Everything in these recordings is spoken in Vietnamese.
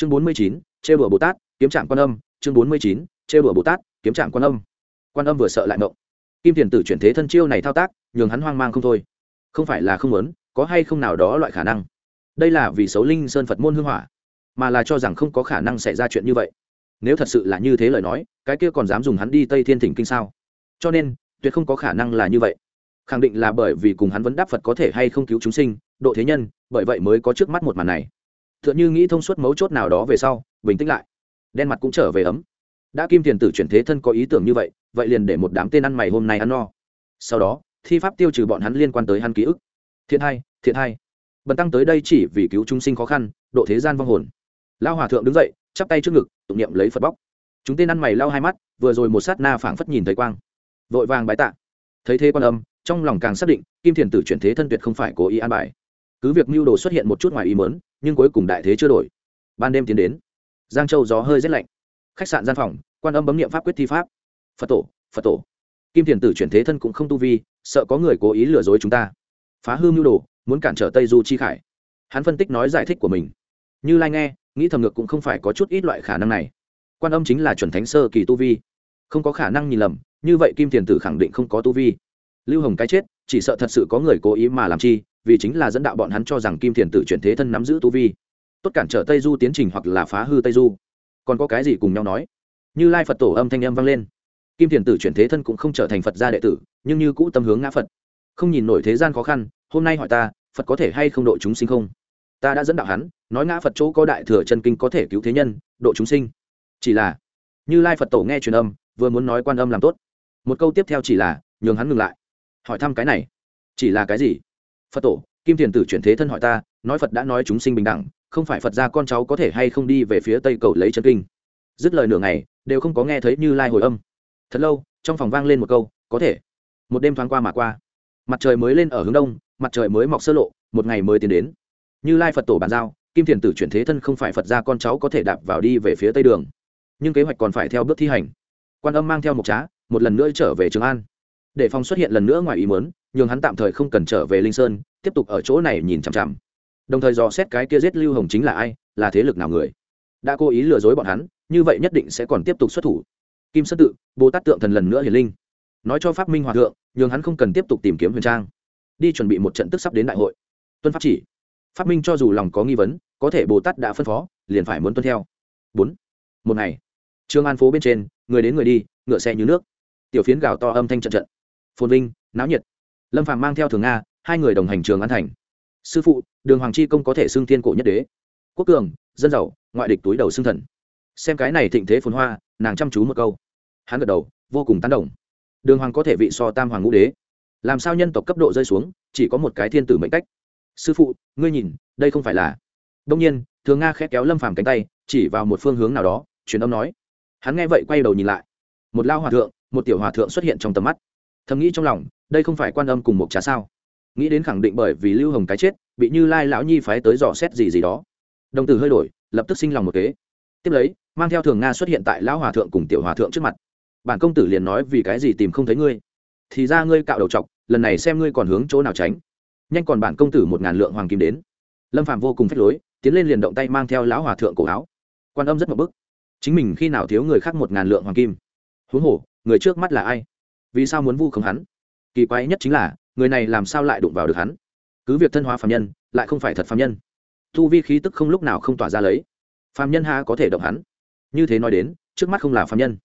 chương bốn mươi chín chê bửa bồ tát, kiếm trạm quan âm. Chương bốn mươi chín chê bửa bồ tát, kiếm trạm quan âm. Quan âm vừa sợ lại mộng. Kim tiền tử chuyển thế thân chiêu này thao tác, nhường hắn hoang mang không thôi. Không phải là không muốn, có hay không nào đó loại khả năng. Đây là vì xấu linh sơn phật môn hương hỏa, mà là cho rằng không có khả năng xảy ra chuyện như vậy. Nếu thật sự là như thế lời nói, cái kia còn dám dùng hắn đi tây thiên thỉnh kinh sao? Cho nên, tuyệt không có khả năng là như vậy. Khẳng định là bởi vì cùng hắn vấn đáp phật có thể hay không cứu chúng sinh, độ thế nhân, bởi vậy mới có trước mắt một màn này t h ư ợ n h ư nghĩ thông suốt mấu chốt nào đó về sau, bình tĩnh lại. Đen mặt cũng trở về ấm. Đã kim tiền tử chuyển thế thân có ý tưởng như vậy vậy liền để một đám tên ăn mày hôm nay ăn no. Sau đó, thi pháp tiêu trừ bọn hắn liên quan tới hắn ký ức. Thiện hai thiện hai bần tăng tới đây chỉ vì cứu chúng sinh khó khăn, độ thế gian vong hồn. Lao hòa thượng đứng dậy, chắp tay trước ngực, tụng niệm lấy phật bóc. Chúng tên ăn mày lao hai mắt, vừa rồi một sát na phảng phất nhìn thấy quang. Vội vàng bái tạ. Thấy thế quan âm, trong lòng càng xác định, kim thiền tử chuyển thế thân tuyệt không phải cố ý an bài. Cứ việc mưu đồ xuất hiện một chút ngoài ý mớn nhưng cuối cùng đại thế chưa đổi. Ban đêm tiến đến. Giang châu gió hơi rét lạnh. Khách sạn gian phòng, quan âm bấm niệm pháp quyết thi pháp. Phật tổ phật tổ. Kim thiền tử chuyển thế thân cũng không tu vi, sợ có người cố ý lừa dối chúng ta. Phá hư mưu đồ, muốn cản trở tây du chi khải. Hắn phân tích nói giải thích của mình. Như lai nghe, nghĩ thầm ngược cũng không phải có chút ít loại khả năng này. Quan âm chính là chuẩn thánh sơ kỳ tu vi. Không có khả năng nhìn lầm, như vậy kim thiền tử khẳng định không có tu vi. Lưu hồng cái chết, chỉ sợ thật sự có người cố ý mà làm chi vì chính là dẫn đạo bọn hắn cho rằng kim thiền tử chuyển thế thân nắm giữ tu vi. Tốt cản trở tây du tiến trình hoặc là phá hư tây du. Còn có cái gì cùng nhau nói? Như lai phật tổ âm thanh âm vang lên. Kim thiền tử chuyển thế thân cũng không trở thành phật gia đệ tử, nhưng như cũ tâm hướng ngã phật. Không nhìn nổi thế gian khó khăn, hôm nay hỏi ta, phật có thể hay không độ chúng sinh không? Ta đã dẫn đạo hắn, nói ngã phật chỗ có đại thừa chân kinh có thể cứu thế nhân, độ chúng sinh. Chỉ là, như lai phật tổ nghe truyền âm, vừa muốn nói quan âm làm tốt. Một câu tiếp theo chỉ là, nhường hắn ngừng lại. Hỏi thăm cái này, chỉ là cái gì? Phật tổ, kim thiền tử chuyển thế thân hỏi ta, nói phật đã nói chúng sinh bình đẳng, không phải phật ra con cháu có thể hay không đi về phía tây cầu lấy chân kinh? Dứt lời nửa ngày, đều không có nghe thấy như lai hồi âm. Thật lâu, trong phòng vang lên một câu, có thể. Một đêm thoáng qua mà qua. Mặt trời mới lên ở hướng đông, mặt trời mới mọc sơ lộ, một ngày mới tiến đến. Như lai phật tổ bàn giao, kim thiền tử chuyển thế thân không phải phật ra con cháu có thể đạp vào đi về phía tây đường. Nhưng kế hoạch còn phải theo bước thi hành. Quan âm mang theo một trá, một lần nữa trở về trường an. Để phòng xuất hiện lần nữa ngoài ý muốn nhường hắn tạm thời không cần trở về linh sơn, tiếp tục ở chỗ này nhìn chằm chằm. Đồng thời dò xét cái kia giết lưu hồng chính là ai, là thế lực nào người. Đã cố ý lừa dối bọn hắn, như vậy nhất định sẽ còn tiếp tục xuất thủ. Kim sơn tự, bồ tát tượng thần lần nữa hiển linh. Nói cho pháp minh hòa thượng, nhường hắn không cần tiếp tục tìm kiếm huyền trang. Đi chuẩn bị một trận tức sắp đến đại hội. Tuân pháp chỉ. Pháp minh cho dù lòng có nghi vấn, có thể bồ tát đã phân phó, liền phải muốn tuân theo. Bốn. Một ngày, trương an phố bên trên, người đến người đi, ngựa xe như nước. Tiểu phiến gào to âm thanh trận trận. Phồn vinh, náo nhiệt lâm phàm mang theo thường nga, hai người đồng hành trường an thành. sư phụ, đường hoàng chi công có thể xưng thiên cổ nhất đế. quốc cường, dân giàu, ngoại địch túi đầu xưng thần. xem cái này thịnh thế phồn hoa, nàng chăm chú một câu. hắn gật đầu, vô cùng tán đồng. đường hoàng có thể vị so tam hoàng ngũ đế. làm sao nhân tộc cấp độ rơi xuống, chỉ có một cái thiên tử mệnh cách. sư phụ, ngươi nhìn, đây không phải là. đông nhiên, thường nga khẽ kéo lâm phàm cánh tay, chỉ vào một phương hướng nào đó, truyền âm nói. hắn nghe vậy quay đầu nhìn lại. một lao hòa thượng, một tiểu hòa thượng xuất hiện trong tầm mắt. thầm nghĩ trong lòng đây không phải quan âm cùng một trà sao? Nghĩ đến khẳng định bởi vì lưu hồng cái chết, bị như lai lão nhi phái tới dò xét gì gì đó. Đồng tử hơi đổi, lập tức sinh lòng một kế. Tiếp lấy, mang theo thường nga xuất hiện tại lão hòa thượng cùng tiểu hòa thượng trước mặt. Bản công tử liền nói vì cái gì tìm không thấy ngươi? Thì ra ngươi cạo đầu chọc, lần này xem ngươi còn hướng chỗ nào tránh. Nhanh còn bản công tử một ngàn lượng hoàng kim đến. Lâm phạm vô cùng phách lối, tiến lên liền động tay mang theo lão hòa thượng cổ áo. Quan âm rất một bức. Chính mình khi nào thiếu người khác một ngàn lượng hoàng kim? Huống hồ, người trước mắt là ai? Vì sao muốn vu khống hắn? Kỳ quái nhất chính là, người này làm sao lại đụng vào được hắn? Cứ việc thân hóa phạm nhân, lại không phải thật phạm nhân. Thu vi khí tức không lúc nào không tỏa ra lấy. Phạm nhân ha có thể động hắn? Như thế nói đến, trước mắt không là phạm nhân.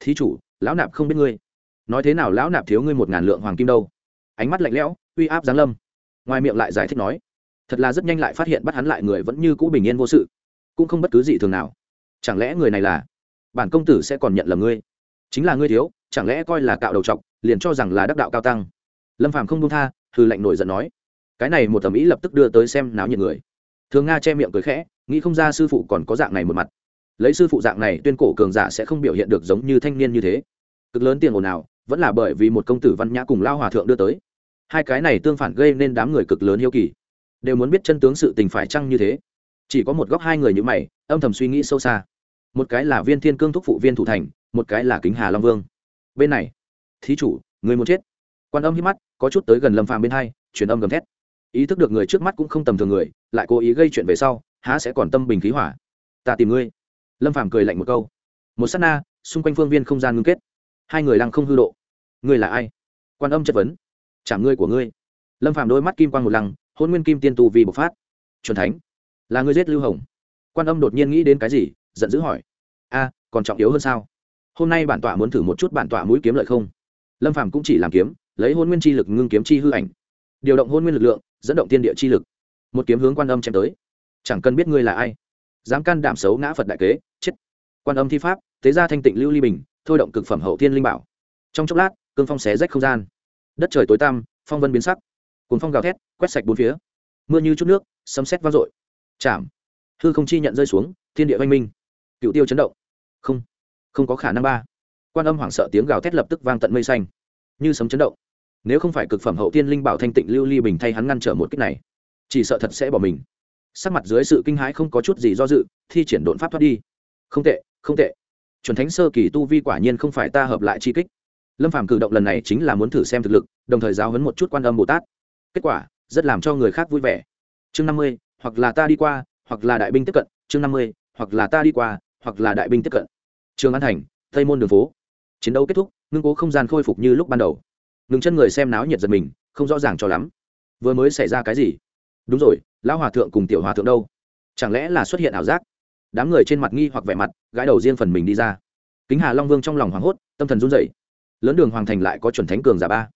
Thí chủ, lão nạp không biết ngươi. Nói thế nào lão nạp thiếu ngươi một ngàn lượng hoàng kim đâu? Ánh mắt lạnh lẽo, uy áp giáng lâm. Ngoài miệng lại giải thích nói, thật là rất nhanh lại phát hiện bắt hắn lại người vẫn như cũ bình yên vô sự. Cũng không bất cứ gì thường nào. Chẳng lẽ người này là? Bản công tử sẽ còn nhận là ngươi. Chính là ngươi thiếu, chẳng lẽ coi là cạo đầu trọc liền cho rằng là đắc đạo cao tăng. Lâm phàm không công tha hư lệnh nổi giận nói, cái này một tầm ý lập tức đưa tới xem náo nhiệt người. Thường nga che miệng cười khẽ, nghĩ không ra sư phụ còn có dạng này một mặt. Lấy sư phụ dạng này, tuyên cổ cường giả sẽ không biểu hiện được giống như thanh niên như thế. Cực lớn tiền ồn nào vẫn là bởi vì một công tử văn nhã cùng lao hòa thượng đưa tới. Hai cái này tương phản gây nên đám người cực lớn hiếu kỳ. Đều muốn biết chân tướng sự tình phải chăng như thế. Chỉ có một góc hai người như mày, âm thầm suy nghĩ sâu xa. Một cái là viên thiên cương thúc phụ viên thủ thành, một cái là kính hà long vương. Bên này thí chủ, người muốn chết. Quan âm hít mắt, có chút tới gần lâm phàm bên hai, truyền âm gầm thét. Ý thức được người trước mắt cũng không tầm thường người, lại cố ý gây chuyện về sau, há sẽ còn tâm bình khí hỏa. Ta tìm ngươi. Lâm phàm cười lạnh một câu. Một s á t na, xung quanh phương viên không gian ngưng kết. Hai người lăng không hư độ. Ngươi là ai? Quan âm chất vấn. Chạm ngươi của ngươi. Lâm phàm đôi mắt kim quan một lăng, hôn nguyên kim tiên tu vì bộc phát. C thánh. Là ngươi giết lưu hồng. Quan âm đột nhiên nghĩ đến cái gì, giận dữ hỏi. A, còn trọng yếu hơn sao? Hôm nay bản tọa muốn thử một chút bản tọa mũi kiếm lợi không? Lâm phàm cũng chỉ làm kiếm, lấy hôn nguyên chi lực ngưng kiếm chi hư ảnh, điều động hôn nguyên lực lượng, dẫn động tiên địa chi lực. Một kiếm hướng quan âm chém tới. Chẳng cần biết ngươi là ai. Dám can đảm xấu ngã phật đại kế, chết. Quan âm thi pháp, tế ra thanh tịnh lưu ly bình, thôi động cực phẩm hậu thiên linh bảo. Trong chốc lát, cương phong xé rách không gian. Đất trời tối tăm, phong vân biến sắc. Cuốn phong gào thét, quét sạch bốn phía. Mưa như chút nước, sấm sét vang dội. Chạm. Hư không chi nhận rơi xuống, thiên địa oanh minh. Cựu tiêu chấn động. Không. Không có khả năng ba quan âm hoảng sợ tiếng gào thét lập tức vang tận mây xanh, như sấm chấn động. Nếu không phải cực phẩm hậu tiên linh bảo thanh tịnh lưu ly bình thay hắn ngăn trở một cách này, chỉ sợ thật sẽ bỏ mình. Sắc mặt dưới sự kinh hãi không có chút gì do dự, thi triển đột pháp thoát đi. Không tệ không tệ. Chuẩn thánh sơ kỳ tu vi quả nhiên không phải ta hợp lại chi kích. Lâm phàm cử động lần này chính là muốn thử xem thực lực, đồng thời giáo hấn một chút quan âm bồ tát. Kết quả, rất làm cho người khác vui vẻ. Chương năm mươi, hoặc là ta đi qua, hoặc là đại binh tiếp cận. Chương năm mươi, hoặc là ta đi qua, hoặc là đại binh tiếp cận. Trường an thành, tây môn đường phố chiến đấu kết thúc, ngưng cố không gian khôi phục như lúc ban đầu. Ngừng chân người xem náo nhiệt giật mình, không rõ ràng cho lắm. Vừa mới xảy ra cái gì? Đúng rồi, lão hòa thượng cùng tiểu hòa thượng đâu? Chẳng lẽ là xuất hiện ảo giác? Đám người trên mặt nghi hoặc vẻ mặt, gãi đầu riêng phần mình đi ra. Kính hà long vương trong lòng hoảng hốt, tâm thần run dậy lớn đường hoàng thành lại có chuẩn thánh cường giả ba.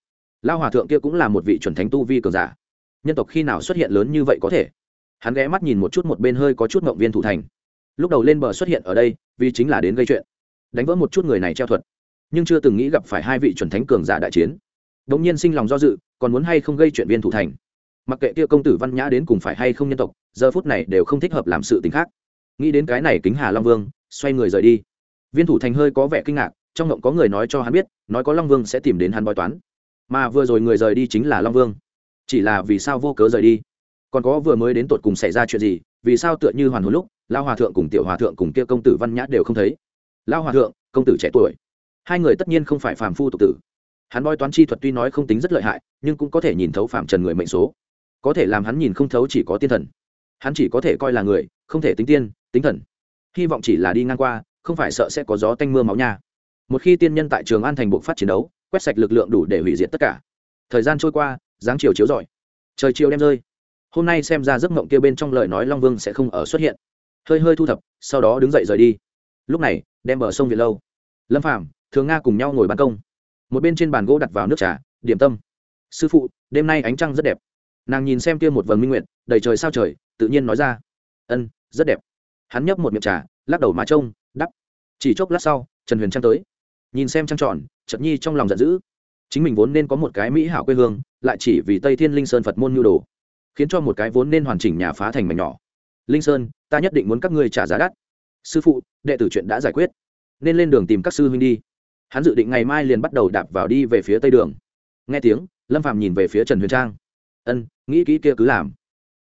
Lao hòa thượng kia cũng là một vị chuẩn thánh tu vi cường giả. Nhân tộc khi nào xuất hiện lớn như vậy có thể? Hắn ghé mắt nhìn một chút một bên hơi có chút mộng viên thủ thành. Lúc đầu lên bờ xuất hiện ở đây, vì chính là đến gây chuyện. Đánh vỡ một chút người này treo thuật nhưng chưa từng nghĩ gặp phải hai vị chuẩn thánh cường giả đại chiến. Đ ỗ n g nhiên sinh lòng do dự, còn muốn hay không gây chuyện viên thủ thành. Mặc kệ kia công tử văn nhã đến cùng phải hay không nhân tộc, giờ phút này đều không thích hợp làm sự t ì n h khác. Nghĩ đến cái này kính hà long vương, xoay người rời đi. Viên thủ thành hơi có vẻ kinh ngạc, trong ngộng có người nói cho hắn biết, nói có long vương sẽ tìm đến hắn bói toán. Mà vừa rồi người rời đi chính là long vương. Chỉ là vì sao vô cớ rời đi? Còn có vừa mới đến tột cùng xảy ra chuyện gì, vì sao tựa như hoàn hồn lúc lao hòa thượng cùng tiểu hòa thượng cùng kia công tử văn nhã đều không thấy? Lao hòa thượng, công tử trẻ tuổi hai người tất nhiên không phải phàm phu tục tử. Hắn bói toán chi thuật tuy nói không tính rất lợi hại, nhưng cũng có thể nhìn thấu phạm trần người mệnh số. Có thể làm hắn nhìn không thấu chỉ có tiên thần. Hắn chỉ có thể coi là người, không thể tính tiên, tính thần. Hy vọng chỉ là đi ngang qua, không phải sợ sẽ có gió tanh mưa máu nha. Một khi tiên nhân tại trường an thành bộ phát chiến đấu, quét sạch lực lượng đủ để hủy diệt tất cả. Thời gian trôi qua, dáng chiều chiếu rọi. Trời chiều đem rơi. Hôm nay xem ra giấc mộng kia bên trong lời nói long vương sẽ không ở xuất hiện. Hơi hơi thu thập, sau đó đứng dậy rời đi. Lúc này, đem bờ sông việt lâu. Lâm phàm thường nga cùng nhau ngồi ban công. Một bên trên bàn gỗ đặt vào nước trà, điểm tâm. Sư phụ, đêm nay ánh trăng rất đẹp. Nàng nhìn xem kia một vầng minh nguyện đầy trời sao trời, tự nhiên nói ra. Ân, rất đẹp. Hắn nhấp một miệng trà, lắc đầu má trông đắp chỉ chốc lát sau, trần huyền trăng tới. Nhìn xem trăng tròn chật nhi trong lòng giận dữ. Chính mình vốn nên có một cái mỹ hảo quê hương, lại chỉ vì tây thiên linh sơn phật môn nhu đồ, khiến cho một cái vốn nên hoàn chỉnh nhà phá thành mảnh nhỏ. Linh sơn, ta nhất định muốn các ngươi trả giá đắt. Sư phụ, đệ tử chuyện đã giải quyết. Nên lên đường tìm các sư huynh đi hắn dự định ngày mai liền bắt đầu đạp vào đi về phía tây đường. Nghe tiếng, lâm phạm nhìn về phía trần huyền trang. Ân, nghĩ kỹ kia cứ làm.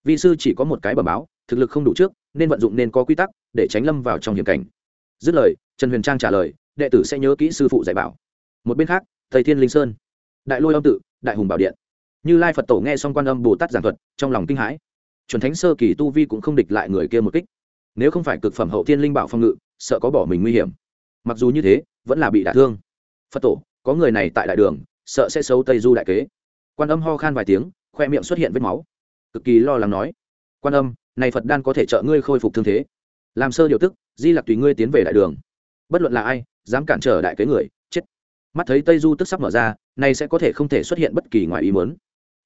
Vì sư chỉ có một cái bờ báo, thực lực không đủ trước, nên vận dụng nên có quy tắc, để tránh lâm vào trong hiểm cảnh. Dứt lời, trần huyền trang trả lời, đệ tử sẽ nhớ kỹ sư phụ dạy bảo. Một bên khác thầy thiên linh sơn. Đại lôi âm tự, đại hùng bảo điện. Như lai phật tổ nghe xong quan âm bồ tát giảng thuật, trong lòng kinh hãi. Chuẩn thánh sơ kỳ tu vi cũng không địch lại người kia một kích. Nếu không phải cực phẩm hậu thiên linh bảo phong ngự, sợ có bỏ mình nguy hiểm. Mặc dù như thế vẫn là bị đả thương. Phật tổ, có người này tại đại đường, sợ sẽ xấu tây du đại kế. Quan âm ho khan vài tiếng, khoe miệng xuất hiện vết máu. Cực kỳ lo lắng nói, quan âm, này phật đan có thể trợ ngươi khôi phục thương thế. Làm sơ điều tức, di lặc tùy ngươi tiến về đại đường. Bất luận là ai, dám cản trở đại kế người, chết. Mắt thấy tây du tức sắp mở ra nay sẽ có thể không thể xuất hiện bất kỳ ngoài ý muốn.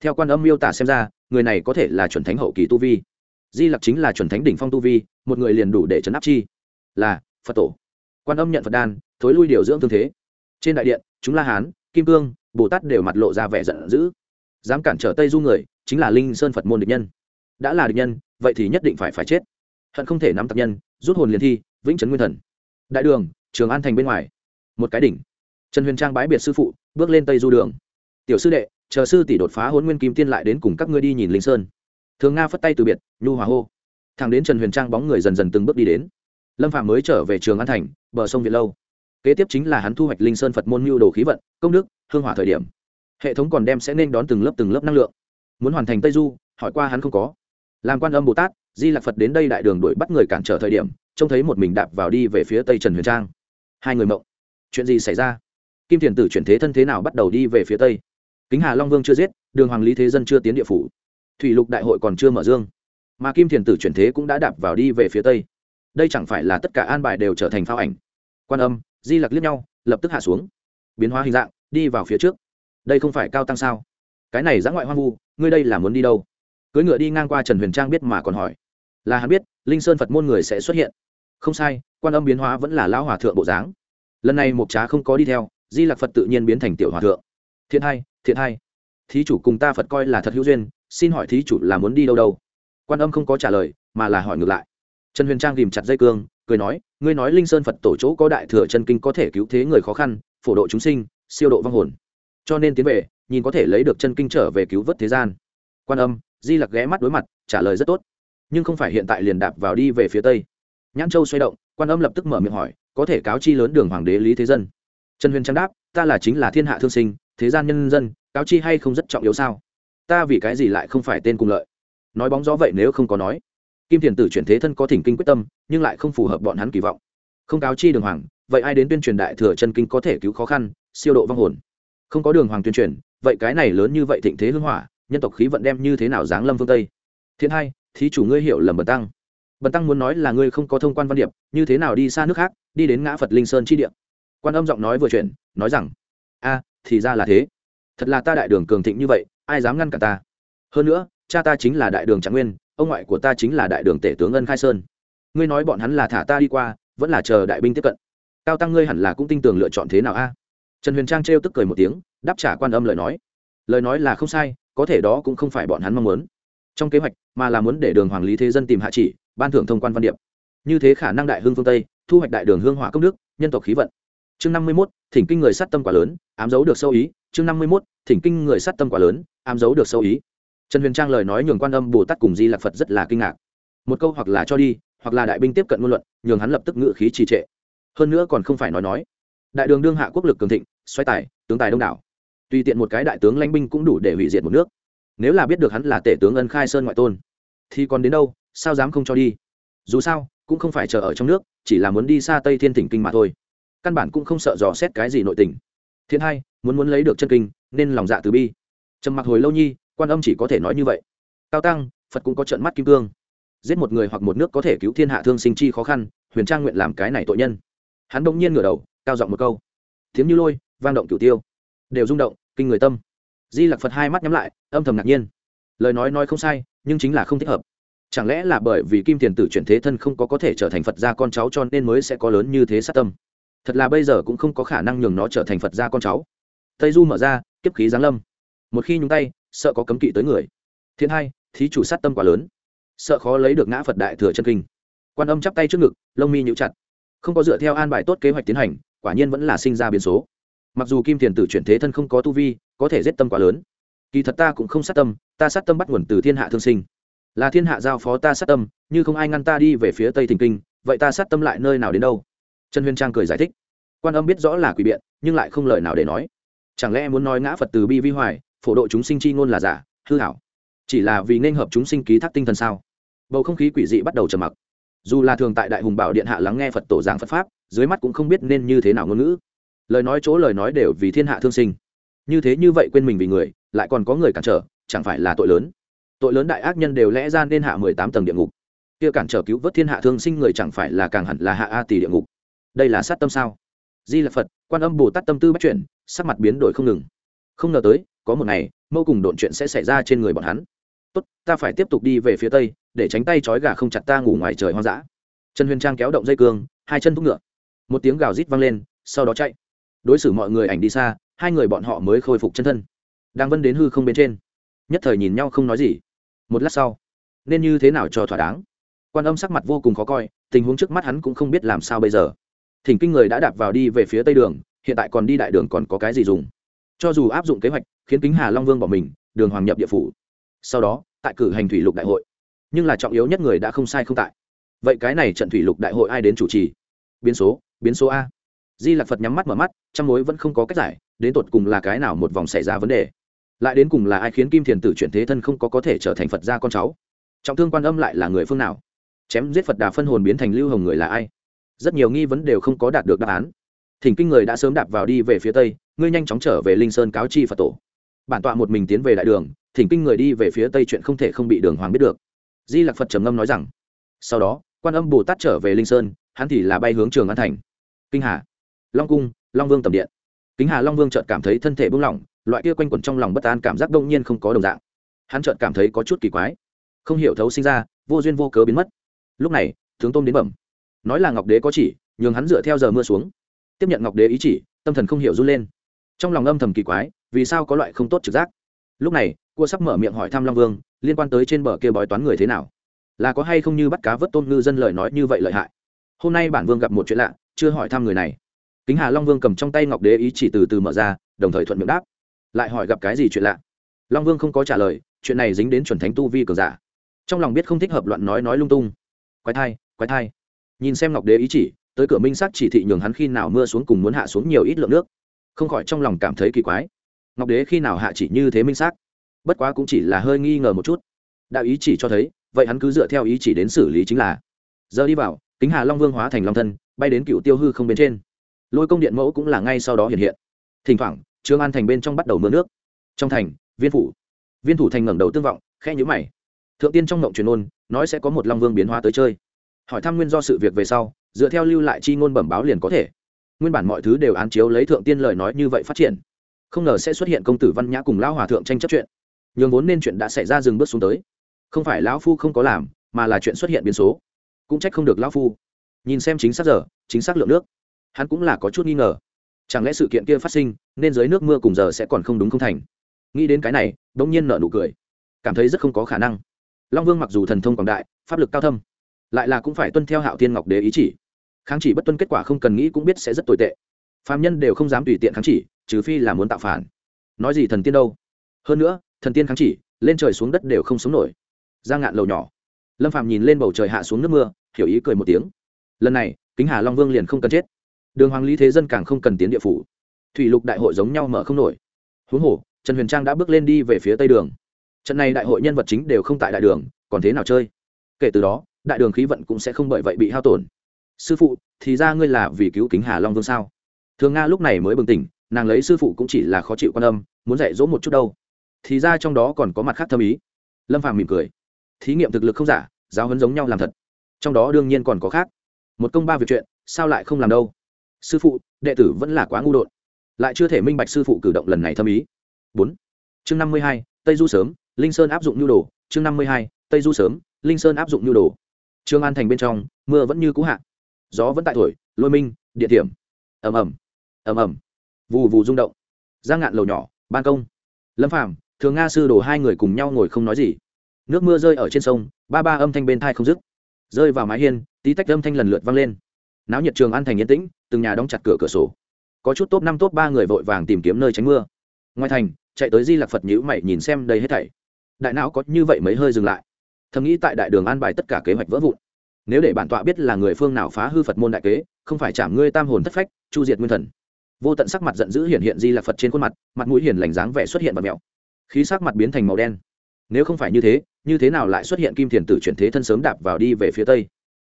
Theo quan âm miêu tả xem ra, người này có thể là chuẩn thánh hậu kỳ tu vi. Di lặc chính là chuẩn thánh đỉnh phong tu vi, một người liền đủ để chấn áp chi. Là, phật tổ. Quan âm nhận phật đan thối lui điều dưỡng thương thế. Trên đại điện, chúng la hán, kim cương, bồ tát đều mặt lộ ra vẻ giận dữ. Dám cản trở tây du người, chính là linh sơn phật môn địch nhân. Đã là địch nhân, vậy thì nhất định phải phải chết. Hận không thể nắm tập nhân, rút hồn liền thi, vĩnh trấn nguyên thần. Đại đường, trường an thành bên ngoài. Một cái đỉnh. Trần huyền trang bái biệt sư phụ, bước lên tây du đường. Tiểu sư đệ, chờ sư tỷ đột phá hôn nguyên kim tiên lại đến cùng các ngươi đi nhìn linh sơn. Thường nga phất tay từ biệt, nhu hòa hô. Thằng đến trần huyền trang bóng người dần dần từng bước đi đến. Lâm phạm mới trở về trường an thành, bờ sông việt lâu kế tiếp chính là hắn thu hoạch linh sơn phật môn mưu đồ khí vận, công đức, hương hỏa thời điểm. Hệ thống còn đem sẽ nên đón từng lớp từng lớp năng lượng. Muốn hoàn thành tây du, hỏi qua hắn không có. Làm quan âm bồ tát, di lạc phật đến đây đại đường đuổi bắt người cản trở thời điểm, trông thấy một mình đạp vào đi về phía tây trần huyền trang. Hai người mộng. Chuyện gì xảy ra? Kim thiền tử chuyển thế thân thế nào bắt đầu đi về phía tây? Kính hà long vương chưa giết, đường hoàng lý thế dân chưa tiến địa phủ. Thủy lục đại hội còn chưa mở dương. Mà kim thiền tử chuyển thế cũng đã đạp vào đi về phía tây. Đây chẳng phải là tất cả an bài đều trở thành phao ảnh. Quan âm di lặc liếc nhau, lập tức hạ xuống. Biến hóa hình dạng, đi vào phía trước. Đây không phải cao tăng sao? Cái này giã ngoại hoang vu, ngươi đây là muốn đi đâu? Cưới ngựa đi ngang qua trần huyền trang biết mà còn hỏi. Là hắn biết, linh sơn phật môn người sẽ xuất hiện. Không sai, quan âm biến hóa vẫn là lão hòa thượng bộ dáng. Lần này mục trá không có đi theo, di lạc phật tự nhiên biến thành tiểu hòa thượng. Thiện hai thiện hai thí chủ cùng ta phật coi là thật hữu duyên, xin hỏi thí chủ là muốn đi đâu đâu? Quan âm không có trả lời, mà là hỏi ngược lại. Trần huyền trang ghìm chặt dây cương cười nói, ngươi nói linh sơn phật tổ chỗ có đại thừa chân kinh có thể cứu thế người khó khăn, phổ độ chúng sinh, siêu độ vong hồn. Cho nên tiến về, nhìn có thể lấy được chân kinh trở về cứu vớt thế gian. Quan âm, di lặc ghé mắt đối mặt, trả lời rất tốt. Nhưng không phải hiện tại liền đạp vào đi về phía tây. Nhãn châu xoay động, quan âm lập tức mở miệng hỏi, có thể cáo chi lớn đường hoàng đế lý thế dân? Trần huyền trang đáp, ta là chính là thiên hạ thương sinh, thế gian nhân dân, cáo chi hay không rất trọng yếu sao? Ta vì cái gì lại không phải tên cùng lợi? Nói bóng gió vậy nếu không có nói kim thiền tử chuyển thế thân có thỉnh kinh quyết tâm, nhưng lại không phù hợp bọn hắn kỳ vọng. Không cáo chi đường hoàng, vậy ai đến tuyên truyền đại thừa chân kinh có thể cứu khó khăn, siêu độ vong hồn? Không có đường hoàng tuyên truyền, vậy cái này lớn như vậy thịnh thế hưng hỏa, nhân tộc khí vận đem như thế nào giáng lâm phương tây? Thiên hai, thí chủ ngươi hiểu lầm bần tăng. Bần tăng muốn nói là ngươi không có thông quan văn điệp, như thế nào đi xa nước khác, đi đến ngã phật linh sơn chi địa? Quan âm giọng nói vừa chuyển, nói rằng, a, thì ra là thế. Thật là ta đại đường cường thịnh như vậy, ai dám ngăn cả ta? Hơn nữa, cha ta chính là đại đường trạng nguyên ông ngoại của ta chính là đại đường tể tướng ân khai sơn. Ngươi nói bọn hắn là thả ta đi qua, vẫn là chờ đại binh tiếp cận. Cao tăng ngươi hẳn là cũng tin tưởng lựa chọn thế nào a? Trần huyền trang trêu tức cười một tiếng, đáp trả quan âm lời nói. Lời nói là không sai, có thể đó cũng không phải bọn hắn mong muốn. Trong kế hoạch, mà là muốn để đường hoàng lý thế dân tìm hạ chỉ, ban thưởng thông quan văn điệp. Như thế khả năng đại hương phương tây, thu hoạch đại đường hương hỏa công đức, nhân tộc khí vận. Chương năm mươi mốt, thỉnh kinh người sát tâm quả lớn, ám dấu được sâu ý. Chương năm mươi mốt, thỉnh kinh người sát tâm quả lớn, ám dấu được sâu ý trần huyền trang lời nói nhường quan âm bồ tát cùng di lạc phật rất là kinh ngạc. Một câu hoặc là cho đi, hoặc là đại binh tiếp cận ngôn luận, nhường hắn lập tức ngự khí trì trệ. Hơn nữa còn không phải nói nói. Đại đường đương hạ quốc lực cường thịnh, xoay tài, tướng tài đông đảo. Tùy tiện một cái đại tướng lãnh binh cũng đủ để hủy diệt một nước. Nếu là biết được hắn là tể tướng ân khai sơn ngoại tôn, thì còn đến đâu, sao dám không cho đi? Dù sao, cũng không phải chờ ở trong nước, chỉ là muốn đi xa tây thiên thỉnh kinh mà thôi. Căn bản cũng không sợ dò xét cái gì nội tình. Thiên hai muốn muốn lấy được chân kinh, nên lòng dạ từ bi. Trầm mặc hồi lâu nhi quan âm chỉ có thể nói như vậy. Cao tăng, phật cũng có trận mắt kim cương. Giết một người hoặc một nước có thể cứu thiên hạ thương sinh chi khó khăn, huyền trang nguyện làm cái này tội nhân. Hắn bỗng nhiên ngửa đầu, cao giọng một câu. Tiếng như lôi, vang động cửu tiêu. Đều rung động, kinh người tâm. Di lặc phật hai mắt nhắm lại, âm thầm ngạc nhiên. Lời nói nói không sai, nhưng chính là không thích hợp. Chẳng lẽ là bởi vì kim tiền tử chuyển thế thân không có có thể trở thành phật gia con cháu cho nên mới sẽ có lớn như thế sát tâm? Thật là bây giờ cũng không có khả năng nhường nó trở thành phật gia con cháu. Tây du mở ra, kiếp khí giáng lâm. Một khi nhúng tay sợ có cấm kỵ tới người. Thiên hai, thí chủ sát tâm quá lớn. Sợ khó lấy được ngã phật đại thừa chân kinh. Quan âm chắp tay trước ngực, lông mi nhũ chặt. Không có dựa theo an bài tốt kế hoạch tiến hành, quả nhiên vẫn là sinh ra biến số. Mặc dù kim thiền tử chuyển thế thân không có tu vi, có thể giết tâm quá lớn. Kỳ thật ta cũng không sát tâm, ta sát tâm bắt nguồn từ thiên hạ thương sinh. Là thiên hạ giao phó ta sát tâm, như không ai ngăn ta đi về phía tây thình kinh, vậy ta sát tâm lại nơi nào đến đâu? Trần huyền trang cười giải thích. Quan âm biết rõ là quỷ biện, nhưng lại không lời nào để nói. Chẳng lẽ muốn nói ngã phật từ bi vi hoài phổ độ chúng sinh chi ngôn là giả, hư hảo. Chỉ là vì nên hợp chúng sinh ký thác tinh thần sao? Bầu không khí quỷ dị bắt đầu trầm mặc. Dù là thường tại đại hùng bảo điện hạ lắng nghe phật tổ giảng phật pháp, dưới mắt cũng không biết nên như thế nào ngôn ngữ. Lời nói chỗ lời nói đều vì thiên hạ thương sinh. Như thế như vậy quên mình vì người, lại còn có người cản trở, chẳng phải là tội lớn? Tội lớn đại ác nhân đều lẽ ra nên hạ mười tám tầng địa ngục. Kia cản trở cứu vớt thiên hạ thương sinh người chẳng phải là càng hẳn là hạ a tỷ địa ngục. Đây là sát tâm sao? Di là phật, quan âm bồ tát tâm tư bắt chuyển, sắc mặt biến đổi không ngừng. Không ngờ tới có một ngày, mâu cùng độn chuyện sẽ xảy ra trên người bọn hắn. Tốt, ta phải tiếp tục đi về phía tây, để tránh tay trói gà không chặt ta ngủ ngoài trời hoang dã. Trần huyền trang kéo động dây cương, hai chân thúc ngựa. Một tiếng gào rít vang lên, sau đó chạy. Đối xử mọi người ảnh đi xa, hai người bọn họ mới khôi phục chân thân. Đang vân đến hư không bên trên, nhất thời nhìn nhau không nói gì. Một lát sau, nên như thế nào cho thỏa đáng? Quan âm sắc mặt vô cùng khó coi, tình huống trước mắt hắn cũng không biết làm sao bây giờ. Thỉnh kinh người đã đạp vào đi về phía tây đường, hiện tại còn đi đại đường còn có cái gì dùng? Cho dù áp dụng kế hoạch, khiến kính hà long vương bỏ mình, đường hoàng nhập địa phủ. Sau đó, tại cử hành thủy lục đại hội. Nhưng là trọng yếu nhất người đã không sai không tại. Vậy cái này trận thủy lục đại hội ai đến chủ trì? Biến số biến số a. Di lạc phật nhắm mắt mở mắt trong mối vẫn không có cách giải, đến tột cùng là cái nào một vòng xảy ra vấn đề? Lại đến cùng là ai khiến kim thiền tử chuyển thế thân không có có thể trở thành phật gia con cháu? Trọng thương quan âm lại là người phương nào? Chém giết phật đà phân hồn biến thành lưu hồng người là ai? Rất nhiều nghi vấn đều không có đạt được đáp án. Thỉnh kinh người đã sớm đạp vào đi về phía tây ngươi nhanh chóng trở về linh sơn cáo chi phật tổ. Bản tọa một mình tiến về đại đường, thỉnh kinh người đi về phía tây chuyện không thể không bị đường hoàng biết được. Di lạc phật trầm ngâm nói rằng, sau đó, quan âm bồ tát trở về linh sơn, hắn thì là bay hướng trường an thành. Kinh hà, long cung, long vương tầm điện. Kính hà long vương chợt cảm thấy thân thể buông lỏng, loại kia quanh quẩn trong lòng bất an cảm giác đông nhiên không có đồng dạng. Hắn chợt cảm thấy có chút kỳ quái. Không hiểu thấu sinh ra, vô duyên vô cớ biến mất. Lúc này, tướng tôm đến bẩm. Nói là ngọc đế có chỉ, nhường hắn dựa theo giờ mưa xuống. Tiếp nhận ngọc đế ý chỉ, tâm thần không hiểu run lên trong lòng âm thầm kỳ quái, vì sao có loại không tốt trực giác? Lúc này, cua sắp mở miệng hỏi thăm long vương, liên quan tới trên bờ kia bói toán người thế nào? Là có hay không như bắt cá vớt tôm ngư dân lời nói như vậy lợi hại? Hôm nay bản vương gặp một chuyện lạ, chưa hỏi thăm người này. Kính hà long vương cầm trong tay ngọc đế ý chỉ từ từ mở ra, đồng thời thuận miệng đáp. Lại hỏi gặp cái gì chuyện lạ? Long vương không có trả lời, chuyện này dính đến chuẩn thánh tu vi cường giả. Trong lòng biết không thích hợp loạn nói nói lung tung. Quái thai quái thai. Nhìn xem ngọc đế ý chỉ, tới cửa minh sắc chỉ thị nhường hắn khi nào mưa xuống cùng muốn hạ xuống nhiều ít lượng nước không khỏi trong lòng cảm thấy kỳ quái. Ngọc đế khi nào hạ chỉ như thế minh xác? Bất quá cũng chỉ là hơi nghi ngờ một chút. Đạo ý chỉ cho thấy, vậy hắn cứ dựa theo ý chỉ đến xử lý chính là. Giờ đi vào, kính hà long vương hóa thành long thân, bay đến cựu tiêu hư không bên trên. Lôi công điện mẫu cũng là ngay sau đó hiện hiện. Thỉnh thoảng, trương an thành bên trong bắt đầu mưa nước. Trong thành, viên phủ. Viên thủ thành ngẩng đầu tương vọng khe nhữ mày. Thượng tiên trong ngộng truyền ôn nói sẽ có một long vương biến hóa tới chơi. Hỏi thăm nguyên do sự việc về sau, dựa theo lưu lại chi ngôn bẩm báo liền có thể nguyên bản mọi thứ đều án chiếu lấy thượng tiên lời nói như vậy phát triển. Không ngờ sẽ xuất hiện công tử văn nhã cùng lão hòa thượng tranh chấp chuyện. Nhường vốn nên chuyện đã xảy ra dừng bước xuống tới. Không phải lão phu không có làm, mà là chuyện xuất hiện biến số. Cũng trách không được lão phu. Nhìn xem chính xác giờ, chính xác lượng nước. Hắn cũng là có chút nghi ngờ. Chẳng lẽ sự kiện kia phát sinh, nên dưới nước mưa cùng giờ sẽ còn không đúng không thành? Nghĩ đến cái này đ ỗ n g nhiên nở nụ cười. Cảm thấy rất không có khả năng. Long vương mặc dù thần thông quảng đại, pháp lực cao thâm, lại là cũng phải tuân theo hạo thiên ngọc đế ý chỉ kháng chỉ bất tuân kết quả không cần nghĩ cũng biết sẽ rất tồi tệ. Phạm nhân đều không dám tùy tiện kháng chỉ, trừ phi là muốn tạo phản. Nói gì thần tiên đâu? Hơn nữa, thần tiên kháng chỉ, lên trời xuống đất đều không sống nổi. Ra ngạn lầu nhỏ. Lâm phạm nhìn lên bầu trời hạ xuống nước mưa, hiểu ý cười một tiếng. Lần này, kính hà long vương liền không cần chết. Đường hoàng lý thế dân càng không cần tiến địa phủ. Thủy lục đại hội giống nhau mở không nổi. Huống hồ, trần huyền trang đã bước lên đi về phía tây đường. Trận này đại hội nhân vật chính đều không tại đại đường, còn thế nào chơi? Kể từ đó, đại đường khí vận cũng sẽ không bởi vậy bị hao tổn sư phụ, thì ra ngươi là vì cứu kính hà long vương sao? Thường nga lúc này mới bừng tỉnh, nàng lấy sư phụ cũng chỉ là khó chịu quan âm, muốn dạy dỗ một chút đâu. Thì ra trong đó còn có mặt khác thâm ý. Lâm phàm mỉm cười. Thí nghiệm thực lực không giả, giáo hấn giống nhau làm thật. Trong đó đương nhiên còn có khác. Một công ba việc chuyện, sao lại không làm đâu? Sư phụ, đệ tử vẫn là quá ngu đột lại chưa thể minh bạch sư phụ cử động lần này thâm ý. Bốn. Chương năm mươi hai, tây du sớm, linh sơn áp dụng nhu đồ. Chương năm mươi hai, tây du sớm, linh sơn áp dụng nhu đồ. Trương an thành bên trong, mưa vẫn như cũ hạ gió vẫn tại thổi, lôi minh, địa điểm. Ầm ầm ầm ầm. Vù vù rung động. Giang ngạn lầu nhỏ, ban công. Lâm phàm, thường nga sư đồ hai người cùng nhau ngồi không nói gì. Nước mưa rơi ở trên sông, ba ba âm thanh bên thai không dứt. Rơi vào mái hiên, tí tách âm thanh lần lượt vang lên. Náo nhiệt trường an thành yên tĩnh, từng nhà đóng chặt cửa cửa sổ. Có chút top năm top ba người vội vàng tìm kiếm nơi tránh mưa. Ngoài thành, chạy tới di lạc phật nhữ mày nhìn xem đây hết thảy. Đại não có như vậy mấy hơi dừng lại. Thầm nghĩ tại đại đường an bài tất cả kế hoạch vỡ vụn nếu để bản tọa biết là người phương nào phá hư phật môn đại kế, không phải chạm ngươi tam hồn thất phách, chu diệt nguyên thần. Vô tận sắc mặt giận dữ hiện hiện di lạc phật trên khuôn mặt mặt mũi hiền lành dáng vẻ xuất hiện và mẹo. Khí sắc mặt biến thành màu đen. Nếu không phải như thế như thế nào lại xuất hiện kim thiền tử chuyển thế thân sớm đạp vào đi về phía tây?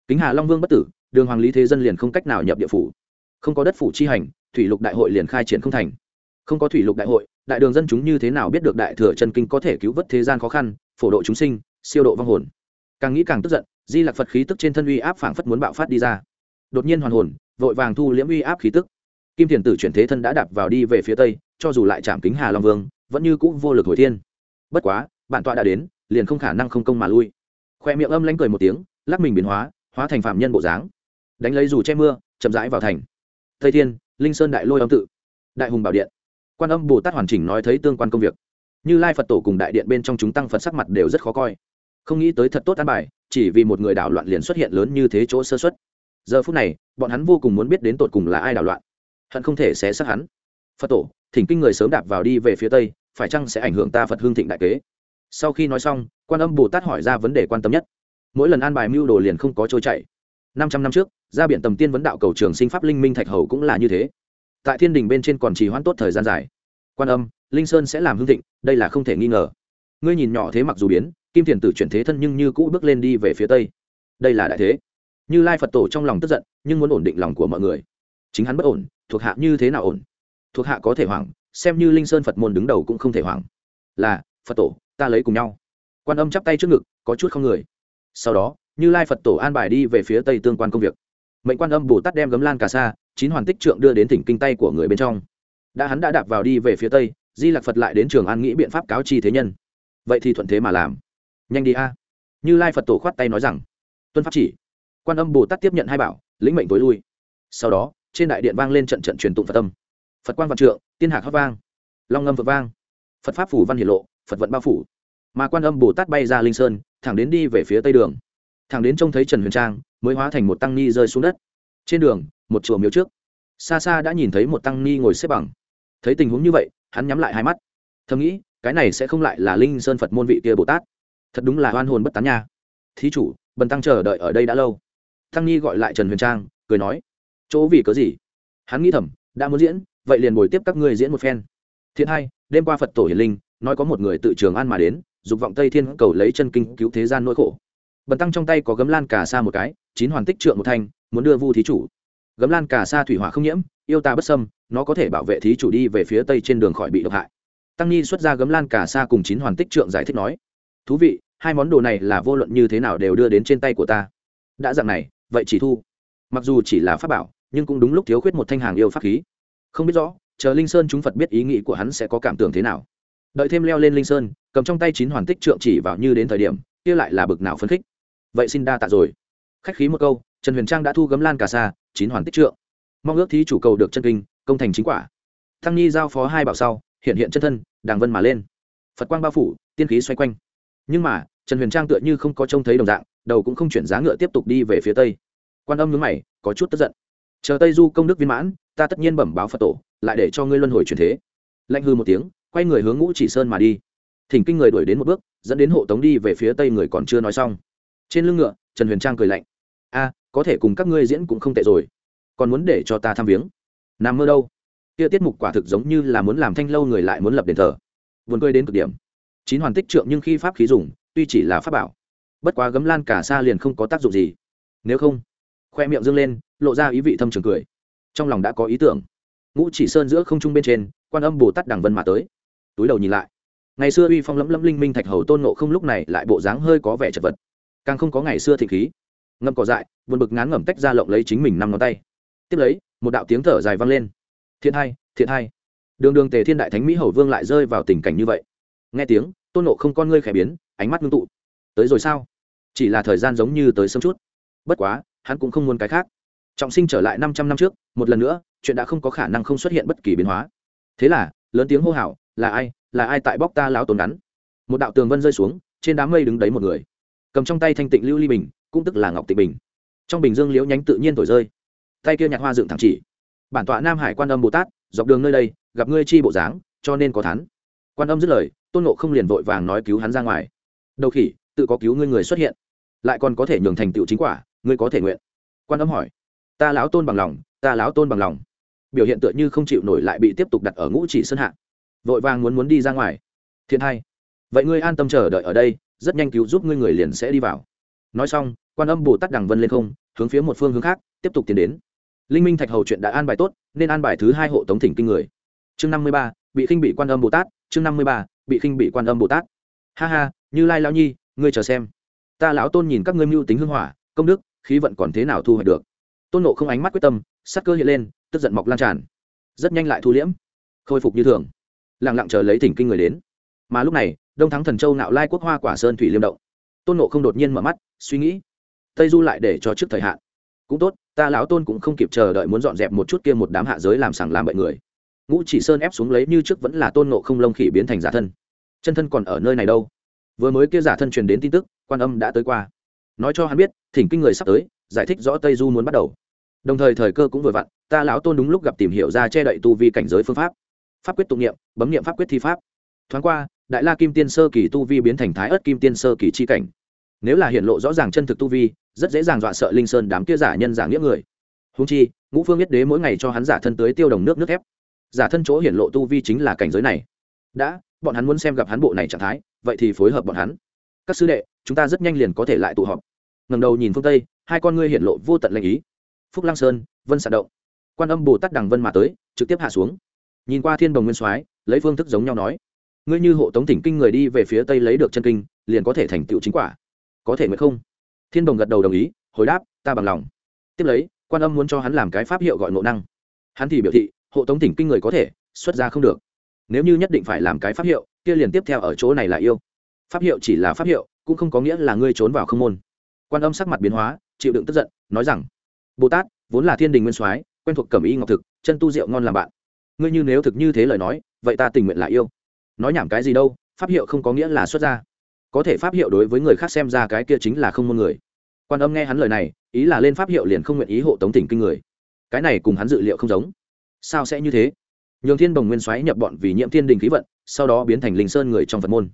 Kính hà long vương bất tử, đường hoàng lý thế dân liền không cách nào nhập địa phủ. Không có đất phủ chi hành, thủy lục đại hội liền khai triển không thành. Không có thủy lục đại hội, đại đường dân chúng như thế nào biết được đại thừa chân kinh có thể cứu vớt thế gian khó khăn, phổ độ chúng sinh, siêu độ vong hồn? Càng nghĩ càng tức giận di lạc phật khí tức trên thân uy áp phảng phất muốn bạo phát đi ra. Đột nhiên hoàn hồn, vội vàng thu liễm uy áp khí tức. Kim thiền tử chuyển thế thân đã đạp vào đi về phía tây, cho dù lại chạm kính hà long vương, vẫn như cũ vô lực hồi thiên. Bất quá, bản tọa đã đến, liền không khả năng không công mà lui. Khoe miệng âm lánh cười một tiếng, lắc mình biến hóa hóa thành phạm nhân bộ dáng. Đánh lấy dù che mưa, chậm rãi vào thành. Tây thiên, linh sơn đại lôi âm tự. Đại hùng bảo điện. Quan âm bồ tát hoàn chỉnh nói thấy tương quan công việc. Như lai phật tổ cùng đại điện bên trong chúng tăng phật sắc mặt đều rất khó coi. Không nghĩ tới thật tốt an bài chỉ vì một người đảo loạn liền xuất hiện lớn như thế chỗ sơ xuất. Giờ phút này, bọn hắn vô cùng muốn biết đến tột cùng là ai đảo loạn. Hận không thể xé xác hắn. Phật tổ, thỉnh kinh người sớm đạp vào đi về phía tây, phải chăng sẽ ảnh hưởng ta phật hương thịnh đại kế? Sau khi nói xong, quan âm bồ tát hỏi ra vấn đề quan tâm nhất. Mỗi lần an bài mưu đồ liền không có trôi chảy. Năm trăm năm trước, ra biển tầm tiên vấn đạo cầu trường sinh pháp linh minh thạch hầu cũng là như thế. Tại thiên đình bên trên còn trì hoãn tốt thời gian dài. Quan âm, linh sơn sẽ làm hương thịnh, đây là không thể nghi ngờ. Ngươi nhìn nhỏ thế mặc dù biến kim thiền tử chuyển thế thân nhưng như cũ bước lên đi về phía tây. Đây là đại thế. Như lai phật tổ trong lòng tức giận, nhưng muốn ổn định lòng của mọi người. Chính hắn bất ổn, thuộc hạ như thế nào ổn? Thuộc hạ có thể hoảng, xem như linh sơn phật môn đứng đầu cũng không thể hoảng. Là, phật tổ, ta lấy cùng nhau. Quan âm chắp tay trước ngực, có chút không người. Sau đó, như lai phật tổ an bài đi về phía tây tương quan công việc. Mệnh quan âm bồ tát đem gấm lan cà sa, chín hoàn tích trượng đưa đến tỉnh kinh tay của người bên trong. Đã hắn đã đạp vào đi về phía tây, di lạc phật lại đến trường an nghĩ biện pháp cáo chi thế nhân. Vậy thì thuận thế mà làm nhanh đi a. Như lai phật tổ khoát tay nói rằng, tuân pháp chỉ. Quan âm bồ tát tiếp nhận hai bảo, lĩnh mệnh tối lui. Sau đó, trên đại điện vang lên trận trận truyền tụng phật tâm phật quan văn trượng, tiên hạc hót vang. Long ngâm phật vang. Phật pháp phủ văn hiển lộ, phật vận bao phủ. Mà quan âm bồ tát bay ra linh sơn, thẳng đến đi về phía tây đường. Thẳng đến trông thấy trần huyền trang, mới hóa thành một tăng ni rơi xuống đất. Trên đường, một chùa miếu trước. Xa xa đã nhìn thấy một tăng ni ngồi xếp bằng. Thấy tình huống như vậy, hắn nhắm lại hai mắt. Thầm nghĩ, cái này sẽ không lại là linh sơn phật môn vị kia bồ tát thật đúng là oan hồn bất tán nha. Thí chủ, bần tăng chờ đợi ở đây đã lâu. Tăng ni gọi lại trần huyền trang, cười nói, chỗ vì cớ gì? Hắn nghĩ thầm, đã muốn diễn, vậy liền bồi tiếp các ngươi diễn một phen. Thiện hai, đêm qua phật tổ hiền linh, nói có một người tự trường an mà đến, dục vọng tây thiên cầu lấy chân kinh cứu thế gian nỗi khổ. Bần tăng trong tay có gấm lan cà sa một cái, chín hoàn tích trượng một thanh, muốn đưa vu thí chủ. Gấm lan cà sa thủy hỏa không nhiễm, yêu ta bất sâm nó có thể bảo vệ thí chủ đi về phía tây trên đường khỏi bị độc hại. Tăng nhi xuất ra gấm lan cà sa cùng chín hoàn tích trượng giải thích nói, thú vị hai món đồ này là vô luận như thế nào đều đưa đến trên tay của ta. Đã dạng này, vậy chỉ thu. Mặc dù chỉ là pháp bảo, nhưng cũng đúng lúc thiếu khuyết một thanh hàng yêu pháp khí. Không biết rõ, chờ linh sơn chúng phật biết ý nghĩ của hắn sẽ có cảm tưởng thế nào. Đợi thêm leo lên linh sơn, cầm trong tay chín hoàn tích trượng chỉ vào như đến thời điểm, kia lại là bực nào phấn khích. Vậy xin đa tạ rồi. Khách khí một câu, trần huyền trang đã thu gấm lan cà sa, chín hoàn tích trượng. Mong ước thí chủ cầu được chân kinh, công thành chính quả. Thăng nhi giao phó hai bảo sau, hiện hiện chân thân, đàng vân mà lên. Phật quang bao phủ, tiên khí xoay quanh nhưng mà, trần huyền trang tựa như không có trông thấy đồng dạng, đầu cũng không chuyển giá ngựa tiếp tục đi về phía tây. Quan âm nhướng mày, có chút tức giận. Chờ tây du công đức viên mãn, ta tất nhiên bẩm báo phật tổ, lại để cho ngươi luân hồi truyền thế. Lạnh hư một tiếng, quay người hướng ngũ chỉ sơn mà đi. Thỉnh kinh người đuổi đến một bước, dẫn đến hộ tống đi về phía tây người còn chưa nói xong. Trên lưng ngựa, trần huyền trang cười lạnh. A, có thể cùng các ngươi diễn cũng không tệ rồi. Còn muốn để cho ta tham viếng? Nằm mơ đâu? Kia tiết mục quả thực giống như là muốn làm thanh lâu người lại muốn lập đền thờ. Vườn cười đến cực điểm chín hoàn tích trượng nhưng khi pháp khí dùng, tuy chỉ là pháp bảo, bất quá gấm lan cả xa liền không có tác dụng gì. Nếu không, khoe miệng dâng lên, lộ ra ý vị thâm trường cười. Trong lòng đã có ý tưởng. Ngũ chỉ sơn giữa không trung bên trên, quan âm bồ tát đằng vân mà tới. Túi đầu nhìn lại. Ngày xưa uy phong lẫm lẫm linh minh thạch hầu tôn nộ không lúc này lại bộ dáng hơi có vẻ chật vật. Càng không có ngày xưa thịnh khí. Ngâm cỏ dại, buồn bực ngán ngẩm tách ra lộng lấy chính mình năm ngón tay. Tiếp lấy, một đạo tiếng thở dài vang lên. Thiện hai thiện hai. Đường đường tề thiên đại thánh mỹ hầu vương lại rơi vào tình cảnh như vậy nghe tiếng, tôn nộ không con ngươi khẽ biến, ánh mắt ngưng tụ. Tới rồi sao? Chỉ là thời gian giống như tới sớm chút. Bất quá, hắn cũng không muốn cái khác. Trọng sinh trở lại năm trăm năm trước, một lần nữa, chuyện đã không có khả năng không xuất hiện bất kỳ biến hóa. Thế là, lớn tiếng hô hào, là ai? Là ai tại bóc ta láo tồn ngắn? Một đạo tường vân rơi xuống, trên đám mây đứng đấy một người. Cầm trong tay thanh tịnh lưu ly bình, cũng tức là ngọc tịnh bình. Trong bình dương liễu nhánh tự nhiên thổi rơi. Tay kia nhặt hoa dựng thẳng chỉ. Bản tọa nam hải quan âm bồ tát, dọc đường nơi đây, gặp ngươi chi bộ dáng, cho nên có thắn quan âm dứt lời, tôn nộ không liền vội vàng nói cứu hắn ra ngoài. Đầu khỉ, tự có cứu ngươi người xuất hiện. Lại còn có thể nhường thành tựu chính quả, ngươi có thể nguyện. Quan âm hỏi. Ta láo tôn bằng lòng, ta láo tôn bằng lòng. Biểu hiện tựa như không chịu nổi lại bị tiếp tục đặt ở ngũ chỉ sơn hạ. Vội vàng muốn muốn đi ra ngoài. Thiện hai vậy ngươi an tâm chờ đợi ở đây, rất nhanh cứu giúp ngươi người liền sẽ đi vào. Nói xong, quan âm bồ tát đằng vân lên không, hướng phía một phương hướng khác, tiếp tục tiến đến. Linh minh thạch hầu chuyện đã an bài tốt, nên an bài thứ hai hộ tống thỉnh kinh người. Chương năm mươi ba, bị khinh bị quan âm bồ tát chương năm mươi ba, bị khinh bị quan âm bồ tát. Ha ha, như lai lão nhi, ngươi chờ xem. Ta lão tôn nhìn các ngươi mưu tính hưng hỏa, công đức, khí vận còn thế nào thu hoạch được. Tôn nộ không ánh mắt quyết tâm, sắc cơ hiện lên, tức giận mọc lan tràn. Rất nhanh lại thu liễm, khôi phục như thường. Lặng lặng chờ lấy thỉnh kinh người đến. Mà lúc này, đông thắng thần châu nạo lai quốc hoa quả sơn thủy liêm động. Tôn nộ không đột nhiên mở mắt, suy nghĩ. Tây du lại để cho trước thời hạn. Cũng tốt, ta lão tôn cũng không kịp chờ đợi muốn dọn dẹp một chút kia một đám hạ giới làm sảng làm bậy người ngũ chỉ sơn ép xuống lấy như trước vẫn là tôn nộ không lông khỉ biến thành giả thân. Chân thân còn ở nơi này đâu? Vừa mới kia giả thân truyền đến tin tức, quan âm đã tới qua. Nói cho hắn biết, thỉnh kinh người sắp tới, giải thích rõ tây du muốn bắt đầu. Đồng thời thời cơ cũng vừa vặn, ta lão tôn đúng lúc gặp tìm hiểu ra che đậy tu vi cảnh giới phương pháp. Pháp quyết tụng niệm, bấm niệm pháp quyết thi pháp. Thoáng qua, đại la kim tiên sơ kỳ tu vi biến thành thái ớt kim tiên sơ kỳ chi cảnh. Nếu là hiện lộ rõ ràng chân thực tu vi, rất dễ dàng dọa sợ linh sơn đám kia giả nhân giả nghĩa người. Húng chi, ngũ phương biết đế mỗi ngày cho hắn giả thân tới tiêu đồng nước nước thép giả thân chỗ hiển lộ tu vi chính là cảnh giới này. Đã, bọn hắn muốn xem gặp hắn bộ này trạng thái, vậy thì phối hợp bọn hắn. Các sư đệ, chúng ta rất nhanh liền có thể lại tụ họp. Ngầm đầu nhìn phương tây, hai con ngươi hiển lộ vô tận lệnh ý. Phúc lăng sơn, vân sạt động. Quan âm bồ tát đằng vân mà tới, trực tiếp hạ xuống. Nhìn qua thiên đồng nguyên soái, lấy phương thức giống nhau nói. Ngươi như hộ tống tỉnh kinh người đi về phía tây lấy được chân kinh, liền có thể thành tựu chính quả. Có thể nguyện không? Thiên đồng gật đầu đồng ý, hồi đáp, ta bằng lòng. Tiếp lấy, quan âm muốn cho hắn làm cái pháp hiệu gọi ngộ năng. Hắn thì biểu thị hộ tống tỉnh kinh người có thể, xuất ra không được. Nếu như nhất định phải làm cái pháp hiệu, kia liền tiếp theo ở chỗ này là yêu. Pháp hiệu chỉ là pháp hiệu, cũng không có nghĩa là ngươi trốn vào không môn. Quan âm sắc mặt biến hóa, chịu đựng tức giận, nói rằng, bồ tát, vốn là thiên đình nguyên soái, quen thuộc cẩm y ngọc thực, chân tu rượu ngon làm bạn. Ngươi như nếu thực như thế lời nói, vậy ta tình nguyện là yêu. Nói nhảm cái gì đâu, pháp hiệu không có nghĩa là xuất ra. Có thể pháp hiệu đối với người khác xem ra cái kia chính là không môn người. Quan âm nghe hắn lời này, ý là lên pháp hiệu liền không nguyện ý hộ tống tỉnh kinh người. Cái này cùng hắn dự liệu không giống sao sẽ như thế? Nhường thiên bồng nguyên xoáy nhập bọn vì nhiễm thiên đình khí vận, sau đó biến thành linh sơn người trong phật môn.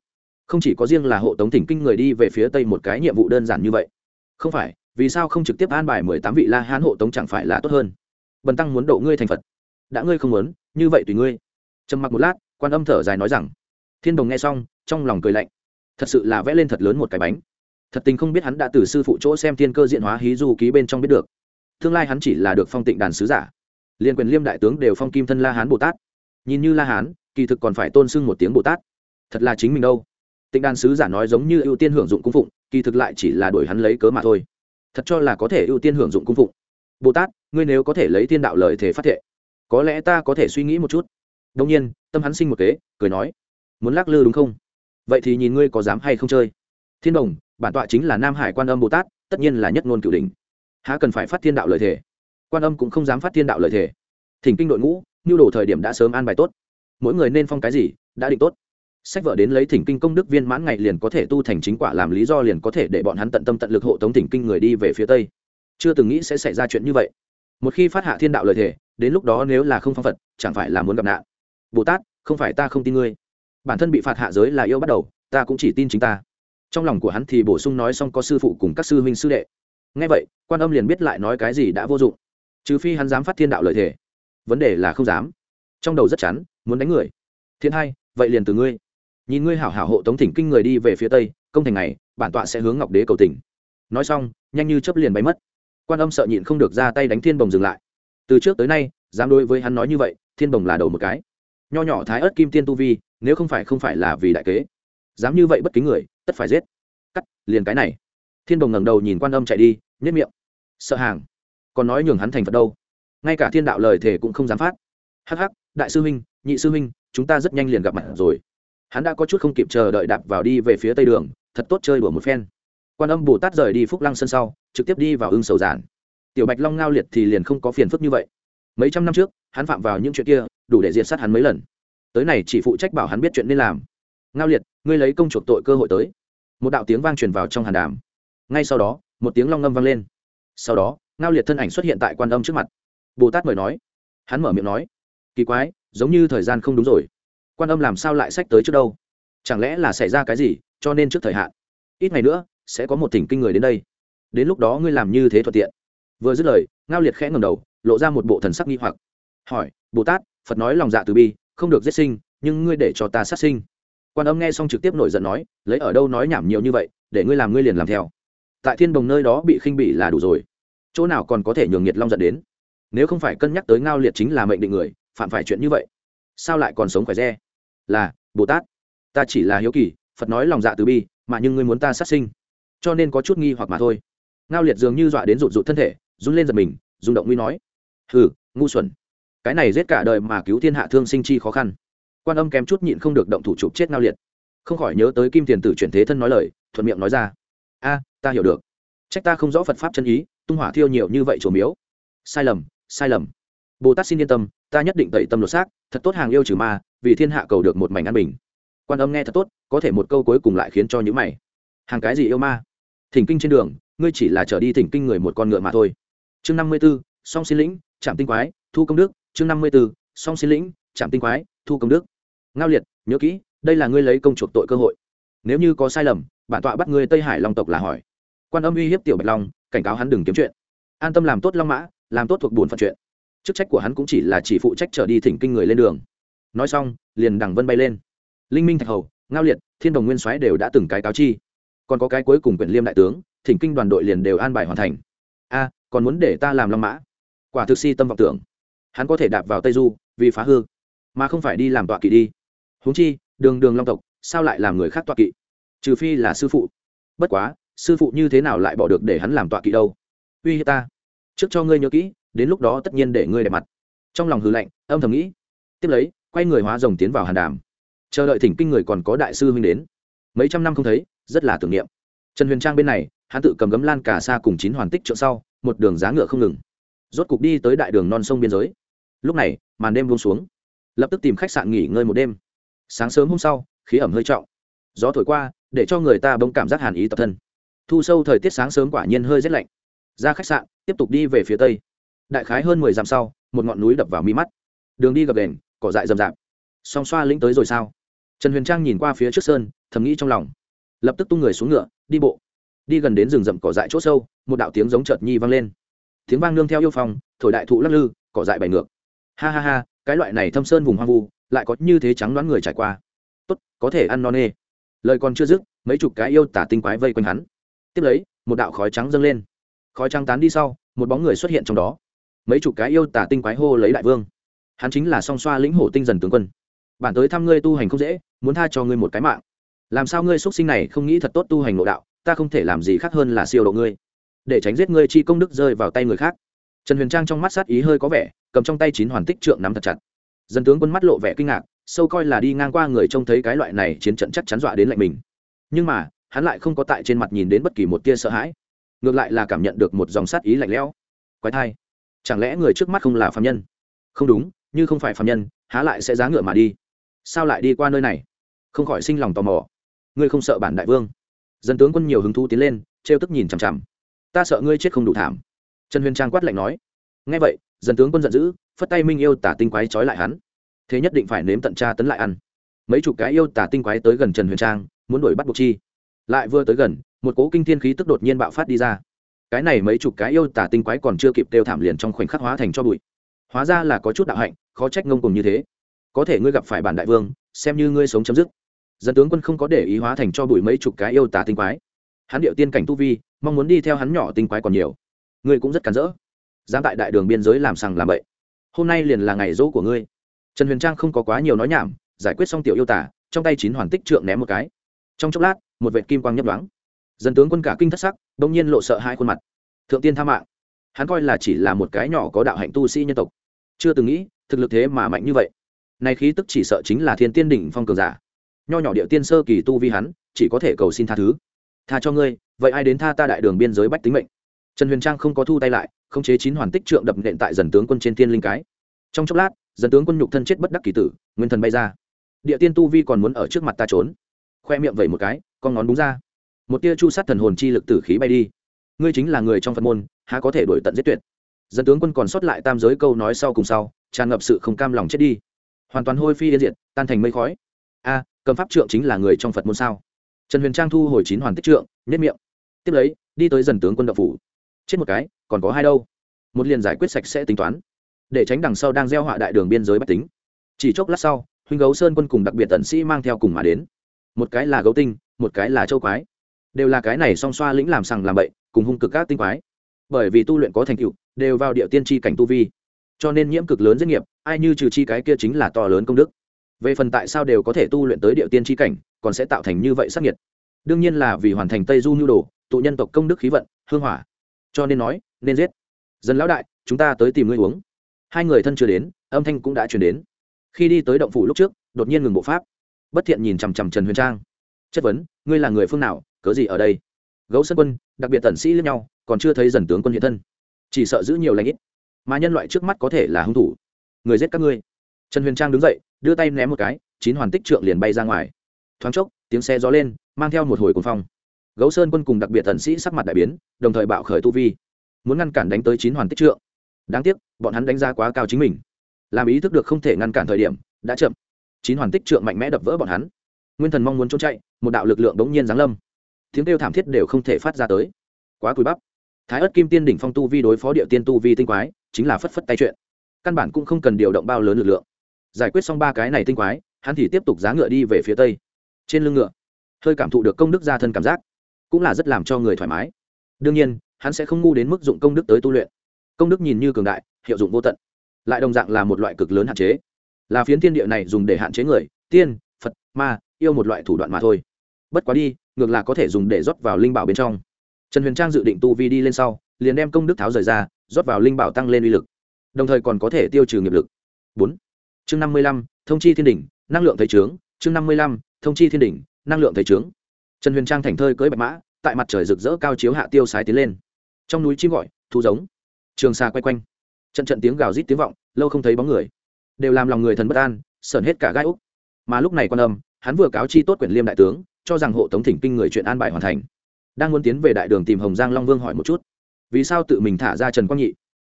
Không chỉ có riêng là hộ tống thỉnh kinh người đi về phía tây một cái nhiệm vụ đơn giản như vậy. Không phải, vì sao không trực tiếp an bài mười tám vị la hán hộ tống chẳng phải là tốt hơn? Bần tăng muốn độ ngươi thành phật. Đã ngươi không muốn, như vậy tùy ngươi. Trầm mặc một lát, quan âm thở dài nói rằng, thiên đồng nghe xong, trong lòng cười lạnh. Thật sự là vẽ lên thật lớn một cái bánh. Thật tình không biết hắn đã từ sư phụ chỗ xem thiên cơ diện hóa hí du ký bên trong biết được. Tương lai hắn chỉ là được phong tịnh đàn sứ giả liên quyền liêm đại tướng đều phong kim thân la hán bồ tát. Nhìn như la hán, kỳ thực còn phải tôn sưng một tiếng bồ tát. Thật là chính mình đâu. Tịnh đàn sứ giả nói giống như ưu tiên hưởng dụng cung phụng, kỳ thực lại chỉ là đổi hắn lấy cớ mà thôi. Thật cho là có thể ưu tiên hưởng dụng cung phụng. Bồ tát, ngươi nếu có thể lấy thiên đạo lời thể phát thệ, có lẽ ta có thể suy nghĩ một chút. Đông nhiên, tâm hắn sinh một kế, cười nói, muốn lắc lư đúng không? Vậy thì nhìn ngươi có dám hay không chơi. Thiên đồng, bản tọa chính là nam hải quan âm bồ tát, tất nhiên là nhất ngôn cửu đình há cần phải phát thiên đạo lợi thể quan âm cũng không dám phát thiên đạo lợi thể thỉnh kinh đội ngũ, nhu đồ thời điểm đã sớm an bài tốt. Mỗi người nên phong cái gì, đã định tốt. Sách vở đến lấy thỉnh kinh công đức viên mãn ngày liền có thể tu thành chính quả làm lý do liền có thể để bọn hắn tận tâm tận lực hộ tống thỉnh kinh người đi về phía tây. Chưa từng nghĩ sẽ xảy ra chuyện như vậy. Một khi phát hạ thiên đạo lời thể đến lúc đó nếu là không phong phật, chẳng phải là muốn gặp nạn. Bồ tát, không phải ta không tin ngươi. Bản thân bị phạt hạ giới là yêu bắt đầu, ta cũng chỉ tin chính ta. Trong lòng của hắn thì bổ sung nói xong có sư phụ cùng các sư huynh sư đệ. Ngay vậy, quan âm liền biết lại nói cái gì đã vô dụng trừ phi hắn dám phát thiên đạo lợi thể vấn đề là không dám. Trong đầu rất chắn muốn đánh người. Thiên hai, vậy liền từ ngươi. Nhìn ngươi hảo hảo hộ tống thỉnh kinh người đi về phía tây, công thành này bản tọa sẽ hướng ngọc đế cầu tỉnh nói xong, nhanh như chấp liền bay mất. Quan âm sợ nhịn không được ra tay đánh thiên bồng dừng lại. Từ trước tới nay, dám đối với hắn nói như vậy, thiên bồng là đầu một cái. Nho nhỏ thái ớt kim tiên tu vi, nếu không phải không phải là vì đại kế. Dám như vậy bất kính người, tất phải giết. Cắt, liền cái này. Thiên bồng ngẩng đầu nhìn quan âm chạy đi nhất miệng. Sợ hàng còn nói nhường hắn thành phật đâu. Ngay cả thiên đạo lời thể cũng không dám phát. Hắc hắc, đại sư huynh, nhị sư huynh, chúng ta rất nhanh liền gặp mặt rồi. Hắn đã có chút không kịp chờ đợi đạp vào đi về phía tây đường, thật tốt chơi đùa một phen. Quan âm bồ tát rời đi phúc lăng sân sau, trực tiếp đi vào ưng sầu giản. Tiểu bạch long ngao liệt thì liền không có phiền phức như vậy. Mấy trăm năm trước, hắn phạm vào những chuyện kia, đủ để diệt sát hắn mấy lần. Tới này chỉ phụ trách bảo hắn biết chuyện nên làm. Ngao liệt, ngươi lấy công chuộc tội cơ hội tới. Một đạo tiếng vang truyền vào trong hàn đàm. Ngay sau đó, một tiếng long ngâm vang lên. Sau đó ngao liệt thân ảnh xuất hiện tại quan âm trước mặt. Bồ tát mời nói. Hắn mở miệng nói. Kỳ quái, giống như thời gian không đúng rồi. Quan âm làm sao lại sách tới trước đâu? Chẳng lẽ là xảy ra cái gì, cho nên trước thời hạn? Ít ngày nữa, sẽ có một thỉnh kinh người đến đây. Đến lúc đó ngươi làm như thế thuận tiện. Vừa dứt lời, ngao liệt khẽ ngầm đầu, lộ ra một bộ thần sắc nghi hoặc. Hỏi bồ tát phật nói lòng dạ từ bi, không được giết sinh, nhưng ngươi để cho ta sát sinh. Quan âm nghe xong trực tiếp nổi giận nói, lấy ở đâu nói nhảm nhiều như vậy, để ngươi làm ngươi liền làm theo. Tại thiên đồng nơi đó bị khinh bỉ là đủ rồi chỗ nào còn có thể nhường nhiệt long giận đến? Nếu không phải cân nhắc tới ngao liệt chính là mệnh định người, phạm phải chuyện như vậy, sao lại còn sống khỏe re? Là, bồ tát, ta chỉ là hiếu kỳ, phật nói lòng dạ từ bi, mà nhưng ngươi muốn ta sát sinh, cho nên có chút nghi hoặc mà thôi. Ngao liệt dường như dọa đến rụt rụt thân thể, run lên giật mình, rung động nguy nói, hừ, ngu xuẩn, cái này giết cả đời mà cứu thiên hạ thương sinh chi khó khăn. Quan âm kém chút nhịn không được động thủ chụp chết ngao liệt. Không khỏi nhớ tới kim tiền tử chuyển thế thân nói lời, thuận miệng nói ra, a, ta hiểu được trách ta không rõ phật pháp chân ý, tung hỏa thiêu nhiều như vậy chủ miếu. Sai lầm sai lầm. Bồ tát xin yên tâm, ta nhất định tẩy tâm lột xác, thật tốt hàng yêu trừ ma, vì thiên hạ cầu được một mảnh an bình. Quan âm nghe thật tốt, có thể một câu cuối cùng lại khiến cho những mày. Hàng cái gì yêu ma? Thỉnh kinh trên đường, ngươi chỉ là trở đi thỉnh kinh người một con ngựa mà thôi. Chương năm mươi b ố song xin lĩnh, trạm tinh quái, thu công đức. Chương năm mươi b ố song xin lĩnh, trạm tinh quái, thu công đức. Ngao liệt, nhớ kỹ, đây là ngươi lấy công chuộc tội cơ hội. Nếu như có sai lầm, bản tọa bắt ngươi tây hải long tộc là hỏi quan âm uy hiếp tiểu bạch long, cảnh cáo hắn đừng kiếm chuyện. An tâm làm tốt long mã, làm tốt thuộc bổn phận chuyện. Chức trách của hắn cũng chỉ là chỉ phụ trách trở đi thỉnh kinh người lên đường. Nói xong, liền đằng vân bay lên. Linh minh thạch hầu, ngao liệt, thiên đồng nguyên soái đều đã từng cái cáo chi. Còn có cái cuối cùng quyền liêm đại tướng, thỉnh kinh đoàn đội liền đều an bài hoàn thành. A, còn muốn để ta làm long mã? Quả thực si tâm vọng tưởng. Hắn có thể đạp vào tây du, vì phá hư, mà không phải đi làm tọa kỵ đi. Huống chi, đường đường long tộc, sao lại làm người khác tọa kỵ? Trừ phi là sư phụ. Bất quá sư phụ như thế nào lại bỏ được để hắn làm tọa kỵ đâu? Uy hiếp ta. Trước cho ngươi nhớ kỹ, đến lúc đó tất nhiên để ngươi đẹp mặt. Trong lòng hư lạnh, âm thầm nghĩ. Tiếp lấy, quay người hóa rồng tiến vào hàn đàm. Chờ đợi thỉnh kinh người còn có đại sư huynh đến. Mấy trăm năm không thấy, rất là tưởng niệm. Trần huyền trang bên này, hắn tự cầm gấm lan cả xa cùng chín hoàn tích trượng sau, một đường giá ngựa không ngừng. Rốt cục đi tới đại đường non sông biên giới. Lúc này, màn đêm buông xuống. Lập tức tìm khách sạn nghỉ ngơi một đêm. Sáng sớm hôm sau, khí ẩm hơi trọng. Gió thổi qua, để cho người ta bỗng cảm giác hàn ý tập thân thu sâu thời tiết sáng sớm quả nhiên hơi rét lạnh. Ra khách sạn, tiếp tục đi về phía tây. Đại khái hơn mười dặm sau, một ngọn núi đập vào mi mắt. Đường đi gập đền, cỏ dại rậm rạp. Song xoa lĩnh tới rồi sao? Trần huyền trang nhìn qua phía trước sơn, thầm nghĩ trong lòng. Lập tức tung người xuống ngựa, đi bộ. Đi gần đến rừng rậm cỏ dại c h ỗ sâu, một đạo tiếng giống chợt nhi vang lên. Tiếng vang nương theo yêu phong, thổi đại thụ lắc lư, cỏ dại bày ngược. Ha ha ha, cái loại này thâm sơn vùng hoang vu, lại có như thế trắng đoán người trải qua. Tốt, có thể ăn no nê. Lời còn chưa dứt, mấy chục cái yêu tả tinh quái vây quanh hắn tiếp lấy, một đạo khói trắng dâng lên. Khói trắng tán đi sau, một bóng người xuất hiện trong đó. Mấy chục cái yêu tả tinh quái hô lấy đại vương. Hắn chính là song xoa lĩnh hổ tinh dần tướng quân. Bản tới thăm ngươi tu hành không dễ, muốn tha cho ngươi một cái mạng. Làm sao ngươi xuất sinh này không nghĩ thật tốt tu hành nội đạo, ta không thể làm gì khác hơn là siêu độ ngươi. Để tránh giết ngươi chi công đức rơi vào tay người khác. Trần huyền trang trong mắt sát ý hơi có vẻ, cầm trong tay chín hoàn tích trượng nắm thật chặt. Dân tướng quân mắt lộ vẻ kinh ngạc, sâu coi là đi ngang qua người trông thấy cái loại này chiến trận chắc chắn dọa đến lạnh mình. Nhưng mà hắn lại không có tại trên mặt nhìn đến bất kỳ một tia sợ hãi. Ngược lại là cảm nhận được một dòng sát ý lạnh lẽo. Quái thai. Chẳng lẽ người trước mắt không là phạm nhân? Không đúng, như không phải phạm nhân, há lại sẽ giá ngựa mà đi? Sao lại đi qua nơi này? Không khỏi sinh lòng tò mò. Ngươi không sợ bản đại vương? Dân tướng quân nhiều hứng thú tiến lên, trêu tức nhìn chằm chằm. Ta sợ ngươi chết không đủ thảm. Trần huyền trang quát lạnh nói. Ngay vậy, dân tướng quân giận dữ, phất tay minh yêu tả tinh quái trói lại hắn. Thế nhất định phải nếm tận tra tấn lại ăn. Mấy chục cái yêu tả tinh quái tới gần trần huyền trang, muốn đuổi bắt buộc chi lại vừa tới gần, một cố kinh thiên khí tức đột nhiên bạo phát đi ra. Cái này mấy chục cái yêu tả tinh quái còn chưa kịp kêu thảm liền trong khoảnh khắc hóa thành cho bụi. Hóa ra là có chút đạo hạnh, khó trách ngông cùng như thế. Có thể ngươi gặp phải bản đại vương, xem như ngươi sống chấm dứt. Dân tướng quân không có để ý hóa thành cho bụi mấy chục cái yêu tả tinh quái. Hắn điệu tiên cảnh tu vi, mong muốn đi theo hắn nhỏ tinh quái còn nhiều. Ngươi cũng rất cản rỡ. Dám tại đại đường biên giới làm sằng làm bậy. Hôm nay liền là ngày dỗ của ngươi. Trần huyền trang không có quá nhiều nói nhảm, giải quyết xong tiểu yêu tả trong tay chín hoàn tích trượng ném một cái. Trong chốc lát một vệt kim quang nhấp đoáng dân tướng quân cả kinh thất sắc đông nhiên lộ sợ hai khuôn mặt. Thượng tiên tha mạng. Hắn coi là chỉ là một cái nhỏ có đạo hạnh tu sĩ nhân tộc. Chưa từng nghĩ, thực lực thế mà mạnh như vậy. Này khí tức chỉ sợ chính là thiên tiên đỉnh phong cường giả. Nho nhỏ địa tiên sơ kỳ tu vi hắn, chỉ có thể cầu xin tha thứ. Tha cho ngươi, vậy ai đến tha ta đại đường biên giới bách tính mệnh? Trần huyền trang không có thu tay lại không chế chín hoàn tích trượng đập nện tại dần tướng quân trên thiên linh cái. Trong chốc lát, dần tướng quân nhục thân chết bất đắc kỳ tử, nguyên thần bay ra. Địa tiên tu vi còn muốn ở trước mặt ta trốn. Khoe miệng vẩy một cái con ngón búng ra. Một tia chu sát thần hồn chi lực tử khí bay đi. Ngươi chính là người trong phật môn, há có thể đổi tận giết tuyệt? Dân tướng quân còn sót lại tam giới câu nói sau cùng sau, tràn ngập sự không cam lòng chết đi. Hoàn toàn hôi phi yên diệt, tan thành mây khói. A, cầm pháp trượng chính là người trong phật môn sao? Trần huyền trang thu hồi chín hoàn tích trượng nhất miệng. Tiếp lấy, đi tới dần tướng quân đậu phủ. Chết một cái, còn có hai đâu? Một liền giải quyết sạch sẽ tính toán. Để tránh đằng sau đang gieo họa đại đường biên giới bách tính. Chỉ chốc lát sau, huynh gấu sơn quân cùng đặc biệt tần sĩ mang theo cùng mà đến. Một cái là gấu tinh một cái là châu quái. Đều là cái này song xoa lĩnh làm sằng làm bậy, cùng hung cực các tinh quái. Bởi vì tu luyện có thành tựu, đều vào địa tiên tri cảnh tu vi. Cho nên nhiễm cực lớn doanh nghiệp, ai như trừ chi cái kia chính là to lớn công đức. Về phần tại sao đều có thể tu luyện tới địa tiên tri cảnh, còn sẽ tạo thành như vậy sắc nhiệt đương nhiên là vì hoàn thành tây du nhu đồ, tụ nhân tộc công đức khí vận, hương hỏa. Cho nên nói, nên giết. Dân lão đại, chúng ta tới tìm ngươi uống. Hai người thân chưa đến, âm thanh cũng đã chuyển đến. Khi đi tới động phủ lúc trước, đột nhiên ngừng bộ pháp. Bất thiện nhìn chằm chằm trần huyền trang chất vấn, ngươi là người phương nào, cớ gì ở đây? Gấu sân quân, đặc biệt tần sĩ lẫn nhau, còn chưa thấy dần tướng quân hiện thân. Chỉ sợ giữ nhiều lãnh ít, mà nhân loại trước mắt có thể là hung thủ. Người giết các ngươi. Trần huyền trang đứng dậy, đưa tay ném một cái, chín hoàn tích trượng liền bay ra ngoài. Thoáng chốc, tiếng xe gió lên, mang theo một hồi cuồng phong. Gấu sơn quân cùng đặc biệt tần sĩ sắc mặt đại biến, đồng thời bạo khởi tu vi. Muốn ngăn cản đánh tới chín hoàn tích trượng. Đáng tiếc, bọn hắn đánh giá quá cao chính mình. Làm ý thức được không thể ngăn cản thời điểm, đã chậm. Chín hoàn tích trượng mạnh mẽ đập vỡ bọn hắn nguyên thần mong muốn trốn chạy, một đạo lực lượng đống nhiên giáng lâm. Tiếng kêu thảm thiết đều không thể phát ra tới. Quá cùi bắp. Thái ớt kim tiên đỉnh phong tu vi đối phó địa tiên tu vi tinh quái, chính là phất phất tay chuyện. Căn bản cũng không cần điều động bao lớn lực lượng. Giải quyết xong ba cái này tinh quái, hắn thì tiếp tục giá ngựa đi về phía tây. Trên lưng ngựa, hơi cảm thụ được công đức gia thân cảm giác, cũng là rất làm cho người thoải mái. Đương nhiên, hắn sẽ không ngu đến mức dụng công đức tới tu luyện. Công đức nhìn như cường đại, hiệu dụng vô tận. Lại đồng dạng là một loại cực lớn hạn chế. Là phiến thiên địa này dùng để hạn chế người, tiên, phật, ma yêu một loại thủ đoạn mà thôi. Bất quá đi, ngược là có thể dùng để rót vào linh bảo bên trong. Trần huyền trang dự định tu vi đi lên sau, liền đem công đức tháo rời ra, rót vào linh bảo tăng lên uy lực. Đồng thời còn có thể tiêu trừ nghiệp lực. Bốn. Chương năm mươi lăm, thông chi thiên đỉnh, năng lượng thấy trướng chương năm mươi lăm, thông chi thiên đỉnh, năng lượng thấy trướng trần huyền trang thành thơi cưỡi bạch mã, tại mặt trời rực rỡ cao chiếu hạ tiêu sái tiến lên. Trong núi chim gọi, thu giống. Trường xa quay quanh. Trận trận tiếng gào rít tiếng vọng, lâu không thấy bóng người. Đều làm lòng người thần bất an, sởn hết cả gai úc. Mà lúc này quan âm hắn vừa cáo chi tốt Quyền liêm đại tướng, cho rằng hộ tống thỉnh kinh người chuyện an bài hoàn thành. Đang muốn tiến về đại đường tìm hồng giang long vương hỏi một chút. Vì sao tự mình thả ra trần quang nhị?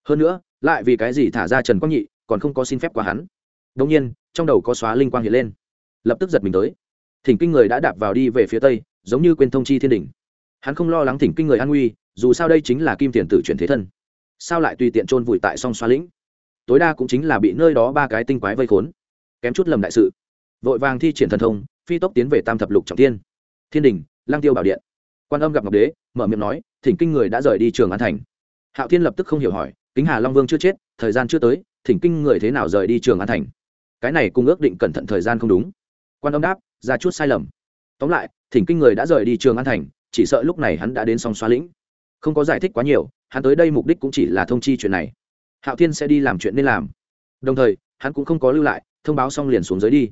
Hơn nữa, lại vì cái gì thả ra trần quang nhị, còn không có xin phép qua hắn? Đông nhiên, trong đầu có xóa linh quang hiện lên. Lập tức giật mình tới. Thỉnh kinh người đã đạp vào đi về phía tây, giống như quên thông chi thiên đình hắn không lo lắng thỉnh kinh người an nguy, dù sao đây chính là kim tiền tử chuyển thế thân. Sao lại tùy tiện chôn vùi tại song xoa lĩnh? Tối đa cũng chính là bị nơi đó ba cái tinh quái vây khốn. Kém chút lầm đại sự vội vàng thi triển thần thông, phi tốc tiến về tam thập lục trọng tiên thiên đình lang tiêu bảo điện. Quan âm gặp ngọc đế, mở miệng nói, thỉnh kinh người đã rời đi trường an thành. Hạo thiên lập tức không hiểu hỏi, kính hà long vương chưa chết, thời gian chưa tới, thỉnh kinh người thế nào rời đi trường an thành? Cái này cùng ước định cẩn thận thời gian không đúng. Quan âm đáp, ra chút sai lầm. Tóm lại, thỉnh kinh người đã rời đi trường an thành, chỉ sợ lúc này hắn đã đến song xoa lĩnh. Không có giải thích quá nhiều, hắn tới đây mục đích cũng chỉ là thông chi chuyện này. Hạo thiên sẽ đi làm chuyện nên làm. Đồng thời, hắn cũng không có lưu lại, thông báo xong liền xuống dưới đi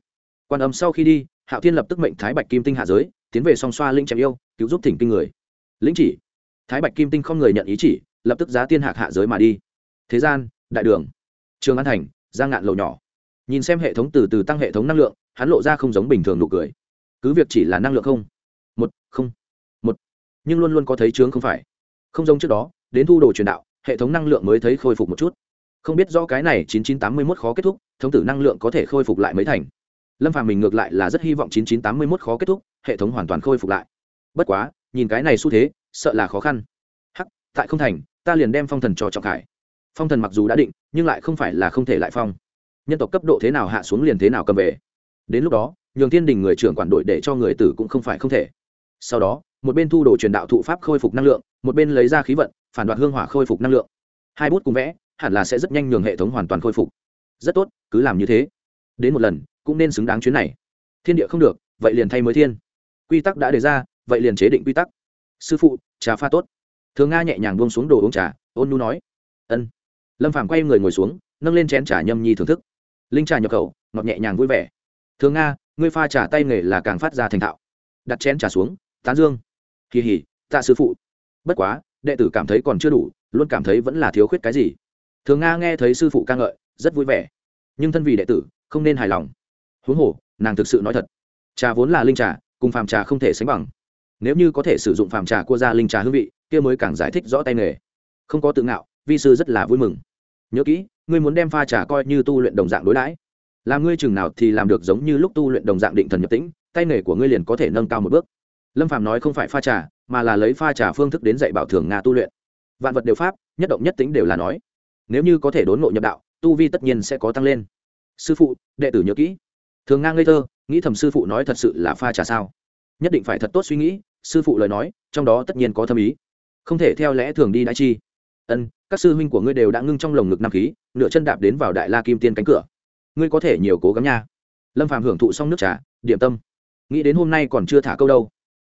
quan âm sau khi đi, hạo thiên lập tức mệnh thái bạch kim tinh hạ giới, tiến về song xoa linh chém yêu, cứu giúp thỉnh kinh người. Lĩnh chỉ. Thái bạch kim tinh không người nhận ý chỉ, lập tức giá tiên hạc hạ giới mà đi. Thế gian, đại đường. Trường an thành, giang ngạn lầu nhỏ. Nhìn xem hệ thống từ từ tăng hệ thống năng lượng, hắn lộ ra không giống bình thường nụ cười. Cứ việc chỉ là năng lượng không. Một không. Một. Nhưng luôn luôn có thấy chướng không phải. Không giống trước đó, đến thu đồ truyền đạo, hệ thống năng lượng mới thấy khôi phục một chút. Không biết do cái này chín chín tám mươi mốt khó kết thúc, thống tử năng lượng có thể khôi phục lại mấy thành lâm phàm mình ngược lại là rất hy vọng chín chín tám mươi mốt khó kết thúc, hệ thống hoàn toàn khôi phục lại. Bất quá, nhìn cái này xu thế, sợ là khó khăn. Hắc, tại không thành, ta liền đem phong thần cho trọng khải. Phong thần mặc dù đã định, nhưng lại không phải là không thể lại phong. Nhân tộc cấp độ thế nào hạ xuống liền thế nào cầm về. Đến lúc đó, nhường thiên đình người trưởng quản đội để cho người tử cũng không phải không thể. Sau đó, một bên thu đồ truyền đạo thụ pháp khôi phục năng lượng, một bên lấy ra khí vận, phản đoạt hương hỏa khôi phục năng lượng. Hai bút cùng vẽ, hẳn là sẽ rất nhanh nhường hệ thống hoàn toàn khôi phục. Rất tốt, cứ làm như thế. Đến một lần cũng nên xứng đáng chuyến này. Thiên địa không được, vậy liền thay mới thiên. Quy tắc đã đề ra, vậy liền chế định quy tắc. Sư phụ, trà pha tốt. Thường nga nhẹ nhàng buông xuống đồ uống trà, ôn nu nói. Ân. Lâm phàm quay người ngồi xuống, nâng lên chén trà nhâm nhi thưởng thức. Linh trà nhập khẩu, ngọt nhẹ nhàng vui vẻ. Thường nga, ngươi pha trà tay nghề là càng phát ra thành thạo. Đặt chén trà xuống, tán dương. Kỳ hỉ, tạ sư phụ. Bất quá, đệ tử cảm thấy còn chưa đủ, luôn cảm thấy vẫn là thiếu khuyết cái gì. Thường nga nghe thấy sư phụ ca ngợi, rất vui vẻ. Nhưng thân vì đệ tử, không nên hài lòng huống hồ, nàng thực sự nói thật. Trà vốn là linh trà, cùng phàm trà không thể sánh bằng. Nếu như có thể sử dụng phàm trà cua ra linh trà hương vị, kia mới càng giải thích rõ tay nghề. Không có tự ngạo, vi sư rất là vui mừng. Nhớ kỹ, ngươi muốn đem pha trà coi như tu luyện đồng dạng đối đãi. Làm ngươi chừng nào thì làm được giống như lúc tu luyện đồng dạng định thần nhập tĩnh, tay nghề của ngươi liền có thể nâng cao một bước. Lâm phàm nói không phải pha trà, mà là lấy pha trà phương thức đến dạy bảo thường nga tu luyện. Vạn vật đều pháp, nhất động nhất tính đều là nói. Nếu như có thể đốn ngộ nhập đạo, tu vi tất nhiên sẽ có tăng lên. Sư phụ, đệ tử nhớ kỹ thường nga ngây thơ, nghĩ thầm sư phụ nói thật sự là pha trà sao. Nhất định phải thật tốt suy nghĩ, sư phụ lời nói, trong đó tất nhiên có thâm ý. Không thể theo lẽ thường đi đã chi. Ân, các sư huynh của ngươi đều đã ngưng trong lồng ngực năm khí, nửa chân đạp đến vào đại la kim tiên cánh cửa. Ngươi có thể nhiều cố gắng nha. Lâm phàm hưởng thụ xong nước trà, điểm tâm. Nghĩ đến hôm nay còn chưa thả câu đâu.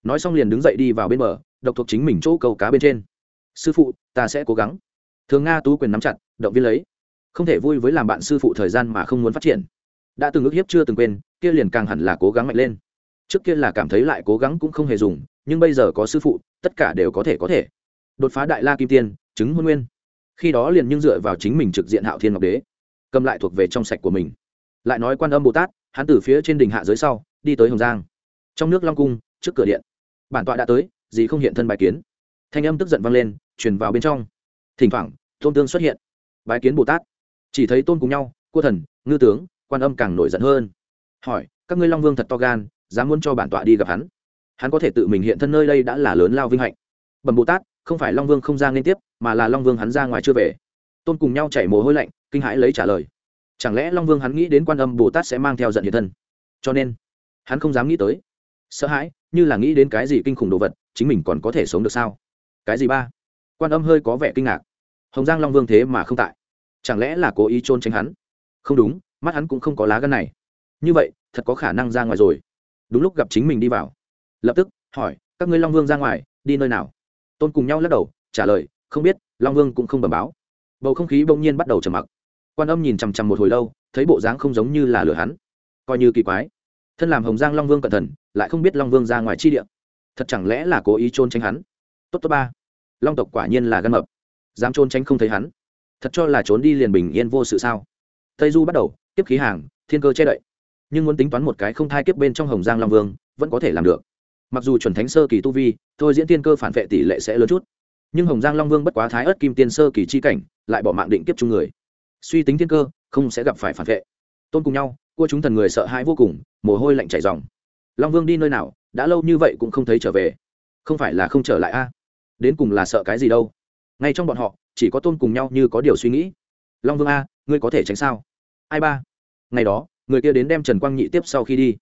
Nói xong liền đứng dậy đi vào bên bờ, độc thuộc chính mình chỗ câu cá bên trên. Sư phụ, ta sẽ cố gắng. Thường nga tú quyền nắm chặt, động viên lấy. Không thể vui với làm bạn sư phụ thời gian mà không muốn phát triển đã từng ước hiếp chưa từng quên, kia liền càng hẳn là cố gắng mạnh lên. Trước kia là cảm thấy lại cố gắng cũng không hề dùng, nhưng bây giờ có sư phụ, tất cả đều có thể có thể. Đột phá đại la kim tiên, chứng hôn nguyên. Khi đó liền nhưng dựa vào chính mình trực diện hạo thiên ngọc đế, cầm lại thuộc về trong sạch của mình. Lại nói quan âm bồ tát, hắn từ phía trên đình hạ dưới sau, đi tới hồng giang. Trong nước long cung, trước cửa điện. Bản tọa đã tới, gì không hiện thân bài kiến. Thanh âm tức giận vang lên, truyền vào bên trong. Thỉnh thoảng, tôn tương xuất hiện. Bài kiến bồ tát. Chỉ thấy tôn cùng nhau, cua thần, ngư tướng quan âm càng nổi giận hơn. Hỏi, các ngươi long vương thật to gan, dám muốn cho bản tọa đi gặp hắn? Hắn có thể tự mình hiện thân nơi đây đã là lớn lao vinh hạnh. Bẩm bồ tát, không phải long vương không ra liên tiếp, mà là long vương hắn ra ngoài chưa về. Tôn cùng nhau chảy mồ hôi lạnh, kinh hãi lấy trả lời. Chẳng lẽ long vương hắn nghĩ đến quan âm bồ tát sẽ mang theo giận hiện thân? Cho nên, hắn không dám nghĩ tới. Sợ hãi, như là nghĩ đến cái gì kinh khủng đồ vật, chính mình còn có thể sống được sao? Cái gì ba? Quan âm hơi có vẻ kinh ngạc. Hồng giang long vương thế mà không tại. Chẳng lẽ là cố ý trôn tránh hắn? Không đúng mắt hắn cũng không có lá gân này. Như vậy, thật có khả năng ra ngoài rồi. Đúng lúc gặp chính mình đi vào. Lập tức, hỏi, các ngươi long vương ra ngoài, đi nơi nào? Tôn cùng nhau lắc đầu, trả lời, không biết, long vương cũng không bẩm báo. Bầu không khí bỗng nhiên bắt đầu trầm mặc. Quan âm nhìn chằm chằm một hồi lâu, thấy bộ dáng không giống như là lừa hắn. Coi như kỳ quái. Thân làm hồng giang long vương cẩn thận, lại không biết long vương ra ngoài chi địa. Thật chẳng lẽ là cố ý trôn tránh hắn? Tốt tốt ba. Long tộc quả nhiên là gan mập. Dám trôn tránh không thấy hắn. Thật cho là trốn đi liền bình yên vô sự sao? Tây du bắt đầu tiếp khí hàng, thiên cơ che đậy. Nhưng muốn tính toán một cái không thai kiếp bên trong hồng giang long vương, vẫn có thể làm được. Mặc dù chuẩn thánh sơ kỳ tu vi, thôi diễn thiên cơ phản vệ tỷ lệ sẽ lớn chút. Nhưng hồng giang long vương bất quá thái ớt kim tiên sơ kỳ chi cảnh, lại bỏ mạng định kiếp chung người. Suy tính thiên cơ, không sẽ gặp phải phản vệ. Tôn cùng nhau, cua chúng thần người sợ hãi vô cùng, mồ hôi lạnh chảy dòng long vương đi nơi nào, đã lâu như vậy cũng không thấy trở về. Không phải là không trở lại a? Đến cùng là sợ cái gì đâu? Ngay trong bọn họ, chỉ có tôn cùng nhau như có điều suy nghĩ. Long vương a, ngươi có thể tránh sao? Ai ba? Ngày đó, người kia đến đem trần quang nhị tiếp sau khi đi.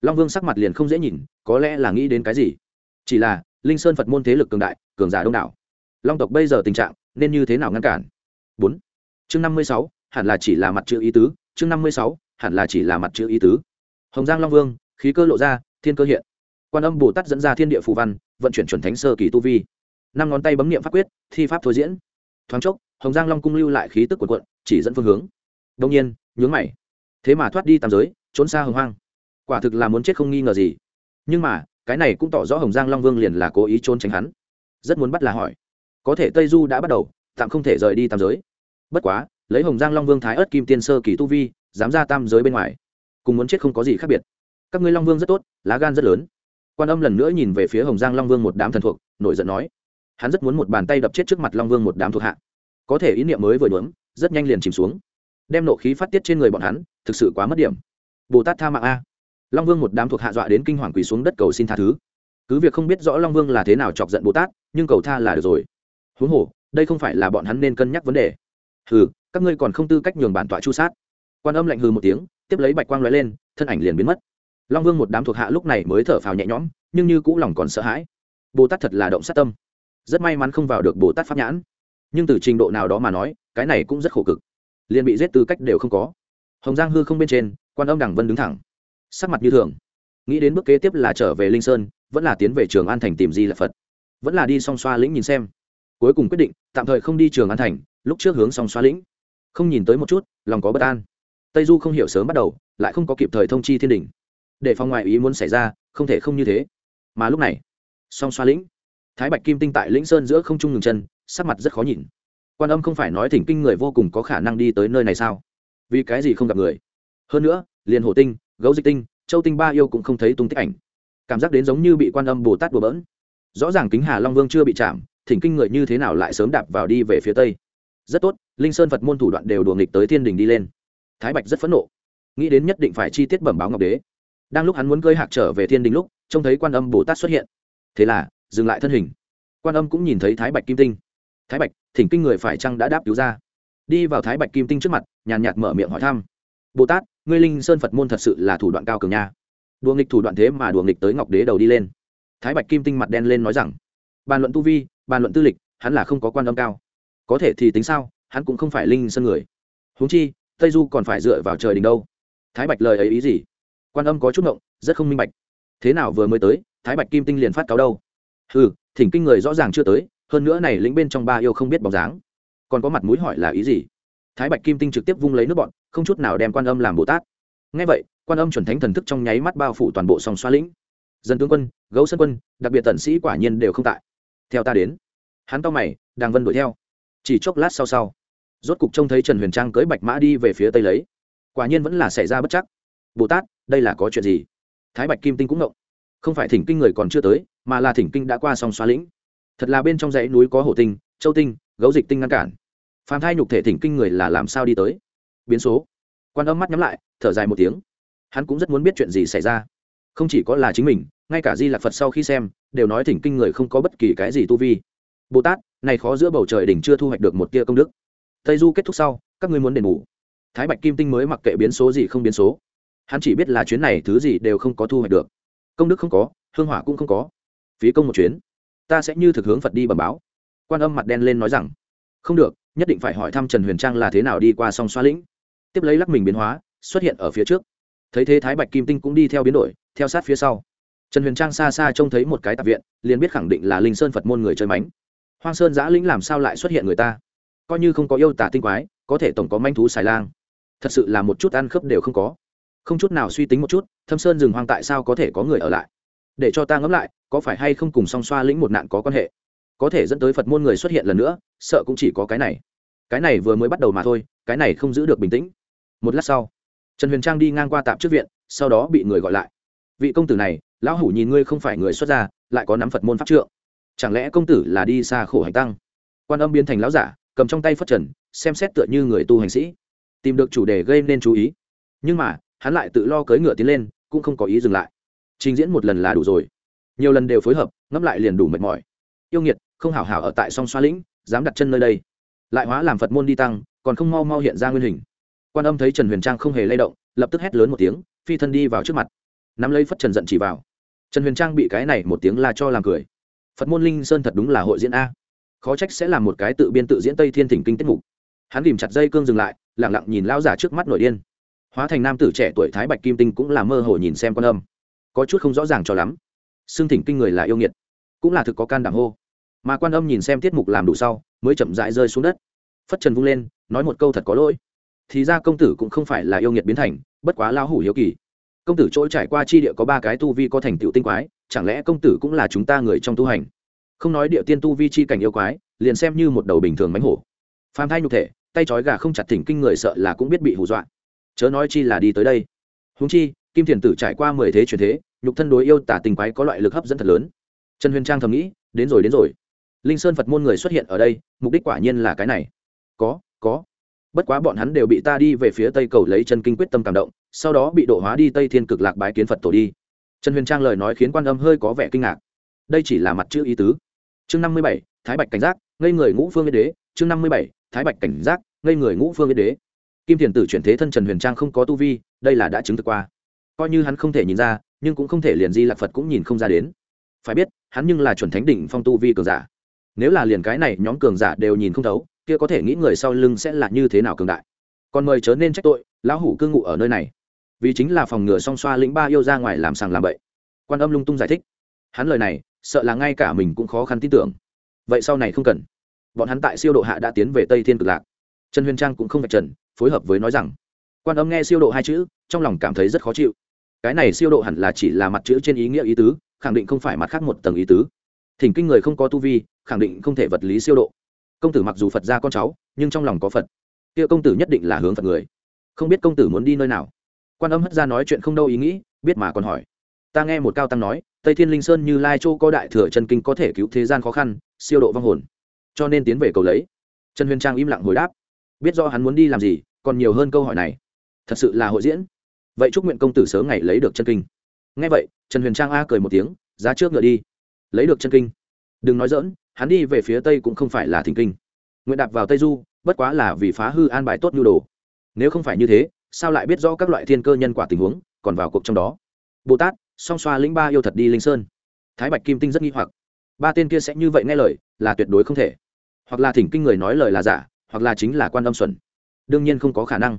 Long vương sắc mặt liền không dễ nhìn, có lẽ là nghĩ đến cái gì? Chỉ là, linh sơn phật môn thế lực cường đại, cường giả đông đảo. Long tộc bây giờ tình trạng, nên như thế nào ngăn cản? Bốn. Chương năm mươi sáu, hẳn là chỉ là mặt chữ ý tứ. Chương năm mươi sáu, hẳn là chỉ là mặt chữ ý tứ. Hồng giang long vương, khí cơ lộ ra, thiên cơ hiện. Quan âm bồ tát dẫn ra thiên địa phù văn, vận chuyển chuẩn thánh sơ kỳ tu vi. Năm ngón tay bấm nghiệm pháp quyết, thi pháp thôi diễn. Thoáng chốc, hồng giang long cung lưu lại khí tức quần quận chỉ dẫn phương hướng. Đông nhiên nhướng mày. Thế mà thoát đi tam giới, trốn xa hồng hoang. Quả thực là muốn chết không nghi ngờ gì. Nhưng mà, cái này cũng tỏ rõ hồng giang long vương liền là cố ý trốn tránh hắn. Rất muốn bắt là hỏi. Có thể tây du đã bắt đầu, tạm không thể rời đi tam giới. Bất quá, lấy hồng giang long vương thái ớt kim tiên sơ kỳ tu vi, dám ra tam giới bên ngoài, cùng muốn chết không có gì khác biệt. Các ngươi long vương rất tốt, lá gan rất lớn. Quan âm lần nữa nhìn về phía hồng giang long vương một đám thần thuộc, nổi giận nói. Hắn rất muốn một bàn tay đập chết trước mặt long vương một đám thuộc hạ. Có thể ý niệm mới vừa nhuốm, rất nhanh liền chìm xuống đem nộ khí phát tiết trên người bọn hắn, thực sự quá mất điểm. Bồ tát tha mạng a. Long vương một đám thuộc hạ dọa đến kinh hoàng quỳ xuống đất cầu xin tha thứ. Cứ việc không biết rõ long vương là thế nào chọc giận bồ tát, nhưng cầu tha là được rồi. Huống hồ, đây không phải là bọn hắn nên cân nhắc vấn đề. Hừ, các ngươi còn không tư cách nhường bản tọa chu sát. Quan âm lạnh hừ một tiếng, tiếp lấy bạch quang lóe lên, thân ảnh liền biến mất. Long vương một đám thuộc hạ lúc này mới thở phào nhẹ nhõm, nhưng như cũ lòng còn sợ hãi. Bồ tát thật là động sát tâm. Rất may mắn không vào được bồ tát pháp nhãn. Nhưng từ trình độ nào đó mà nói, cái này cũng rất khổ cực liền bị giết tư cách đều không có. Hồng giang hư không bên trên, quan âm đằng vân đứng thẳng. Sắc mặt như thường. Nghĩ đến bước kế tiếp là trở về linh sơn, vẫn là tiến về trường an thành tìm di là phật. Vẫn là đi song xoa lĩnh nhìn xem. Cuối cùng quyết định, tạm thời không đi trường an thành, lúc trước hướng song xoa lĩnh. Không nhìn tới một chút, lòng có bất an. Tây du không hiểu sớm bắt đầu, lại không có kịp thời thông chi thiên đình. Để phòng ngoại ý muốn xảy ra, không thể không như thế. Mà lúc này, song xoa lĩnh. Thái bạch kim tinh tại lĩnh sơn giữa không trung ngừng chân, sắc mặt rất khó nhìn quan âm không phải nói thỉnh kinh người vô cùng có khả năng đi tới nơi này sao? Vì cái gì không gặp người? Hơn nữa, liền hổ tinh, gấu dịch tinh, châu tinh ba yêu cũng không thấy tung tích ảnh. Cảm giác đến giống như bị quan âm bồ tát bừa bỡn. Rõ ràng kính hà long vương chưa bị chạm, thỉnh kinh người như thế nào lại sớm đạp vào đi về phía tây. Rất tốt, linh sơn phật môn thủ đoạn đều đùa nghịch tới thiên đình đi lên. Thái bạch rất phẫn nộ. Nghĩ đến nhất định phải chi tiết bẩm báo ngọc đế. Đang lúc hắn muốn cơi hạc trở về thiên đình lúc, trông thấy quan âm bồ tát xuất hiện. Thế là, dừng lại thân hình. Quan âm cũng nhìn thấy thái bạch kim tinh thái bạch, thỉnh kinh người phải chăng đã đáp cứu ra? Đi vào thái bạch kim tinh trước mặt, nhàn nhạt mở miệng hỏi thăm. Bồ tát, ngươi linh sơn phật môn thật sự là thủ đoạn cao cường nha. Đùa nghịch thủ đoạn thế mà đùa nghịch tới ngọc đế đầu đi lên. Thái bạch kim tinh mặt đen lên nói rằng, bàn luận tu vi, bàn luận tư lịch, hắn là không có quan âm cao. Có thể thì tính sao, hắn cũng không phải linh sơn người. Huống chi, tây du còn phải dựa vào trời đình đâu. Thái bạch lời ấy ý gì? Quan âm có chút ngộng, rất không minh bạch. Thế nào vừa mới tới, thái bạch kim tinh liền phát cáo đâu? Ừ thỉnh kinh người rõ ràng chưa tới hơn nữa này lĩnh bên trong ba yêu không biết bóng dáng. Còn có mặt mũi hỏi là ý gì? Thái bạch kim tinh trực tiếp vung lấy nước bọn, không chút nào đem quan âm làm bồ tát. Ngay vậy, quan âm chuẩn thánh thần thức trong nháy mắt bao phủ toàn bộ sòng xoa lĩnh. Dân tướng quân, gấu sân quân, đặc biệt tần sĩ quả nhiên đều không tại. Theo ta đến. Hắn to mày đang vân đuổi theo. Chỉ chốc lát sau sau, rốt cục trông thấy trần huyền trang cưỡi bạch mã đi về phía tây lấy. Quả nhiên vẫn là xảy ra bất chắc. Bồ tát, đây là có chuyện gì? Thái bạch kim tinh cũng ngộng. Không phải thỉnh kinh người còn chưa tới, mà là thỉnh kinh đã qua song xoa lĩnh thật là bên trong dãy núi có hổ tinh, châu tinh, gấu dịch tinh ngăn cản. Phàm thai nhục thể thỉnh kinh người là làm sao đi tới? Biến số. Quan âm mắt nhắm lại, thở dài một tiếng. Hắn cũng rất muốn biết chuyện gì xảy ra. Không chỉ có là chính mình, ngay cả di lạc phật sau khi xem, đều nói thỉnh kinh người không có bất kỳ cái gì tu vi. Bồ tát, này khó giữa bầu trời đỉnh chưa thu hoạch được một tia công đức. Tây du kết thúc sau, các ngươi muốn đền bù. Thái bạch kim tinh mới mặc kệ biến số gì không biến số. Hắn chỉ biết là chuyến này thứ gì đều không có thu hoạch được. Công đức không có, hương hỏa cũng không có. Phí công một chuyến ta sẽ như thực hướng phật đi bẩm báo. Quan âm mặt đen lên nói rằng, không được, nhất định phải hỏi thăm trần huyền trang là thế nào đi qua sông xoa lĩnh. Tiếp lấy lắc mình biến hóa, xuất hiện ở phía trước. Thấy thế thái bạch kim tinh cũng đi theo biến đổi, theo sát phía sau. Trần huyền trang xa xa trông thấy một cái tạp viện, liền biết khẳng định là linh sơn phật môn người chơi mánh. Hoang sơn giã lĩnh làm sao lại xuất hiện người ta? Coi như không có yêu tả tinh quái, có thể tổng có manh thú xài lang. Thật sự là một chút ăn khớp đều không có. Không chút nào suy tính một chút, thâm sơn rừng hoang tại sao có thể có người ở lại? Để cho ta ngẫm lại, có phải hay không cùng song xoa lĩnh một nạn có quan hệ? Có thể dẫn tới phật môn người xuất hiện lần nữa, sợ cũng chỉ có cái này. Cái này vừa mới bắt đầu mà thôi, cái này không giữ được bình tĩnh. Một lát sau, trần huyền trang đi ngang qua tạm trước viện, sau đó bị người gọi lại. Vị công tử này, lão hủ nhìn ngươi không phải người xuất gia, lại có nắm phật môn pháp trượng. Chẳng lẽ công tử là đi xa khổ hành tăng? Quan âm biến thành lão giả, cầm trong tay phất trần, xem xét tựa như người tu hành sĩ. Tìm được chủ đề gây nên chú ý. Nhưng mà, hắn lại tự lo cưỡi ngựa tiến lên, cũng không có ý dừng lại trình diễn một lần là đủ rồi. Nhiều lần đều phối hợp, ngẫm lại liền đủ mệt mỏi. Yêu nghiệt, không hảo hảo ở tại song xoa lĩnh, dám đặt chân nơi đây. Lại hóa làm phật môn đi tăng, còn không mau mau hiện ra nguyên hình. Quan âm thấy trần huyền trang không hề lay động, lập tức hét lớn một tiếng, phi thân đi vào trước mặt. Nắm lấy phất trần giận chỉ vào. Trần huyền trang bị cái này một tiếng là cho làm cười. Phật môn linh sơn thật đúng là hội diễn a. Khó trách sẽ là một cái tự biên tự diễn tây thiên thỉnh kinh tiết mục. Hắn ghìm chặt dây cương dừng lại lẳng lặng nhìn lao giả trước mắt nổi điên. Hóa thành nam tử trẻ tuổi thái bạch kim tinh cũng là mơ hồ nhìn xem quan âm có chút không rõ ràng cho lắm. Xương thỉnh kinh người là yêu nghiệt, cũng là thực có can đảm hô. Mà quan âm nhìn xem tiết mục làm đủ sau, mới chậm rãi rơi xuống đất. Phất trần vung lên, nói một câu thật có lỗi. Thì ra công tử cũng không phải là yêu nghiệt biến thành, bất quá lao hủ hiếu kỳ. Công tử chỗ trải qua chi địa có ba cái tu vi có thành tựu tinh quái, chẳng lẽ công tử cũng là chúng ta người trong tu hành? Không nói địa tiên tu vi chi cảnh yêu quái, liền xem như một đầu bình thường mánh hổ. Phàm thai nhục thể, tay trói gà không chặt thỉnh kinh người sợ là cũng biết bị hù dọa. Chớ nói chi là đi tới đây. Húng chi, kim thiền tử trải qua mười thế truyền thế nhục thân đối yêu tả tình quái có loại lực hấp dẫn thật lớn. Trần huyền trang thầm nghĩ, đến rồi đến rồi. Linh sơn phật môn người xuất hiện ở đây, mục đích quả nhiên là cái này. Có có. Bất quá bọn hắn đều bị ta đi về phía tây cầu lấy chân kinh quyết tâm cảm động, sau đó bị độ hóa đi tây thiên cực lạc bái kiến phật tổ đi. Trần huyền trang lời nói khiến quan âm hơi có vẻ kinh ngạc. Đây chỉ là mặt chữ ý tứ. Chương năm mươi bảy, thái bạch cảnh giác, ngây người ngũ phương yên đế. Chương năm mươi bảy, thái bạch cảnh giác, ngây người ngũ phương yên đế. Kim thiền tử chuyển thế thân trần huyền trang không có tu vi, đây là đã chứng thực qua. Coi như hắn không thể nhìn ra nhưng cũng không thể liền di lạc phật cũng nhìn không ra đến. Phải biết, hắn nhưng là chuẩn thánh đỉnh phong tu vi cường giả. Nếu là liền cái này nhóm cường giả đều nhìn không thấu, kia có thể nghĩ người sau lưng sẽ là như thế nào cường đại. Còn mời chớ nên trách tội, lão hủ cư ngụ ở nơi này. Vì chính là phòng ngừa song xoa lĩnh ba yêu ra ngoài làm sàng làm bậy. Quan âm lung tung giải thích. Hắn lời này, sợ là ngay cả mình cũng khó khăn tin tưởng. Vậy sau này không cần. Bọn hắn tại siêu độ hạ đã tiến về tây thiên cực lạc. Trần huyền trang cũng không vạch trần, phối hợp với nói rằng. Quan âm nghe siêu độ hai chữ, trong lòng cảm thấy rất khó chịu cái này siêu độ hẳn là chỉ là mặt chữ trên ý nghĩa ý tứ, khẳng định không phải mặt khác một tầng ý tứ. Thỉnh kinh người không có tu vi, khẳng định không thể vật lý siêu độ. Công tử mặc dù phật ra con cháu, nhưng trong lòng có phật. Kia công tử nhất định là hướng phật người. Không biết công tử muốn đi nơi nào. Quan âm hất ra nói chuyện không đâu ý nghĩ, biết mà còn hỏi. Ta nghe một cao tăng nói, tây thiên linh sơn như lai châu có đại thừa chân kinh có thể cứu thế gian khó khăn, siêu độ vong hồn. Cho nên tiến về cầu lấy. Trần huyền trang im lặng hồi đáp. Biết do hắn muốn đi làm gì, còn nhiều hơn câu hỏi này. Thật sự là hội diễn vậy chúc nguyện công tử sớm ngày lấy được chân kinh. Ngay vậy, trần huyền trang a cười một tiếng, giá trước ngựa đi. Lấy được chân kinh. Đừng nói dỡn hắn đi về phía tây cũng không phải là thỉnh kinh. Nguyện đạp vào tây du, bất quá là vì phá hư an bài tốt nhu đồ. Nếu không phải như thế, sao lại biết rõ các loại thiên cơ nhân quả tình huống, còn vào cuộc trong đó? Bồ tát, song xoa lĩnh ba yêu thật đi linh sơn. Thái bạch kim tinh rất nghi hoặc. Ba tên kia sẽ như vậy nghe lời, là tuyệt đối không thể. Hoặc là thỉnh kinh người nói lời là giả, hoặc là chính là quan âm xuẩn. Đương nhiên không có khả năng.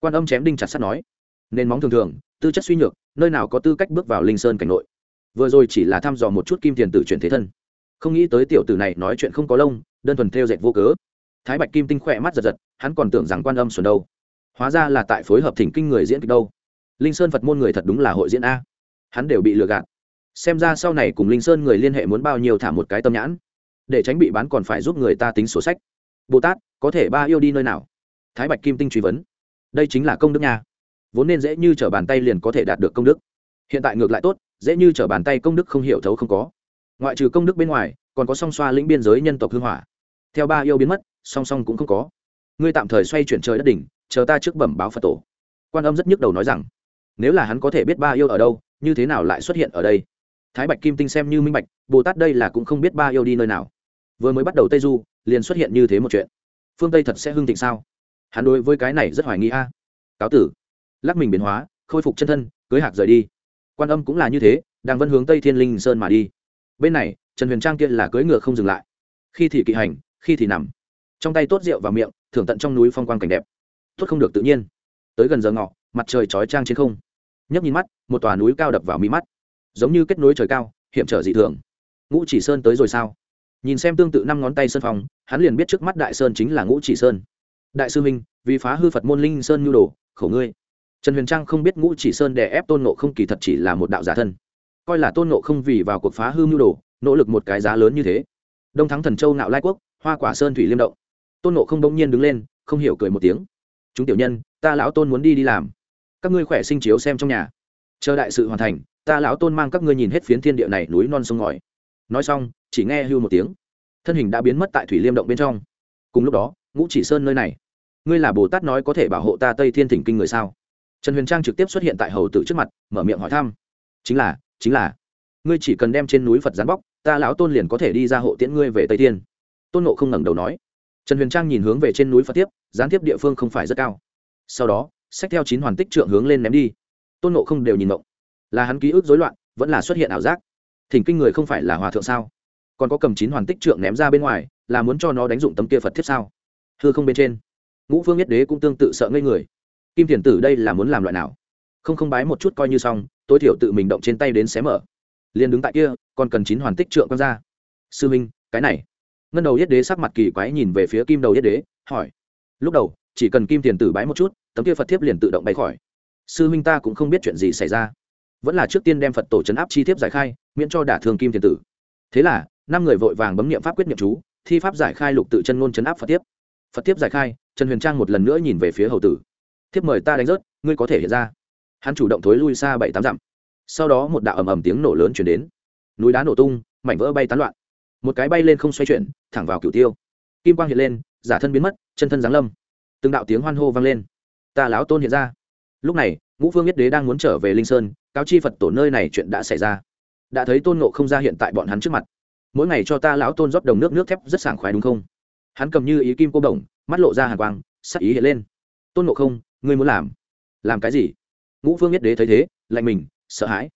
Quan âm chém đinh chặt sắt nói nên móng thường thường, tư chất suy nhược, nơi nào có tư cách bước vào linh sơn cảnh nội. Vừa rồi chỉ là thăm dò một chút kim tiền tử chuyển thế thân. Không nghĩ tới tiểu tử này nói chuyện không có lông, đơn thuần theo dệt vô cớ. Thái bạch kim tinh khỏe mắt giật giật, hắn còn tưởng rằng quan âm xuẩn đâu. Hóa ra là tại phối hợp thỉnh kinh người diễn kịch đâu. Linh sơn phật môn người thật đúng là hội diễn a. Hắn đều bị lừa gạt. Xem ra sau này cùng linh sơn người liên hệ muốn bao nhiêu thả một cái tâm nhãn. Để tránh bị bán còn phải giúp người ta tính sổ sách. Bồ tát, có thể ba yêu đi nơi nào? Thái bạch kim tinh truy vấn. Đây chính là công đức nha vốn nên dễ như t r ở bàn tay liền có thể đạt được công đức. Hiện tại ngược lại tốt, dễ như t r ở bàn tay công đức không hiểu thấu không có. Ngoại trừ công đức bên ngoài, còn có song xoa lĩnh biên giới nhân tộc hưng hỏa. Theo ba yêu biến mất, song song cũng không có. Ngươi tạm thời xoay chuyển trời đất đỉnh, chờ ta trước bẩm báo phật tổ. Quan âm rất nhức đầu nói rằng, nếu là hắn có thể biết ba yêu ở đâu, như thế nào lại xuất hiện ở đây? Thái bạch kim tinh xem như minh bạch, bồ tát đây là cũng không biết ba yêu đi nơi nào. Vừa mới bắt đầu tây du, liền xuất hiện như thế một chuyện. Phương tây thật sẽ hưng thịnh sao? Hắn đối với cái này rất hoài nghi a. Cáo tử lắc mình biến hóa, khôi phục chân thân, cưới hạc rời đi. Quan âm cũng là như thế, đang vân hướng tây thiên linh sơn mà đi. Bên này, trần huyền trang kia là cưỡi ngựa không dừng lại. Khi thì kỵ hành, khi thì nằm. Trong tay tốt rượu vào miệng, thưởng tận trong núi phong quang cảnh đẹp. Tốt không được tự nhiên. Tới gần giờ ngọ, mặt trời chói trang trên không. Nhấp nhìn mắt, một tòa núi cao đập vào mi mắt. Giống như kết nối trời cao, hiểm trở dị thường. Ngũ chỉ sơn tới rồi sao? Nhìn xem tương tự năm ngón tay sơn phòng hắn liền biết trước mắt đại sơn chính là ngũ chỉ sơn. Đại sư minh, vì phá hư phật môn linh sơn nhu đồ, khổ ngươi trần huyền trang không biết ngũ chỉ sơn đè ép tôn nộ không kỳ thật chỉ là một đạo giả thân. Coi là tôn nộ không vì vào cuộc phá hư mưu đồ, nỗ lực một cái giá lớn như thế. Đông thắng thần châu nạo lai quốc, hoa quả sơn thủy liêm động. Tôn nộ không bỗng nhiên đứng lên, không hiểu cười một tiếng. Chúng tiểu nhân, ta lão tôn muốn đi đi làm. Các ngươi khỏe sinh chiếu xem trong nhà. Chờ đại sự hoàn thành, ta lão tôn mang các ngươi nhìn hết phiến thiên địa này núi non sông ngòi. Nói xong, chỉ nghe hưu một tiếng. Thân hình đã biến mất tại thủy liêm động bên trong. Cùng lúc đó, ngũ chỉ sơn nơi này. Ngươi là bồ tát nói có thể bảo hộ ta tây thiên thỉnh kinh người sao? Trần huyền trang trực tiếp xuất hiện tại hầu tử trước mặt, mở miệng hỏi thăm. Chính là chính là, ngươi chỉ cần đem trên núi phật gián bóc, ta lão tôn liền có thể đi ra hộ tiễn ngươi về tây thiên. Tôn nộ không ngẩng đầu nói. Trần huyền trang nhìn hướng về trên núi phật tiếp, gián tiếp địa phương không phải rất cao. Sau đó, xách theo chín hoàn tích trượng hướng lên ném đi. Tôn nộ không đều nhìn mộng là hắn ký ức dối loạn, vẫn là xuất hiện ảo giác. Thỉnh kinh người không phải là hòa thượng sao? Còn có cầm chín hoàn tích trượng ném ra bên ngoài, là muốn cho nó đánh dụng tấm kia phật thiết sao? Thưa không bên trên. Ngũ phương nhất đế cũng tương tự sợ ngây người kim thiền tử đây là muốn làm loại nào? Không không bái một chút coi như xong, tối thiểu tự mình động trên tay đến xé mở. Liền đứng tại kia, còn cần chín hoàn tích trượng quan ra. Sư minh, cái này. Ngân đầu yết đế sắc mặt kỳ quái nhìn về phía kim đầu yết đế, hỏi. Lúc đầu, chỉ cần kim tiền tử bái một chút, tấm kia phật thiếp liền tự động bay khỏi. Sư minh ta cũng không biết chuyện gì xảy ra. Vẫn là trước tiên đem phật tổ c áp chi thiếp giải khai, miễn cho đả thương kim tiền tử. Thế là, năm người vội vàng bấm nghiệm pháp quyết nghiệm chú, thi pháp giải khai lục tự chân ngôn chấn áp phật thiếp. Phật thiếp giải khai, trần huyền trang một lần nữa nhìn về phía hầu tử thiếp mời ta đánh rớt, ngươi có thể hiện ra. Hắn chủ động thối lui xa bảy tám dặm. Sau đó một đạo ầm ầm tiếng nổ lớn chuyển đến. Núi đá nổ tung, mảnh vỡ bay tán loạn. Một cái bay lên không xoay chuyển, thẳng vào cửu tiêu. Kim quang hiện lên, giả thân biến mất, chân thân giáng lâm. Từng đạo tiếng hoan hô vang lên. Ta láo tôn hiện ra. Lúc này, ngũ phương nhất đế đang muốn trở về linh sơn, cáo chi phật tổ nơi này chuyện đã xảy ra. Đã thấy tôn nộ không ra hiện tại bọn hắn trước mặt. Mỗi ngày cho ta lão tôn rót đồng nước nước thép rất sảng khoái đúng không? Hắn cầm như ý kim cô đồng mắt lộ ra hàng quang, sắc ý hiện lên. Tôn nộ không ngươi muốn làm? Làm cái gì? Ngũ phương nhất đế thấy thế, lạnh mình, sợ hãi.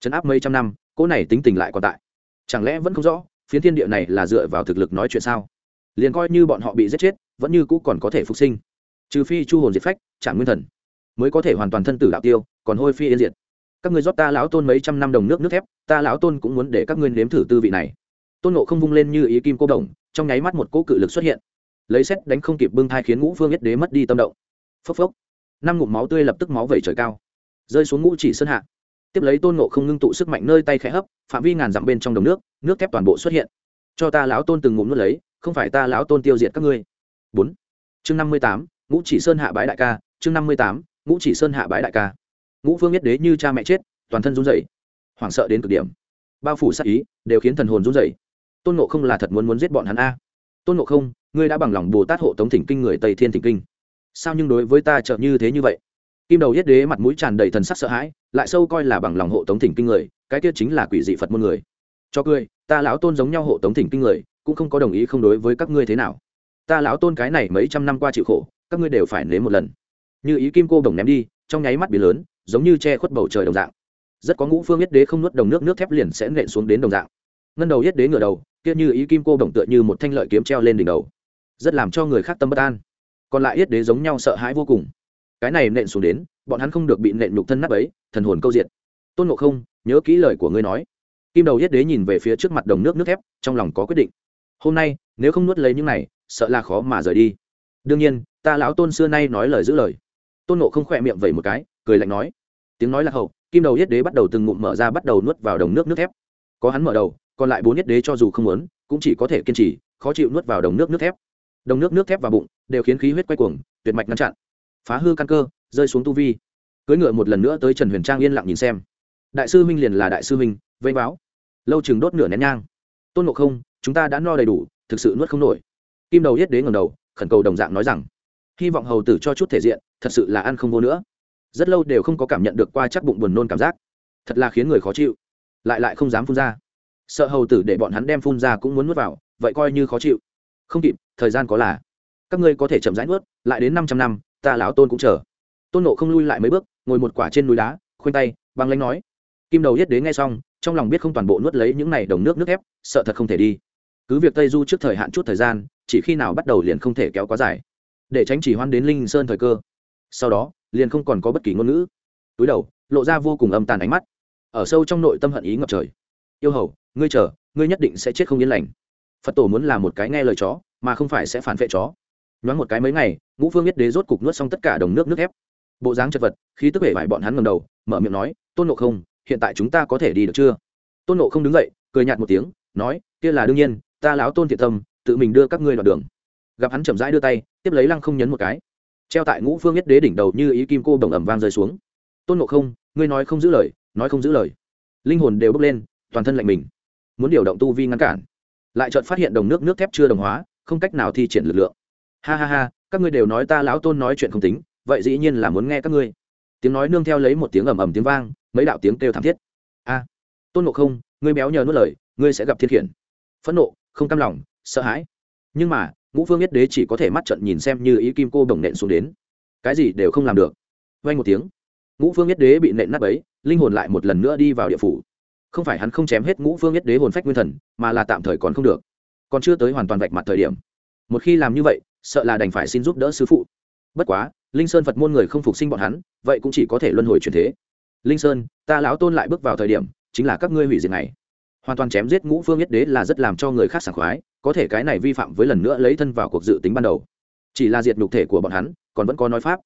Chấn áp mấy trăm năm, cỗ này tính tình lại còn tại. Chẳng lẽ vẫn không rõ, phiến thiên địa này là dựa vào thực lực nói chuyện sao? Liền coi như bọn họ bị giết chết, vẫn như cũ còn có thể phục sinh. Trừ phi chu hồn diệt phách chẳng nguyên thần, mới có thể hoàn toàn thân tử đạo tiêu, còn hôi phi yên diệt. Các ngươi rót ta lão tôn mấy trăm năm đồng nước nước thép, ta lão tôn cũng muốn để các ngươi nếm thử tư vị này. Tôn nộ không vung lên như ý kim cô đồng, trong nháy mắt một cỗ cự lực xuất hiện. Lấy xét đánh không kịp bưng thai khiến ngũ phương nhất đế mất đi tâm động. Phốc phốc năm ngụm máu tươi lập tức máu vẩy trời cao, rơi xuống ngũ chỉ sơn hạ. Tiếp lấy tôn nộ không ngưng tụ sức mạnh nơi tay khẽ hấp, phạm vi ngàn dặm bên trong đồng nước nước thép toàn bộ xuất hiện. Cho ta lão tôn từng ngụm nuốt lấy, không phải ta lão tôn tiêu diệt các ngươi. Bốn. Chương năm mươi tám, ngũ chỉ sơn hạ bái đại ca, chương năm mươi tám, ngũ chỉ sơn hạ bái đại ca. Ngũ phương biết đế như cha mẹ chết, toàn thân run rẩy. Hoảng sợ đến cực điểm. Bao phủ sát ý, đều khiến thần hồn run rẩy. Tôn nộ không là thật muốn muốn giết bọn hắn a. Tôn nộ không, ngươi đã bằng lòng bồ tát hộ tống thỉnh kinh người tây thiên thỉnh kinh sao nhưng đối với ta chợt như thế như vậy? Kim đầu yết đế mặt mũi tràn đầy thần sắc sợ hãi, lại sâu coi là bằng lòng hộ tống thỉnh kinh người, cái tiết chính là quỷ dị phật môn người. Cho cười, ta lão tôn giống nhau hộ tống thỉnh kinh người, cũng không có đồng ý không đối với các ngươi thế nào. Ta lão tôn cái này mấy trăm năm qua chịu khổ, các ngươi đều phải nếm một lần. Như ý kim cô đồng ném đi, trong nháy mắt bị lớn, giống như che khuất bầu trời đồng dạng. Rất có ngũ phương yết đế không nuốt đồng nước nước thép liền sẽ nện xuống đến đồng dạng. Ngân đầu yết đế ngửa đầu, kia như ý kim cô đồng tựa như một thanh lợi kiếm treo lên đỉnh đầu. Rất làm cho người khác tâm bất an còn lại yết đế giống nhau sợ hãi vô cùng. Cái này nện xuống đến, bọn hắn không được bị nện nhục thân nát ấy thần hồn câu diệt. Tôn ngộ không, nhớ kỹ lời của ngươi nói. Kim đầu yết đế nhìn về phía trước mặt đồng nước nước thép, trong lòng có quyết định. Hôm nay, nếu không nuốt lấy những này, sợ là khó mà rời đi. Đương nhiên, ta lão tôn xưa nay nói lời giữ lời. Tôn nộ không khỏe miệng vẩy một cái, cười lạnh nói. Tiếng nói là hậu, kim đầu yết đế bắt đầu từng ngụm mở ra bắt đầu nuốt vào đồng nước nước thép. Có hắn mở đầu, còn lại bốn yết đế cho dù không muốn, cũng chỉ có thể kiên trì, khó chịu nuốt vào đồng nước nước thép. Đồng nước nước thép vào bụng đều khiến khí huyết quay cuồng, tuyệt mạch ngăn chặn. Phá hư căn cơ, rơi xuống tu vi. Cưỡi ngựa một lần nữa tới trần huyền trang yên lặng nhìn xem. Đại sư huynh liền là đại sư huynh, vây báo. Lâu chừng đốt nửa nén nhang. Tôn ngộ không, chúng ta đã no đầy đủ, thực sự nuốt không nổi. Kim đầu yết đế ngầm đầu, khẩn cầu đồng dạng nói rằng, hy vọng hầu tử cho chút thể diện, thật sự là ăn không vô nữa. Rất lâu đều không có cảm nhận được qua chắc bụng buồn nôn cảm giác. Thật là khiến người khó chịu. Lại lại không dám phun ra. Sợ hầu tử để bọn hắn đem phun ra cũng muốn nuốt vào, vậy coi như khó chịu. Không kịp, thời gian có là các ngươi có thể chậm rãi nuốt lại đến năm trăm năm ta lão tôn cũng chờ. Tôn nộ không lui lại mấy bước ngồi một quả trên núi đá khoanh tay băng lanh nói. Kim đầu yết đế nghe xong trong lòng biết không toàn bộ nuốt lấy những này đồng nước nước ép, sợ thật không thể đi. Cứ việc tây du trước thời hạn chút thời gian chỉ khi nào bắt đầu liền không thể kéo quá dài. Để tránh chỉ hoan đến linh sơn thời cơ. Sau đó liền không còn có bất kỳ ngôn ngữ. Túi đầu lộ ra vô cùng âm tàn ánh mắt. Ở sâu trong nội tâm hận ý ngập trời. Yêu hầu ngươi chờ ngươi nhất định sẽ chết không yên lành. Phật tổ muốn là một cái nghe lời chó mà không phải sẽ phản vệ chó nhoáng một cái mấy ngày, ngũ phương biết đế rốt cục nuốt xong tất cả đồng nước nước ép. Bộ dáng chật vật khi tức vẻ vải bọn hắn ngầm đầu, mở miệng nói, tôn nộ không, hiện tại chúng ta có thể đi được chưa? Tôn nộ không đứng dậy, cười nhạt một tiếng, nói, kia là đương nhiên, ta láo tôn thiện tâm, tự mình đưa các ngươi đoạn đường. Gặp hắn chậm rãi đưa tay, tiếp lấy lăng không nhấn một cái. Treo tại ngũ phương nhất đế đỉnh đầu như ý kim cô đồng ẩm vang rơi xuống. Tôn nộ không, ngươi nói không giữ lời, nói không giữ lời. Linh hồn đều bốc lên, toàn thân lạnh mình. Muốn điều động tu vi ngăn cản. Lại chợt phát hiện đồng nước nước thép chưa đồng hóa, không cách nào thi triển lực lượng ha ha ha, các ngươi đều nói ta lão tôn nói chuyện không tính, vậy dĩ nhiên là muốn nghe các ngươi. Tiếng nói nương theo lấy một tiếng ầm ầm tiếng vang, mấy đạo tiếng kêu thảm thiết. A, tôn nộ không, ngươi béo nhờ nuốt lời, ngươi sẽ gặp thiên khiển. Phẫn nộ, không cam lòng, sợ hãi. Nhưng mà, ngũ phương biết đế chỉ có thể mắt trận nhìn xem như ý kim cô đồng nện xuống đến. Cái gì đều không làm được. Vay một tiếng, ngũ phương biết đế bị nện nát ấy linh hồn lại một lần nữa đi vào địa phủ. Không phải hắn không chém hết ngũ phương biết đế hồn phách nguyên thần, mà là tạm thời còn không được. Còn chưa tới hoàn toàn vạch mặt thời điểm một khi làm như vậy, sợ là đành phải xin giúp đỡ sư phụ. Bất quá, linh sơn phật môn người không phục sinh bọn hắn, vậy cũng chỉ có thể luân hồi truyền thế. Linh sơn, ta lão tôn lại bước vào thời điểm, chính là các ngươi hủy diệt này. Hoàn toàn chém giết ngũ phương nhất đế là rất làm cho người khác sảng khoái, có thể cái này vi phạm với lần nữa lấy thân vào cuộc dự tính ban đầu. Chỉ là diệt nhục thể của bọn hắn, còn vẫn có nói pháp.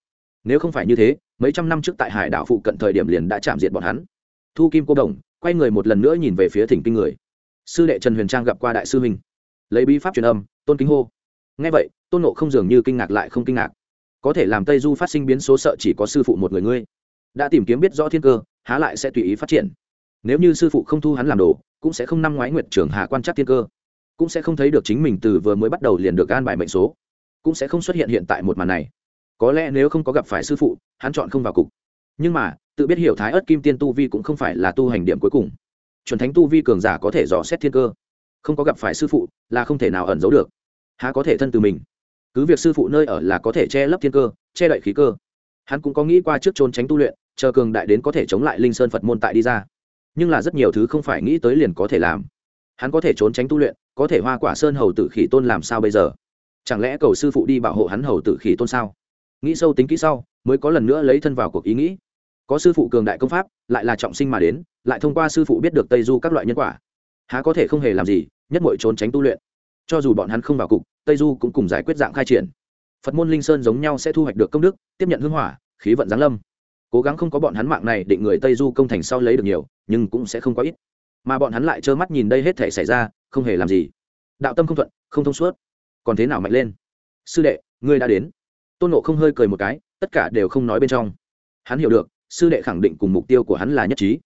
Nếu không phải như thế, mấy trăm năm trước tại hải đảo phụ cận thời điểm liền đã chạm diệt bọn hắn. Thu kim cô đồng, quay người một lần nữa nhìn về phía thỉnh kinh người. Sư đệ trần huyền trang gặp qua đại sư huynh. Lấy bí pháp truyền âm, tôn kính hô ngay vậy, tôn nộ không dường như kinh ngạc lại không kinh ngạc. Có thể làm tây du phát sinh biến số sợ chỉ có sư phụ một người ngươi. Đã tìm kiếm biết rõ thiên cơ, há lại sẽ tùy ý phát triển. Nếu như sư phụ không thu hắn làm đồ, cũng sẽ không năm ngoái nguyệt trưởng hà quan trắc thiên cơ. Cũng sẽ không thấy được chính mình từ vừa mới bắt đầu liền được an bài mệnh số. Cũng sẽ không xuất hiện hiện tại một màn này. Có lẽ nếu không có gặp phải sư phụ, hắn chọn không vào cục. Nhưng mà, tự biết hiểu thái ớt kim tiên tu vi cũng không phải là tu hành điểm cuối cùng. Chuẩn thánh tu vi cường giả có thể dò xét thiên cơ. Không có gặp phải sư phụ, là không thể nào ẩn giấu được há có thể thân từ mình? Cứ việc sư phụ nơi ở là có thể che lấp thiên cơ, che đậy khí cơ. Hắn cũng có nghĩ qua trước trốn tránh tu luyện, chờ cường đại đến có thể chống lại linh sơn phật môn tại đi ra. Nhưng là rất nhiều thứ không phải nghĩ tới liền có thể làm. Hắn có thể trốn tránh tu luyện, có thể hoa quả sơn hầu tử khỉ tôn làm sao bây giờ? Chẳng lẽ cầu sư phụ đi bảo hộ hắn hầu tử khỉ tôn sao? Nghĩ sâu tính kỹ sau, mới có lần nữa lấy thân vào cuộc ý nghĩ. Có sư phụ cường đại công pháp, lại là trọng sinh mà đến, lại thông qua sư phụ biết được tây du các loại nhân quả. Há có thể không hề làm gì, nhất mọi trốn tránh tu luyện cho dù bọn hắn không vào cục, tây du cũng cùng giải quyết dạng khai triển. Phật môn linh sơn giống nhau sẽ thu hoạch được công đức, tiếp nhận hưng hỏa, khí vận giáng lâm. Cố gắng không có bọn hắn mạng này định người tây du công thành sau lấy được nhiều, nhưng cũng sẽ không có ít. Mà bọn hắn lại trơ mắt nhìn đây hết thể xảy ra, không hề làm gì. Đạo tâm không thuận, không thông suốt. Còn thế nào mạnh lên? Sư đệ, ngươi đã đến. Tôn nộ không hơi cười một cái, tất cả đều không nói bên trong. Hắn hiểu được, sư đệ khẳng định cùng mục tiêu của hắn là nhất trí.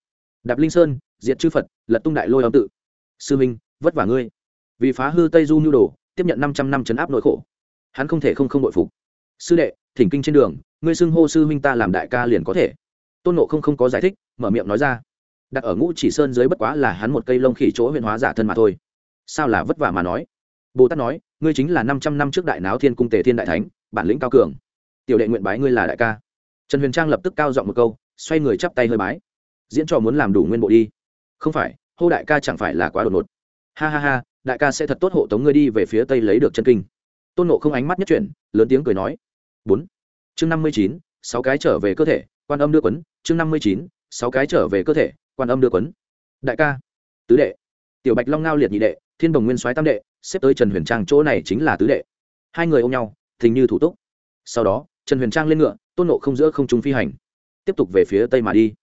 Đạp linh sơn, diệt chư phật, lật tung đại lôi âm tự. Sư minh, vất vả ngươi vì phá hư tây du nhu đồ, tiếp nhận năm trăm năm chấn áp nỗi khổ. Hắn không thể không không bội phục. Sư đệ, thỉnh kinh trên đường, ngươi xưng hô sư huynh ta làm đại ca liền có thể. Tôn nộ không không có giải thích, mở miệng nói ra. Đặt ở ngũ chỉ sơn dưới bất quá là hắn một cây lông khỉ chỗ huyện hóa giả thân mà thôi. Sao là vất vả mà nói? Bồ tát nói, ngươi chính là năm trăm năm trước đại náo thiên cung tề thiên đại thánh, bản lĩnh cao cường. Tiểu đệ nguyện bái ngươi là đại ca. Trần huyền trang lập tức cao giọng một câu, xoay người chắp tay hơi bái. Diễn trò muốn làm đủ nguyên bộ đi. Không phải, hô đại ca chẳng phải là quá đột ngột. Ha ha ha đại ca sẽ thật tốt hộ tống ngươi đi về phía tây lấy được chân kinh. Tôn nộ không ánh mắt nhất chuyển, lớn tiếng cười nói. Bốn. Chương năm mươi chín, sáu cái trở về cơ thể, quan âm đưa quấn. Chương năm mươi chín, sáu cái trở về cơ thể, quan âm đưa quấn. Đại ca. Tứ đệ. Tiểu bạch long ngao liệt nhị đệ, thiên đồng nguyên soái tam đệ, xếp tới trần huyền trang chỗ này chính là tứ đệ. Hai người ôm nhau thình như thủ túc. Sau đó, trần huyền trang lên ngựa, tôn nộ không giữa không trung phi hành. Tiếp tục về phía tây mà đi.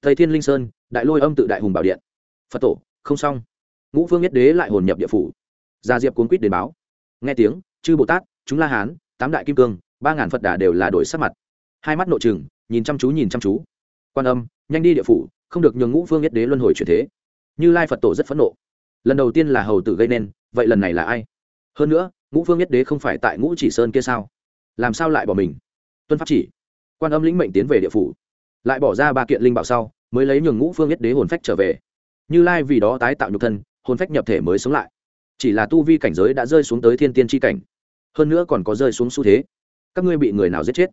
Tây thiên linh sơn, đại lôi âm tự đại hùng bảo điện. Phật tổ, không xong ngũ phương nhất đế lại hồn nhập địa phủ. Gia diệp cuốn quýt đến báo. Nghe tiếng, chư bồ tát, chúng la hán, tám đại kim cương, ba ngàn phật đà đều là đổi sắc mặt. Hai mắt nội trừng, nhìn chăm chú, nhìn chăm chú. Quan âm, nhanh đi địa phủ, không được nhường ngũ phương nhất đế luân hồi chuyển thế. Như lai phật tổ rất phẫn nộ. Lần đầu tiên là hầu tử gây nên, vậy lần này là ai? Hơn nữa, ngũ phương nhất đế không phải tại ngũ chỉ sơn kia sao? Làm sao lại bỏ mình? Tuân pháp chỉ. Quan âm lĩnh mệnh tiến về địa phủ. Lại bỏ ra ba kiện linh bảo sau, mới lấy nhường ngũ phương nhất đế hồn phách trở về. Như lai vì đó tái tạo nhục thân hồn phách nhập thể mới sống lại. Chỉ là tu vi cảnh giới đã rơi xuống tới thiên tiên tri cảnh, hơn nữa còn có rơi xuống xu thế. Các ngươi bị người nào giết chết?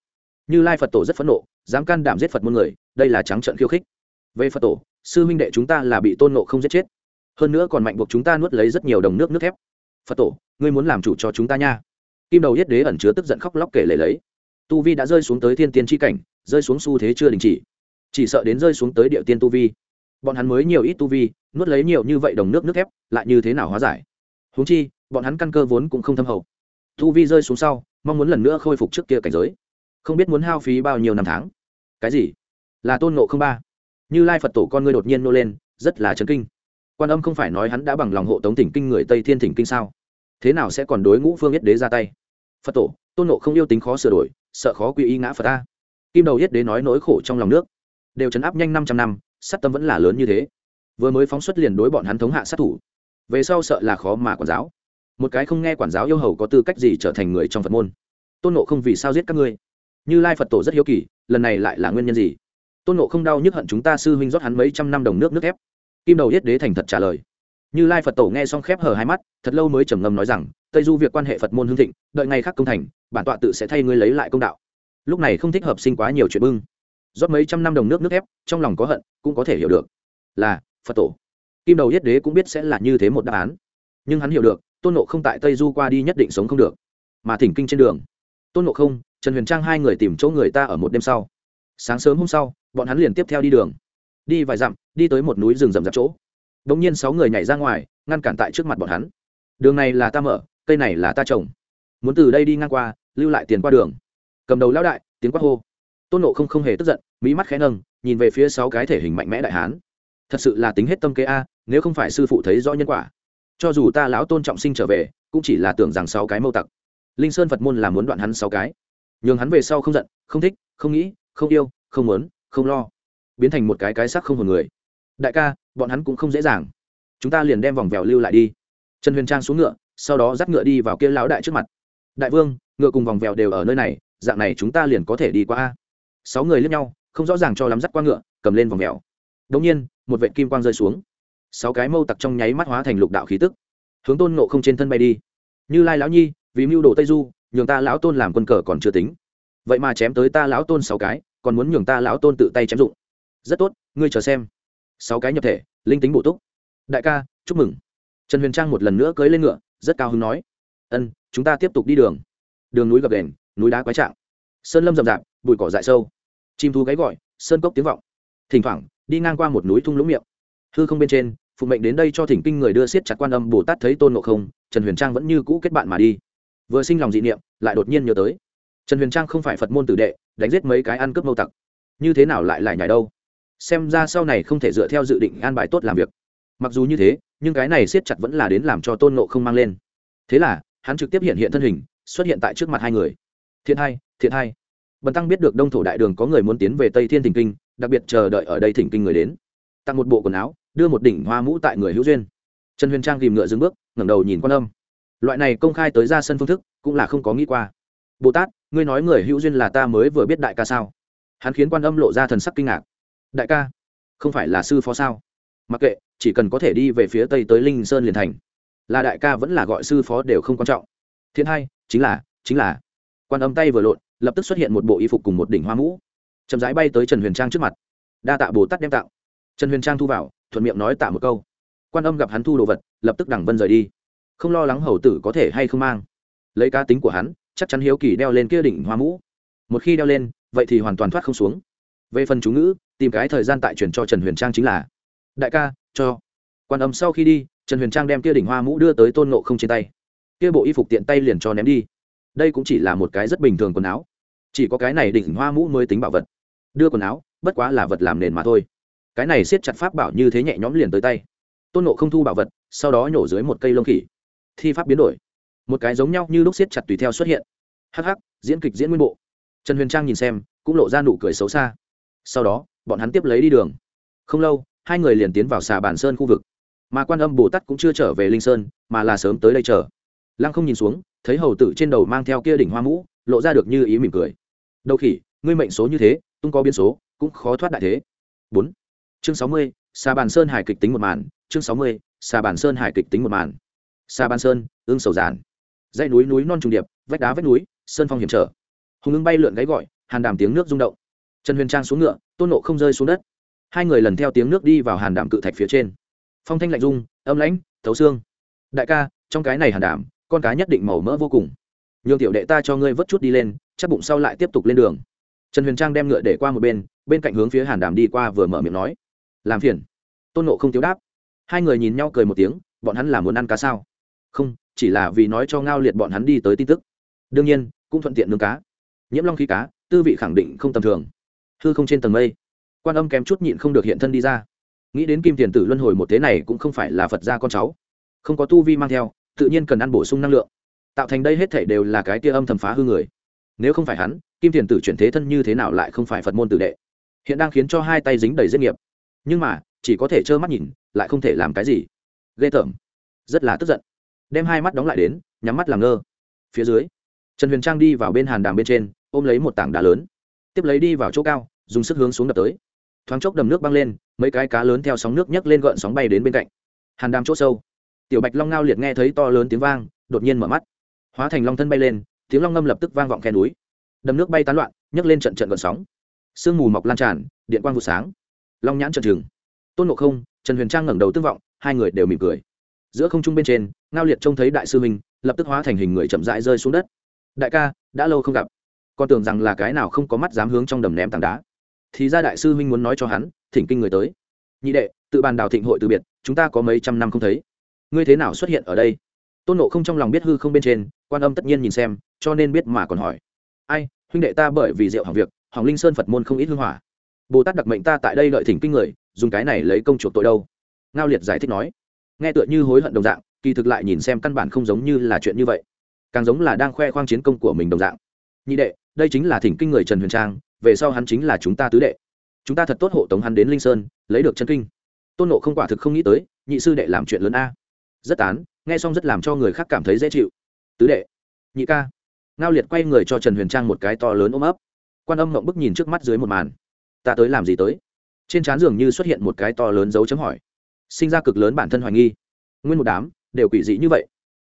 Như lai phật tổ rất phẫn nộ, dám can đảm giết phật muôn người, đây là trắng trận khiêu khích. Về phật tổ, sư huynh đệ chúng ta là bị tôn nộ không giết chết. Hơn nữa còn mạnh buộc chúng ta nuốt lấy rất nhiều đồng nước nước thép. Phật tổ, ngươi muốn làm chủ cho chúng ta nha. Kim đầu yết đế ẩn chứa tức giận khóc lóc kể lể lấy. Tu vi đã rơi xuống tới thiên tiên tri cảnh, rơi xuống xu thế chưa đình chỉ. Chỉ sợ đến rơi xuống tới địa tiên tu vi. Bọn hắn mới nhiều ít tu vi nuốt lấy nhiều như vậy đồng nước nước thép lại như thế nào hóa giải? Húng chi, bọn hắn căn cơ vốn cũng không thâm hậu. Thu vi rơi xuống sau, mong muốn lần nữa khôi phục trước kia cảnh giới. Không biết muốn hao phí bao nhiêu năm tháng. Cái gì? Là tôn nộ không ba. Như lai phật tổ con ngươi đột nhiên nô lên, rất là chấn kinh. Quan âm không phải nói hắn đã bằng lòng hộ tống thỉnh kinh người tây thiên thỉnh kinh sao? Thế nào sẽ còn đối ngũ phương yết đế ra tay? Phật tổ, tôn nộ không yêu tính khó sửa đổi, sợ khó quy y ngã phật ta. Kim đầu yết đế nói nỗi khổ trong lòng nước. Đều chấn áp nhanh năm trăm năm, sát tâm vẫn là lớn như thế vừa mới phóng xuất liền đối bọn hắn thống hạ sát thủ. Về sau sợ là khó mà quản giáo. Một cái không nghe quản giáo yêu hầu có tư cách gì trở thành người trong phật môn? Tôn nộ không vì sao giết các ngươi? Như lai phật tổ rất hiếu kỳ, lần này lại là nguyên nhân gì? Tôn nộ không đau nhức hận chúng ta sư huynh rót hắn mấy trăm năm đồng nước nước ép kim đầu yết đế thành thật trả lời. Như lai phật tổ nghe xong khép hờ hai mắt, thật lâu mới trầm ngâm nói rằng, tây du việc quan hệ phật môn hương thịnh, đợi ngày khác công thành, bản tọa tự sẽ thay ngươi lấy lại công đạo. Lúc này không thích hợp sinh quá nhiều chuyện bưng. Rót mấy trăm năm đồng nước nước ép trong lòng có hận, cũng có thể hiểu được. Là phật tổ. Kim đầu yết đế cũng biết sẽ là như thế một đáp án. Nhưng hắn hiểu được, tôn nộ không tại tây du qua đi nhất định sống không được. Mà thỉnh kinh trên đường. Tôn nộ không, trần huyền trang hai người tìm chỗ người ta ở một đêm sau. Sáng sớm hôm sau, bọn hắn liền tiếp theo đi đường. Đi vài dặm, đi tới một núi rừng rậm rạp chỗ. Đ ỗ n g nhiên sáu người nhảy ra ngoài, ngăn cản tại trước mặt bọn hắn. Đường này là ta mở, cây này là ta trồng. Muốn từ đây đi ngang qua, lưu lại tiền qua đường. Cầm đầu lão đại, tiếng quát hô. Tôn nộ không không hề tức giận mỹ mắt khẽ nâng, nhìn về phía sáu cái thể hình mạnh mẽ đại hán thật sự là tính hết tâm kế a, nếu không phải sư phụ thấy rõ nhân quả. Cho dù ta lão tôn trọng sinh trở về, cũng chỉ là tưởng rằng sáu cái mâu tặc. Linh sơn phật môn là muốn đoạn hắn sáu cái. Nhường hắn về sau không giận, không thích, không nghĩ, không yêu, không muốn, không lo. Biến thành một cái cái sắc không hồn người. Đại ca, bọn hắn cũng không dễ dàng. Chúng ta liền đem vòng vèo lưu lại đi. Trần huyền trang xuống ngựa, sau đó dắt ngựa đi vào kia lão đại trước mặt. Đại vương, ngựa cùng vòng vèo đều ở nơi này, dạng này chúng ta liền có thể đi qua sáu người lướt nhau, không rõ ràng cho lắm dắt qua ngựa, cầm lên vòng vèo. Đống nhiên một vệt kim quang rơi xuống. Sáu cái mâu tặc trong nháy mắt hóa thành lục đạo khí tức, hướng tôn nộ không trên thân bay đi. Như lai lão nhi, vì mưu đồ tây du, nhường ta lão tôn làm quân cờ còn chưa tính. Vậy mà chém tới ta lão tôn sáu cái, còn muốn nhường ta lão tôn tự tay chém dụng. Rất tốt, ngươi chờ xem. Sáu cái nhập thể, linh tính bổ túc. Đại ca, chúc mừng. Trần huyền trang một lần nữa cưới lên ngựa, rất cao hứng nói. Ân, chúng ta tiếp tục đi đường. Đường núi gập đền, núi đá quái trạng. Sơn lâm rậm rạp, bụi cỏ dại sâu. Chim thú gáy gọi, sơn cốc tiếng vọng. Thỉnh thoảng đi ngang qua một núi thung lũng miệng. Hư không bên trên, phụ mệnh đến đây cho thỉnh kinh người đưa siết chặt quan âm bồ tát thấy tôn ngộ không, trần huyền trang vẫn như cũ kết bạn mà đi. Vừa sinh lòng dị niệm, lại đột nhiên nhớ tới. Trần huyền trang không phải phật môn tử đệ, đánh giết mấy cái ăn cướp mâu tặc. Như thế nào lại lại nhảy đâu? Xem ra sau này không thể dựa theo dự định an bài tốt làm việc. Mặc dù như thế, nhưng cái này siết chặt vẫn là đến làm cho tôn nộ không mang lên. Thế là, hắn trực tiếp hiện hiện thân hình, xuất hiện tại trước mặt hai người. Thiện hai thiện hai. Bần tăng biết được đông thổ đại đường có người muốn tiến về tây thiên thỉnh kinh đặc biệt chờ đợi ở đây thỉnh kinh người đến. Tặng một bộ quần áo, đưa một đỉnh hoa mũ tại người hữu duyên. Trần huyền trang tìm ngựa dừng bước, ngẩng đầu nhìn quan âm. Loại này công khai tới ra sân phương thức, cũng là không có nghĩ qua. Bồ tát, ngươi nói người hữu duyên là ta mới vừa biết đại ca sao? Hắn khiến quan âm lộ ra thần sắc kinh ngạc. Đại ca, không phải là sư phó sao? Mặc kệ, chỉ cần có thể đi về phía tây tới linh sơn liền thành. Là đại ca vẫn là gọi sư phó đều không quan trọng. Thiên hai chính là chính là. Quan âm tay vừa lộn, lập tức xuất hiện một bộ y phục cùng một đỉnh hoa mũ chậm rãi bay tới trần huyền trang trước mặt. Đa tạ bồ tát đem tạo. Trần huyền trang thu vào, thuận miệng nói tạ một câu. Quan âm gặp hắn thu đồ vật, lập tức đằng vân rời đi. Không lo lắng hầu tử có thể hay không mang. Lấy cá tính của hắn, chắc chắn hiếu kỳ đeo lên kia đỉnh hoa mũ. Một khi đeo lên, vậy thì hoàn toàn thoát không xuống. Về phần chú ngữ, tìm cái thời gian tại truyền cho trần huyền trang chính là, đại ca, cho. Quan âm sau khi đi, trần huyền trang đem kia đỉnh hoa mũ đưa tới tôn nộ không trên tay. Kia bộ y phục tiện tay liền cho ném đi. Đây cũng chỉ là một cái rất bình thường quần áo. Chỉ có cái này đỉnh hoa mũ mới tính bảo vật đưa quần áo, bất quá là vật làm nền mà thôi. Cái này siết chặt pháp bảo như thế nhẹ nhõm liền tới tay. Tôn nộ không thu bảo vật, sau đó nhổ dưới một cây lông khỉ. Thi pháp biến đổi. Một cái giống nhau như lúc siết chặt tùy theo xuất hiện. Hắc hắc, diễn kịch diễn nguyên bộ. Trần huyền trang nhìn xem, cũng lộ ra nụ cười xấu xa. Sau đó, bọn hắn tiếp lấy đi đường. Không lâu, hai người liền tiến vào xà bản sơn khu vực. Mà quan âm bồ tát cũng chưa trở về linh sơn, mà là sớm tới đây chờ. Lăng không nhìn xuống, thấy hầu tử trên đầu mang theo kia đỉnh hoa mũ, lộ ra được như ý mỉm cười. Đầu khỉ, ngươi mệnh số như thế tung có biến số, cũng khó thoát đại thế. Bốn. Chương sáu mươi xà bàn sơn hải kịch tính một màn. Chương sáu mươi xà bàn sơn hải kịch tính một màn. Xà bàn sơn, ương sầu giản. Dãy núi núi non trùng điệp, vách đá vách núi, sơn phong hiểm trở. Hùng ưng bay lượn gáy gọi, hàn đàm tiếng nước rung động. Trần huyền trang xuống ngựa, tôn nộ không rơi xuống đất. Hai người lần theo tiếng nước đi vào hàn đàm cự thạch phía trên. Phong thanh lạnh rung, âm lãnh, thấu xương. Đại ca, trong cái này hàn đàm, con cá nhất định màu mỡ vô cùng. Nhường tiểu đệ ta cho ngươi vớt chút đi lên, chắc bụng sau lại tiếp tục lên đường trần huyền trang đem ngựa để qua một bên bên cạnh hướng phía hàn đàm đi qua vừa mở miệng nói, làm phiền. Tôn nộ không tiếu đáp. Hai người nhìn nhau cười một tiếng, bọn hắn là muốn ăn cá sao? Không, chỉ là vì nói cho ngao liệt bọn hắn đi tới tin tức. Đương nhiên, cũng thuận tiện nướng cá. Nhiễm long khí cá, tư vị khẳng định không tầm thường. Hư không trên tầng mây. Quan âm kém chút nhịn không được hiện thân đi ra. Nghĩ đến kim tiền tử luân hồi một thế này cũng không phải là phật gia con cháu. Không có tu vi mang theo, tự nhiên cần ăn bổ sung năng lượng. Tạo thành đây hết thể đều là cái tia âm thầm phá hư người. Nếu không phải hắn kim tiền tử chuyển thế thân như thế nào lại không phải phật môn tử đệ. Hiện đang khiến cho hai tay dính đầy giết nghiệp. Nhưng mà, chỉ có thể trơ mắt nhìn, lại không thể làm cái gì. Ghê tởm. Rất là tức giận. Đem hai mắt đóng lại đến, nhắm mắt làm ngơ. Phía dưới, trần huyền trang đi vào bên hàn đàm bên trên, ôm lấy một tảng đá lớn. Tiếp lấy đi vào chỗ cao, dùng sức hướng xuống đập tới. Thoáng chốc đầm nước băng lên, mấy cái cá lớn theo sóng nước nhấc lên gợn sóng bay đến bên cạnh. Hàn đàm chỗ sâu. Tiểu bạch long ngao liệt nghe thấy to lớn tiếng vang, đột nhiên mở mắt. Hóa thành long thân bay lên, tiếng long ngâm lập tức vang vọng khe núi đầm nước bay tán loạn, nhấc lên trận trận gợn sóng. Sương mù mọc lan tràn, điện quang vụ sáng. Long nhãn trận trừng. Tôn ngộ không, trần huyền trang ngẩng đầu tương vọng, hai người đều mỉm cười. Giữa không trung bên trên, ngao liệt trông thấy đại sư minh lập tức hóa thành hình người chậm rãi rơi xuống đất. Đại ca, đã lâu không gặp. Con tưởng rằng là cái nào không có mắt dám hướng trong đầm ném tảng đá. Thì ra đại sư huynh muốn nói cho hắn, thỉnh kinh người tới. Nhị đệ, tự bàn đào thịnh hội từ biệt, chúng ta có mấy trăm năm không thấy. Ngươi thế nào xuất hiện ở đây? Tôn nộ không trong lòng biết hư không bên trên, quan âm tất nhiên nhìn xem, cho nên biết mà còn hỏi ai, huynh đệ ta bởi vì rượu hỏng việc, hỏng linh sơn phật môn không ít hư hỏa. Bồ tát đặc mệnh ta tại đây lợi thỉnh kinh người, dùng cái này lấy công chuộc tội đâu? Ngao liệt giải thích nói. Nghe tựa như hối hận đồng dạng, kỳ thực lại nhìn xem căn bản không giống như là chuyện như vậy. Càng giống là đang khoe khoang chiến công của mình đồng dạng. Nhị đệ, đây chính là thỉnh kinh người trần huyền trang, về sau hắn chính là chúng ta tứ đệ. Chúng ta thật tốt hộ tống hắn đến linh sơn, lấy được chân kinh. Tôn nộ không quả thực không nghĩ tới, nhị sư đệ làm chuyện lớn a. Rất tán, nghe xong rất làm cho người khác cảm thấy dễ chịu. Tứ đệ, nhị ca ngao liệt quay người cho trần huyền trang một cái to lớn ôm ấp. Quan âm mộng bức nhìn trước mắt dưới một màn. Ta tới làm gì tới? Trên trán dường như xuất hiện một cái to lớn dấu chấm hỏi. Sinh ra cực lớn bản thân hoài nghi. Nguyên một đám, đều quỷ dị như vậy.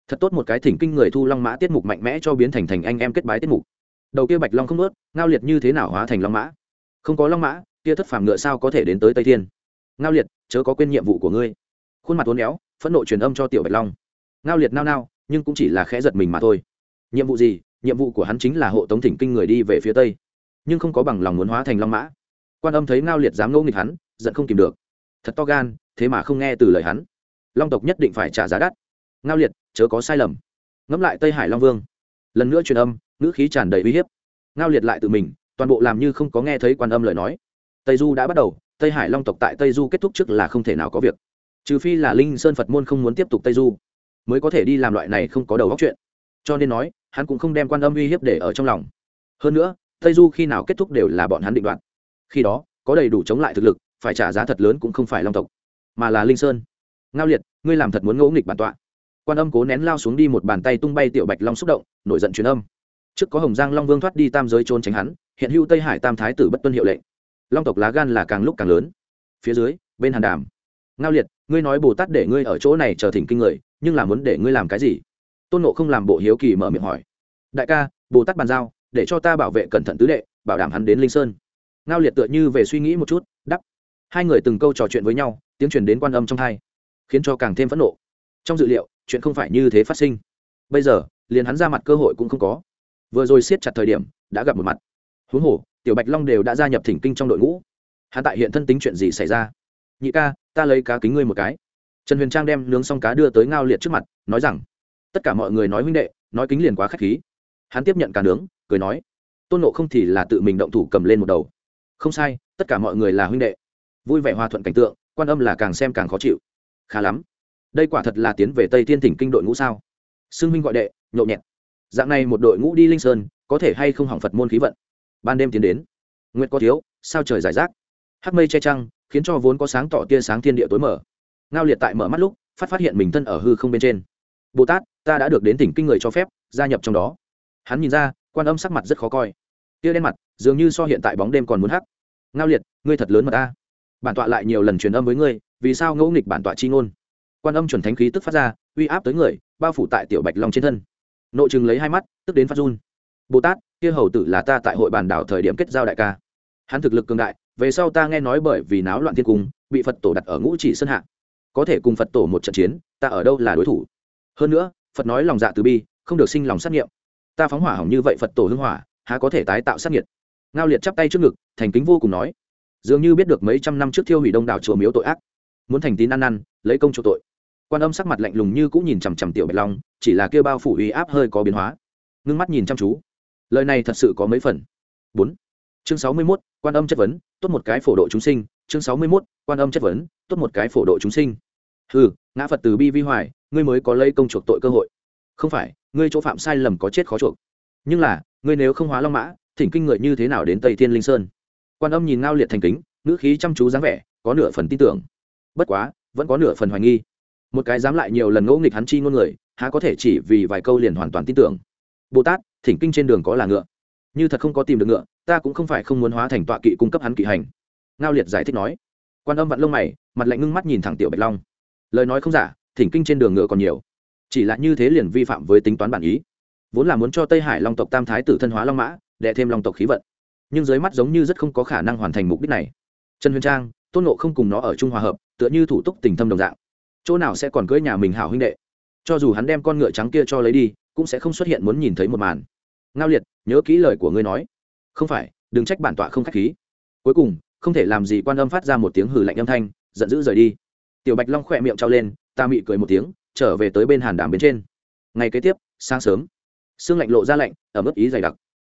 Thật tốt một cái thỉnh kinh người thu long mã tiết mục mạnh mẽ cho biến thành thành anh em kết bái tiết mục. Đầu kia bạch long không ướt ngao liệt như thế nào hóa thành long mã? Không có long mã, kia thất phàm ngựa sao có thể đến tới tây thiên? Ngao liệt, chớ có quên nhiệm vụ của ngươi. Khuôn mặt uốn éo, phẫn nộ truyền âm cho tiểu bạch long. Ngao liệt nao nao, nhưng cũng chỉ là khẽ giật mình mà thôi. Nhiệm vụ gì? Nhiệm vụ của hắn chính là hộ tống thỉnh kinh người đi về phía tây. Nhưng không có bằng lòng muốn hóa thành long mã. Quan âm thấy ngao liệt dám ngẫu nghịch hắn, giận không kìm được. Thật to gan, thế mà không nghe từ lời hắn. Long tộc nhất định phải trả giá đắt. Ngao liệt, chớ có sai lầm. Ngẫm lại tây hải long vương. Lần nữa truyền âm, ngữ khí tràn đầy uy hiếp. Ngao liệt lại tự mình, toàn bộ làm như không có nghe thấy quan âm lời nói. Tây du đã bắt đầu, tây hải long tộc tại tây du kết thúc trước là không thể nào có việc. Trừ phi là linh sơn phật môn không muốn tiếp tục tây du, mới có thể đi làm loại này không có đầu góc chuyện. Cho nên nói hắn cũng không đem quan âm uy hiếp để ở trong lòng. Hơn nữa, tây du khi nào kết thúc đều là bọn hắn định đoạt. Khi đó, có đầy đủ chống lại thực lực, phải trả giá thật lớn cũng không phải long tộc, mà là linh sơn. Ngao liệt, ngươi làm thật muốn ngẫu nghịch bản tọa. Quan âm cố nén lao xuống đi một bàn tay tung bay tiểu bạch long xúc động, nổi giận truyền âm. Trước có hồng giang long vương thoát đi tam giới trốn tránh hắn, hiện hữu tây hải tam thái tử bất tuân hiệu lệnh. Long tộc lá gan là càng lúc càng lớn. Phía dưới, bên hàn đàm. Ngao liệt, ngươi nói bồ tát để ngươi ở chỗ này chờ thỉnh kinh người, nhưng là muốn để ngươi làm cái gì? Tôn nộ không làm bộ hiếu kỳ mở miệng hỏi. Đại ca, bồ tát bàn giao, để cho ta bảo vệ cẩn thận tứ đệ, bảo đảm hắn đến linh sơn. Ngao liệt tựa như về suy nghĩ một chút đắp hai người từng câu trò chuyện với nhau, tiếng truyền đến quan âm trong hai, khiến cho càng thêm phẫn nộ. Trong dự liệu, chuyện không phải như thế phát sinh. Bây giờ, liền hắn ra mặt cơ hội cũng không có. Vừa rồi siết chặt thời điểm, đã gặp một mặt. Huống hồ, tiểu bạch long đều đã gia nhập thỉnh kinh trong đội ngũ. Hắn tại hiện thân tính chuyện gì xảy ra? Nhị ca, ta lấy cá kính ngươi một cái. Trần huyền trang đem nướng xong cá đưa tới ngao liệt trước mặt, nói rằng tất cả mọi người nói huynh đệ, nói kính liền quá k h á c h khí. Hắn tiếp nhận cả nướng, cười nói, tôn nộ không thì là tự mình động thủ cầm lên một đầu. Không sai, tất cả mọi người là huynh đệ. Vui vẻ hòa thuận cảnh tượng, quan âm là càng xem càng khó chịu. Khá lắm. Đây quả thật là tiến về tây thiên thỉnh kinh đội ngũ sao? Xưng huynh gọi đệ nhộn nhẹt dạng này một đội ngũ đi linh sơn, có thể hay không hỏng phật môn khí vận? Ban đêm tiến đến. Nguyệt có thiếu, sao trời giải rác? Hắc mây che trăng, khiến cho vốn có sáng tỏ tia sáng thiên địa tối mở ngao liệt tại mở mắt lúc, phát phát hiện mình thân ở hư không bên trên bồ tát ta đã được đến tỉnh kinh người cho phép, gia nhập trong đó. Hắn nhìn ra, quan âm sắc mặt rất khó coi. Tia đen mặt, dường như so hiện tại bóng đêm còn muốn hắc. Ngao liệt, ngươi thật lớn mà ta. Bản tọa lại nhiều lần truyền âm với ngươi, vì sao ngẫu nghịch bản tọa chi ngôn? Quan âm chuẩn thánh khí tức phát ra, uy áp tới người, bao phủ tại tiểu bạch long trên thân. Nội chừng lấy hai mắt, tức đến phát run. Bồ tát kia hầu tử là ta tại hội bản đảo thời điểm kết giao đại ca. Hắn thực lực cường đại, về sau ta nghe nói bởi vì náo loạn thiên cung, bị phật tổ đặt ở ngũ chỉ sơn hạ. Có thể cùng phật tổ một trận chiến, ta ở đâu là đối thủ? Hơn nữa, phật nói lòng dạ từ bi, không được sinh lòng sát nghiệm ta phóng hỏa hỏng như vậy phật tổ hưng hỏa, há có thể tái tạo sát nhiệt ngao liệt chắp tay trước ngực, thành kính vô cùng nói, dường như biết được mấy trăm năm trước thiêu hủy đông đảo chùa miếu tội ác, muốn thành tín ăn năn, lấy công chỗ tội. Quan âm sắc mặt lạnh lùng như cũng nhìn chằm chằm tiểu bạch long, chỉ là kêu bao phủ uy áp hơi có biến hóa. Ngưng mắt nhìn chăm chú. Lời này thật sự có mấy phần. Bốn. Chương sáu mươi mốt, quan âm chất vấn, tốt một cái phổ độ chúng sinh. Chương sáu mươi mốt, quan âm chất vấn, tốt một cái phổ độ chúng sinh ừ ngã phật từ bi vi hoài, ngươi mới có lấy công chuộc tội cơ hội. Không phải, ngươi chỗ phạm sai lầm có chết khó chuộc. Nhưng là, ngươi nếu không hóa long mã, thỉnh kinh người như thế nào đến tây thiên linh sơn? Quan âm nhìn ngao liệt thành kính, ngữ khí chăm chú dáng vẻ, có nửa phần tin tưởng. Bất quá, vẫn có nửa phần hoài nghi. Một cái dám lại nhiều lần ngẫu nghịch hắn chi ngôn người, há có thể chỉ vì vài câu liền hoàn toàn tin tưởng. Bồ tát, thỉnh kinh trên đường có là ngựa. Như thật không có tìm được ngựa, ta cũng không phải không muốn hóa thành tọa kỵ cung cấp hắn kỵ hành. Ngao liệt giải thích nói. Quan âm vặn lông mày, mặt lạnh ngưng mắt nhìn thẳng tiểu bạch long lời nói không giả, thỉnh kinh trên đường ngựa còn nhiều. Chỉ là như thế liền vi phạm với tính toán bản ý. Vốn là muốn cho tây hải long tộc tam thái tử thân hóa long mã đệ thêm long tộc khí vận. Nhưng dưới mắt giống như rất không có khả năng hoàn thành mục đích này. Trần huyền trang, tôn nộ không cùng nó ở chung hòa hợp, tựa như thủ tục tình thâm đồng dạng. Chỗ nào sẽ còn cưới nhà mình hảo huynh đệ? Cho dù hắn đem con ngựa trắng kia cho lấy đi, cũng sẽ không xuất hiện muốn nhìn thấy một màn. Ngao liệt, nhớ kỹ lời của ngươi nói. Không phải, đừng trách bản tọa không k h á c h khí. Cuối cùng, không thể làm gì quan âm phát ra một tiếng hử lạnh âm thanh, giận dữ rời đi tiểu bạch long khỏe miệng trao lên, ta mị cười một tiếng, trở về tới bên hàn đàm bên trên. Ngày kế tiếp, sáng sớm, sương lạnh lộ ra lạnh ở mức ý dày đặc.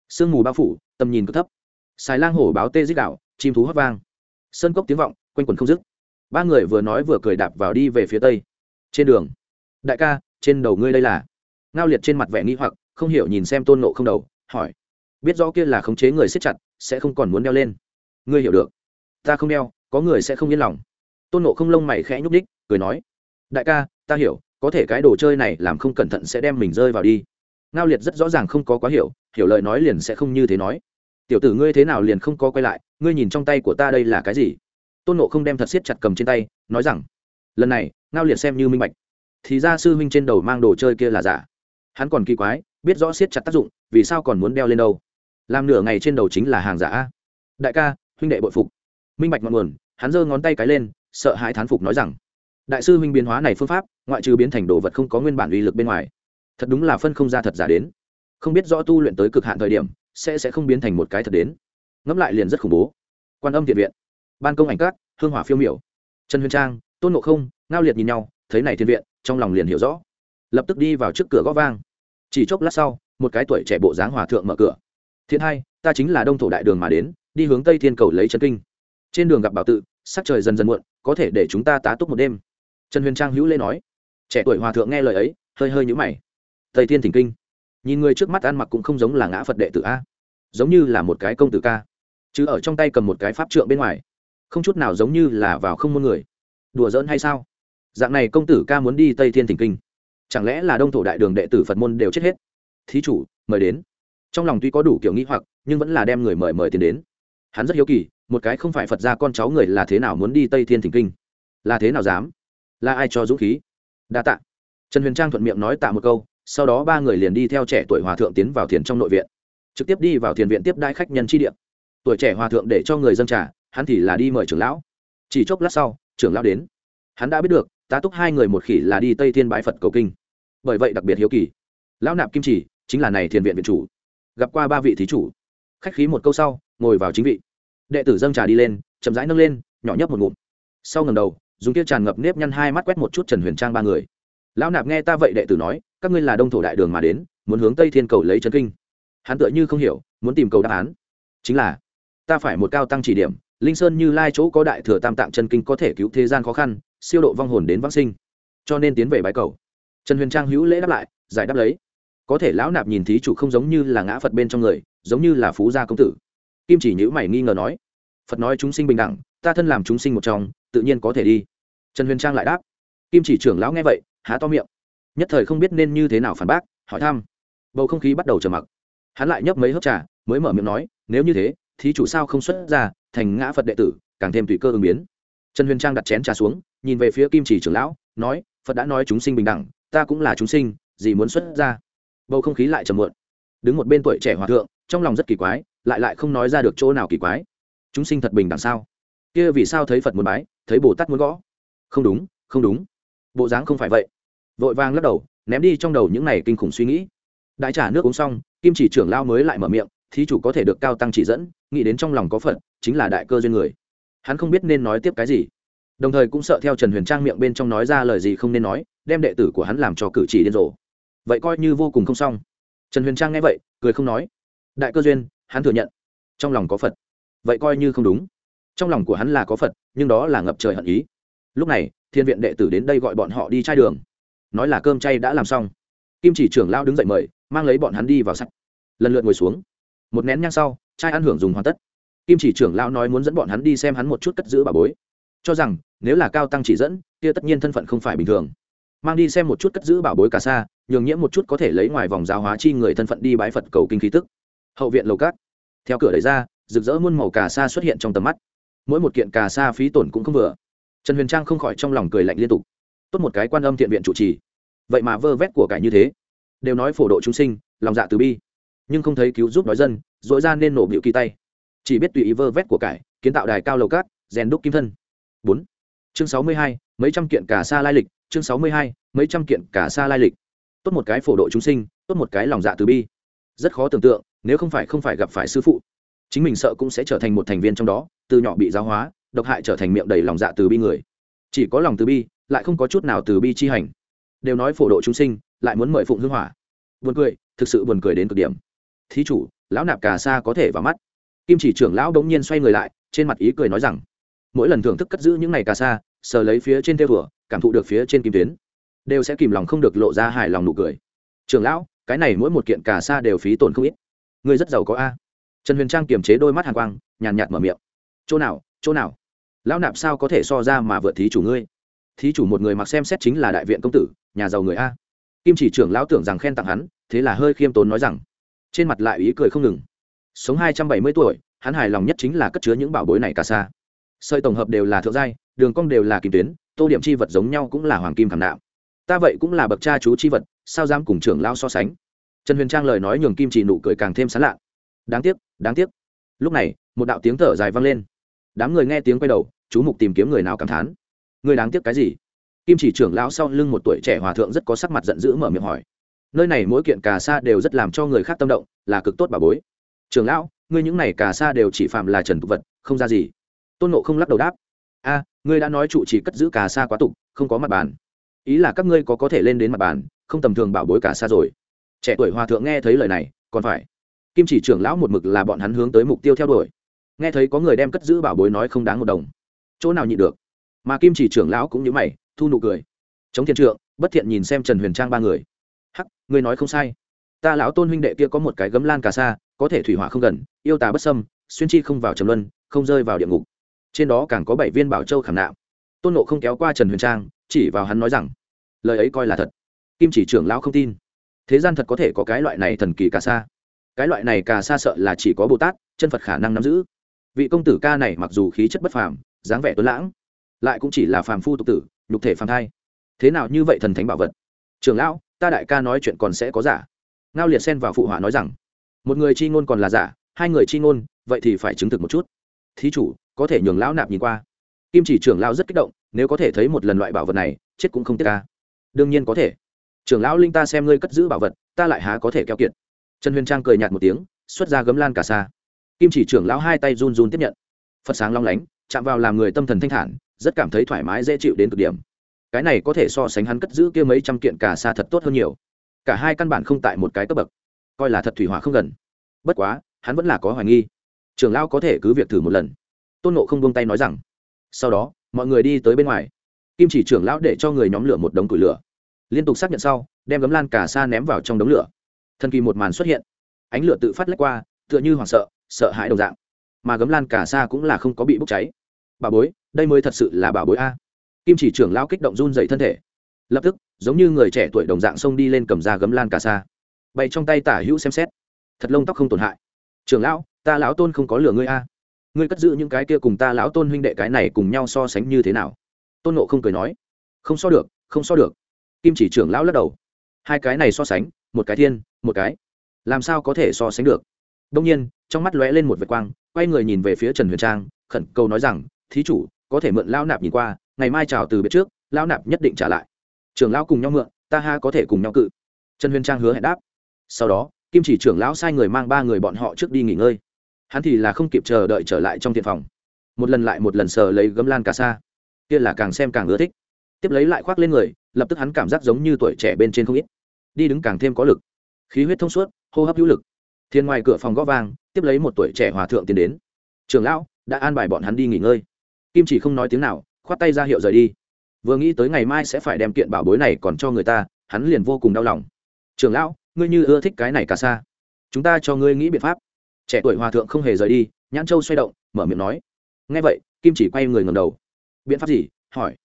Sương mù bao phủ, tầm nhìn cực thấp. Xài lang hổ báo tê dích đạo, chim thú hót vang. Sơn cốc tiếng vọng, quanh quần không dứt. Ba người vừa nói vừa cười đạp vào đi về phía tây. Trên đường. Đại ca, trên đầu ngươi đây là? Ngao liệt trên mặt vẻ nghi hoặc, không hiểu nhìn xem tôn nộ không đầu, hỏi. Biết rõ kia là khống chế người siết chặt, sẽ không còn muốn đeo lên. Ngươi hiểu được. Ta không đeo, có người sẽ không yên lòng tôn nộ không lông mày khẽ nhúc đích cười nói, đại ca, ta hiểu, có thể cái đồ chơi này làm không cẩn thận sẽ đem mình rơi vào đi. Ngao liệt rất rõ ràng không có quá hiểu hiểu lời nói liền sẽ không như thế nói. Tiểu tử ngươi thế nào liền không có quay lại, ngươi nhìn trong tay của ta đây là cái gì? Tôn nộ không đem thật siết chặt cầm trên tay, nói rằng, lần này, ngao liệt xem như minh bạch. Thì ra sư huynh trên đầu mang đồ chơi kia là giả. Hắn còn kỳ quái, biết rõ siết chặt tác dụng, vì sao còn muốn đeo lên đâu? Làm nửa ngày trên đầu chính là hàng giả đại ca, huynh đệ bội phục. Minh bạch ngọn nguồn, hắn giơ ngón tay cái lên sợ hãi thán phục nói rằng, đại sư huynh biến hóa này phương pháp, ngoại trừ biến thành đồ vật không có nguyên bản uy lực bên ngoài, thật đúng là phân không ra thật giả đến. Không biết rõ tu luyện tới cực hạn thời điểm, sẽ sẽ không biến thành một cái thật đến. Ngẫm lại liền rất khủng bố. Quan âm thiện viện, ban công ảnh cát hương hỏa phiêu miểu. Trần huyền trang, tôn ngộ không, ngao liệt nhìn nhau, thấy này thiên viện, trong lòng liền hiểu rõ. Lập tức đi vào trước cửa gõ vang. Chỉ chốc lát sau, một cái tuổi trẻ bộ dáng hòa thượng mở cửa. Thiên hai, ta chính là đông thổ đại đường mà đến, đi hướng tây thiên cầu lấy chân kinh. Trên đường gặp bảo tự sắc trời dần dần muộn, có thể để chúng ta tá túc một đêm. Trần huyền trang hữu lê nói. Trẻ tuổi hòa thượng nghe lời ấy, hơi hơi nhũ mày. Tây thiên thỉnh kinh. Nhìn người trước mắt ăn mặc cũng không giống là ngã phật đệ tử a. Giống như là một cái công tử ca. Chứ ở trong tay cầm một cái pháp trượng bên ngoài. Không chút nào giống như là vào không môn người. Đùa giỡn hay sao? Dạng này công tử ca muốn đi tây thiên thỉnh kinh. Chẳng lẽ là đông thổ đại đường đệ tử phật môn đều chết hết? Thí chủ, mời đến. Trong lòng tuy có đủ kiểu nghĩ hoặc, nhưng vẫn là đem người mời mời tiền đến. Hắn rất hiếu kỳ một cái không phải phật gia con cháu người là thế nào muốn đi tây thiên thỉnh kinh? Là thế nào dám? Là ai cho dũng khí? Đa tạ. Trần huyền trang thuận miệng nói tạ một câu, sau đó ba người liền đi theo trẻ tuổi hòa thượng tiến vào thiền trong nội viện. Trực tiếp đi vào thiền viện tiếp đai khách nhân tri điện tuổi trẻ hòa thượng để cho người dân trả hắn thì là đi mời trưởng lão. Chỉ chốc lát sau, trưởng lão đến. Hắn đã biết được, tá túc hai người một khỉ là đi tây thiên bái phật cầu kinh. Bởi vậy đặc biệt hiếu kỳ. Lão nạp kim chỉ chính là này thiền viện viện chủ. Gặp qua ba vị thí chủ. Khách khí một câu sau, ngồi vào chính vị đệ tử dâng trà đi lên, chậm rãi nâng lên, nhỏ nhấp một ngụm. Sau ngầm đầu, dùng kia tràn ngập nếp nhăn hai mắt quét một chút trần huyền trang ba người. Lão nạp nghe ta vậy đệ tử nói, các ngươi là đông thổ đại đường mà đến, muốn hướng tây thiên cầu lấy chân kinh. Hắn tựa như không hiểu, muốn tìm cầu đáp án. Chính là, ta phải một cao tăng chỉ điểm, linh sơn như lai chỗ có đại thừa tam tạng chân kinh có thể cứu thế gian khó khăn, siêu độ vong hồn đến vãng sinh. Cho nên tiến về bái cầu. Trần huyền trang hữu lễ đáp lại, giải đáp lấy. Có thể lão nạp nhìn thí chủ không giống như là ngã phật bên trong người, giống như là phú gia công tử. Kim chỉ nhữ mày nghi ngờ nói phật nói chúng sinh bình đẳng, ta thân làm chúng sinh một trong, tự nhiên có thể đi. Trần huyền trang lại đáp. Kim chỉ trưởng lão nghe vậy, há to miệng. Nhất thời không biết nên như thế nào phản bác, hỏi thăm. Bầu không khí bắt đầu trầm mặc. Hắn lại nhấp mấy hớp trà, mới mở miệng nói, nếu như thế thì chủ sao không xuất ra, thành ngã phật đệ tử, càng thêm tùy cơ ứng biến. Trần huyền trang đặt chén trà xuống, nhìn về phía kim chỉ trưởng lão, nói, phật đã nói chúng sinh bình đẳng, ta cũng là chúng sinh, gì muốn xuất ra? Bầu không khí lại trầm muộn. Đứng một bên tuổi trẻ hòa thượng, trong lòng rất kỳ quái, lại lại không nói ra được chỗ nào kỳ quái chúng sinh thật bình đẳng sao? Kia vì sao thấy phật muốn bái thấy bồ tát muốn gõ? Không đúng không đúng. Bộ dáng không phải vậy. Vội vàng lắc đầu ném đi trong đầu những này kinh khủng suy nghĩ. Đại trả nước uống xong kim chỉ trưởng lao mới lại mở miệng thí chủ có thể được cao tăng chỉ dẫn nghĩ đến trong lòng có phật, chính là đại cơ duyên người. Hắn không biết nên nói tiếp cái gì. Đồng thời cũng sợ theo trần huyền trang miệng bên trong nói ra lời gì không nên nói đem đệ tử của hắn làm cho cử chỉ điên rồ. Vậy coi như vô cùng không xong. Trần huyền trang nghe vậy cười không nói. Đại cơ duyên hắn thừa nhận. Trong lòng có phật vậy coi như không đúng. Trong lòng của hắn là có phật, nhưng đó là ngập trời hận ý. Lúc này, thiên viện đệ tử đến đây gọi bọn họ đi chai đường. Nói là cơm chay đã làm xong. Kim chỉ trưởng lao đứng dậy mời, mang lấy bọn hắn đi vào sạch lần lượt ngồi xuống. Một nén nhang sau, trai ăn hưởng dùng hoàn tất. Kim chỉ trưởng lao nói muốn dẫn bọn hắn đi xem hắn một chút cất giữ bà bối. Cho rằng, nếu là cao tăng chỉ dẫn, kia tất nhiên thân phận không phải bình thường. Mang đi xem một chút cất giữ bảo bối cả xa, nhường nhiễm một chút có thể lấy ngoài vòng giáo hóa chi người thân phận đi bái phật cầu kinh khí tức. Hậu viện lầu cát theo cửa đẩy ra rực rỡ muôn màu cà sa xuất hiện trong tầm mắt. Mỗi một kiện cà sa phí tổn cũng không vừa. Trần huyền trang không khỏi trong lòng cười lạnh liên tục. Tốt một cái quan âm thiện viện chủ trì. Vậy mà vơ vét của cải như thế. Đều nói phổ độ chúng sinh, lòng dạ từ bi. Nhưng không thấy cứu giúp nói dân dội ra nên nổ bịu kỳ tay. Chỉ biết tùy ý vơ vét của cải, kiến tạo đài cao lầu cát, rèn đúc kim thân. Bốn. Chương sáu mươi hai, mấy trăm kiện cả xa lai lịch. Chương sáu mươi hai, mấy trăm kiện cả xa lai lịch. Tốt một cái phổ độ chúng sinh, tốt một cái lòng dạ từ bi. Rất khó tưởng tượng, nếu không phải không phải gặp phải sư phụ chính mình sợ cũng sẽ trở thành một thành viên trong đó, từ nhỏ bị giáo hóa, độc hại trở thành miệng đầy lòng dạ từ bi người. Chỉ có lòng từ bi, lại không có chút nào từ bi chi hành. Đều nói phổ độ chúng sinh, lại muốn mời phụng hưng hỏa. Buồn cười, thực sự buồn cười đến cực điểm. Thí chủ, lão nạp cà sa có thể vào mắt. Kim chỉ trưởng lão đống nhiên xoay người lại, trên mặt ý cười nói rằng, mỗi lần thưởng thức cất giữ những ngày cà sa, sờ lấy phía trên theo vừa cảm thụ được phía trên kim tuyến, đều sẽ kìm lòng không được lộ ra hài lòng nụ cười. Trưởng lão, cái này mỗi một kiện cà sa đều phí tổn không ít. Ngươi rất giàu có a trần huyền trang kiềm chế đôi mắt hàn quang, nhàn nhạt mở miệng. Chỗ nào chỗ nào? Lão nạp sao có thể so ra mà vượt thí chủ ngươi? Thí chủ một người mặc xem xét chính là đại viện công tử, nhà giàu người a. Kim chỉ trưởng lão tưởng rằng khen tặng hắn, thế là hơi khiêm tốn nói rằng, trên mặt lại ý cười không ngừng. Sống hai trăm bảy mươi tuổi, hắn hài lòng nhất chính là cất chứa những bảo bối này cả xa. Sợi tổng hợp đều là thượng giai, đường cong đều là kim tuyến, tô điểm chi vật giống nhau cũng là hoàng kim khảm nạm. Ta vậy cũng là bậc cha chú chi vật, sao dám cùng trưởng lao so sánh? Trần huyền trang lời nói nhường kim chỉ nụ cười càng thêm sán lạ đáng tiếc đáng tiếc. Lúc này, một đạo tiếng thở dài vang lên. Đám người nghe tiếng quay đầu, chú mục tìm kiếm người nào cảm thán. Người đáng tiếc cái gì? Kim chỉ trưởng lão sau lưng một tuổi trẻ hòa thượng rất có sắc mặt giận dữ mở miệng hỏi. Nơi này mỗi kiện cà sa đều rất làm cho người khác tâm động, là cực tốt bà bối. Trưởng lão, ngươi những này cà sa đều chỉ phạm là trần tục vật, không ra gì. Tôn nộ không lắc đầu đáp. A, ngươi đã nói trụ chỉ cất giữ cà sa quá tục, không có mặt bàn. Ý là các ngươi có có thể lên đến mặt bàn, không tầm thường bảo bối cà sa rồi. Trẻ tuổi hòa thượng nghe thấy lời này, còn phải kim chỉ trưởng lão một mực là bọn hắn hướng tới mục tiêu theo đuổi. Nghe thấy có người đem cất giữ bảo bối nói không đáng một đồng. Chỗ nào nhịn được? Mà kim chỉ trưởng lão cũng như mày, thu nụ cười. Chống thiện trượng, bất thiện nhìn xem trần huyền trang ba người. Hắc, ngươi nói không sai. Ta lão tôn huynh đệ kia có một cái gấm lan cà sa, có thể thủy hỏa không gần, yêu tà bất sâm xuyên chi không vào trầm luân, không rơi vào địa ngục. Trên đó càng có bảy viên bảo châu khảm nạm. Tôn nộ không kéo qua trần huyền trang, chỉ vào hắn nói rằng, lời ấy coi là thật. Kim chỉ trưởng lão không tin. Thế gian thật có thể có cái loại này thần kỳ cà sa cái loại này cà sa sợ là chỉ có bồ tát, chân phật khả năng nắm giữ. Vị công tử ca này mặc dù khí chất bất phàm, dáng vẻ tuấn lãng, lại cũng chỉ là phàm phu tục tử, nhục thể phàm thai. Thế nào như vậy thần thánh bảo vật? Trưởng lão, ta đại ca nói chuyện còn sẽ có giả. Ngao liệt xen vào phụ họa nói rằng, một người chi ngôn còn là giả, hai người chi ngôn, vậy thì phải chứng thực một chút. Thí chủ, có thể nhường lão nạp nhìn qua. Kim chỉ trưởng lão rất kích động, nếu có thể thấy một lần loại bảo vật này, chết cũng không tiếc ca. Đương nhiên có thể. Trưởng lão linh ta xem ngươi cất giữ bảo vật, ta lại há có thể keo kiệt trần huyền trang cười nhạt một tiếng, xuất ra gấm lan cả xa kim chỉ trưởng lão hai tay run run tiếp nhận. Phật sáng long lánh, chạm vào làm người tâm thần thanh thản, rất cảm thấy thoải mái dễ chịu đến cực điểm. Cái này có thể so sánh hắn cất giữ kia mấy trăm kiện cả xa thật tốt hơn nhiều. Cả hai căn bản không tại một cái cấp bậc. Coi là thật thủy hỏa không gần. Bất quá, hắn vẫn là có hoài nghi. Trưởng lão có thể cứ việc thử một lần. Tôn nộ không buông tay nói rằng, sau đó, mọi người đi tới bên ngoài. Kim chỉ trưởng lão để cho người nhóm lửa một đống củi lửa. Liên tục xác nhận sau, đem gấm lan cả xa ném vào trong đống lửa thần kỳ một màn xuất hiện. Ánh lửa tự phát lách qua, tựa như hoảng sợ sợ hãi đồng dạng. Mà gấm lan cả xa cũng là không có bị bốc cháy. Bà bối, đây mới thật sự là bà bối a. Kim chỉ trưởng lão kích động run dậy thân thể. Lập tức, giống như người trẻ tuổi đồng dạng xông đi lên cầm ra gấm lan cả xa. Bày trong tay tả hữu xem xét. Thật lông tóc không tổn hại. Trưởng lão, ta lão tôn không có lửa ngươi a. Ngươi cất giữ những cái kia cùng ta lão tôn huynh đệ cái này cùng nhau so sánh như thế nào? Tôn nộ không cười nói. Không so được, không so được. Kim chỉ trưởng lão lắc đầu. Hai cái này so sánh, một cái thiên một cái. Làm sao có thể so sánh được? Đông nhiên, trong mắt lóe lên một vệt quang, quay người nhìn về phía trần huyền trang, khẩn cầu nói rằng, thí chủ, có thể mượn lao nạp nhìn qua, ngày mai chào từ biệt trước lao nạp nhất định trả lại. Trưởng lão cùng nhau mượn, ta ha có thể cùng nhau cự. Trần huyền trang hứa hẹn đáp. Sau đó, kim chỉ trưởng lão sai người mang ba người bọn họ trước đi nghỉ ngơi. Hắn thì là không kịp chờ đợi trở lại trong tiệm phòng. Một lần lại một lần sờ lấy gấm lan cà sa. Kia là càng xem càng ưa thích. Tiếp lấy lại khoác lên người, lập tức hắn cảm giác giống như tuổi trẻ bên trên không ít. Đi đứng càng thêm có lực khí huyết thông suốt, hô hấp hữu lực. Thiên ngoài cửa phòng gõ vang, tiếp lấy một tuổi trẻ hòa thượng tiến đến. Trường lão, đã an bài bọn hắn đi nghỉ ngơi. Kim chỉ không nói tiếng nào, khoát tay ra hiệu rời đi. Vừa nghĩ tới ngày mai sẽ phải đem kiện bảo bối này còn cho người ta, hắn liền vô cùng đau lòng. Trường lão, ngươi như ưa thích cái này cả xa. Chúng ta cho ngươi nghĩ biện pháp. Trẻ tuổi hòa thượng không hề rời đi, nhãn châu xoay động, mở miệng nói. Ngay vậy, kim chỉ quay người ngầm đầu. Biện pháp gì? hỏi.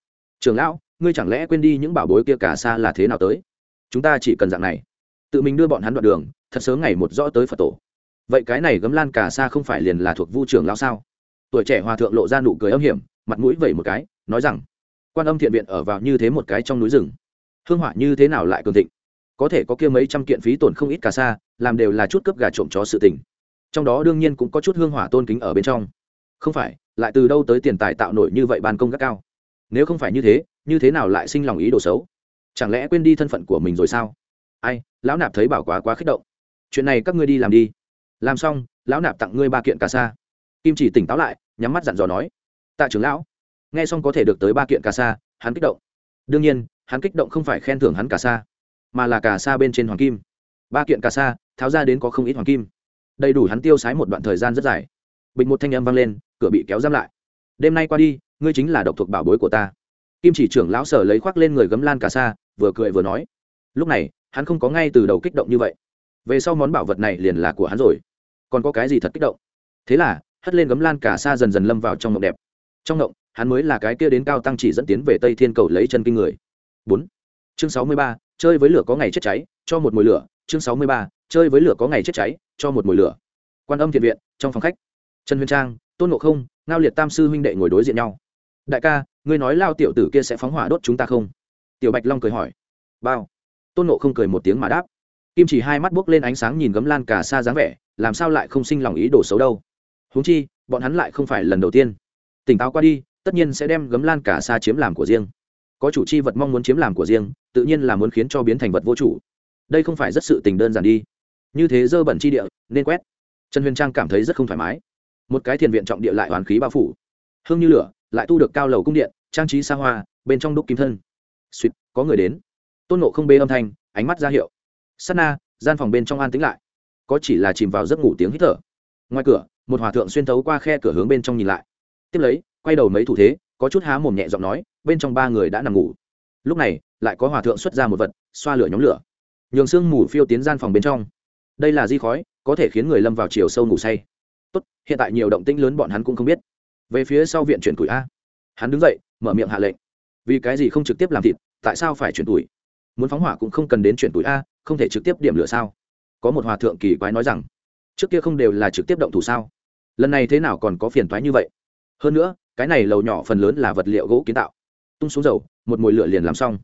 Trường lão, ngươi chẳng lẽ quên đi những bảo bối kia cả xa là thế nào tới? Chúng ta chỉ cần dạng này tự mình đưa bọn hắn đoạn đường, thật sớm ngày một rõ tới phật tổ. Vậy cái này gấm lan cả xa không phải liền là thuộc vu trường lão sao? Tuổi trẻ hòa thượng lộ ra nụ cười âm hiểm, mặt mũi vẩy một cái, nói rằng, quan âm thiện viện ở vào như thế một cái trong núi rừng, hương hỏa như thế nào lại cường thịnh? Có thể có kia mấy trăm kiện phí tổn không ít cả xa làm đều là chút cướp gà trộm chó sự tình. Trong đó đương nhiên cũng có chút hương hỏa tôn kính ở bên trong. Không phải, lại từ đâu tới tiền tài tạo nổi như vậy ban công gác cao? Nếu không phải như thế như thế nào lại sinh lòng ý đồ xấu? Chẳng lẽ quên đi thân phận của mình rồi sao? Ai, lão nạp thấy bảo quá quá kích động. Chuyện này các ngươi đi làm đi. Làm xong, lão nạp tặng ngươi ba kiện cà sa. Kim chỉ tỉnh táo lại, nhắm mắt dặn dò nói, tạ trưởng lão. Nghe xong có thể được tới ba kiện cà sa, hắn kích động. Đương nhiên, hắn kích động không phải khen thưởng hắn cà sa, mà là cà sa bên trên hoàng kim. Ba kiện cà sa, tháo ra đến có không ít hoàng kim. Đầy đủ hắn tiêu sái một đoạn thời gian rất dài. Bình một thanh âm vang lên, cửa bị kéo giam lại. Đêm nay qua đi, ngươi chính là độc thuộc bảo bối của ta. Kim chỉ trưởng lão sở lấy khoác lên người gấm lan cà sa, vừa cười vừa nói. Lúc này hắn không có ngay từ đầu kích động như vậy. Về sau món bảo vật này liền là của hắn rồi. Còn có cái gì thật kích động? Thế là, hất lên gấm lan cả sa dần dần lâm vào trong ngộng đẹp. Trong ngộng, hắn mới là cái kia đến cao tăng chỉ dẫn tiến về tây thiên cầu lấy chân kinh người. Bốn. Chương sáu mươi ba, chơi với lửa có ngày chết cháy, cho một mồi lửa. Chương sáu mươi ba, chơi với lửa có ngày chết cháy, cho một mồi lửa. Quan âm thiện viện, trong phòng khách. Trần huyền trang, tôn ngộ không, ngao liệt tam sư huynh đệ ngồi đối diện nhau. Đại ca, ngươi nói lao tiểu tử kia sẽ phóng hỏa đốt chúng ta không? Tiểu bạch long cười hỏi. Bao? Tôn ngộ không cười một tiếng mà đáp. Kim chỉ hai mắt buốc lên ánh sáng nhìn gấm lan cả xa dáng vẻ, làm sao lại không sinh lòng ý đồ xấu đâu. Huống chi, bọn hắn lại không phải lần đầu tiên. Tỉnh táo qua đi, tất nhiên sẽ đem gấm lan cả xa chiếm làm của riêng. Có chủ chi vật mong muốn chiếm làm của riêng, tự nhiên là muốn khiến cho biến thành vật vô chủ. Đây không phải rất sự tình đơn giản đi. Như thế dơ bẩn chi địa, nên quét. Trần huyền trang cảm thấy rất không thoải mái. Một cái thiền viện trọng địa lại hoàn khí bao phủ. Hương như lửa, lại tu được cao lầu cung điện, trang trí xa hoa, bên trong đúc kim thân. Suýt có người đến tôn nộ không bê âm thanh ánh mắt ra hiệu. Sana, na gian phòng bên trong an tĩnh lại. Có chỉ là chìm vào giấc ngủ tiếng hít thở. Ngoài cửa một hòa thượng xuyên thấu qua khe cửa hướng bên trong nhìn lại. Tiếp lấy quay đầu mấy thủ thế có chút há mồm nhẹ giọng nói bên trong ba người đã nằm ngủ. Lúc này lại có hòa thượng xuất ra một vật xoa lửa nhóm lửa. Nhường sương mù phiêu tiến gian phòng bên trong. Đây là di khói có thể khiến người lâm vào chiều sâu ngủ say. Tốt hiện tại nhiều động tĩnh lớn bọn hắn cũng không biết. Về phía sau viện chuyển tuổi a. Hắn đứng dậy mở miệng hạ lệnh. Vì cái gì không trực tiếp làm thịt tại sao phải chuyển tuổi? Muốn phóng hỏa cũng không cần đến chuyển tuổi a, không thể trực tiếp điểm lửa sao? Có một hòa thượng kỳ quái nói rằng, trước kia không đều là trực tiếp động thủ sao? Lần này thế nào còn có phiền toái như vậy? Hơn nữa, cái này lầu nhỏ phần lớn là vật liệu gỗ kiến tạo. Tung xuống dầu, một mồi lửa liền làm xong.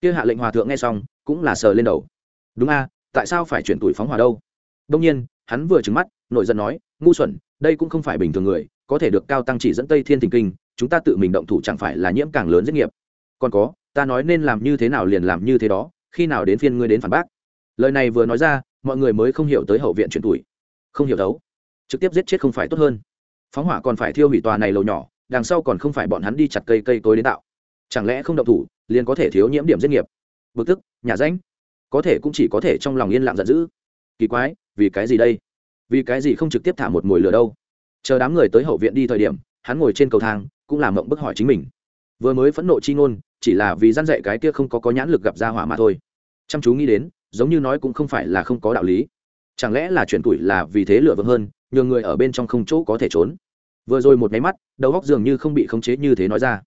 Kia hạ lệnh hòa thượng nghe xong, cũng là sờ lên đầu. Đúng a, tại sao phải chuyển tuổi phóng hỏa đâu? Đông nhiên, hắn vừa trừng mắt nội giận nói, ngu xuẩn, đây cũng không phải bình thường người, có thể được cao tăng chỉ dẫn tây thiên thình kinh, chúng ta tự mình động thủ chẳng phải là nhiễm càng lớn giết nghiệp. Còn có ta nói nên làm như thế nào liền làm như thế đó, khi nào đến phiên ngươi đến phản bác. Lời này vừa nói ra, mọi người mới không hiểu tới hậu viện chuyện tuổi. Không hiểu đấu. Trực tiếp giết chết không phải tốt hơn. Phóng hỏa còn phải thiêu hủy tòa này lầu nhỏ, đằng sau còn không phải bọn hắn đi chặt cây cây tối đến tạo. Chẳng lẽ không động thủ, liền có thể thiếu nhiễm điểm giết nghiệp? Bực tức, nhà ránh. có thể cũng chỉ có thể trong lòng yên lặng giận dữ. Kỳ quái, vì cái gì đây? Vì cái gì không trực tiếp thả một mồi lửa đâu? Chờ đám người tới hậu viện đi thời điểm, hắn ngồi trên cầu thang, cũng làm mộng bức hỏi chính mình. Vừa mới phẫn nộ chi ngôn chỉ là vì gian dạy cái kia không có có nhãn lực gặp ra hỏa mà thôi. Chăm chú nghĩ đến, giống như nói cũng không phải là không có đạo lý. Chẳng lẽ là chuyện tuổi là vì thế lửa vững hơn nhường người ở bên trong không chỗ có thể trốn? Vừa rồi một máy mắt, đầu góc dường như không bị khống chế như thế nói ra.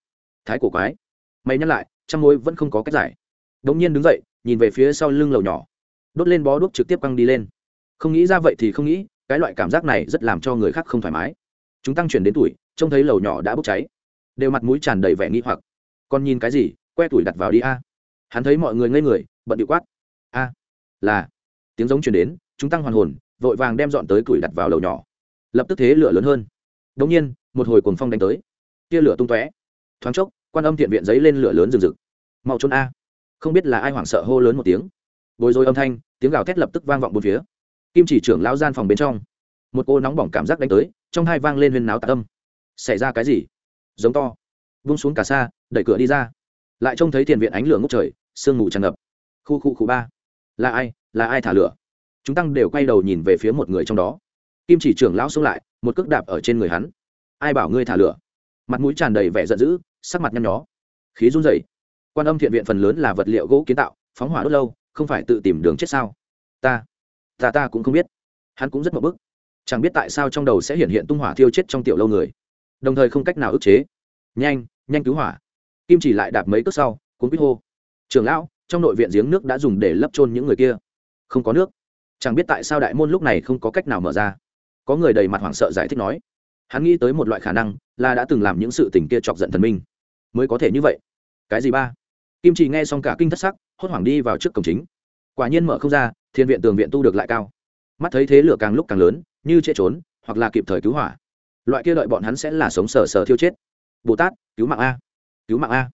Thái cổ quái. Mày nhắc lại chăm mối vẫn không có cách giải. Đống nhiên đứng dậy, nhìn về phía sau lưng lầu nhỏ. Đốt lên bó đuốc trực tiếp căng đi lên. Không nghĩ ra vậy thì không nghĩ, cái loại cảm giác này rất làm cho người khác không thoải mái. Chúng tăng chuyển đến tuổi, trông thấy lầu nhỏ đã bốc cháy. Đều mặt mũi tràn đầy vẻ nghi hoặc con nhìn cái gì, que tuổi đặt vào đi a. Hắn thấy mọi người ngây người, bận bị quát. A, là. Tiếng giống chuyển đến, chúng tăng hoàn hồn, vội vàng đem dọn tới tuổi đặt vào lầu nhỏ. Lập tức thế lửa lớn hơn. Đ ỗ n g nhiên, một hồi cuồng phong đánh tới. Tia lửa tung tóe. Thoáng chốc, quan âm thiện viện giấy lên lửa lớn rừng rực. Mau trốn a. Không biết là ai hoảng sợ hô lớn một tiếng. Bồi dối âm thanh, tiếng gào thét lập tức vang vọng bốn phía. Kim chỉ trưởng lao gian phòng bên trong, một cô nóng bỏng cảm giác đánh tới, trong hai vang lên huyên náo tạ tâm xảy ra cái gì? Giống to vung xuống cả xa, đẩy cửa đi ra. Lại trông thấy thiền viện ánh lửa ngốc trời, sương mù tràn ngập. Khu khu khu ba. Là ai? Là ai thả lửa? Chúng tăng đều quay đầu nhìn về phía một người trong đó. Kim chỉ trưởng lão xuống lại, một cước đạp ở trên người hắn. Ai bảo ngươi thả lửa? Mặt mũi tràn đầy vẻ giận dữ, sắc mặt nhăn nhó. Khí run rẩy. Quan âm thiện viện phần lớn là vật liệu gỗ kiến tạo, phóng hỏa đốt lâu, không phải tự tìm đường chết sao? Ta ta ta cũng không biết. Hắn cũng rất mập bức. Chẳng biết tại sao trong đầu sẽ hiện hiện tung hỏa thiêu chết trong tiểu lâu người. Đồng thời không cách nào ức chế nhanh nhanh cứu hỏa. Kim chỉ lại đạp mấy cước sau, cuốn quýt hô. Trường lão, trong nội viện giếng nước đã dùng để lấp trôn những người kia. Không có nước. Chẳng biết tại sao đại môn lúc này không có cách nào mở ra. Có người đầy mặt hoảng sợ giải thích nói. Hắn nghĩ tới một loại khả năng, là đã từng làm những sự tình kia chọc giận thần minh. Mới có thể như vậy. Cái gì ba? Kim chỉ nghe xong cả kinh thất sắc, hốt hoảng đi vào trước cổng chính. Quả nhiên mở không ra, thiên viện tường viện tu được lại cao. Mắt thấy thế lửa càng lúc càng lớn, như chạy trốn, hoặc là kịp thời cứu hỏa. Loại kia đợi bọn hắn sẽ là sống sờ sờ thiêu chết bồ tát cứu mạng a. Cứu mạng a.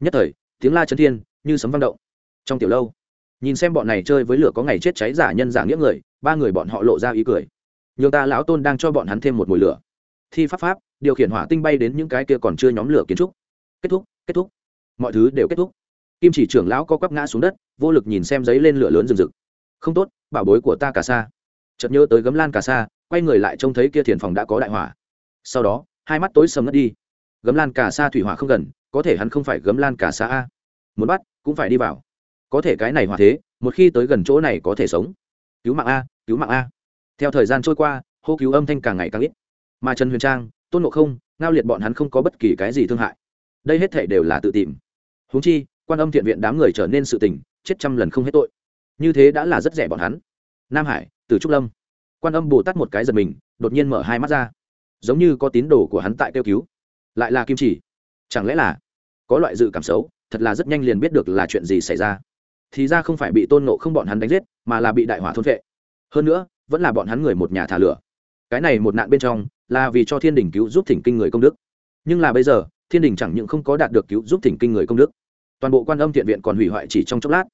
Nhất thời, tiếng la chấn thiên, như sấm vang động. Trong tiểu lâu, nhìn xem bọn này chơi với lửa có ngày chết cháy giả nhân giả nghĩa người, ba người bọn họ lộ ra ý cười. Nhiều ta lão tôn đang cho bọn hắn thêm một mùi lửa. Thi pháp pháp, điều khiển hỏa tinh bay đến những cái kia còn chưa nhóm lửa kiến trúc. Kết thúc kết thúc. Mọi thứ đều kết thúc. Kim chỉ trưởng lão co quắp ngã xuống đất, vô lực nhìn xem giấy lên lửa lớn rừng rực. Không tốt, bảo bối của ta cả xa. Chợt nhớ tới gấm lan cả xa, quay người lại trông thấy kia thiền phòng đã có đại hỏa. Sau đó, hai mắt tối sầm ngất đi gấm lan cả xa thủy hỏa không gần, có thể hắn không phải gấm lan cả xa a. Muốn bắt, cũng phải đi vào. Có thể cái này hỏa thế, một khi tới gần chỗ này có thể sống. Cứu mạng a, cứu mạng a. Theo thời gian trôi qua, hô cứu âm thanh càng ngày càng ít. Mà trần huyền trang, tôn ngộ không, ngao liệt bọn hắn không có bất kỳ cái gì thương hại. Đây hết thể đều là tự tìm. Huống chi, quan âm thiện viện đám người trở nên sự tình, chết trăm lần không hết tội. Như thế đã là rất rẻ bọn hắn. Nam hải, từ trúc lâm. Quan âm bồ tát một cái giật mình, đột nhiên mở hai mắt ra. Giống như có tín đồ của hắn tại kêu cứu lại là kim chỉ. Chẳng lẽ là có loại dự cảm xấu, thật là rất nhanh liền biết được là chuyện gì xảy ra. Thì ra không phải bị tôn nộ không bọn hắn đánh giết, mà là bị đại hỏa thôn vệ hơn nữa, vẫn là bọn hắn người một nhà thả lửa. Cái này một nạn bên trong, là vì cho thiên đình cứu giúp thỉnh kinh người công đức. Nhưng là bây giờ, thiên đình chẳng những không có đạt được cứu giúp thỉnh kinh người công đức. Toàn bộ quan âm thiện viện còn hủy hoại chỉ trong chốc lát.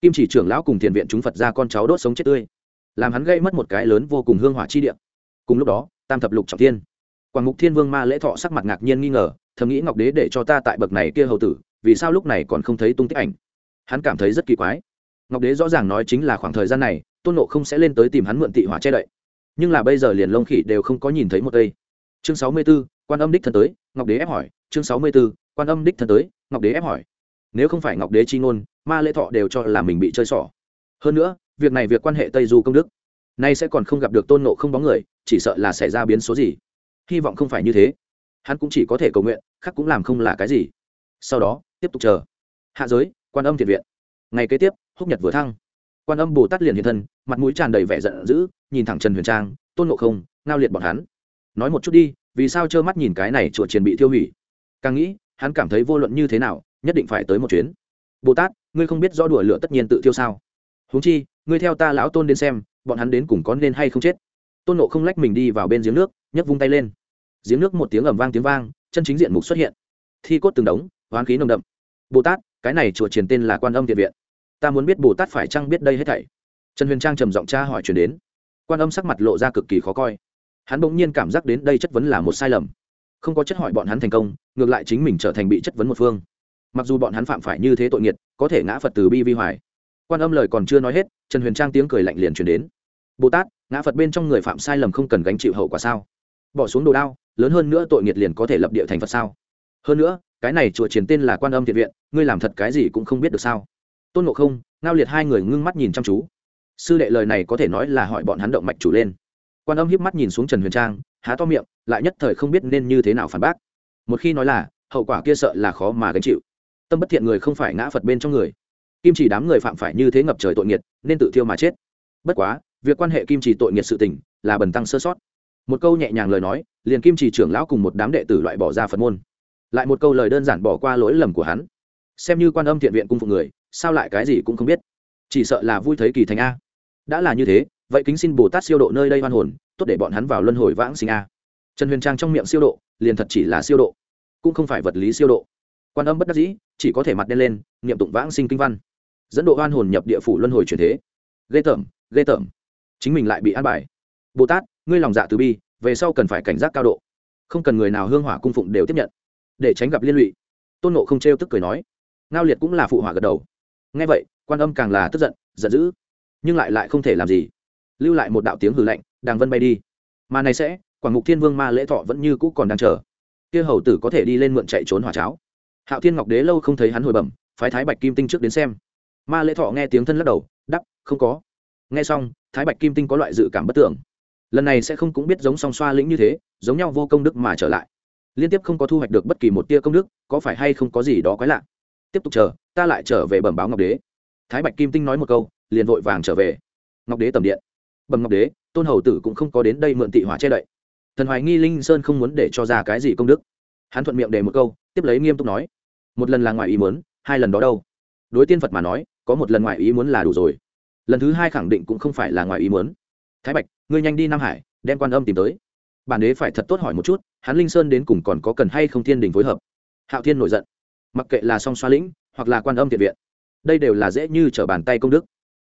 Kim chỉ trưởng lão cùng thiện viện chúng phật ra con cháu đốt sống chết tươi. Làm hắn gây mất một cái lớn vô cùng hương hỏa chi địa. Cùng lúc đó, tam thập lục trọng thiên quảng mục thiên vương ma lễ thọ sắc mặt ngạc nhiên nghi ngờ, thầm nghĩ ngọc đế để cho ta tại bậc này kia hầu tử, vì sao lúc này còn không thấy tung tích ảnh? Hắn cảm thấy rất kỳ quái. Ngọc đế rõ ràng nói chính là khoảng thời gian này, tôn nộ không sẽ lên tới tìm hắn mượn tị hỏa che đậy. Nhưng là bây giờ liền lông khỉ đều không có nhìn thấy một cây. Chương sáu mươi b ố quan âm đích thân tới, ngọc đế ép hỏi. Chương sáu mươi b ố quan âm đích thân tới, ngọc đế ép hỏi. Nếu không phải ngọc đế chi ngôn, ma lễ thọ đều cho là mình bị chơi xỏ. Hơn nữa, việc này việc quan hệ tây du công đức. Nay sẽ còn không gặp được tôn nộ không bóng người, chỉ sợ là xảy ra biến số gì hy vọng không phải như thế. Hắn cũng chỉ có thể cầu nguyện, khác cũng làm không là cái gì. Sau đó, tiếp tục chờ. Hạ giới, quan âm thiện viện. Ngày kế tiếp, húc nhật vừa thăng. Quan âm bồ tát liền hiện thân, mặt mũi tràn đầy vẻ giận dữ, nhìn thẳng trần huyền trang, tôn ngộ không, ngao liệt bọn hắn. Nói một chút đi, vì sao trơ mắt nhìn cái này chùa triền bị tiêu hủy? Càng nghĩ, hắn cảm thấy vô luận như thế nào, nhất định phải tới một chuyến. Bồ tát, ngươi không biết rõ đùa lửa tất nhiên tự tiêu sao? Huống chi, ngươi theo ta lão tôn đến xem, bọn hắn đến cùng có nên hay không chết? Tôn nộ không lách mình đi vào bên giếng nước, nhấc vung tay lên. Giếng nước một tiếng ầm vang tiếng vang, chân chính diện mục xuất hiện. Thi cốt từng đống, hoán khí nồng đậm. Bồ tát, cái này chùa truyền tên là quan âm thiện viện. Ta muốn biết bồ tát phải chăng biết đây hết thảy? Trần huyền trang trầm giọng tra hỏi chuyển đến. Quan âm sắc mặt lộ ra cực kỳ khó coi. Hắn bỗng nhiên cảm giác đến đây chất vấn là một sai lầm. Không có chất hỏi bọn hắn thành công, ngược lại chính mình trở thành bị chất vấn một phương. Mặc dù bọn hắn phạm phải như thế tội nghiệt, có thể ngã phật từ bi vi hoài. Quan âm lời còn chưa nói hết, trần huyền trang tiếng cười lạnh liền chuyển đến. Bồ tát ngã phật bên trong người phạm sai lầm không cần gánh chịu hậu quả sao bỏ xuống đồ đao lớn hơn nữa tội nghiệt liền có thể lập địa thành phật sao hơn nữa cái này chùa chiến tên là quan âm thiện viện ngươi làm thật cái gì cũng không biết được sao tôn ngộ không ngao liệt hai người ngưng mắt nhìn chăm chú sư đệ lời này có thể nói là hỏi bọn hắn động mạch chủ lên quan âm hiếp mắt nhìn xuống trần huyền trang há to miệng lại nhất thời không biết nên như thế nào phản bác một khi nói là hậu quả kia sợ là khó mà gánh chịu tâm bất thiện người không phải ngã phật bên trong người kim chỉ đám người phạm phải như thế ngập trời tội nghiệt nên tự thiêu mà chết bất quá việc quan hệ kim chỉ tội nghiệt sự tình là bần tăng sơ sót. Một câu nhẹ nhàng lời nói, liền kim chỉ trưởng lão cùng một đám đệ tử loại bỏ ra phật môn. Lại một câu lời đơn giản bỏ qua lỗi lầm của hắn. Xem như quan âm thiện viện cung phụ người, sao lại cái gì cũng không biết. Chỉ sợ là vui thấy kỳ thành a. Đã là như thế, vậy kính xin bồ tát siêu độ nơi đây hoan hồn, tốt để bọn hắn vào luân hồi vãng sinh a. Trần huyền trang trong miệng siêu độ, liền thật chỉ là siêu độ. Cũng không phải vật lý siêu độ. Quan âm bất đắc dĩ, chỉ có thể mặt đen lên, niệm tụng vãng sinh kinh văn. Dẫn độ oan hồn nhập địa phủ luân hồi truyền thế. Ghê tởm ghê tởm chính mình lại bị an bài. Bồ tát, ngươi lòng dạ từ bi, về sau cần phải cảnh giác cao độ. Không cần người nào hương hỏa cung phụng đều tiếp nhận. Để tránh gặp liên lụy. Tôn nộ không trêu tức cười nói. Ngao liệt cũng là phụ hỏa gật đầu. Ngay vậy, quan âm càng là tức giận giận dữ. Nhưng lại lại không thể làm gì. Lưu lại một đạo tiếng hử lạnh, đàng vân bay đi. Mà này sẽ, quảng Ngục thiên vương ma lễ thọ vẫn như cũ còn đang chờ. Kia hầu tử có thể đi lên mượn chạy trốn hỏa cháo. Hạo thiên ngọc đế lâu không thấy hắn hồi bẩm, phái thái bạch kim tinh trước đến xem. Ma lễ thọ nghe tiếng thân lắc đầu đắp không có. Nghe xong thái bạch kim tinh có loại dự cảm bất tưởng. Lần này sẽ không cũng biết giống song xoa lĩnh như thế, giống nhau vô công đức mà trở lại. Liên tiếp không có thu hoạch được bất kỳ một tia công đức, có phải hay không có gì đó quái lạ? Tiếp tục chờ, ta lại trở về bẩm báo ngọc đế. Thái bạch kim tinh nói một câu, liền vội vàng trở về. Ngọc đế tầm điện. Bẩm ngọc đế, tôn hầu tử cũng không có đến đây mượn tị hỏa che đậy. Thần hoài nghi linh sơn không muốn để cho ra cái gì công đức. Hắn thuận miệng đề một câu, tiếp lấy nghiêm túc nói, một lần là ngoài ý muốn, hai lần đó đâu? Đối tiên phật mà nói, có một lần ngoài ý muốn là đủ rồi lần thứ hai khẳng định cũng không phải là ngoài ý muốn. Thái bạch, ngươi nhanh đi nam hải, đem quan âm tìm tới. Bản đế phải thật tốt hỏi một chút, hắn linh sơn đến cùng còn có cần hay không thiên đình phối hợp? Hạo thiên nổi giận. Mặc kệ là song xoa lĩnh, hoặc là quan âm thiện viện, đây đều là dễ như t r ở bàn tay công đức,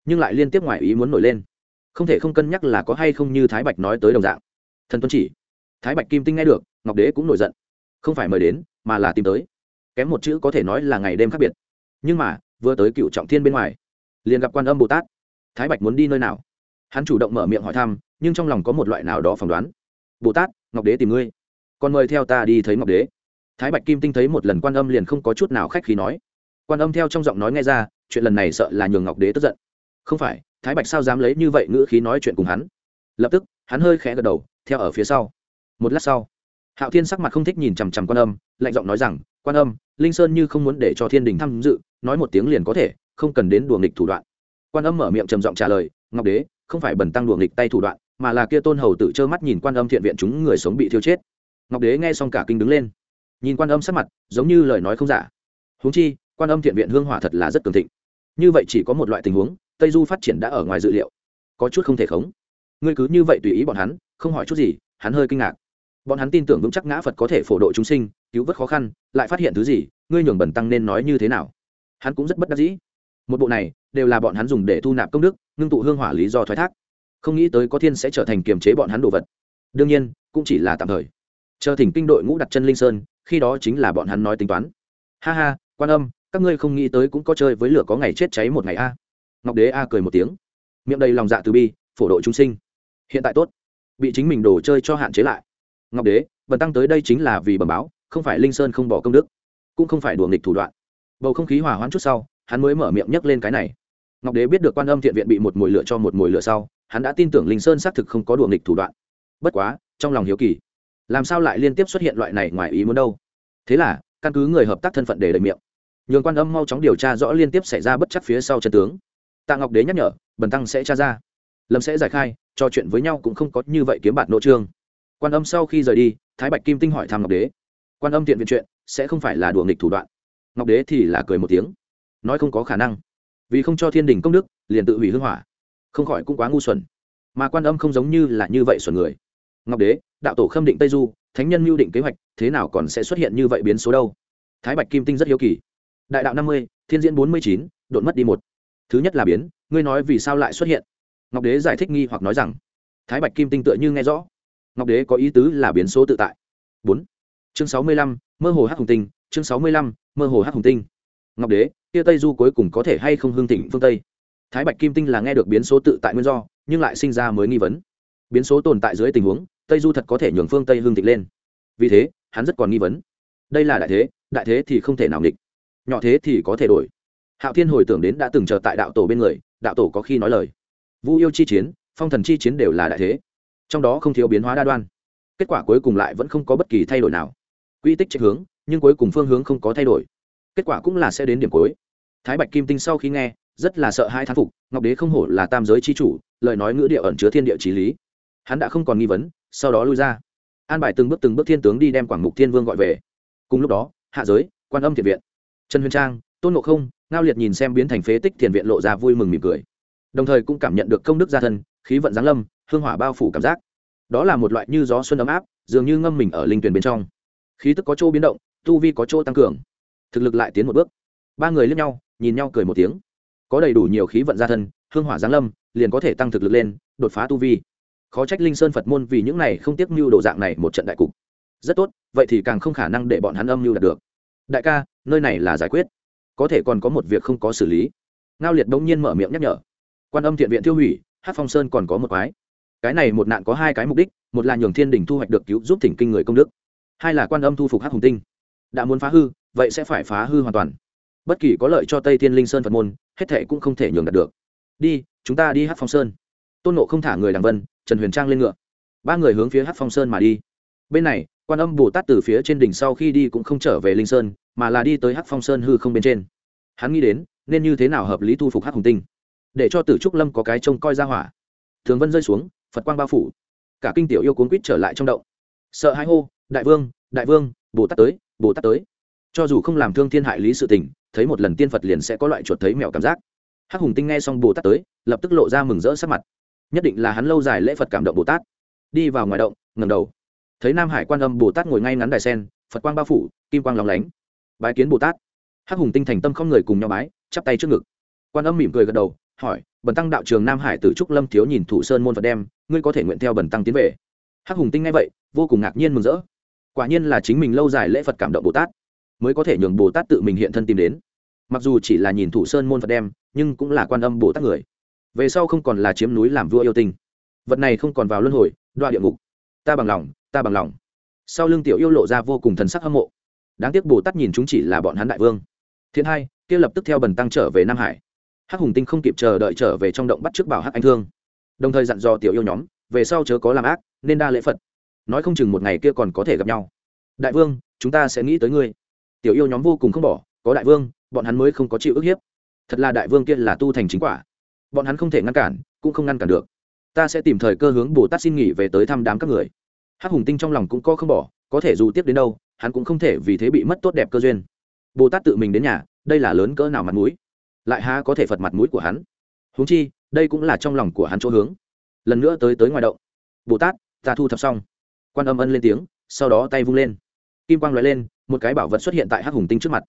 nhưng lại liên tiếp ngoài ý muốn nổi lên. Không thể không cân nhắc là có hay không như thái bạch nói tới đồng dạng. Thần tuân chỉ. Thái bạch kim tinh nghe được, ngọc đế cũng nổi giận. Không phải mời đến, mà là tìm tới. Kém một chữ có thể nói là ngày đêm khác biệt. Nhưng mà, vừa tới cựu trọng thiên bên ngoài, liền gặp quan âm bồ tát thái bạch muốn đi nơi nào? Hắn chủ động mở miệng hỏi thăm, nhưng trong lòng có một loại nào đó phỏng đoán. Bồ tát, ngọc đế tìm ngươi. Còn mời theo ta đi thấy ngọc đế. Thái bạch kim tinh thấy một lần quan âm liền không có chút nào khách khí nói. Quan âm theo trong giọng nói nghe ra, chuyện lần này sợ là nhường ngọc đế tức giận. Không phải, thái bạch sao dám lấy như vậy ngữ khí nói chuyện cùng hắn? Lập tức, hắn hơi khẽ gật đầu, theo ở phía sau. Một lát sau, hạo thiên sắc mặt không thích nhìn chằm chằm quan âm, lạnh giọng nói rằng, quan âm, linh sơn như không muốn để cho thiên đình tham dự, nói một tiếng liền có thể, không cần đến đùa nghịch thủ đoạn quan âm mở miệng trầm giọng trả lời, ngọc đế, không phải bẩn tăng đùa nghịch tay thủ đoạn, mà là kia tôn hầu tự trơ mắt nhìn quan âm thiện viện chúng người sống bị thiêu chết. Ngọc đế nghe xong cả kinh đứng lên. Nhìn quan âm sắc mặt, giống như lời nói không giả. Huống chi, quan âm thiện viện hương hỏa thật là rất cường thịnh. Như vậy chỉ có một loại tình huống, tây du phát triển đã ở ngoài dự liệu. Có chút không thể khống. Ngươi cứ như vậy tùy ý bọn hắn, không hỏi chút gì, hắn hơi kinh ngạc. Bọn hắn tin tưởng vững chắc ngã phật có thể phổ độ chúng sinh, cứu vớt khó khăn, lại phát hiện thứ gì, ngươi nhường bẩn tăng nên nói như thế nào? Hắn cũng rất bất đắc dĩ. Một bộ này đều là bọn hắn dùng để thu nạp công đức, ngưng tụ hương hỏa lý do thoái thác. Không nghĩ tới có thiên sẽ trở thành kiềm chế bọn hắn đồ vật. Đương nhiên, cũng chỉ là tạm thời. Chờ thỉnh kinh đội ngũ đặt chân linh sơn, khi đó chính là bọn hắn nói tính toán. Ha ha, quan âm, các ngươi không nghĩ tới cũng có chơi với lửa có ngày chết cháy một ngày a. Ngọc đế a cười một tiếng. Miệng đầy lòng dạ từ bi, phổ độ chúng sinh. Hiện tại tốt. Bị chính mình đồ chơi cho hạn chế lại. Ngọc đế, bần tăng tới đây chính là vì bẩm báo, không phải linh sơn không bỏ công đức, cũng không phải đùa nghịch thủ đoạn. Bầu không khí hỏa hoãn chút sau hắn mới mở miệng nhắc lên cái này. Ngọc đế biết được quan âm thiện viện bị một mồi lửa cho một mồi lửa sau, hắn đã tin tưởng linh sơn xác thực không có đùa nghịch thủ đoạn. Bất quá, trong lòng hiếu kỳ, làm sao lại liên tiếp xuất hiện loại này ngoài ý muốn đâu? Thế là, căn cứ người hợp tác thân phận để đầy miệng, nhường quan âm mau chóng điều tra rõ liên tiếp xảy ra bất chắc phía sau chân tướng. Tạ ngọc đế nhắc nhở, bần tăng sẽ tra ra. Lâm sẽ giải khai trò chuyện với nhau cũng không có như vậy kiếm bạn nội trương. Quan âm sau khi rời đi, thái bạch kim tinh hỏi thăm ngọc đế, quan âm tiện viện chuyện, sẽ không phải là đùa nghịch thủ đoạn? Ngọc đế thì là cười một tiếng nói không có khả năng. Vì không cho thiên đình công đức, liền tự hủy hưng hỏa. Không khỏi cũng quá ngu xuẩn. Mà quan âm không giống như là như vậy xuẩn người. Ngọc đế, đạo tổ khâm định tây du, thánh nhân mưu định kế hoạch, thế nào còn sẽ xuất hiện như vậy biến số đâu? Thái bạch kim tinh rất hiếu kỳ. Đại đạo năm mươi, thiên diễn bốn mươi chín, đột mất đi một. Thứ nhất là biến, ngươi nói vì sao lại xuất hiện? Ngọc đế giải thích nghi hoặc nói rằng, thái bạch kim tinh tựa như nghe rõ. Ngọc đế có ý tứ là biến số tự tại. Bốn. Chương sáu mươi lăm, mơ hồ hát hùng tinh. Chương sáu mươi lăm, mơ hồ hát hùng tinh. Ngọc đế kia tây du cuối cùng có thể hay không hương thịnh phương tây? Thái bạch kim tinh là nghe được biến số tự tại nguyên do, nhưng lại sinh ra mới nghi vấn. Biến số tồn tại dưới tình huống, tây du thật có thể nhường phương tây hương thịnh lên. Vì thế, hắn rất còn nghi vấn. Đây là đại thế đại thế thì không thể nào nghịch. Nhỏ thế thì có thể đổi. Hạo thiên hồi tưởng đến đã từng chờ tại đạo tổ bên người, đạo tổ có khi nói lời. Vu yêu chi chiến, phong thần chi chiến đều là đại thế. Trong đó không thiếu biến hóa đa đoan. Kết quả cuối cùng lại vẫn không có bất kỳ thay đổi nào. Quy tích trạch hướng, nhưng cuối cùng phương hướng không có thay đổi kết quả cũng là sẽ đến điểm cuối. Thái bạch kim tinh sau khi nghe, rất là sợ hai thán phục, ngọc đế không hổ là tam giới c h i chủ, lời nói ngữ địa ẩn chứa thiên địa trí lý. Hắn đã không còn nghi vấn, sau đó lui ra. An bài từng bước từng bước thiên tướng đi đem quảng mục thiên vương gọi về. Cùng lúc đó, hạ giới, quan âm thiện viện. Trần huyền trang, tôn ngộ không, ngao liệt nhìn xem biến thành phế tích thiền viện lộ ra vui mừng mỉm cười. Đồng thời cũng cảm nhận được công đức gia thân, khí vận giáng lâm, hương hỏa bao phủ cảm giác. Đó là một loại như gió xuân ấm áp, dường như ngâm mình ở linh tuyển bên trong. Khí tức có chỗ biến động, tu vi có chỗ tăng cường thực lực lại tiến một bước. Ba người lướt nhau, nhìn nhau cười một tiếng. Có đầy đủ nhiều khí vận gia thân, hương hỏa giáng lâm, liền có thể tăng thực lực lên, đột phá tu vi. Khó trách linh sơn phật môn vì những này không tiếc mưu đồ dạng này một trận đại cục. Rất tốt, vậy thì càng không khả năng để bọn hắn âm mưu đạt được. Đại ca, nơi này là giải quyết. Có thể còn có một việc không có xử lý. Ngao liệt bỗng nhiên mở miệng nhắc nhở. Quan âm thiện viện tiêu hủy hát phong sơn còn có một quái. Cái này một nạn có hai cái mục đích, một là nhường thiên đình thu hoạch được cứu giúp thỉnh kinh người công đức. Hai là quan âm thu phục hát hùng tinh. Đã muốn phá hư vậy sẽ phải phá hư hoàn toàn. Bất kỳ có lợi cho tây thiên linh sơn phật môn, hết thệ cũng không thể nhường đạt được. Đi, chúng ta đi hát phong sơn. Tôn nộ không thả người đằng vân, trần huyền trang lên ngựa. Ba người hướng phía hát phong sơn mà đi. Bên này, quan âm bồ tát từ phía trên đỉnh sau khi đi cũng không trở về linh sơn, mà là đi tới hát phong sơn hư không bên trên. Hắn nghĩ đến, nên như thế nào hợp lý thu phục hát hùng tinh? Để cho tử trúc lâm có cái trông coi ra hỏa. Thường vân rơi xuống, phật quang bao phủ. Cả kinh tiểu yêu cuốn quýt trở lại trong động. Sợ hãi hô, đại vương đại vương, bồ tát tới, bồ tát tới cho dù không làm thương thiên hại lý sự tình, thấy một lần tiên phật liền sẽ có loại chuột thấy mèo cảm giác. Hắc hùng tinh nghe xong bồ tát tới, lập tức lộ ra mừng rỡ sắc mặt. Nhất định là hắn lâu dài lễ phật cảm động bồ tát. Đi vào ngoài động ngầm đầu. Thấy nam hải quan âm bồ tát ngồi ngay ngắn đài sen, phật quang bao phủ, kim quang lóng lánh. Bái kiến bồ tát. Hắc hùng tinh thành tâm không người cùng nhau bái, chắp tay trước ngực. Quan âm mỉm cười gật đầu, hỏi, bần tăng đạo trường nam hải từ trúc lâm thiếu nhìn thủ sơn môn phật đem, ngươi có thể nguyện theo bần tăng tiến về? Hắc hùng tinh nghe vậy, vô cùng ngạc nhiên mừng rỡ. Quả nhiên là chính mình lâu dài lễ phật cảm động bồ tát mới có thể nhường bồ tát tự mình hiện thân tìm đến. Mặc dù chỉ là nhìn thủ sơn môn phật đem, nhưng cũng là quan âm bồ tát người. Về sau không còn là chiếm núi làm vua yêu tinh. Vật này không còn vào luân hồi đoạn địa ngục. Ta bằng lòng, ta bằng lòng. Sau lưng tiểu yêu lộ ra vô cùng thần sắc hâm mộ. Đáng tiếc bồ tát nhìn chúng chỉ là bọn hắn đại vương. Thiên hai, kia lập tức theo bần tăng trở về nam hải. Hắc hùng tinh không kịp chờ đợi trở về trong động bắt trước bảo hắc anh thương. Đồng thời dặn dò tiểu yêu nhóm, về sau chớ có làm ác, nên đa lễ phật. Nói không chừng một ngày kia còn có thể gặp nhau. Đại vương, chúng ta sẽ nghĩ tới ngươi tiểu yêu nhóm vô cùng không bỏ, có đại vương, bọn hắn mới không có chịu ức hiếp. Thật là đại vương kia là tu thành chính quả. Bọn hắn không thể ngăn cản, cũng không ngăn cản được. Ta sẽ tìm thời cơ hướng bồ tát xin nghỉ về tới thăm đám các người. Hắc hùng tinh trong lòng cũng có không bỏ, có thể dù tiếp đến đâu, hắn cũng không thể vì thế bị mất tốt đẹp cơ duyên. Bồ tát tự mình đến nhà, đây là lớn cỡ nào mặt mũi? Lại há có thể phật mặt mũi của hắn? Huống chi, đây cũng là trong lòng của hắn chỗ hướng. Lần nữa tới tới ngoài động. Bồ tát, ta thu thập xong. Quan âm ân lên tiếng, sau đó tay vung lên kim quang loại lên, một cái bảo vật xuất hiện tại hắc hùng tinh trước mặt.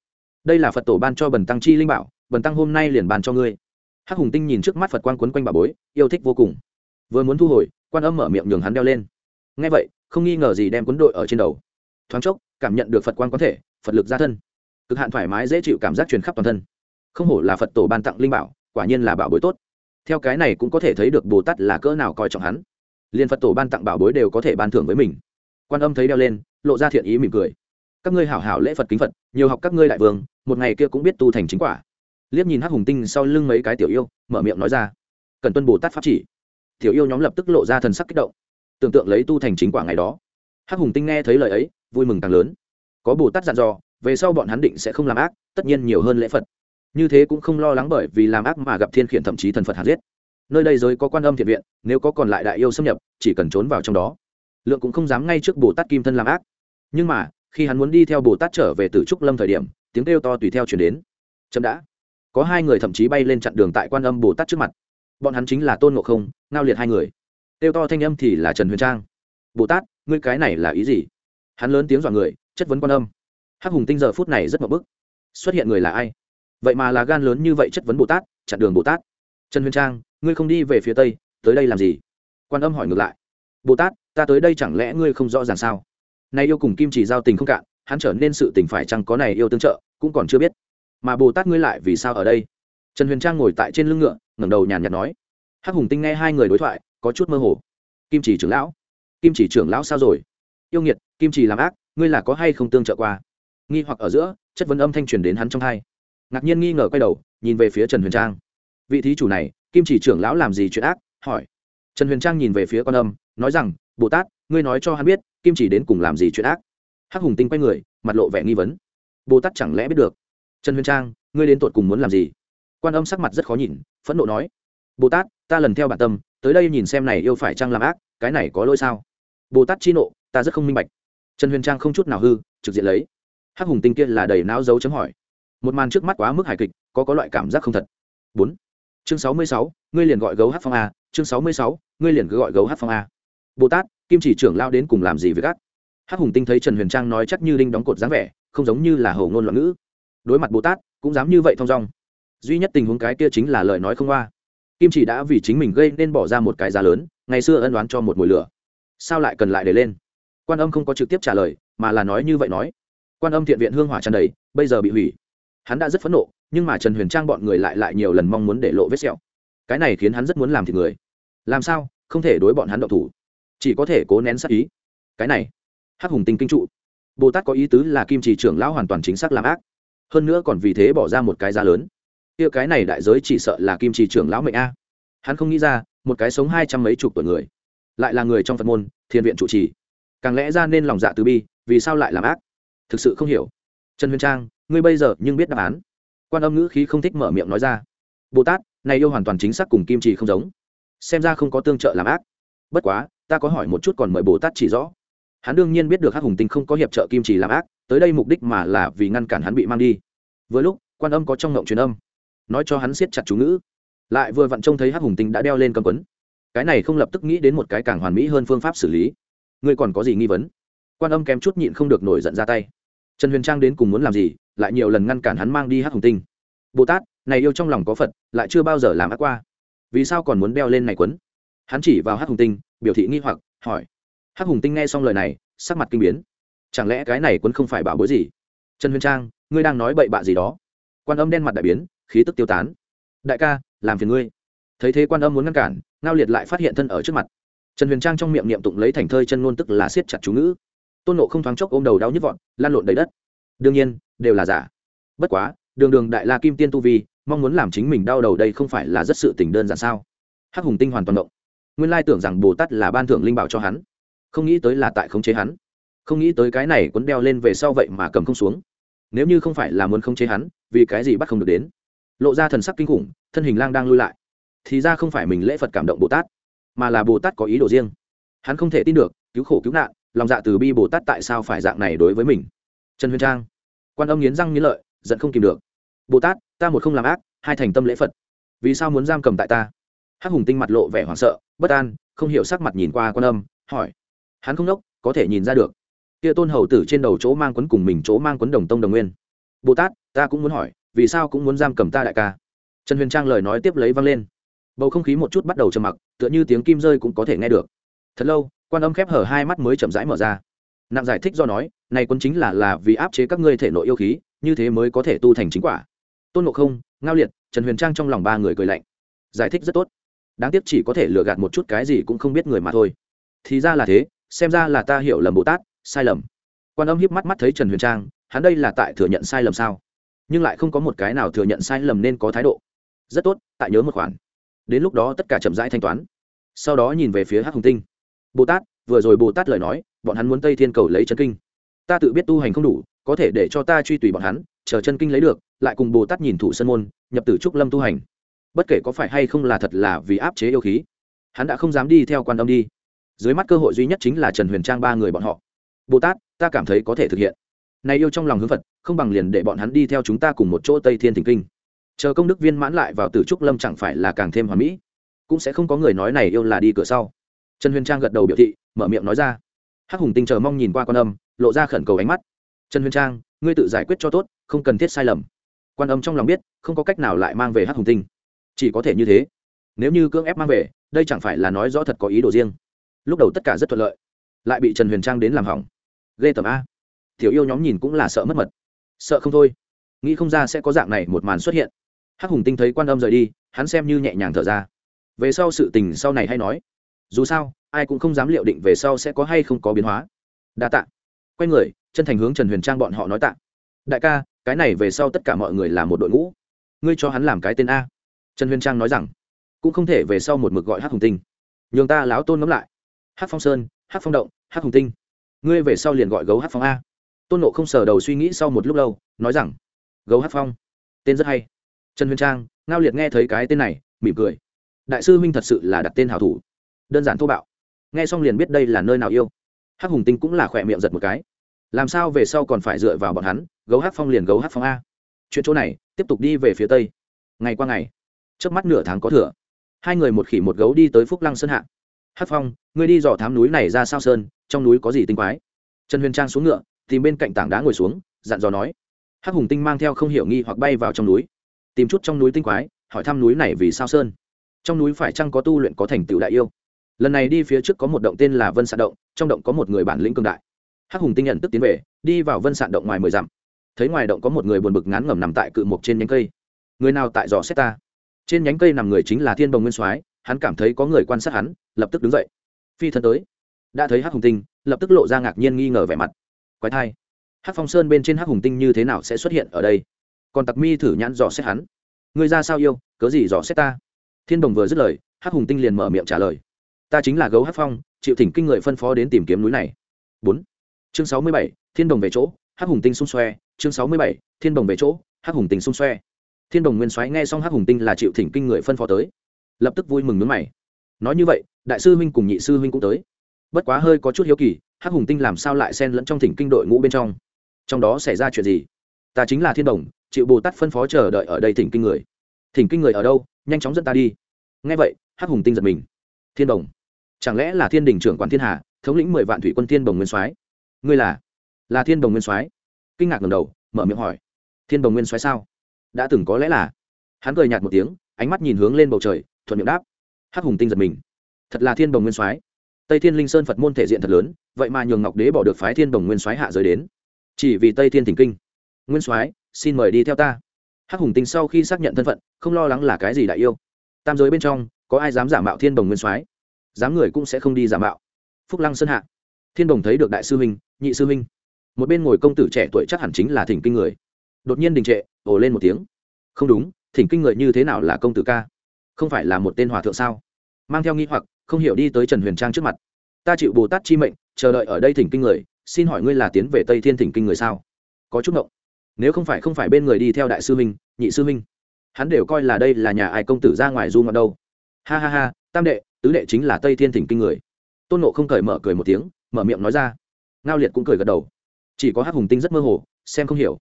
Đây là phật tổ ban cho bần tăng chi linh bảo, bần tăng hôm nay liền bàn cho ngươi. Hắc hùng tinh nhìn trước mắt phật quang quấn quanh bà bối, yêu thích vô cùng. Vừa muốn thu hồi, quan âm mở miệng nhường hắn đeo lên. Ngay vậy, không nghi ngờ gì đem quấn đội ở trên đầu. Thoáng chốc, cảm nhận được phật quang có thể, phật lực ra thân. Cực hạn thoải mái dễ chịu cảm giác truyền khắp toàn thân. Không hổ là phật tổ ban tặng linh bảo, quả nhiên là bảo bối tốt. Theo cái này cũng có thể thấy được bồ tát là cỡ nào coi trọng hắn. Liền phật tổ ban tặng bảo bối đều có thể ban thưởng với mình. Quan âm thấy đeo lên lộ ra thiện ý mỉm cười. Các ngươi hảo hảo lễ phật kính phật, nhiều học các ngươi đại vương, một ngày kia cũng biết tu thành chính quả. Liếc nhìn hắc hùng tinh sau lưng mấy cái tiểu yêu, mở miệng nói ra. Cần tuân bồ tát pháp chỉ. Tiểu yêu nhóm lập tức lộ ra thần sắc kích động. Tưởng tượng lấy tu thành chính quả ngày đó. Hắc hùng tinh nghe thấy lời ấy, vui mừng càng lớn. Có bồ tát dặn dò, về sau bọn hắn định sẽ không làm ác, tất nhiên nhiều hơn lễ phật. Như thế cũng không lo lắng bởi vì làm ác mà gặp thiên khiển thậm chí thần phật hạt giết. Nơi đây giới có quan âm thiện viện, nếu có còn lại đại yêu xâm nhập, chỉ cần trốn vào trong đó lượng cũng không dám ngay trước bồ tát kim thân làm ác. Nhưng mà, khi hắn muốn đi theo bồ tát trở về từ trúc lâm thời điểm, tiếng kêu to tùy theo chuyển đến. Chậm đã. Có hai người thậm chí bay lên chặn đường tại quan âm bồ tát trước mặt. Bọn hắn chính là tôn ngộ không, ngao liệt hai người. Kêu to thanh âm thì là trần huyền trang. Bồ tát, ngươi cái này là ý gì? Hắn lớn tiếng dọa người, chất vấn quan âm. Hắc hùng tinh giờ phút này rất mập bức. Xuất hiện người là ai? Vậy mà là gan lớn như vậy chất vấn bồ tát, chặn đường bồ tát. Trần huyền trang, ngươi không đi về phía tây, tới đây làm gì? Quan âm hỏi ngược lại bồ tát ta tới đây chẳng lẽ ngươi không rõ ràng sao? Nay yêu cùng kim chỉ giao tình không cạn, hắn trở nên sự tình phải chăng có này yêu tương trợ, cũng còn chưa biết. Mà bồ tát ngươi lại vì sao ở đây? Trần huyền trang ngồi tại trên lưng ngựa, ngẩng đầu nhàn nhạt nói. Hắc hùng tinh nghe hai người đối thoại, có chút mơ hồ. Kim chỉ trưởng lão. Kim chỉ trưởng lão sao rồi? Yêu nghiệt, kim chỉ làm ác, ngươi là có hay không tương trợ qua? Nghi hoặc ở giữa, chất vấn âm thanh truyền đến hắn trong hai. Ngạc nhiên nghi ngờ quay đầu, nhìn về phía trần huyền trang. Vị thí chủ này, kim chỉ trưởng lão làm gì chuyện ác? Hỏi. Trần huyền trang nhìn về phía con âm nói rằng, bồ tát, ngươi nói cho hắn biết, kim chỉ đến cùng làm gì chuyện ác? Hắc hùng tinh quay người, mặt lộ vẻ nghi vấn. Bồ tát chẳng lẽ biết được? Trần huyền trang, ngươi đến tột cùng muốn làm gì? Quan âm sắc mặt rất khó nhìn, phẫn nộ nói. Bồ tát, ta lần theo bản tâm, tới đây nhìn xem này yêu phải trang làm ác, cái này có lỗi sao? Bồ tát chi nộ, ta rất không minh bạch. Trần huyền trang không chút nào hư, trực diện lấy. Hắc hùng tinh kia là đầy não dấu chấm hỏi. Một màn trước mắt quá mức hài kịch, có có loại cảm giác không thật. Bốn. Chương sáu mươi sáu, ngươi liền gọi gấu hát phong a, chương sáu mươi sáu, ngươi liền cứ gọi gấu hát phong a bồ tát kim chỉ trưởng lao đến cùng làm gì với gác hắc hùng tinh thấy trần huyền trang nói chắc như đinh đóng cột dáng vẻ, không giống như là hầu ngôn loạn ngữ. Đối mặt bồ tát cũng dám như vậy thong dong. Duy nhất tình huống cái kia chính là lời nói không qua. Kim chỉ đã vì chính mình gây nên bỏ ra một cái giá lớn, ngày xưa ân đoán cho một mùi lửa. Sao lại cần lại để lên? Quan âm không có trực tiếp trả lời, mà là nói như vậy nói. Quan âm thiện viện hương hỏa tràn đầy, bây giờ bị hủy. Hắn đã rất phẫn nộ, nhưng mà trần huyền trang bọn người lại lại nhiều lần mong muốn để lộ vết sẹo. Cái này khiến hắn rất muốn làm thịt người. Làm sao? Không thể đối bọn hắn độc thủ chỉ có thể cố nén sát ý. Cái này, hắc hùng tinh kinh trụ. Bồ tát có ý tứ là kim trì trưởng lão hoàn toàn chính xác làm ác. Hơn nữa còn vì thế bỏ ra một cái giá lớn. Kia cái này đại giới chỉ sợ là kim trì trưởng lão mệnh a. Hắn không nghĩ ra, một cái sống hai trăm mấy chục tuổi người, lại là người trong phật môn, thiền viện trụ trì. Càng lẽ ra nên lòng dạ từ bi, vì sao lại làm ác? Thực sự không hiểu. Trần huyền trang, ngươi bây giờ nhưng biết đáp án. Quan âm ngữ khí không thích mở miệng nói ra. Bồ tát, này yêu hoàn toàn chính xác cùng kim trì không giống. Xem ra không có tương trợ làm ác. Bất quá ta có hỏi một chút còn mời bồ tát chỉ rõ. Hắn đương nhiên biết được hắc hùng tinh không có hiệp trợ kim chỉ làm ác, tới đây mục đích mà là vì ngăn cản hắn bị mang đi. Vừa lúc, quan âm có trong ngộng truyền âm, nói cho hắn siết chặt chú ngữ. Lại vừa vặn trông thấy hắc hùng tinh đã đeo lên cầm quấn. Cái này không lập tức nghĩ đến một cái càng hoàn mỹ hơn phương pháp xử lý. Ngươi còn có gì nghi vấn? Quan âm kém chút nhịn không được nổi giận ra tay. Trần huyền trang đến cùng muốn làm gì, lại nhiều lần ngăn cản hắn mang đi hắc hùng tinh. Bồ tát, này yêu trong lòng có phật, lại chưa bao giờ làm ác qua. Vì sao còn muốn đeo lên này quấn? Hắn chỉ vào hắc hùng tinh biểu thị nghi hoặc, hỏi. Hắc hùng tinh nghe xong lời này, sắc mặt kinh biến. Chẳng lẽ cái này quân không phải bảo bối gì? Trần huyền trang, ngươi đang nói bậy bạ gì đó? Quan âm đen mặt đại biến, khí tức tiêu tán. Đại ca, làm phiền ngươi. Thấy thế quan âm muốn ngăn cản, ngao liệt lại phát hiện thân ở trước mặt. Trần huyền trang trong miệng niệm tụng lấy thành thơi chân ngôn tức là siết chặt chú ngữ. Tôn nộ không thoáng chốc ôm đầu đau nhức vọn lan lộn đầy đất. Đương nhiên, đều là giả. Bất quá, đường đường đại la kim tiên tu vi, mong muốn làm chính mình đau đầu đây không phải là rất sự tình đơn giản sao? Hắc hùng tinh hoàn toàn động nguyên lai tưởng rằng bồ tát là ban thưởng linh bảo cho hắn. Không nghĩ tới là tại khống chế hắn. Không nghĩ tới cái này quấn đeo lên về sau vậy mà cầm không xuống. Nếu như không phải là muốn khống chế hắn, vì cái gì bắt không được đến? Lộ ra thần sắc kinh khủng, thân hình lang đang lui lại. Thì ra không phải mình lễ phật cảm động bồ tát, mà là bồ tát có ý đồ riêng. Hắn không thể tin được, cứu khổ cứu nạn, lòng dạ từ bi bồ tát tại sao phải dạng này đối với mình? Trần huyền trang, quan âm nghiến răng nghiến lợi, giận không kìm được. Bồ tát, ta một không làm ác, hai thành tâm lễ phật. Vì sao muốn giam cầm tại ta? Hắc hùng tinh mặt lộ vẻ hoảng sợ bất an, không hiểu sắc mặt nhìn qua quan âm, hỏi. Hắn không đốc, có thể nhìn ra được. Kia tôn hầu tử trên đầu chỗ mang quấn cùng mình chỗ mang quấn đồng tông đồng nguyên. Bồ tát, ta cũng muốn hỏi, vì sao cũng muốn giam cầm ta đại ca? Trần huyền trang lời nói tiếp lấy vang lên. Bầu không khí một chút bắt đầu trầm mặc, tựa như tiếng kim rơi cũng có thể nghe được. Thật lâu, quan âm khép hở hai mắt mới chậm rãi mở ra. Nặng giải thích do nói, này quân chính là là vì áp chế các ngươi thể nội yêu khí, như thế mới có thể tu thành chính quả. Tôn ngộ không, ngao liệt, trần huyền trang trong lòng ba người cười lạnh. Giải thích rất tốt đáng tiếc chỉ có thể lừa gạt một chút cái gì cũng không biết người mà thôi. Thì ra là thế, xem ra là ta hiểu lầm bồ tát, sai lầm. Quan âm hiếp mắt mắt thấy trần huyền trang, hắn đây là tại thừa nhận sai lầm sao? Nhưng lại không có một cái nào thừa nhận sai lầm nên có thái độ. Rất tốt, tại nhớ một khoản. Đến lúc đó tất cả chậm rãi thanh toán. Sau đó nhìn về phía hắc hồng tinh. Bồ tát, vừa rồi bồ tát lời nói, bọn hắn muốn tây thiên cầu lấy chân kinh. Ta tự biết tu hành không đủ, có thể để cho ta truy tùy bọn hắn, chờ chân kinh lấy được, lại cùng bồ tát nhìn thủ sân môn, nhập tử trúc lâm tu hành bất kể có phải hay không là thật là vì áp chế yêu khí, hắn đã không dám đi theo quan âm đi. Dưới mắt cơ hội duy nhất chính là trần huyền trang ba người bọn họ. Bồ tát, ta cảm thấy có thể thực hiện. Này yêu trong lòng hướng phật, không bằng liền để bọn hắn đi theo chúng ta cùng một chỗ tây thiên thỉnh kinh. Chờ công đức viên mãn lại vào tử trúc lâm chẳng phải là càng thêm hoàn mỹ? Cũng sẽ không có người nói này yêu là đi cửa sau. Trần huyền trang gật đầu biểu thị, mở miệng nói ra. Hắc hùng tinh chờ mong nhìn qua quan âm, lộ ra khẩn cầu ánh mắt. Trần huyền trang, ngươi tự giải quyết cho tốt, không cần thiết sai lầm. Quan âm trong lòng biết, không có cách nào lại mang về hắc hùng tinh chỉ có thể như thế. Nếu như cưỡng ép mang về, đây chẳng phải là nói rõ thật có ý đồ riêng. Lúc đầu tất cả rất thuận lợi, lại bị trần huyền trang đến làm hỏng. Ghê tầm a. Tiểu yêu nhóm nhìn cũng là sợ mất mật. Sợ không thôi. Nghĩ không ra sẽ có dạng này một màn xuất hiện. Hắc hùng tinh thấy quan âm rời đi, hắn xem như nhẹ nhàng thở ra. Về sau sự tình sau này hay nói. Dù sao, ai cũng không dám liệu định về sau sẽ có hay không có biến hóa. Đa tạ. Quay người, chân thành hướng trần huyền trang bọn họ nói tạ. Đại ca, cái này về sau tất cả mọi người là một đội ngũ. Ngươi cho hắn làm cái tên a trần huyền trang nói rằng, cũng không thể về sau một mực gọi hát hùng tinh. Nhường ta láo tôn ngẫm lại. Hát phong sơn hát phong động hát hùng tinh. Ngươi về sau liền gọi gấu hát phong a. Tôn nộ không sờ đầu suy nghĩ sau một lúc lâu, nói rằng, gấu hát phong, tên rất hay. Trần huyền trang, ngao liệt nghe thấy cái tên này, mỉm cười. Đại sư huynh thật sự là đặt tên hảo thủ. Đơn giản thô bạo. Nghe xong liền biết đây là nơi nào yêu. Hắc hùng tinh cũng là khỏe miệng giật một cái. Làm sao về sau còn phải dựa vào bọn hắn, gấu hát phong liền gấu hát phong a. Chuyện chỗ này, tiếp tục đi về phía tây. Ngày qua ngày trước mắt nửa tháng có thừa. Hai người một khỉ một gấu đi tới phúc lăng sơn hạ. Hát phong, ngươi đi dò thám núi này ra sao sơn, trong núi có gì tinh quái? Trần huyền trang xuống ngựa, tìm bên cạnh tảng đá ngồi xuống, dặn dò nói. Hắc hùng tinh mang theo không hiểu nghi hoặc bay vào trong núi. Tìm chút trong núi tinh quái, hỏi thăm núi này vì sao sơn. Trong núi phải chăng có tu luyện có thành tựu đại yêu? Lần này đi phía trước có một động tên là vân sạn động, trong động có một người bản lĩnh cường đại. Hắc hùng tinh nhận tức tiến về, đi vào vân sạn động ngoài mười dặm. Thấy ngoài động có một người buồn bực ngán ngẩm nằm tại cự mộc trên nhánh cây. Người nào tại dò xét ta? Trên nhánh cây nằm người chính là thiên đồng nguyên soái, hắn cảm thấy có người quan sát hắn, lập tức đứng dậy. Phi thân tới. Đã thấy hắc hùng tinh, lập tức lộ ra ngạc nhiên nghi ngờ vẻ mặt. Quái thai. Hắc phong sơn bên trên hắc hùng tinh như thế nào sẽ xuất hiện ở đây? Còn tặc mi thử nhãn dò xét hắn. Ngươi ra sao yêu? Cớ gì dò xét ta? Thiên đồng vừa dứt lời, hắc hùng tinh liền mở miệng trả lời. Ta chính là gấu hắc phong, chịu thỉnh kinh người phân phó đến tìm kiếm núi này. Bốn. Chương sáu mươi bảy, thiên đồng về chỗ, hắc hùng tinh xung xoe. Chương sáu mươi bảy, thiên đồng về chỗ, hắc hùng tinh xung xoe thiên đồng nguyên soái nghe xong hắc hùng tinh là chịu thỉnh kinh người phân phó tới. Lập tức vui mừng nước mày. Nói như vậy, đại sư huynh cùng nhị sư huynh cũng tới. Bất quá hơi có chút hiếu kỳ, hắc hùng tinh làm sao lại xen lẫn trong thỉnh kinh đội ngũ bên trong? Trong đó xảy ra chuyện gì? Ta chính là thiên đồng, chịu bồ tát phân phó chờ đợi ở đây thỉnh kinh người. Thỉnh kinh người ở đâu? Nhanh chóng dẫn ta đi. Nghe vậy, hắc hùng tinh giật mình. Thiên đồng, chẳng lẽ là thiên đình trưởng quản thiên hà, thống lĩnh mười vạn thủy quân thiên đồng nguyên soái? Ngươi là là thiên đồng nguyên soái? Kinh ngạc ngầm đầu, mở miệng hỏi. Thiên đồng nguyên soái sao? Đã từng có lẽ là. Hắn cười nhạt một tiếng, ánh mắt nhìn hướng lên bầu trời, thuận miệng đáp. Hắc hùng tinh giật mình. Thật là thiên Bồng nguyên soái. Tây thiên linh sơn phật môn thể diện thật lớn, vậy mà nhường ngọc đế bỏ được phái thiên Bồng nguyên soái hạ giới đến. Chỉ vì tây thiên thỉnh kinh. Nguyên soái, xin mời đi theo ta. Hắc hùng tinh sau khi xác nhận thân phận, không lo lắng là cái gì đại yêu. Tam giới bên trong, có ai dám giả mạo thiên Bồng nguyên soái? Dám người cũng sẽ không đi giả mạo. Phúc lăng sơn hạ. Thiên Bồng thấy được đại sư huynh, nhị sư huynh. Một bên ngồi công tử trẻ tuổi chắc hẳn chính là thỉnh kinh người đột nhiên đình trệ, ồ lên một tiếng. Không đúng, thỉnh kinh người như thế nào là công tử ca? Không phải là một tên hòa thượng sao? Mang theo nghi hoặc, không hiểu đi tới trần huyền trang trước mặt. Ta chịu bồ tát chi mệnh, chờ đợi ở đây thỉnh kinh người, xin hỏi ngươi là tiến về tây thiên thỉnh kinh người sao? Có chút ngộng. Nếu không phải không phải bên người đi theo đại sư minh nhị sư minh hắn đều coi là đây là nhà ai công tử ra ngoài du ngọn đâu. Ha ha ha, tam đệ, tứ đệ chính là tây thiên thỉnh kinh người. Tôn nộ không cởi mở cười một tiếng, mở miệng nói ra. Ngao liệt cũng cười gật đầu. Chỉ có hắc hùng tinh rất mơ hồ, xem không hiểu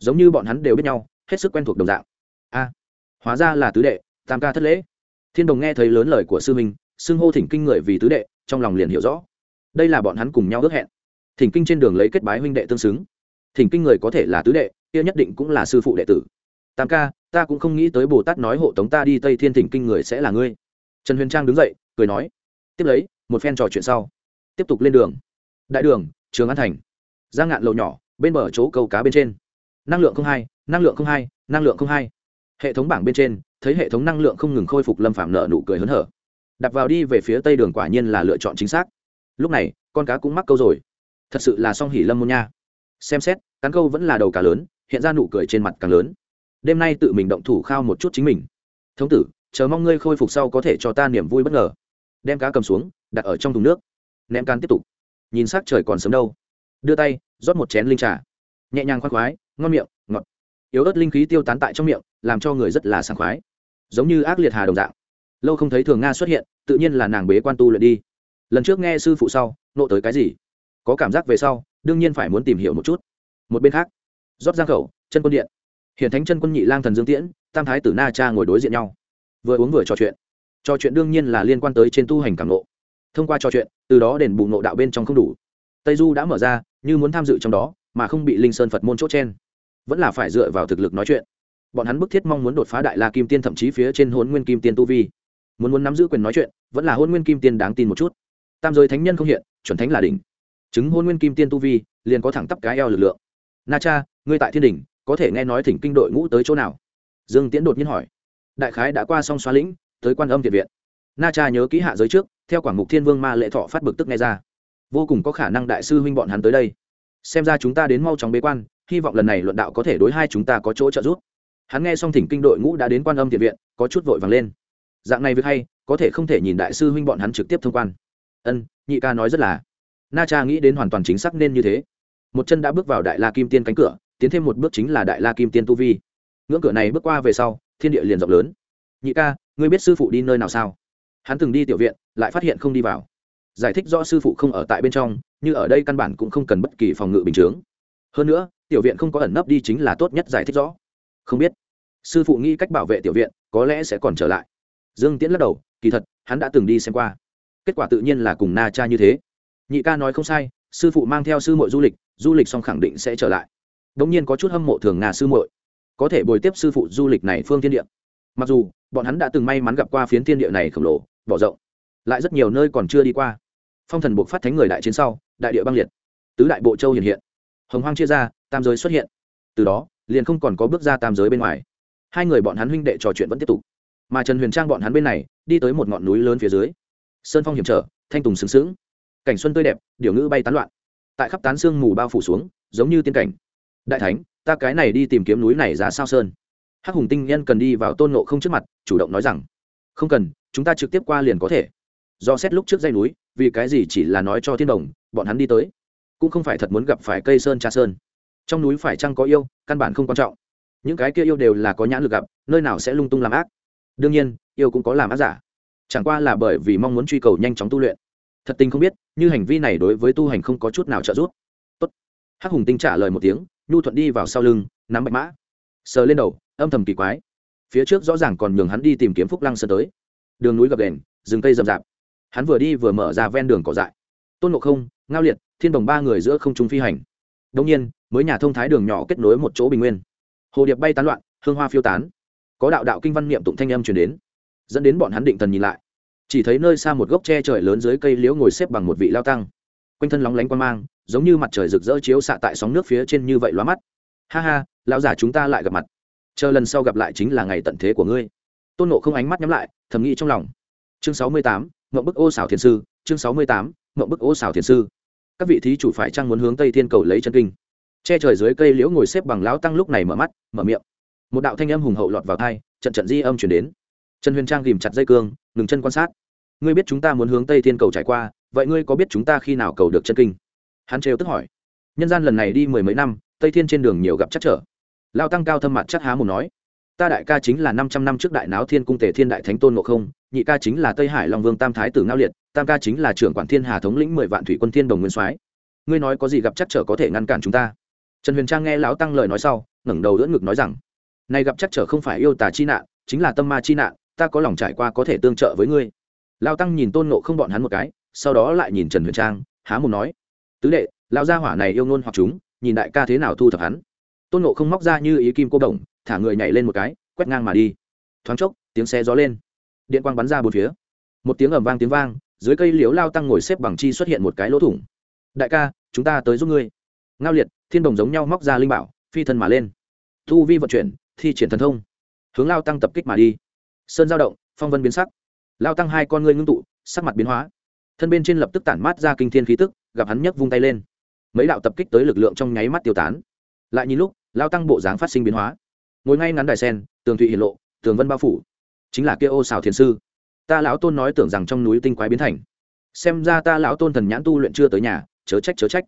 giống như bọn hắn đều biết nhau, hết sức quen thuộc đồng dạng. A, hóa ra là tứ đệ, tam ca thất lễ. Thiên đồng nghe thấy lớn lời của sư minh xưng hô thỉnh kinh người vì tứ đệ, trong lòng liền hiểu rõ. Đây là bọn hắn cùng nhau ước hẹn. Thỉnh kinh trên đường lấy kết bái huynh đệ tương xứng. Thỉnh kinh người có thể là tứ đệ, kia nhất định cũng là sư phụ đệ tử. Tam ca, ta cũng không nghĩ tới bồ tát nói hộ tống ta đi tây thiên thỉnh kinh người sẽ là ngươi. Trần huyền trang đứng dậy, cười nói, tiếp lấy, một phen trò chuyện sau, tiếp tục lên đường. Đại đường, trường an thành. Giang ngạn lầu nhỏ, bên bờ chỗ câu cá bên trên năng lượng không hai, năng lượng không hai, năng lượng không hai. Hệ thống bảng bên trên, thấy hệ thống năng lượng không ngừng khôi phục lâm phạm nợ nụ cười hớn hở. Đặt vào đi về phía tây đường quả nhiên là lựa chọn chính xác. Lúc này, con cá cũng mắc câu rồi. Thật sự là song hỉ lâm môn nha. Xem xét cán câu vẫn là đầu cá lớn, hiện ra nụ cười trên mặt càng lớn. Đêm nay tự mình động thủ khao một chút chính mình. Thống tử, chờ mong ngươi khôi phục sau có thể cho ta niềm vui bất ngờ. Đem cá cầm xuống, đặt ở trong thùng nước. Ném can tiếp tục. Nhìn s ắ c trời còn sớm đâu. Đưa tay, rót một chén linh trà. Nhẹ nhàng khoác khoái ngon miệng, ngọt. Yếu ớt linh khí tiêu tán tại trong miệng, làm cho người rất là sảng khoái. Giống như ác liệt hà đồng dạng. Lâu không thấy thường nga xuất hiện, tự nhiên là nàng bế quan tu luyện đi. Lần trước nghe sư phụ sau, nộ tới cái gì? Có cảm giác về sau, đương nhiên phải muốn tìm hiểu một chút. Một bên khác, rót giang khẩu, chân quân điện. Hiện thánh chân quân nhị lang thần dương tiễn, tam thái tử na cha ngồi đối diện nhau. Vừa uống vừa trò chuyện. Trò chuyện đương nhiên là liên quan tới trên tu hành cảm nộ. Thông qua trò chuyện, từ đó đền bù nộ đạo bên trong không đủ. Tây du đã mở ra, như muốn tham dự trong đó, mà không bị linh sơn phật môn chốt chen vẫn là phải dựa vào thực lực nói chuyện. Bọn hắn bức thiết mong muốn đột phá đại la kim tiên thậm chí phía trên hôn nguyên kim tiên tu vi. Muốn muốn nắm giữ quyền nói chuyện, vẫn là hôn nguyên kim tiên đáng tin một chút. Tam giới thánh nhân không hiện, chuẩn thánh là đỉnh. Chứng hôn nguyên kim tiên tu vi, liền có thẳng tắp cái eo lực lượng. Na cha, ngươi tại thiên đình có thể nghe nói thỉnh kinh đội ngũ tới chỗ nào? Dương tiễn đột nhiên hỏi. Đại khái đã qua xong xóa lĩnh, tới quan âm thiện viện. Na cha nhớ kỹ hạ giới trước, theo quảng mục thiên vương ma lệ thọ phát bực tức nghe ra. Vô cùng có khả năng đại sư huynh bọn hắn tới đây. Xem ra chúng ta đến mau chóng bế quan hy vọng lần này luận đạo có thể đối hai chúng ta có chỗ trợ giúp. Hắn nghe xong thỉnh kinh đội ngũ đã đến quan âm thiện viện, có chút vội vàng lên. Dạng này việc hay, có thể không thể nhìn đại sư huynh bọn hắn trực tiếp thông quan. Ân, nhị ca nói rất là. Na cha nghĩ đến hoàn toàn chính xác nên như thế. Một chân đã bước vào đại la kim tiên cánh cửa, tiến thêm một bước chính là đại la kim tiên tu vi. Ngưỡng cửa này bước qua về sau, thiên địa liền rộng lớn. Nhị ca, ngươi biết sư phụ đi nơi nào sao? Hắn từng đi tiểu viện, lại phát hiện không đi vào. Giải thích rõ sư phụ không ở tại bên trong, như ở đây căn bản cũng không cần bất kỳ phòng ngự bình chướng. Hơn nữa tiểu viện không có ẩn nấp đi chính là tốt nhất giải thích rõ. Không biết. Sư phụ nghĩ cách bảo vệ tiểu viện, có lẽ sẽ còn trở lại. Dương tiễn lắc đầu, kỳ thật, hắn đã từng đi xem qua. Kết quả tự nhiên là cùng na cha như thế. Nhị ca nói không sai, sư phụ mang theo sư muội du lịch du lịch xong khẳng định sẽ trở lại. Đ ỗ n g nhiên có chút hâm mộ thường nga sư muội. Có thể bồi tiếp sư phụ du lịch này phương thiên địa. Mặc dù, bọn hắn đã từng may mắn gặp qua phiến thiên địa này khổng lồ, bỏ rộng. Lại rất nhiều nơi còn chưa đi qua. Phong thần buộc phát thánh người đại chiến sau, đại địa băng liệt. Tứ đại bộ châu hiện hiện hồng hoang chia ra, tam giới xuất hiện. Từ đó, liền không còn có bước ra tam giới bên ngoài. Hai người bọn hắn huynh đệ trò chuyện vẫn tiếp tục. Mà trần huyền trang bọn hắn bên này, đi tới một ngọn núi lớn phía dưới. Sơn phong hiểm trở, thanh tùng sừng sững. Cảnh xuân tươi đẹp điều ngữ bay tán loạn. Tại khắp tán sương mù bao phủ xuống, giống như tiên cảnh. Đại thánh, ta cái này đi tìm kiếm núi này ra sao sơn? Hắc hùng tinh nhân cần đi vào tôn nộ không trước mặt, chủ động nói rằng, không cần, chúng ta trực tiếp qua liền có thể. Do xét lúc trước dây núi, vì cái gì chỉ là nói cho thiên đồng, bọn hắn đi tới cũng không phải thật muốn gặp phải cây sơn trà sơn. Trong núi phải chăng có yêu, căn bản không quan trọng. Những cái kia yêu đều là có nhãn lực gặp, nơi nào sẽ lung tung làm ác. Đương nhiên, yêu cũng có làm ác giả. Chẳng qua là bởi vì mong muốn truy cầu nhanh chóng tu luyện. Thật tình không biết, như hành vi này đối với tu hành không có chút nào trợ giúp. Tốt. hắc hùng tinh trả lời một tiếng, nhu thuận đi vào sau lưng, nắm bạch mã. Sờ lên đầu, âm thầm kỳ quái. Phía trước rõ ràng còn nhường hắn đi tìm kiếm phúc lăng sơn tới. Đường núi gập đền rừng cây rậm rạp. Hắn vừa đi vừa mở ra ven đường cỏ dại tôn ngộ không, ngao liệt, thiên đồng ba người giữa không trung phi hành. Đông nhiên, mới nhà thông thái đường nhỏ kết nối một chỗ bình nguyên. Hồ điệp bay tán loạn, hương hoa phiêu tán. Có đạo đạo kinh văn niệm tụng thanh âm truyền đến, dẫn đến bọn hắn định thần nhìn lại. Chỉ thấy nơi xa một gốc tre trời lớn dưới cây liễu ngồi xếp bằng một vị lao tăng. Quanh thân lóng lánh quan mang, giống như mặt trời rực rỡ chiếu xạ tại sóng nước phía trên như vậy lóa mắt. Ha ha, lão giả chúng ta lại gặp mặt. Chờ lần sau gặp lại chính là ngày tận thế của ngươi. Tôn nộ không ánh mắt nhắm lại, thầm nghĩ trong lòng. Chương sáu mươi tám mậu bức ô xảo thiền sư, chương sáu mươi tám mộng bức ô xào thiền sư. Các vị thí chủ phải chăng muốn hướng tây thiên cầu lấy chân kinh? Che trời dưới cây liễu ngồi xếp bằng lão tăng lúc này mở mắt, mở miệng. Một đạo thanh âm hùng hậu lọt vào thai trận trận di âm chuyển đến. Trần huyền trang ghìm chặt dây cương, ngừng chân quan sát. Ngươi biết chúng ta muốn hướng tây thiên cầu trải qua, vậy ngươi có biết chúng ta khi nào cầu được chân kinh? Hắn trêu tức hỏi. Nhân gian lần này đi mười mấy năm, tây thiên trên đường nhiều gặp chắc trở. Lao tăng cao thâm mặt chắc há mồm nói ta đại ca chính là năm trăm năm trước đại náo thiên cung tề thiên đại thánh tôn ngộ không, nhị ca chính là tây hải long vương tam thái tử ngao liệt, tam ca chính là trưởng quản thiên hà thống lĩnh mười vạn thủy quân thiên đồng nguyên soái. Ngươi nói có gì gặp chắc trở có thể ngăn cản chúng ta? Trần huyền trang nghe lão tăng lời nói sau, ngẩng đầu đỡ ngực nói rằng, này gặp chắc trở không phải yêu tà chi nạn, chính là tâm ma chi nạn, ta có lòng trải qua có thể tương trợ với ngươi. Lao tăng nhìn tôn nộ không bọn hắn một cái, sau đó lại nhìn trần huyền trang, há mồm nói, tứ đệ, lão gia hỏa này yêu ngôn hoặc chúng, nhìn đại ca thế nào thu thập hắn? Tôn nộ không móc ra như ý kim cô đồng thả người nhảy lên một cái, quét ngang mà đi. Thoáng chốc, tiếng xe gió lên. Điện quang bắn ra bốn phía. Một tiếng ầm vang tiếng vang, dưới cây liếu lao tăng ngồi xếp bằng chi xuất hiện một cái lỗ thủng. Đại ca, chúng ta tới giúp ngươi. Ngao liệt, thiên đồng giống nhau móc ra linh bảo, phi thân mà lên. Thu vi vận chuyển, thi triển thần thông. Hướng lao tăng tập kích mà đi. Sơn giao động, phong vân biến sắc. Lao tăng hai con ngươi ngưng tụ, sắc mặt biến hóa. Thân bên trên lập tức tản mát ra kinh thiên khí tức, gặp hắn nhấc vung tay lên. Mấy đạo tập kích tới lực lượng trong nháy mắt tiêu tán. Lại nhìn lúc, lao tăng bộ dáng phát sinh biến hóa ngồi ngay ngắn đài sen, tường thụy hiển lộ, tường vân bao phủ. Chính là kia ô xào thiền sư. Ta lão tôn nói tưởng rằng trong núi tinh quái biến thành. Xem ra ta lão tôn thần nhãn tu luyện chưa tới nhà, chớ trách chớ trách.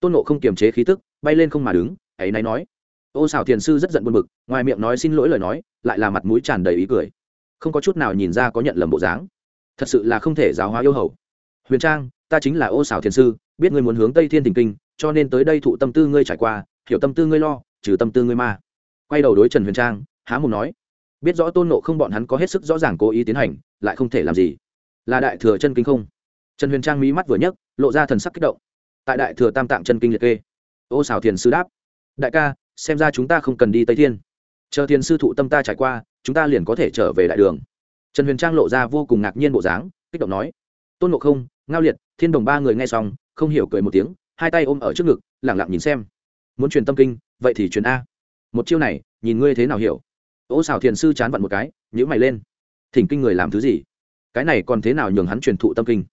Tôn nộ không kiềm chế khí tức, bay lên không mà đứng, ấy náy nói. Ô xào thiền sư rất giận buồn bực, ngoài miệng nói xin lỗi lời nói, lại là mặt mũi tràn đầy ý cười. Không có chút nào nhìn ra có nhận lầm bộ dáng. Thật sự là không thể giáo hóa yêu hầu. Huyền trang, ta chính là ô xảo thiền sư, biết ngươi muốn hướng tây thiên thỉnh kinh, cho nên tới đây thụ tâm tư ngươi trải qua, hiểu tâm tư ngươi lo, trừ tâm tư ngươi ma quay đầu đối trần huyền trang, há mồm nói, biết rõ tôn nộ không bọn hắn có hết sức rõ ràng cố ý tiến hành, lại không thể làm gì. Là đại thừa chân kinh không? Trần huyền trang mí mắt vừa nhấc, lộ ra thần sắc kích động. Tại đại thừa tam tạng chân kinh liệt kê. Ô xảo thiền sư đáp, đại ca, xem ra chúng ta không cần đi tây thiên. Chờ thiền sư thụ tâm ta trải qua, chúng ta liền có thể trở về đại đường. Trần huyền trang lộ ra vô cùng ngạc nhiên bộ dáng, kích động nói, tôn ngộ không, ngao liệt, thiên đồng ba người nghe xong, không hiểu cười một tiếng, hai tay ôm ở trước ngực lẳng lặng nhìn xem. Muốn truyền tâm kinh, vậy thì truyền a một chiêu này, nhìn ngươi thế nào hiểu. Ô xào thiền sư chán vặn một cái nhữ mày lên. Thỉnh kinh người làm thứ gì? Cái này còn thế nào nhường hắn truyền thụ tâm kinh?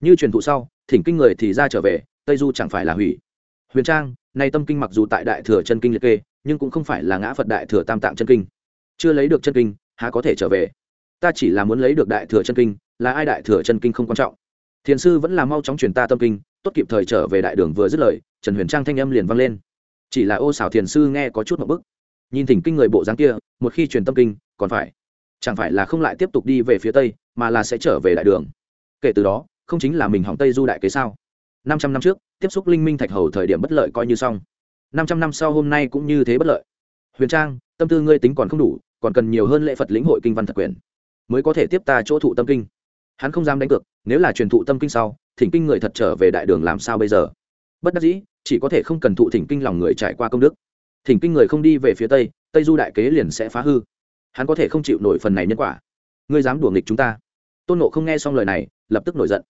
Như truyền thụ sau, thỉnh kinh người thì ra trở về, tây du chẳng phải là hủy. Huyền trang, nay tâm kinh mặc dù tại đại thừa chân kinh liệt kê, nhưng cũng không phải là ngã phật đại thừa tam tạng chân kinh. Chưa lấy được chân kinh, há có thể trở về? Ta chỉ là muốn lấy được đại thừa chân kinh, là ai đại thừa chân kinh không quan trọng. Thiền sư vẫn là mau chóng truyền ta tâm kinh, tốt kịp thời trở về đại đường vừa dứt lời, trần huyền trang thanh âm liền vang lên chỉ là ô xảo thiền sư nghe có chút một bức. Nhìn thỉnh kinh người bộ dáng kia, một khi truyền tâm kinh, còn phải, chẳng phải là không lại tiếp tục đi về phía tây, mà là sẽ trở về đại đường. Kể từ đó, không chính là mình hỏng tây du đại kế sao? Năm trăm năm trước, tiếp xúc linh minh thạch hầu thời điểm bất lợi coi như xong. Năm trăm năm sau hôm nay cũng như thế bất lợi. Huyền trang, tâm tư ngươi tính còn không đủ, còn cần nhiều hơn lễ phật lĩnh hội kinh văn thật quyền, mới có thể tiếp ta chỗ thụ tâm kinh. Hắn không dám đánh cược, nếu là truyền thụ tâm kinh sau, thỉnh kinh người thật trở về đại đường làm sao bây giờ? Bất đắc dĩ chỉ có thể không cần thụ thỉnh kinh lòng người trải qua công đức. Thỉnh kinh người không đi về phía tây tây du đại kế liền sẽ phá hư. Hắn có thể không chịu nổi phần này nhân quả. Ngươi dám đùa nghịch chúng ta. Tôn nộ không nghe xong lời này, lập tức nổi giận.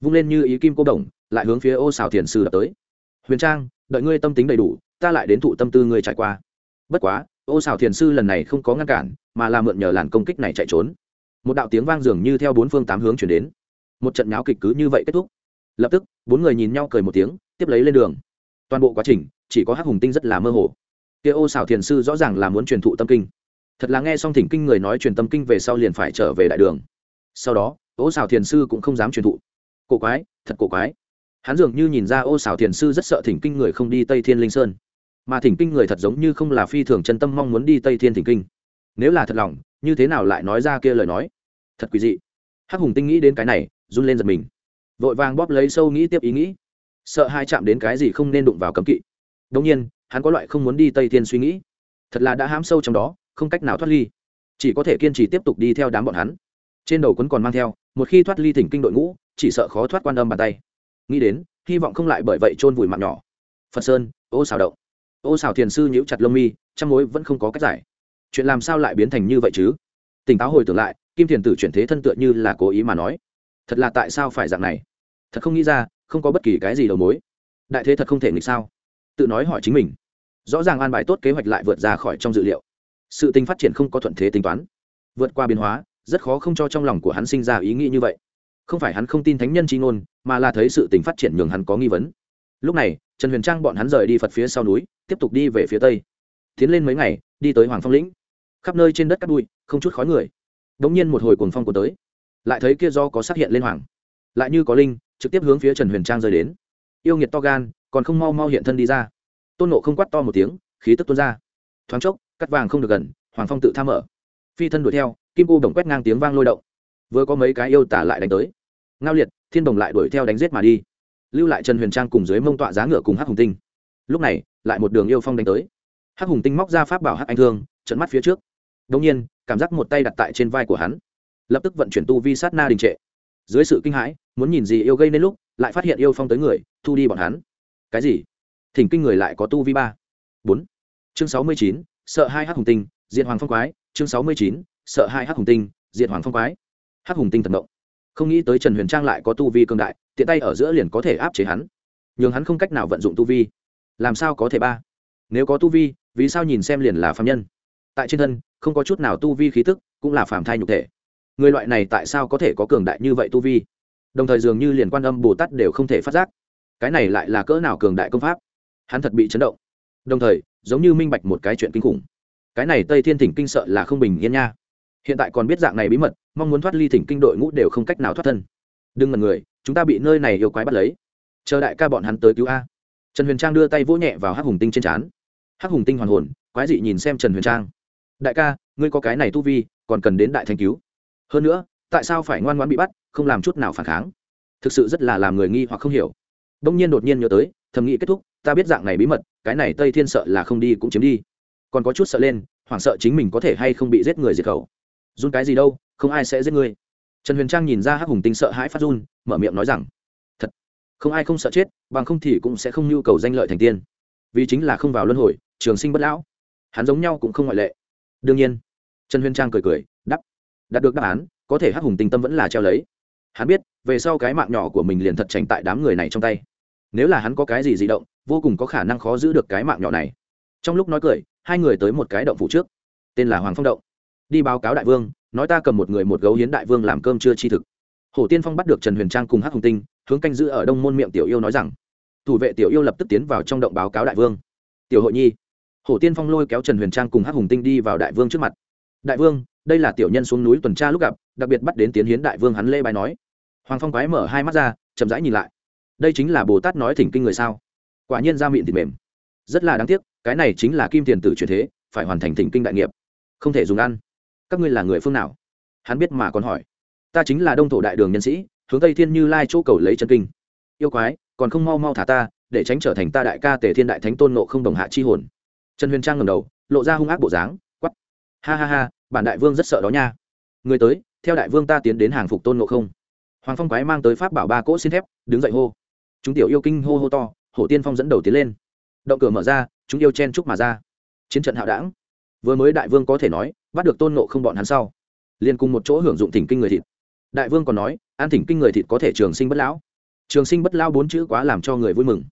Vung lên như ý kim cô đồng, lại hướng phía ô xào thiền sư đập tới. Huyền trang, đợi ngươi tâm tính đầy đủ, ta lại đến thụ tâm tư ngươi trải qua. Bất quá, ô xào thiền sư lần này không có ngăn cản, mà là mượn nhờ làn công kích này chạy trốn. Một đạo tiếng vang dường như theo bốn phương tám hướng chuyển đến. Một trận nháo kịch cứ như vậy kết thúc. Lập tức, bốn người nhìn nhau cười một tiếng, tiếp lấy lên đường toàn bộ quá trình, chỉ có hắc hùng tinh rất là mơ hồ. Kia ô xảo thiền sư rõ ràng là muốn truyền thụ tâm kinh. Thật là nghe xong thỉnh kinh người nói truyền tâm kinh về sau liền phải trở về đại đường. Sau đó, ô xảo thiền sư cũng không dám truyền thụ. Cổ quái, thật cổ quái. Hắn dường như nhìn ra ô xảo thiền sư rất sợ thỉnh kinh người không đi tây thiên linh sơn. Mà thỉnh kinh người thật giống như không là phi thường chân tâm mong muốn đi tây thiên thỉnh kinh. Nếu là thật lòng, như thế nào lại nói ra kia lời nói? Thật quý dị. Hắc hùng tinh nghĩ đến cái này, run lên giật mình. Vội vàng bóp lấy sâu nghĩ tiếp ý nghĩ sợ hai chạm đến cái gì không nên đụng vào cấm kỵ. Đông nhiên, hắn có loại không muốn đi tây thiên suy nghĩ. Thật là đã hám sâu trong đó, không cách nào thoát ly. Chỉ có thể kiên trì tiếp tục đi theo đám bọn hắn. Trên đầu quấn còn mang theo, một khi thoát ly thỉnh kinh đội ngũ, chỉ sợ khó thoát quan âm bàn tay. Nghĩ đến, hy vọng không lại bởi vậy chôn vùi mạng nhỏ. Phật sơn, ô xào động. Ô xào thiền sư nhíu chặt lông mi trong mối vẫn không có cách giải. Chuyện làm sao lại biến thành như vậy chứ? Tỉnh táo hồi tưởng lại, kim thiền tử chuyển thế thân tựa như là cố ý mà nói. Thật là tại sao phải dạng này? Thật không nghĩ ra không có bất kỳ cái gì đầu mối. Đại thế thật không thể nghịch sao? Tự nói hỏi chính mình. Rõ ràng an bài tốt kế hoạch lại vượt ra khỏi trong dự liệu. Sự tình phát triển không có thuận thế tính toán. Vượt qua biến hóa, rất khó không cho trong lòng của hắn sinh ra ý nghĩ như vậy. Không phải hắn không tin thánh nhân c h i ngôn, mà là thấy sự tình phát triển nhường hắn có nghi vấn. Lúc này, trần huyền trang bọn hắn rời đi phật phía sau núi, tiếp tục đi về phía tây. Tiến lên mấy ngày, đi tới hoàng phong lĩnh. Khắp nơi trên đất cắt bụi, không chút khói người. Đ ỗ n g nhiên một hồi cuồng phong của tới. Lại thấy kia do có xác hiện lên hoàng. Lại như có linh trực tiếp hướng phía trần huyền trang rơi đến. Yêu nghiệt to gan, còn không mau mau hiện thân đi ra. Tôn nộ không quát to một tiếng, khí tức tuôn ra. Thoáng chốc, cắt vàng không được gần, hoàng phong tự tham mở. Phi thân đuổi theo, kim cô đồng quét ngang tiếng vang lôi động. Vừa có mấy cái yêu tả lại đánh tới. Ngao liệt, thiên đồng lại đuổi theo đánh giết mà đi. Lưu lại trần huyền trang cùng dưới mông tọa giá ngựa cùng hắc hùng tinh. Lúc này, lại một đường yêu phong đánh tới. Hắc hùng tinh móc ra pháp bảo hắc anh thương trận mắt phía trước. Đông nhiên, cảm giác một tay đặt tại trên vai của hắn. Lập tức vận chuyển tu vi sát na đình trệ dưới sự kinh hãi, muốn nhìn gì yêu gây nên lúc, lại phát hiện yêu phong tới người, thu đi bọn hắn. Cái gì? Thỉnh kinh người lại có tu vi ba. Bốn. Chương sáu mươi chín, sợ hai hắc hùng tinh diện hoàng phong quái. Chương sáu mươi chín, sợ hai hắc hùng tinh diện hoàng phong quái. Hắc hùng tinh thần động. Không nghĩ tới trần huyền trang lại có tu vi cương đại, tiện tay ở giữa liền có thể áp chế hắn. Nhường hắn không cách nào vận dụng tu vi. Làm sao có thể ba? Nếu có tu vi, vì sao nhìn xem liền là phạm nhân? Tại trên thân, không có chút nào tu vi khí tức, cũng là phàm thai nhục thể người loại này tại sao có thể có cường đại như vậy tu vi? Đồng thời dường như liền quan âm bồ tát đều không thể phát giác. Cái này lại là cỡ nào cường đại công pháp? Hắn thật bị chấn động. Đồng thời, giống như minh bạch một cái chuyện kinh khủng. Cái này tây thiên thỉnh kinh sợ là không bình yên nha. Hiện tại còn biết dạng này bí mật, mong muốn thoát ly thỉnh kinh đội ngũ đều không cách nào thoát thân. Đừng ngần người, chúng ta bị nơi này yêu quái bắt lấy. Chờ đại ca bọn hắn tới cứu a. Trần huyền trang đưa tay vỗ nhẹ vào hắc hùng tinh trên trán. Hắc hùng tinh hoàn hồn, quái dị nhìn xem trần huyền trang. Đại ca, ngươi có cái này tu vi, còn cần đến đại thanh cứu hơn nữa, tại sao phải ngoan ngoan bị bắt, không làm chút nào phản kháng? Thực sự rất là làm người nghi hoặc không hiểu. Đông nhiên đột nhiên nhớ tới, thầm nghĩ kết thúc, ta biết dạng này bí mật, cái này tây thiên sợ là không đi cũng chiếm đi. Còn có chút sợ lên, hoảng sợ chính mình có thể hay không bị giết người diệt khẩu. Run cái gì đâu, không ai sẽ giết ngươi trần huyền trang nhìn ra hắc hùng tinh sợ hãi phát run, mở miệng nói rằng, thật, không ai không sợ chết, bằng không thì cũng sẽ không nhu cầu danh lợi thành tiên. Vì chính là không vào luân hồi, trường sinh bất lão. Hắn giống nhau cũng không ngoại lệ. Đương nhiên, trần huyền trang cười cười đắp đạt được đáp án, có thể hắc hùng tinh tâm vẫn là treo lấy. Hắn biết, về sau cái mạng nhỏ của mình liền thật tránh tại đám người này trong tay. Nếu là hắn có cái gì di động, vô cùng có khả năng khó giữ được cái mạng nhỏ này. Trong lúc nói cười, hai người tới một cái động phủ trước. Tên là hoàng phong động. Đi báo cáo đại vương, nói ta cầm một người một gấu hiến đại vương làm cơm chưa chi thực. Hổ tiên phong bắt được trần huyền trang cùng hắc hùng tinh, hướng canh giữ ở đông môn miệng tiểu yêu nói rằng, thủ vệ tiểu yêu lập tức tiến vào trong động báo cáo đại vương. Tiểu hội nhi. Hổ tiên phong lôi kéo trần huyền trang cùng hắc hùng tinh đi vào đại vương trước mặt. Đại vương đây là tiểu nhân xuống núi tuần tra lúc gặp, đặc biệt bắt đến tiến hiến đại vương hắn lê bài nói. Hoàng phong quái mở hai mắt ra, chậm rãi nhìn lại. Đây chính là bồ tát nói thỉnh kinh người sao? Quả nhiên ra miệng thịt mềm. Rất là đáng tiếc, cái này chính là kim tiền tử truyền thế, phải hoàn thành thỉnh kinh đại nghiệp. Không thể dùng ăn. Các ngươi là người phương nào? Hắn biết mà còn hỏi. Ta chính là đông thổ đại đường nhân sĩ, hướng tây thiên như lai chỗ cầu lấy chân kinh. Yêu quái, còn không mau mau thả ta, để tránh trở thành ta đại ca tề thiên đại thánh tôn nộ không đồng hạ chi hồn. Trần huyền trang ngầm đầu, lộ ra hung ác bộ dáng quắp ha ha ha bản đại vương rất sợ đó nha. Người tới, theo đại vương ta tiến đến hàng phục tôn ngộ không. Hoàng phong quái mang tới pháp bảo ba cỗ xin thép, đứng dậy hô. Chúng tiểu yêu kinh hô hô to, hổ tiên phong dẫn đầu tiến lên. Động cửa mở ra, chúng yêu chen trúc mà ra. Chiến trận hạo đảng. Vừa mới đại vương có thể nói, bắt được tôn nộ không bọn hắn sau. Liền cùng một chỗ hưởng dụng thỉnh kinh người thịt. Đại vương còn nói ăn thỉnh kinh người thịt có thể trường sinh bất lão. Trường sinh bất lão bốn chữ quá làm cho người vui mừng.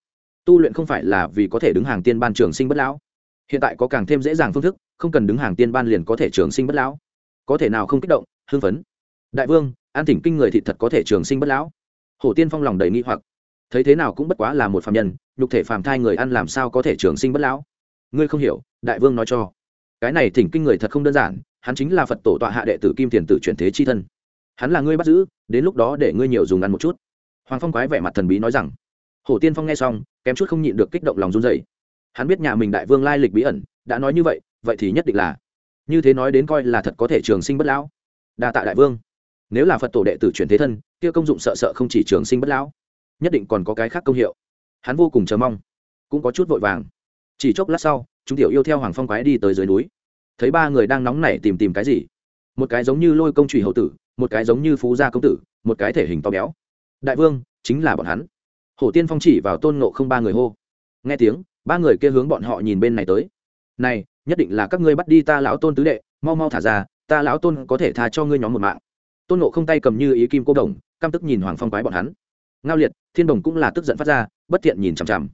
Tu luyện không phải là vì có thể đứng hàng tiên ban trường sinh bất lão hiện tại có càng thêm dễ dàng phương thức, không cần đứng hàng tiên ban liền có thể trường sinh bất lão. Có thể nào không kích động, hưng phấn? Đại vương, an thỉnh kinh người thị thật có thể trường sinh bất lão. Hổ tiên phong lòng đầy nghi hoặc. Thấy thế nào cũng bất quá là một phạm nhân, nhục thể phàm thai người ăn làm sao có thể trường sinh bất lão? Ngươi không hiểu, đại vương nói cho. Cái này thỉnh kinh người thật không đơn giản, hắn chính là phật tổ tọa hạ đệ tử kim tiền tử chuyển thế chi thân. Hắn là ngươi bắt giữ, đến lúc đó để ngươi nhiều dùng ăn một chút. Hoàng phong quái vẻ mặt thần bí nói rằng. Hổ tiên phong nghe xong, kém chút không nhịn được kích động lòng run dày hắn biết nhà mình đại vương lai lịch bí ẩn, đã nói như vậy vậy thì nhất định là, như thế nói đến coi là thật có thể trường sinh bất lão. Đa tạ đại vương. Nếu là phật tổ đệ tử chuyển thế thân, kia công dụng sợ sợ không chỉ trường sinh bất lão, nhất định còn có cái khác công hiệu. Hắn vô cùng chờ mong, cũng có chút vội vàng. Chỉ chốc lát sau, chúng tiểu yêu theo hoàng phong quái đi tới dưới núi. Thấy ba người đang nóng nảy tìm tìm cái gì? Một cái giống như lôi công trùy hậu tử, một cái giống như phú gia công tử, một cái thể hình to béo. Đại vương, chính là bọn hắn. Hổ tiên phong chỉ vào tôn nộ không ba người hô. Nghe tiếng ba người kia hướng bọn họ nhìn bên này tới. Này, nhất định là các ngươi bắt đi ta lão tôn tứ đệ, mau mau thả ra, ta lão tôn có thể tha cho ngươi nhóm một mạng. Tôn nộ không tay cầm như ý kim cô đồng, căm tức nhìn hoàng phong quái bọn hắn. Ngao liệt, thiên đồng cũng là tức giận phát ra, bất thiện nhìn chằm chằm.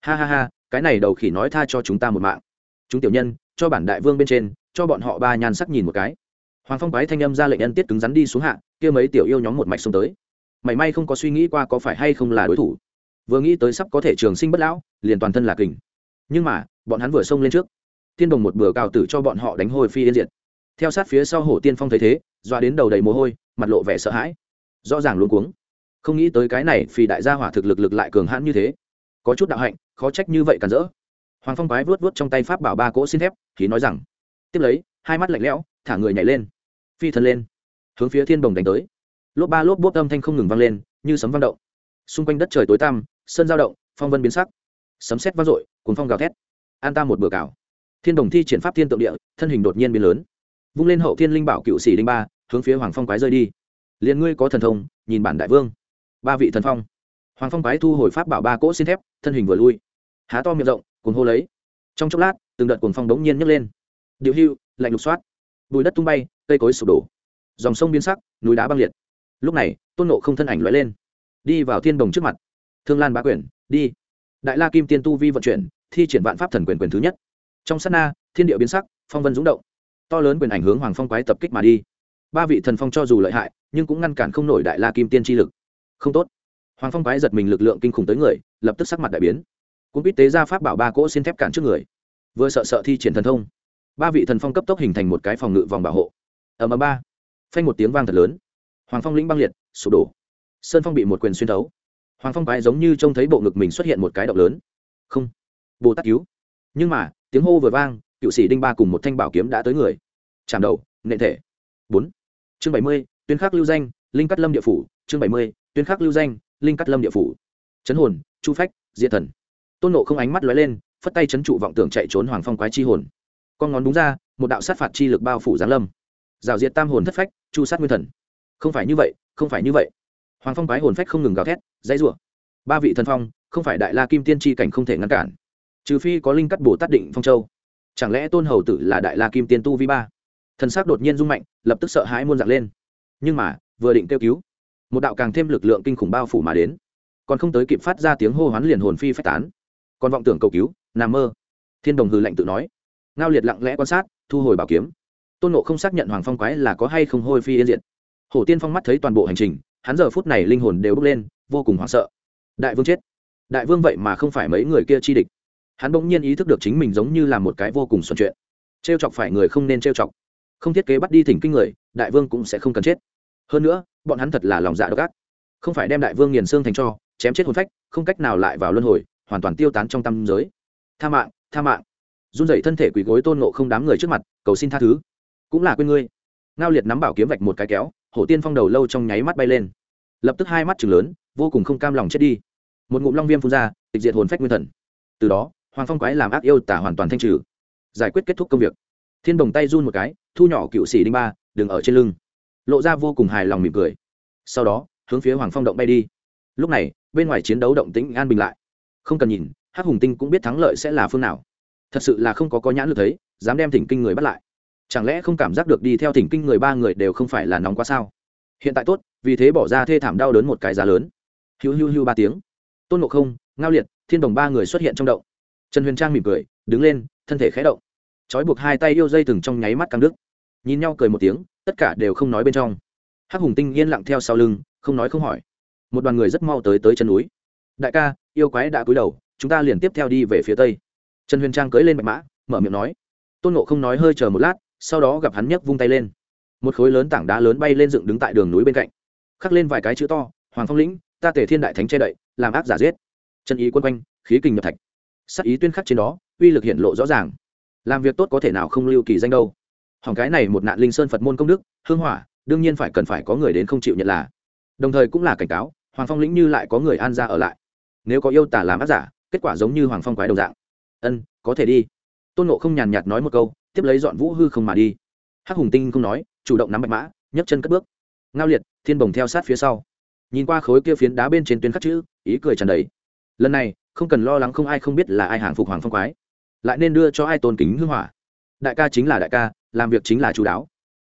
Ha ha ha, cái này đầu khỉ nói tha cho chúng ta một mạng. Chúng tiểu nhân, cho bản đại vương bên trên, cho bọn họ ba nhan sắc nhìn một cái. Hoàng phong quái thanh âm ra lệnh nhân tiết cứng rắn đi xuống hạ, kia mấy tiểu yêu nhóm một mạch xông tới. Mảy may không có suy nghĩ qua có phải hay không là đối thủ vừa nghĩ tới sắp có thể trường sinh bất lão, liền toàn thân là kình. Nhưng mà, bọn hắn vừa xông lên trước, thiên đồng một bừa cào tử cho bọn họ đánh hồi phi yên diệt. Theo sát phía sau hổ tiên phong thấy thế doa đến đầu đầy mồ hôi, mặt lộ vẻ sợ hãi. Rõ ràng luôn cuống. Không nghĩ tới cái này phi đại gia hỏa thực lực lực lại cường hãn như thế. Có chút đạo hạnh, khó trách như vậy cản rỡ. Hoàng phong quái vuốt vuốt trong tay pháp bảo ba cỗ xin thép, thì nói rằng, tiếp lấy, hai mắt lạnh lẽo, thả người nhảy lên. Phi thân lên, hướng phía thiên đồng đánh tới. Lốp ba lốp bốp âm thanh không ngừng vang lên, như sấm vang động. Xung quanh đất trời tối tăm sơn giao động, phong vân biến sắc. Sấm sét vang dội cuốn phong gào thét. An ta một bữa cào. Thiên đồng thi triển pháp thiên tượng địa, thân hình đột nhiên biến lớn. Vung lên hậu thiên linh bảo cựu sĩ đinh ba, hướng phía hoàng phong quái rơi đi. Liền ngươi có thần thông, nhìn bản đại vương. Ba vị thần phong. Hoàng phong quái thu hồi pháp bảo ba cỗ xin thép, thân hình vừa lui. Há to miệng rộng cuốn hô lấy. Trong chốc lát, từng đợt cuồng phong đống nhiên nhấc lên. Điệu hưu, lạnh lục soát. Bùi đất tung bay, cây cối sụp đổ. Dòng sông biến sắc, núi đá băng liệt. Lúc này, tôn nộ không thân ảnh loại lên. Đi vào thiên đồng trước mặt thương lan bá quyền, đi. Đại la kim tiên tu vi vận chuyển, thi triển vạn pháp thần quyền quyền thứ nhất. Trong sát na, thiên địa biến sắc, phong vân rúng động. To lớn quyền ảnh hướng hoàng phong quái tập kích mà đi. Ba vị thần phong cho dù lợi hại, nhưng cũng ngăn cản không nổi đại la kim tiên tri lực. Không tốt. Hoàng phong quái giật mình lực lượng kinh khủng tới người, lập tức sắc mặt đại biến. Cũng biết tế ra pháp bảo ba cỗ xin thép cản trước người. Vừa sợ sợ thi triển thần thông, ba vị thần phong cấp tốc hình thành một cái phòng ngự vòng bảo hộ. Ầm ầm ba. Phanh một tiếng vang thật lớn. Hoàng phong lĩnh băng liệt, sụp đổ. Sơn phong bị một quyền xuyên thấu hoàng phong quái giống như trông thấy bộ ngực mình xuất hiện một cái động lớn. Không, bồ tát cứu. Nhưng mà, tiếng hô vừa vang, cựu sĩ đinh ba cùng một thanh bảo kiếm đã tới người. Chạm đầu nệ thể. Bốn. Chương bảy mươi, tuyên khắc lưu danh, linh cắt lâm địa phủ. Chương bảy mươi, tuyên khắc lưu danh, linh cắt lâm địa phủ. Chấn hồn, chu phách, diệt thần. Tôn nộ không ánh mắt lóe lên, phất tay chấn trụ vọng tưởng chạy trốn hoàng phong quái chi hồn. Con ngón đúng ra, một đạo sát phạt chi lực bao phủ giáng lâm. Rào diệt tam hồn thất phách, chu sát nguyên thần. Không phải như vậy, không phải như vậy hoàng phong quái hồn phách không ngừng gào thét, dãy rủa. Ba vị thần phong, không phải đại la kim tiên tri cảnh không thể ngăn cản. Trừ phi có linh cắt bồ tát định phong châu. Chẳng lẽ tôn hầu tử là đại la kim tiên tu vi ba? Thần s ắ c đột nhiên rung mạnh, lập tức sợ hãi muôn dạng lên. Nhưng mà, vừa định kêu cứu, một đạo càng thêm lực lượng kinh khủng bao phủ mà đến. Còn không tới kịp phát ra tiếng hô hoán liền hồn phi phách tán. Còn vọng tưởng cầu cứu nằm mơ. Thiên đồng hư lệnh tự nói. Ngao liệt lặng lẽ quan sát, thu hồi bảo kiếm. Tôn nộ không xác nhận hoàng phong quái là có hay không hôi phi yên diện hổ tiên phong mắt thấy toàn bộ hành trình hắn giờ phút này linh hồn đều bốc lên, vô cùng hoảng sợ. Đại vương chết. Đại vương vậy mà không phải mấy người kia chi địch. Hắn bỗng nhiên ý thức được chính mình giống như là một cái vô cùng xuân chuyện. T r e o chọc phải người không nên t r e o chọc. Không thiết kế bắt đi thỉnh kinh người, đại vương cũng sẽ không cần chết. Hơn nữa, bọn hắn thật là lòng dạ độc ác. Không phải đem đại vương nghiền xương thành cho, chém chết hồn phách, không cách nào lại vào luân hồi, hoàn toàn tiêu tán trong tâm giới. Tha mạng tha mạng. Run dậy thân thể quỳ gối tôn nộ không đám người trước mặt, cầu xin tha thứ. Cũng là quên ngươi. Ngao liệt nắm bảo kiếm vạch một cái kéo, hổ tiên phong đầu lâu trong nháy mắt bay lên lập tức hai mắt chừng lớn, vô cùng không cam lòng chết đi. Một ngụm long viêm phun ra, tịch diệt hồn phách nguyên thần. Từ đó, hoàng phong quái làm ác yêu tả hoàn toàn thanh trừ. Giải quyết kết thúc công việc. Thiên đồng tay run một cái, thu nhỏ cựu sĩ đinh ba đừng ở trên lưng. Lộ ra vô cùng hài lòng mỉm cười. Sau đó, hướng phía hoàng phong động bay đi. Lúc này, bên ngoài chiến đấu động tĩnh an bình lại. Không cần nhìn, hắc hùng tinh cũng biết thắng lợi sẽ là phương nào. Thật sự là không có có nhãn lực thấy, dám đem thỉnh kinh người bắt lại. Chẳng lẽ không cảm giác được đi theo thỉnh kinh người ba người đều không phải là nóng quá sao? Hiện tại tốt vì thế bỏ ra thê thảm đau đớn một cái giá lớn. Hiu hiu hiu ba tiếng. Tôn ngộ không, ngao liệt, thiên đồng ba người xuất hiện trong động. Trần huyền trang mỉm cười, đứng lên, thân thể khé động. Trói buộc hai tay yêu dây từng trong nháy mắt căng đức nhìn nhau cười một tiếng, tất cả đều không nói bên trong. Hắc hùng tinh yên lặng theo sau lưng, không nói không hỏi. Một đoàn người rất mau tới tới chân núi. Đại ca, yêu quái đã cúi đầu, chúng ta liền tiếp theo đi về phía tây. Trần huyền trang cưỡi lên bạch mã, mở miệng nói. Tôn nộ không nói hơi chờ một lát, sau đó gặp hắn nhấc vung tay lên. Một khối lớn tảng đá lớn bay lên dựng đứng tại đường núi bên cạnh khắc lên vài cái chữ to, hoàng phong lĩnh, ta tể thiên đại thánh che đậy, làm ác giả giết. Chân ý quân quanh, khí kình nhập thạch. Sắc ý tuyên khắc trên đó, uy lực hiện lộ rõ ràng. Làm việc tốt có thể nào không lưu kỳ danh đâu. Hỏng cái này một nạn linh sơn phật môn công đức, hương hỏa, đương nhiên phải cần phải có người đến không chịu nhận là. Đồng thời cũng là cảnh cáo, hoàng phong lĩnh như lại có người an ra ở lại. Nếu có yêu tả làm ác giả, kết quả giống như hoàng phong quái đồng dạng. Ân, có thể đi. Tôn nộ không nhàn nhạt nói một câu, tiếp lấy dọn vũ hư không mà đi. Hắc hùng tinh không nói, chủ động nắm bạch mã, nhấc chân cất bước. Ngao liệt thiên bồng theo sát phía sau. Nhìn qua khối kia phiến đá bên trên tuyến khắc chữ, ý cười tràn đầy. Lần này, không cần lo lắng không ai không biết là ai hàng phục hoàng phong quái. Lại nên đưa cho ai tôn kính hưng hỏa. Đại ca chính là đại ca, làm việc chính là chú đáo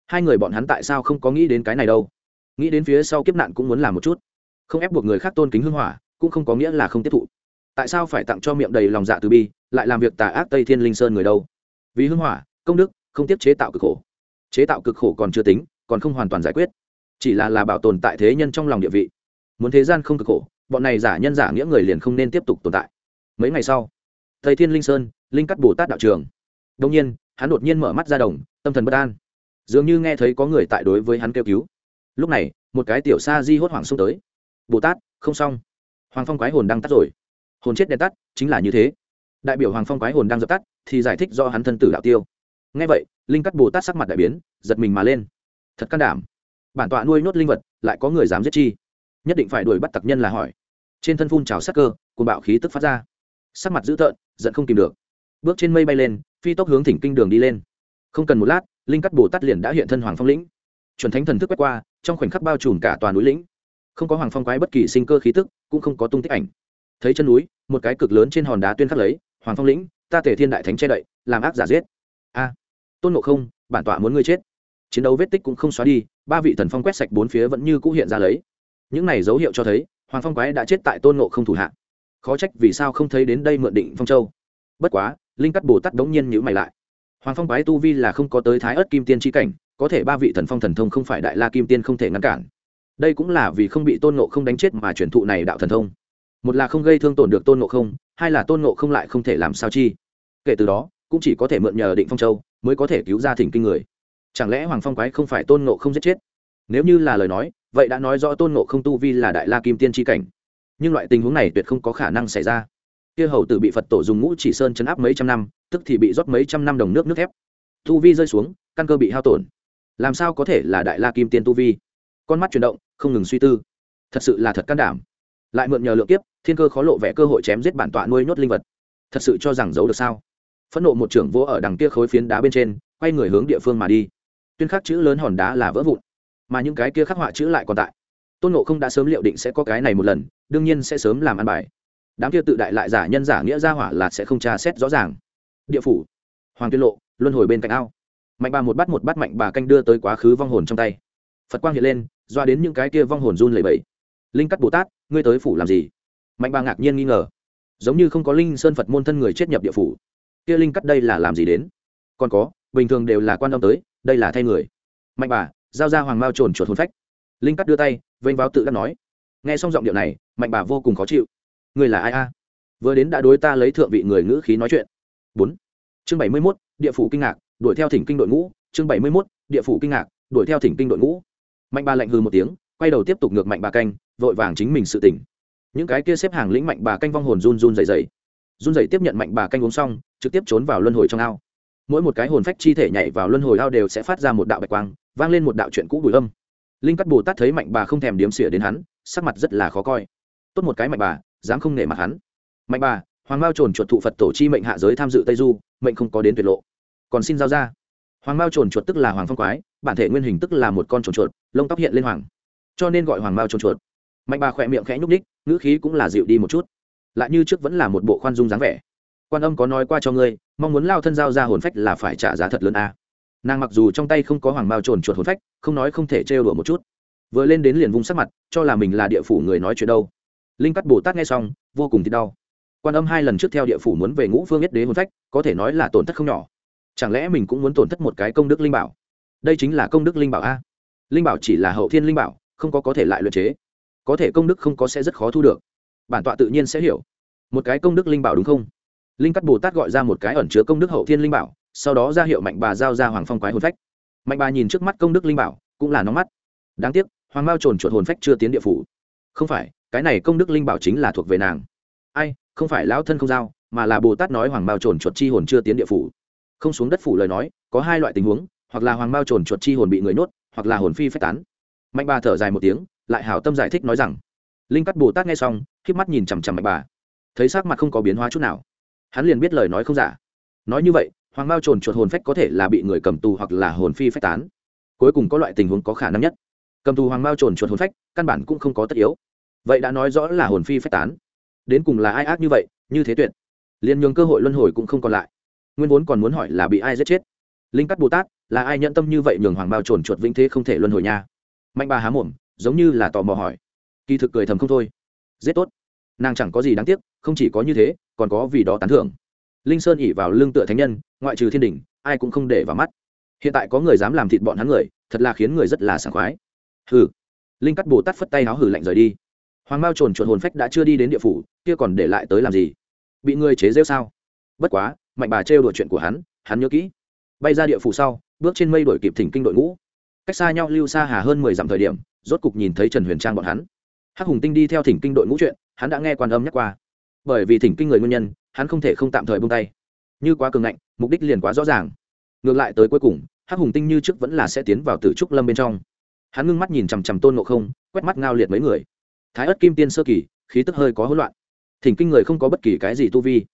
hai người bọn hắn tại sao không có nghĩ đến cái này đâu? Nghĩ đến phía sau kiếp nạn cũng muốn làm một chút. Không ép buộc người khác tôn kính hưng hỏa, cũng không có nghĩa là không tiếp thụ. Tại sao phải tặng cho miệng đầy lòng dạ từ bi, lại làm việc tà ác tây thiên linh sơn người đâu? Vì hưng hỏa, công đức, không tiếp chế tạo cực khổ. Chế tạo cực khổ còn chưa tính, còn không hoàn toàn giải quyết chỉ là là bảo tồn tại thế nhân trong lòng địa vị. Muốn thế gian không cực khổ, bọn này giả nhân giả nghĩa người liền không nên tiếp tục tồn tại. Mấy ngày sau thầy thiên linh sơn, linh cắt bồ tát đạo trường. Đông nhiên, hắn đột nhiên mở mắt ra đồng, tâm thần bất an. Dường như nghe thấy có người tại đối với hắn kêu cứu. Lúc này, một cái tiểu sa di hốt hoảng xông tới. Bồ tát, không xong. Hoàng phong quái hồn đang tắt rồi. Hồn chết đèn tắt, chính là như thế. Đại biểu hoàng phong quái hồn đang dập tắt, thì giải thích do hắn thân tử đạo tiêu. Ngay vậy, linh cắt bồ tát sắc mặt đại biến, giật mình mà lên. Thật can đảm bản tọa nuôi nốt linh vật, lại có người dám giết chi? Nhất định phải đuổi bắt tặc nhân là hỏi. Trên thân phun trào sắc cơ cùng bạo khí tức phát ra. Sắc mặt dữ tợn, giận không kìm được. Bước trên mây bay lên, phi tốc hướng thỉnh kinh đường đi lên. Không cần một lát, linh cắt bồ tát liền đã hiện thân hoàng phong lĩnh. Chuẩn thánh thần thức quét qua, trong khoảnh khắc bao trùm cả toàn núi lĩnh. Không có hoàng phong quái bất kỳ sinh cơ khí tức, cũng không có tung tích ảnh. Thấy chân núi, một cái cực lớn trên hòn đá tuyên khắc lấy, hoàng phong lĩnh, ta thể thiên đại thánh che đậy, làm ác giả giết. A. Tôn ngộ không, bản tọa muốn ngươi chết chiến đấu vết tích cũng không xóa đi, ba vị thần phong quét sạch bốn phía vẫn như cũ hiện ra lấy. Những này dấu hiệu cho thấy, hoàng phong quái đã chết tại tôn ngộ không thủ hạ. Khó trách vì sao không thấy đến đây mượn định phong châu. Bất quá, linh cắt bồ tát đống nhiên nhữ mày lại. Hoàng phong quái tu vi là không có tới thái ớt kim tiên tri cảnh, có thể ba vị thần phong thần thông không phải đại la kim tiên không thể ngăn cản. Đây cũng là vì không bị tôn ngộ không đánh chết mà truyền thụ này đạo thần thông. Một là không gây thương tổn được tôn ngộ không, hai là tôn ngộ không lại không thể làm sao chi. Kể từ đó, cũng chỉ có thể mượn nhờ định phong châu mới có thể cứu ra thỉnh kinh người chẳng lẽ hoàng phong quái không phải tôn ngộ không giết chết? Nếu như là lời nói, vậy đã nói rõ tôn ngộ không tu vi là đại la kim tiên tri cảnh. Nhưng loại tình huống này tuyệt không có khả năng xảy ra. Kia hầu tử bị phật tổ dùng ngũ chỉ sơn chấn áp mấy trăm năm, tức thì bị rót mấy trăm năm đồng nước nước thép. Tu vi rơi xuống, căn cơ bị hao tổn. Làm sao có thể là đại la kim tiên tu vi? Con mắt chuyển động, không ngừng suy tư. Thật sự là thật can đảm. Lại mượn nhờ lượng kiếp, thiên cơ khó lộ vẻ cơ hội chém giết bản tọa nuôi nhốt linh vật. Thật sự cho rằng giấu được sao? Phẫn nộ một trưởng vỗ ở đằng kia khối phiến đá bên trên, quay người hướng địa phương mà đi tuyên khắc chữ lớn hòn đá là vỡ vụn, mà những cái kia khắc họa chữ lại còn tại. Tôn nộ không đã sớm liệu định sẽ có cái này một lần, đương nhiên sẽ sớm làm ăn bài. Đám kia tự đại lại giả nhân giả nghĩa ra hỏa là sẽ không tra xét rõ ràng. Địa phủ, hoàng tuyên lộ, luân hồi bên cạnh ao. Mạnh bà một bắt một bắt mạnh bà canh đưa tới quá khứ vong hồn trong tay. Phật quang hiện lên, doa đến những cái kia vong hồn run lẩy bẩy. Linh cắt bồ tát, ngươi tới phủ làm gì? Mạnh bà ngạc nhiên nghi ngờ. Giống như không có linh sơn phật môn thân người chết nhập địa phủ. Kia linh cắt đây là làm gì đến? Còn có bình thường đều là quan tâm tới, đây là thay người. Mạnh bà, giao ra hoàng mao trồn chuột hồn phách. Linh cắt đưa tay, vênh váo tự đắc nói. Nghe xong giọng điệu này, mạnh bà vô cùng khó chịu. Người là ai a? Vừa đến đã đối ta lấy thượng vị người ngữ khí nói chuyện. Bốn. Chương bảy mươi mốt, địa phủ kinh ngạc, đuổi theo thỉnh kinh đội ngũ. Chương bảy mươi mốt, địa phủ kinh ngạc, đuổi theo thỉnh kinh đội ngũ. Mạnh bà lạnh hư một tiếng, quay đầu tiếp tục ngược mạnh bà canh, vội vàng chính mình sự tỉnh. Những cái kia xếp hàng lĩnh mạnh bà canh vong hồn run run dày dày run dày tiếp nhận mạnh bà canh uống xong, trực tiếp trốn vào luân hồi trong ao mỗi một cái hồn phách chi thể nhảy vào luân hồi ao đều sẽ phát ra một đạo bạch quang, vang lên một đạo chuyện cũ bùi âm. Linh cắt bồ tát thấy mạnh bà không thèm điếm xỉa đến hắn, sắc mặt rất là khó coi. Tốt một cái mạnh bà, dám không nể mặt hắn. Mạnh bà, hoàng mao trồn chuột thụ phật tổ chi mệnh hạ giới tham dự tây du, mệnh không có đến tuyệt lộ. Còn xin giao ra. Hoàng mao trồn chuột tức là hoàng phong quái, bản thể nguyên hình tức là một con trồn chuột, lông tóc hiện lên hoàng. Cho nên gọi hoàng mao trồn chuột. Mạnh bà khỏe miệng khẽ nhúc ních ngữ khí cũng là dịu đi một chút. Lại như trước vẫn là một bộ khoan dung dáng vẻ quan âm có nói qua cho ngươi, mong muốn lao thân giao ra hồn phách là phải trả giá thật lớn a. Nàng mặc dù trong tay không có hoàng mao trồn chuột hồn phách, không nói không thể trêu đùa một chút. Vừa lên đến liền vung sắc mặt, cho là mình là địa phủ người nói chuyện đâu. Linh cắt bồ tát nghe xong, vô cùng thì đau. Quan âm hai lần trước theo địa phủ muốn về ngũ phương nhất đế hồn phách, có thể nói là tổn thất không nhỏ. Chẳng lẽ mình cũng muốn tổn thất một cái công đức linh bảo? Đây chính là công đức linh bảo a. Linh bảo chỉ là hậu thiên linh bảo, không có có thể lại luyện chế. Có thể công đức không có sẽ rất khó thu được. Bản tọa tự nhiên sẽ hiểu. Một cái công đức linh bảo đúng không? Linh cắt bồ tát gọi ra một cái ẩn chứa công đức hậu thiên linh bảo, sau đó ra hiệu mạnh bà giao ra hoàng phong quái hồn phách. Mạnh bà nhìn trước mắt công đức linh bảo, cũng là nóng mắt. Đáng tiếc, hoàng mao trồn chuột hồn phách chưa tiến địa phủ. Không phải, cái này công đức linh bảo chính là thuộc về nàng. Ai, không phải lão thân không giao, mà là bồ tát nói hoàng mao trồn chuột chi hồn chưa tiến địa phủ. Không xuống đất phủ lời nói, có hai loại tình huống, hoặc là hoàng mao trồn chuột chi hồn bị người nuốt hoặc là hồn phi phách tán. Mạnh bà thở dài một tiếng, lại hảo tâm giải thích nói rằng, linh cắt bồ tát nghe xong k mắt nhìn chằm chằm mạnh bà. Thấy sắc mặt không có biến hóa chút nào hắn liền biết lời nói không giả. Nói như vậy, hoàng mao trồn chuột hồn phách có thể là bị người cầm tù hoặc là hồn phi phách tán. Cuối cùng có loại tình huống có khả năng nhất. Cầm tù hoàng mao trồn chuột hồn phách, căn bản cũng không có tất yếu. Vậy đã nói rõ là hồn phi phách tán. Đến cùng là ai ác như vậy, như thế tuyệt. Liền nhường cơ hội luân hồi cũng không còn lại. Nguyên vốn còn muốn hỏi là bị ai giết chết. Linh cắt bồ tát, là ai nhận tâm như vậy nhường hoàng bao trồn chuột vĩnh thế không thể luân hồi nha? Mạnh bà há mồm, giống như là tò mò hỏi. Kỳ thực cười thầm không thôi. Giết tốt. Nàng chẳng có gì đáng tiếc, không chỉ có như thế còn có vì đó tán thưởng. Linh sơn ỉ vào lương tựa thánh nhân, ngoại trừ thiên đình ai cũng không để vào mắt. Hiện tại có người dám làm thịt bọn hắn người, thật là khiến người rất là sảng khoái. Hừ. Linh cắt bồ tát phất tay háo hử lạnh rời đi. Hoàng mao trồn chuột hồn phách đã chưa đi đến địa phủ, kia còn để lại tới làm gì? Bị người chế rêu sao? Bất quá, mạnh bà trêu đuổi chuyện của hắn hắn nhớ kỹ. Bay ra địa phủ sau, bước trên mây đổi kịp thỉnh kinh đội ngũ. Cách xa nhau lưu xa hà hơn mười dặm thời điểm, rốt cục nhìn thấy trần huyền trang bọn hắn. Hắc hùng tinh đi theo thỉnh kinh đội ngũ chuyện, hắn đã nghe quan âm nhắc qua bởi vì thỉnh kinh người nguyên nhân, hắn không thể không tạm thời bông tay. Như quá cường ngạnh, mục đích liền quá rõ ràng. Ngược lại tới cuối cùng, hắc hùng tinh như trước vẫn là sẽ tiến vào tử trúc lâm bên trong. Hắn ngưng mắt nhìn chằm chằm tôn ngộ không, quét mắt ngao liệt mấy người. Thái ất kim tiên sơ kỳ, khí tức hơi có hỗn loạn. Thỉnh kinh người không có bất kỳ cái gì tu vi.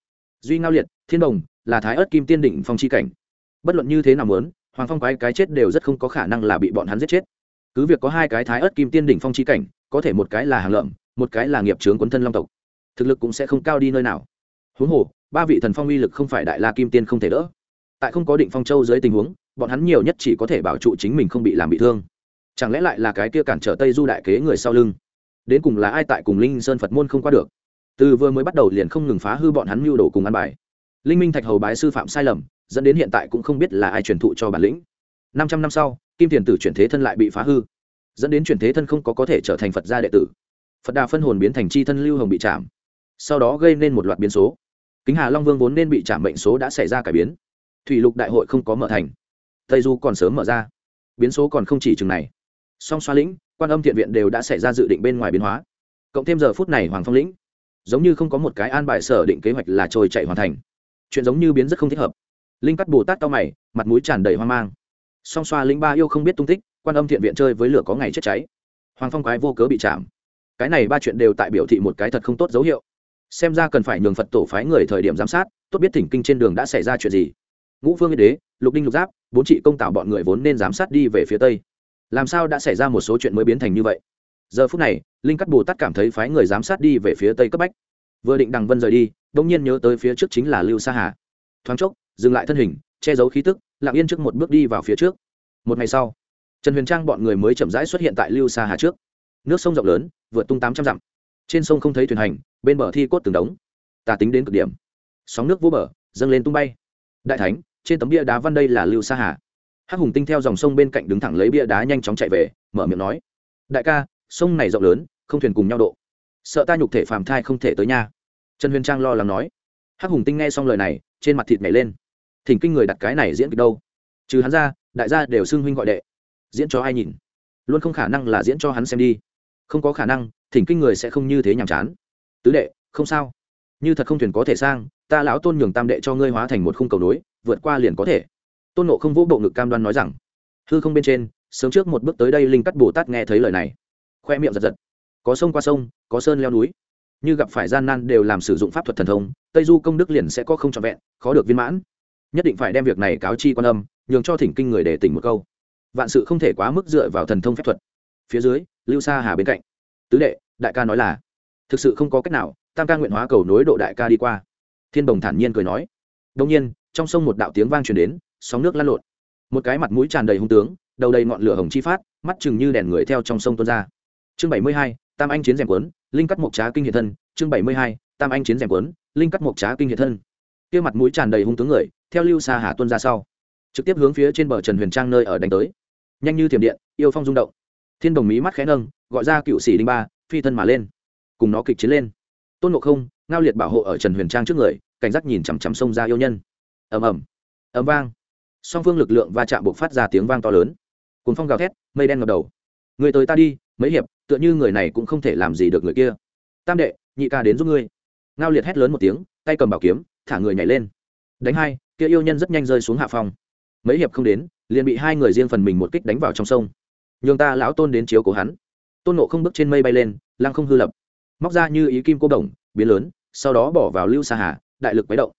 Duy ngao liệt, thiên đồng, là thái ất kim tiên định phong chi cảnh. Bất luận như thế nào muốn, hoàng phong quái cái chết đều rất không có khả năng là bị bọn hắn giết chết. Cứ việc có hai cái thái ớt kim tiên đỉnh phong chi cảnh, có thể một cái là hàng lợm, một cái là nghiệp trướng quấn thân long tộc thực lực cũng sẽ không cao đi nơi nào. Huống hồ, ba vị thần phong uy lực không phải đại la kim tiên không thể đỡ. Tại không có định phong châu dưới tình huống, bọn hắn nhiều nhất chỉ có thể bảo trụ chính mình không bị làm bị thương. Chẳng lẽ lại là cái kia cản trở tây du đại kế người sau lưng? Đến cùng là ai tại cùng linh sơn phật môn không qua được? Từ vừa mới bắt đầu liền không ngừng phá hư bọn hắn mưu đồ cùng ăn bài. Linh minh thạch hầu bái sư phạm sai lầm, dẫn đến hiện tại cũng không biết là ai truyền thụ cho bản lĩnh. Năm trăm năm sau, kim tiền tử chuyển thế thân lại bị phá hư, dẫn đến chuyển thế thân không có có thể trở thành phật gia đệ tử. Phật đà phân hồn biến thành chi thân lưu hồng bị chạm sau đó gây nên một loạt biến số. Kính hà long vương vốn nên bị trả mệnh số đã xảy ra cải biến. Thủy lục đại hội không có mở thành. Tây du còn sớm mở ra. Biến số còn không chỉ chừng này. Song xoa lĩnh, quan âm thiện viện đều đã xảy ra dự định bên ngoài biến hóa. Cộng thêm giờ phút này hoàng phong lĩnh, giống như không có một cái an bài sở định kế hoạch là trôi chạy hoàn thành. Chuyện giống như biến rất không thích hợp. Linh cắt bồ tát to mày, mặt mũi tràn đầy hoang mang. Song xoa linh ba yêu không biết tung tích, quan âm thiện viện chơi với lửa có ngày chết cháy. Hoàng phong quái vô cớ bị chạm cái này ba chuyện đều tại biểu thị một cái thật không tốt dấu hiệu xem ra cần phải nhường phật tổ phái người thời điểm giám sát, tốt biết thỉnh kinh trên đường đã xảy ra chuyện gì. Ngũ phương yên đế, lục đinh lục giáp, bốn chị công tạo bọn người vốn nên giám sát đi về phía tây. Làm sao đã xảy ra một số chuyện mới biến thành như vậy? Giờ phút này, linh cắt bồ tát cảm thấy phái người giám sát đi về phía tây cấp bách. Vừa định đằng vân rời đi đ ỗ n g nhiên nhớ tới phía trước chính là lưu sa hà. Thoáng chốc, dừng lại thân hình, che giấu khí tức, lặng yên trước một bước đi vào phía trước. Một ngày sau, trần huyền trang bọn người mới chậm rãi xuất hiện tại lưu sa hà trước. Nước sông rộng lớn, vượt tung tám trăm dặm trên sông không thấy thuyền hành, bên bờ thi cốt từng đống. Tà tính đến cực điểm. Sóng nước vô bờ, dâng lên tung bay. Đại thánh, trên tấm bia đá văn đây là lưu sa hà. Hắc hùng tinh theo dòng sông bên cạnh đứng thẳng lấy bia đá nhanh chóng chạy về, mở miệng nói. Đại ca, sông này rộng lớn, không thuyền cùng nhau độ. Sợ ta nhục thể phàm thai không thể tới nha. Trần huyền trang lo lắng nói. Hắc hùng tinh nghe xong lời này, trên mặt thịt nhảy lên. Thỉnh kinh người đặt cái này diễn kịch đâu? Trừ hắn ra, đại gia đều xưng huynh gọi đệ. Diễn cho ai nhìn? Luôn không khả năng là diễn cho hắn xem đi. Không có khả năng thỉnh kinh người sẽ không như thế nhàm chán. Tứ đệ, không sao. Như thật không thuyền có thể sang, ta lão tôn nhường tam đệ cho ngươi hóa thành một khung cầu nối, vượt qua liền có thể. Tôn nộ không vỗ bộ ngực cam đoan nói rằng, hư không bên trên, sớm trước một bước tới đây linh cắt bồ tát nghe thấy lời này. Khoe miệng giật giật. Có sông qua sông, có sơn leo núi. Như gặp phải gian nan đều làm sử dụng pháp thuật thần thông, tây du công đức liền sẽ có không trọn vẹn, khó được viên mãn. Nhất định phải đem việc này cáo chi quan âm, nhường cho thỉnh kinh người để tỉnh một câu. Vạn sự không thể quá mức dựa vào thần thông phép thuật. Phía dưới, lưu sa hà bên cạnh. Tứ đệ đại ca nói là, thực sự không có cách nào, tam ca nguyện hóa cầu nối độ đại ca đi qua. Thiên đồng thản nhiên cười nói. Đông nhiên, trong sông một đạo tiếng vang truyền đến, sóng nước lăn lộn. Một cái mặt mũi tràn đầy hung tướng, đầu đầy ngọn lửa hồng chi phát, mắt chừng như đèn người theo trong sông tuôn ra. Chương bảy mươi hai, tam anh chiến rèm quấn linh cắt mộc trá kinh hiện thân. Chương bảy mươi hai, tam anh chiến rèm quấn linh cắt mộc trá kinh hiện thân. Kia mặt mũi tràn đầy hung tướng người, theo lưu xa hà tuân ra sau. Trực tiếp hướng phía trên bờ trần huyền trang nơi ở đánh tới. Nhanh như thiểm điện, yêu phong rung động. Thiên đồng mỹ mắt khẽ nâng, gọi ra cựu sĩ đinh ba phi thân mà lên cùng nó kịch chiến lên. Tôn ngộ không ngao liệt bảo hộ ở trần huyền trang trước người cảnh giác nhìn chằm chằm sông ra yêu nhân. Ầm ầm ầm vang. Song phương lực lượng va chạm buộc phát ra tiếng vang to lớn. Cuốn phong gào thét mây đen ngập đầu. Người tới ta đi mấy hiệp tựa như người này cũng không thể làm gì được người kia. Tam đệ nhị ca đến giúp ngươi. Ngao liệt hét lớn một tiếng tay cầm bảo kiếm thả người nhảy lên. Đánh hai kia yêu nhân rất nhanh rơi xuống hạ phòng, mấy hiệp không đến liền bị hai người riêng phần mình một kích đánh vào trong sông. Nhường ta lão tôn đến chiếu cố hắn tôn nộ không bước trên mây bay lên, lăng không hư lập. Móc ra như ý kim cô đồng, biến lớn, sau đó bỏ vào lưu xa hà, đại lực quấy động.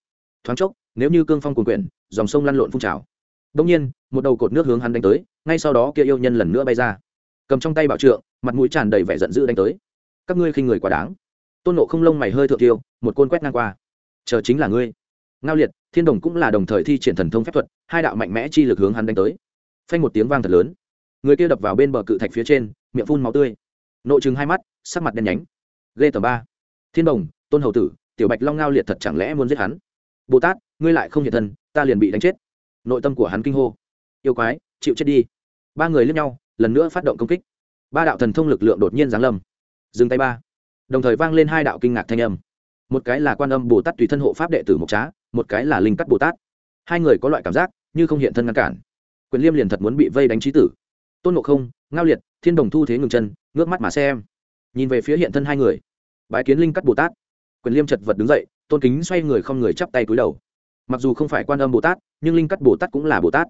Thoáng chốc, nếu như cương phong cuồn quyển, dòng sông lăn lộn phun trào. Đông nhiên, một đầu cột nước hướng hắn đánh tới, ngay sau đó kia yêu nhân lần nữa bay ra. Cầm trong tay bảo trượng, mặt mũi tràn đầy vẻ giận dữ đánh tới. Các ngươi khinh người quá đáng. Tôn nộ không lông mày hơi thượng tiêu, một côn quét ngang qua. Chờ chính là ngươi. Ngao liệt, thiên đồng cũng là đồng thời thi triển thần thông phép thuật, hai đạo mạnh mẽ chi lực hướng hắn đánh tới. Phanh một tiếng vang thật lớn. Người kia đập vào bên bờ cự thạch phía trên miệng phun máu tươi. Nội chừng hai mắt, sắc mặt đen nhánh. Ghê tầm ba. Thiên đồng tôn hầu tử, tiểu bạch long ngao liệt thật chẳng lẽ muốn giết hắn? Bồ tát, ngươi lại không hiện thân, ta liền bị đánh chết. Nội tâm của hắn kinh hô. Yêu quái, chịu chết đi. Ba người lên nhau, lần nữa phát động công kích. Ba đạo thần thông lực lượng đột nhiên giáng lâm. Dừng tay ba. Đồng thời vang lên hai đạo kinh ngạc thanh âm. Một cái là quan âm bồ tát tùy thân hộ pháp đệ tử mộc trá, một cái là linh cắt bồ tát. Hai người có loại cảm giác như không hiện thân ngăn cản. Quyền liêm liền thật muốn bị vây đánh trí tử. Tôn ngộ không, ngao liệt thiên đồng thu thế ngừng chân, ngước mắt mà xem. Nhìn về phía hiện thân hai người. Bái kiến linh cắt bồ tát. Quyền liêm chật vật đứng dậy, tôn kính xoay người không người chắp tay cúi đầu. Mặc dù không phải quan âm bồ tát, nhưng linh cắt bồ tát cũng là bồ tát.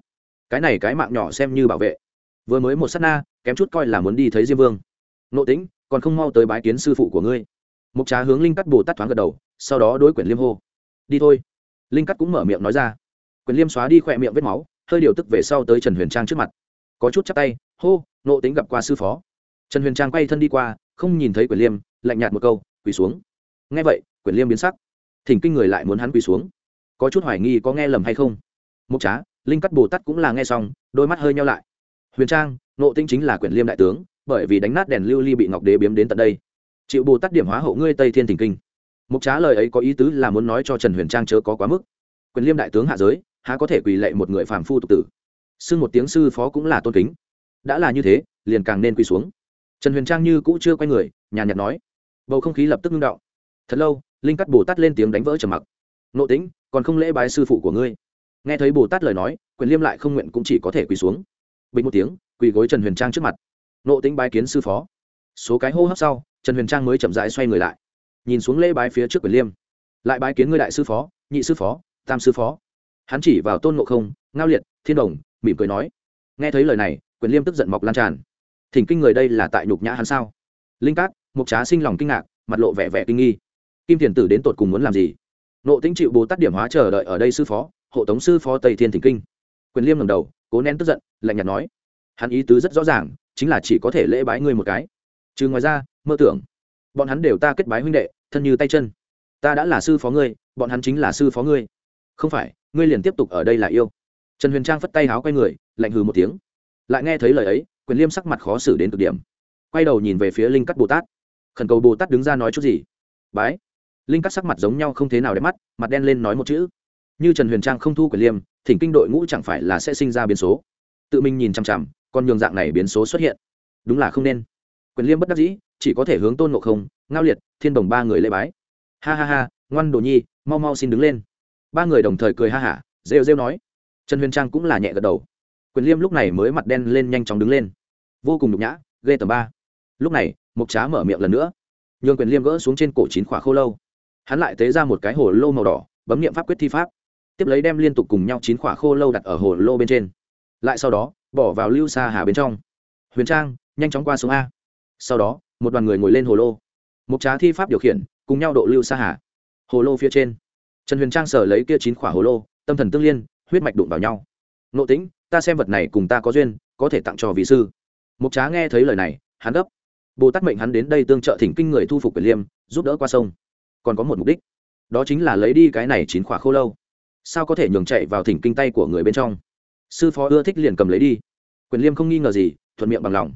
Cái này cái mạng nhỏ xem như bảo vệ. Vừa mới một s á t na, kém chút coi là muốn đi thấy diêm vương. Nộ tĩnh, còn không mau tới bái kiến sư phụ của ngươi. Mục trá hướng linh cắt bồ tát thoáng gật đầu, sau đó đối quyển liêm hô. Đi thôi. Linh cắt cũng mở miệng nói ra. Quyển liêm xóa đi khỏe miệng vết máu, hơi điều tức về sau tới trần huyền trang trước mặt có chút chắp tay, hô nộ tính gặp qua sư phó. Trần huyền trang quay thân đi qua, không nhìn thấy quyển liêm, lạnh nhạt một câu, quỳ xuống. Nghe vậy, quyển liêm biến sắc. Thỉnh kinh người lại muốn hắn quỳ xuống. Có chút hoài nghi có nghe lầm hay không. Mục trá, linh cắt bồ tát cũng là nghe xong, đôi mắt hơi nhau lại. Huyền trang nộ tính chính là quyển liêm đại tướng, bởi vì đánh nát đèn lưu ly bị ngọc đế biếm đến tận đây. Chịu bồ tát điểm hóa hậu ngươi tây thiên thỉnh kinh. Mục trá lời ấy có ý tứ là muốn nói cho trần huyền trang chớ có quá mức. Quyền liêm đại tướng hạ giới, há có thể quỳ lệ một người phàm phu tục tử? Sư một tiếng sư phó cũng là tôn kính. Đã là như thế, liền càng nên quỳ xuống. Trần huyền trang như cũ chưa quay người, nhàn nhạt nói. Bầu không khí lập tức ngưng đạo thật lâu, linh cắt bồ tát lên tiếng đánh vỡ trầm mặc. Nộ tính còn không lễ bái sư phụ của ngươi. Nghe thấy bồ tát lời nói, quyền liêm lại không nguyện cũng chỉ có thể quỳ xuống. Bình một tiếng, quỳ gối trần huyền trang trước mặt. Nộ tính bái kiến sư phó. Số cái hô hấp sau, trần huyền trang mới chậm rãi xoay người lại. Nhìn xuống lễ bái phía trước quyền liêm. Lại bái kiến ngươi đại sư phó, nhị sư phó, tam sư phó. Hắn chỉ vào tôn ngộ không, ngao liệt, thiên đồng mỉm cười nói, nghe thấy lời này, quyền liêm tức giận mọc lan tràn. Thỉnh kinh người đây là tại nhục nhã hắn sao? Linh cát mục trá sinh lòng kinh ngạc, mặt lộ vẻ vẻ kinh nghi. Kim thiền tử đến tột cùng muốn làm gì? Nộ tính chịu bồ tát điểm hóa chờ đợi ở đây sư phó, hộ tống sư phó tây thiên thỉnh kinh. Quyền liêm ngầm đầu, cố nén tức giận, lạnh nhạt nói, hắn ý tứ rất rõ ràng, chính là chỉ có thể lễ bái ngươi một cái. Trừ ngoài ra, mơ tưởng, bọn hắn đều ta kết bái huynh đệ, thân như tay chân. Ta đã là sư phó ngươi, bọn hắn chính là sư phó ngươi. Không phải, ngươi liền tiếp tục ở đây là yêu trần huyền trang phất tay háo quay người, lạnh hừ một tiếng. Lại nghe thấy lời ấy, quyền liêm sắc mặt khó xử đến cực điểm. Quay đầu nhìn về phía linh cắt bồ tát. Khẩn cầu bồ tát đứng ra nói chút gì? Bái. Linh cắt sắc mặt giống nhau không thế nào đẹp mắt, mặt đen lên nói một chữ. Như trần huyền trang không thu quyền liêm, thỉnh kinh đội ngũ chẳng phải là sẽ sinh ra biến số. Tự mình nhìn chằm chằm còn nhường dạng này biến số xuất hiện. Đúng là không nên. Quyền liêm bất đắc dĩ, chỉ có thể hướng tôn ngộ không, ngao liệt, thiên đồng ba người lễ bái. Ha ha ha, ngoan đồ nhi, mau mau xin đứng lên. Ba người đồng thời cười ha hả, rêu rêu nói trần huyền trang cũng là nhẹ gật đầu. Quyền liêm lúc này mới mặt đen lên nhanh chóng đứng lên. Vô cùng nhục nhã, ghê tầm ba. Lúc này mục trá mở miệng lần nữa. Nhường quyền liêm gỡ xuống trên cổ chín khỏa khô lâu. Hắn lại tế ra một cái hồ lô màu đỏ, bấm nghiệm pháp quyết thi pháp. Tiếp lấy đem liên tục cùng nhau chín khỏa khô lâu đặt ở hồ lô bên trên. Lại sau đó, bỏ vào lưu xa hà bên trong. Huyền trang, nhanh chóng qua xuống a. Sau đó, một đoàn người ngồi lên hồ lô. Mục trá thi pháp điều khiển, cùng nhau độ lưu xa hà. Hồ lô phía trên. Trần huyền trang sở lấy kia chín khỏa hồ lô, tâm thần tương liên huyết mạch đụng vào nhau. Nộ tĩnh, ta xem vật này cùng ta có duyên, có thể tặng cho vị sư. Mục trá nghe thấy lời này, hắn gấp. Bồ tát mệnh hắn đến đây tương trợ thỉnh kinh người thu phục quyền liêm, giúp đỡ qua sông. Còn có một mục đích. Đó chính là lấy đi cái này chín khỏa khô lâu. Sao có thể nhường chạy vào thỉnh kinh tay của người bên trong? Sư phó ưa thích liền cầm lấy đi. Quyền liêm không nghi ngờ gì, thuận miệng bằng lòng.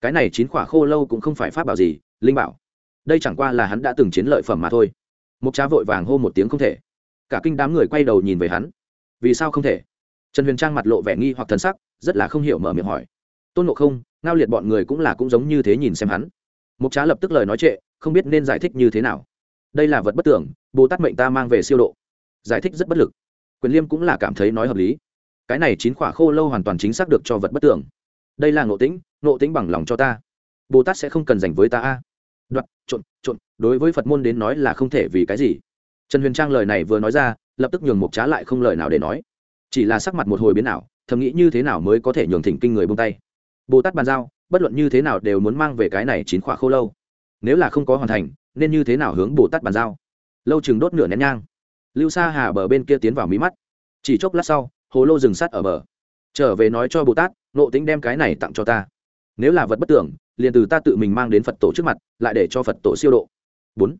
Cái này chín khỏa khô lâu cũng không phải pháp bảo gì, linh bảo. Đây chẳng qua là hắn đã từng chiến lợi phẩm mà thôi. Mục trá vội vàng hô một tiếng không thể. Cả kinh đám người quay đầu nhìn về hắn vì sao không thể? Trần huyền trang mặt lộ vẻ nghi hoặc thần sắc, rất là không hiểu mở miệng hỏi. Tôn ngộ không, ngao liệt bọn người cũng là cũng giống như thế nhìn xem hắn. Mục trá lập tức lời nói trệ, không biết nên giải thích như thế nào. Đây là vật bất tưởng, bồ tát mệnh ta mang về siêu độ. Giải thích rất bất lực. Quyền liêm cũng là cảm thấy nói hợp lý. Cái này chín khỏa khô lâu hoàn toàn chính xác được cho vật bất tưởng. Đây là ngộ tĩnh ngộ tĩnh bằng lòng cho ta. Bồ tát sẽ không cần dành với ta a. Đoạn, trộn trộn, đối với phật môn đến nói là không thể vì cái gì. Trần huyền trang lời này vừa nói ra lập tức nhường mục trá lại không lời nào để nói. Chỉ là sắc mặt một hồi biến nào thầm nghĩ như thế nào mới có thể nhường thỉnh kinh người bông tay. Bồ tát bàn giao, bất luận như thế nào đều muốn mang về cái này chín khỏa khô lâu. Nếu là không có hoàn thành, nên như thế nào hướng bồ tát bàn giao? Lâu chừng đốt nửa nén nhang. Lưu sa hà bờ bên kia tiến vào mí mắt. Chỉ chốc lát sau, hồ lô dừng sắt ở bờ. Trở về nói cho bồ tát, nộ tính đem cái này tặng cho ta. Nếu là vật bất tưởng, liền từ ta tự mình mang đến phật tổ trước mặt, lại để cho phật tổ siêu độ. Bốn.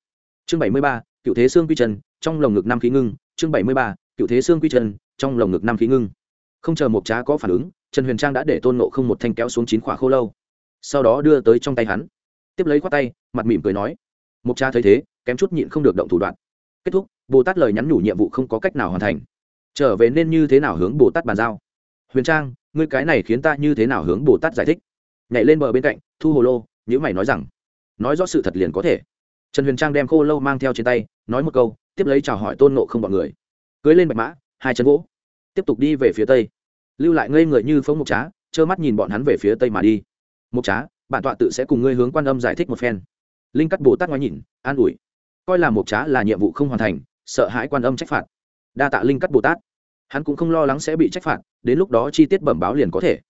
Chương bảy mươi ba, cựu thế xương quy chân trong lồng ngực năm khí ngưng chương bảy mươi ba, cựu thế xương quy chân, trong lồng ngực năm khí ngưng. Không chờ một trá có phản ứng, trần huyền trang đã để tôn nộ không một thanh kéo xuống chín khỏa khô lâu. Sau đó đưa tới trong tay hắn. Tiếp lấy khoác tay, mặt mỉm cười nói, mộc trá thấy thế, kém chút nhịn không được động thủ đoạn. Kết thúc, bồ tát lời nhắn nhủ nhiệm vụ không có cách nào hoàn thành. Trở về nên như thế nào hướng bồ tát bàn giao? Huyền trang, ngươi cái này khiến ta như thế nào hướng bồ tát giải thích? Nhảy lên bờ bên cạnh, thu hồ lô nhữ mày nói rằng, nói rõ sự thật liền có thể. Trần huyền trang đem khô lâu mang theo trên tay, nói một câu tiếp lấy chào hỏi tôn nộ không bọn người. Cưới lên bạch mã, hai chân gỗ tiếp tục đi về phía tây. Lưu lại ngây người như phóng mục trá, trơ mắt nhìn bọn hắn về phía tây mà đi. Mục trá, bản tọa tự sẽ cùng ngươi hướng quan âm giải thích một phen. Linh cắt bồ tát ngoái nhìn, an ủi. Coi là mục trá là nhiệm vụ không hoàn thành, sợ hãi quan âm trách phạt. Đa tạ linh cắt bồ tát. Hắn cũng không lo lắng sẽ bị trách phạt, đến lúc đó chi tiết bẩm báo liền có thể.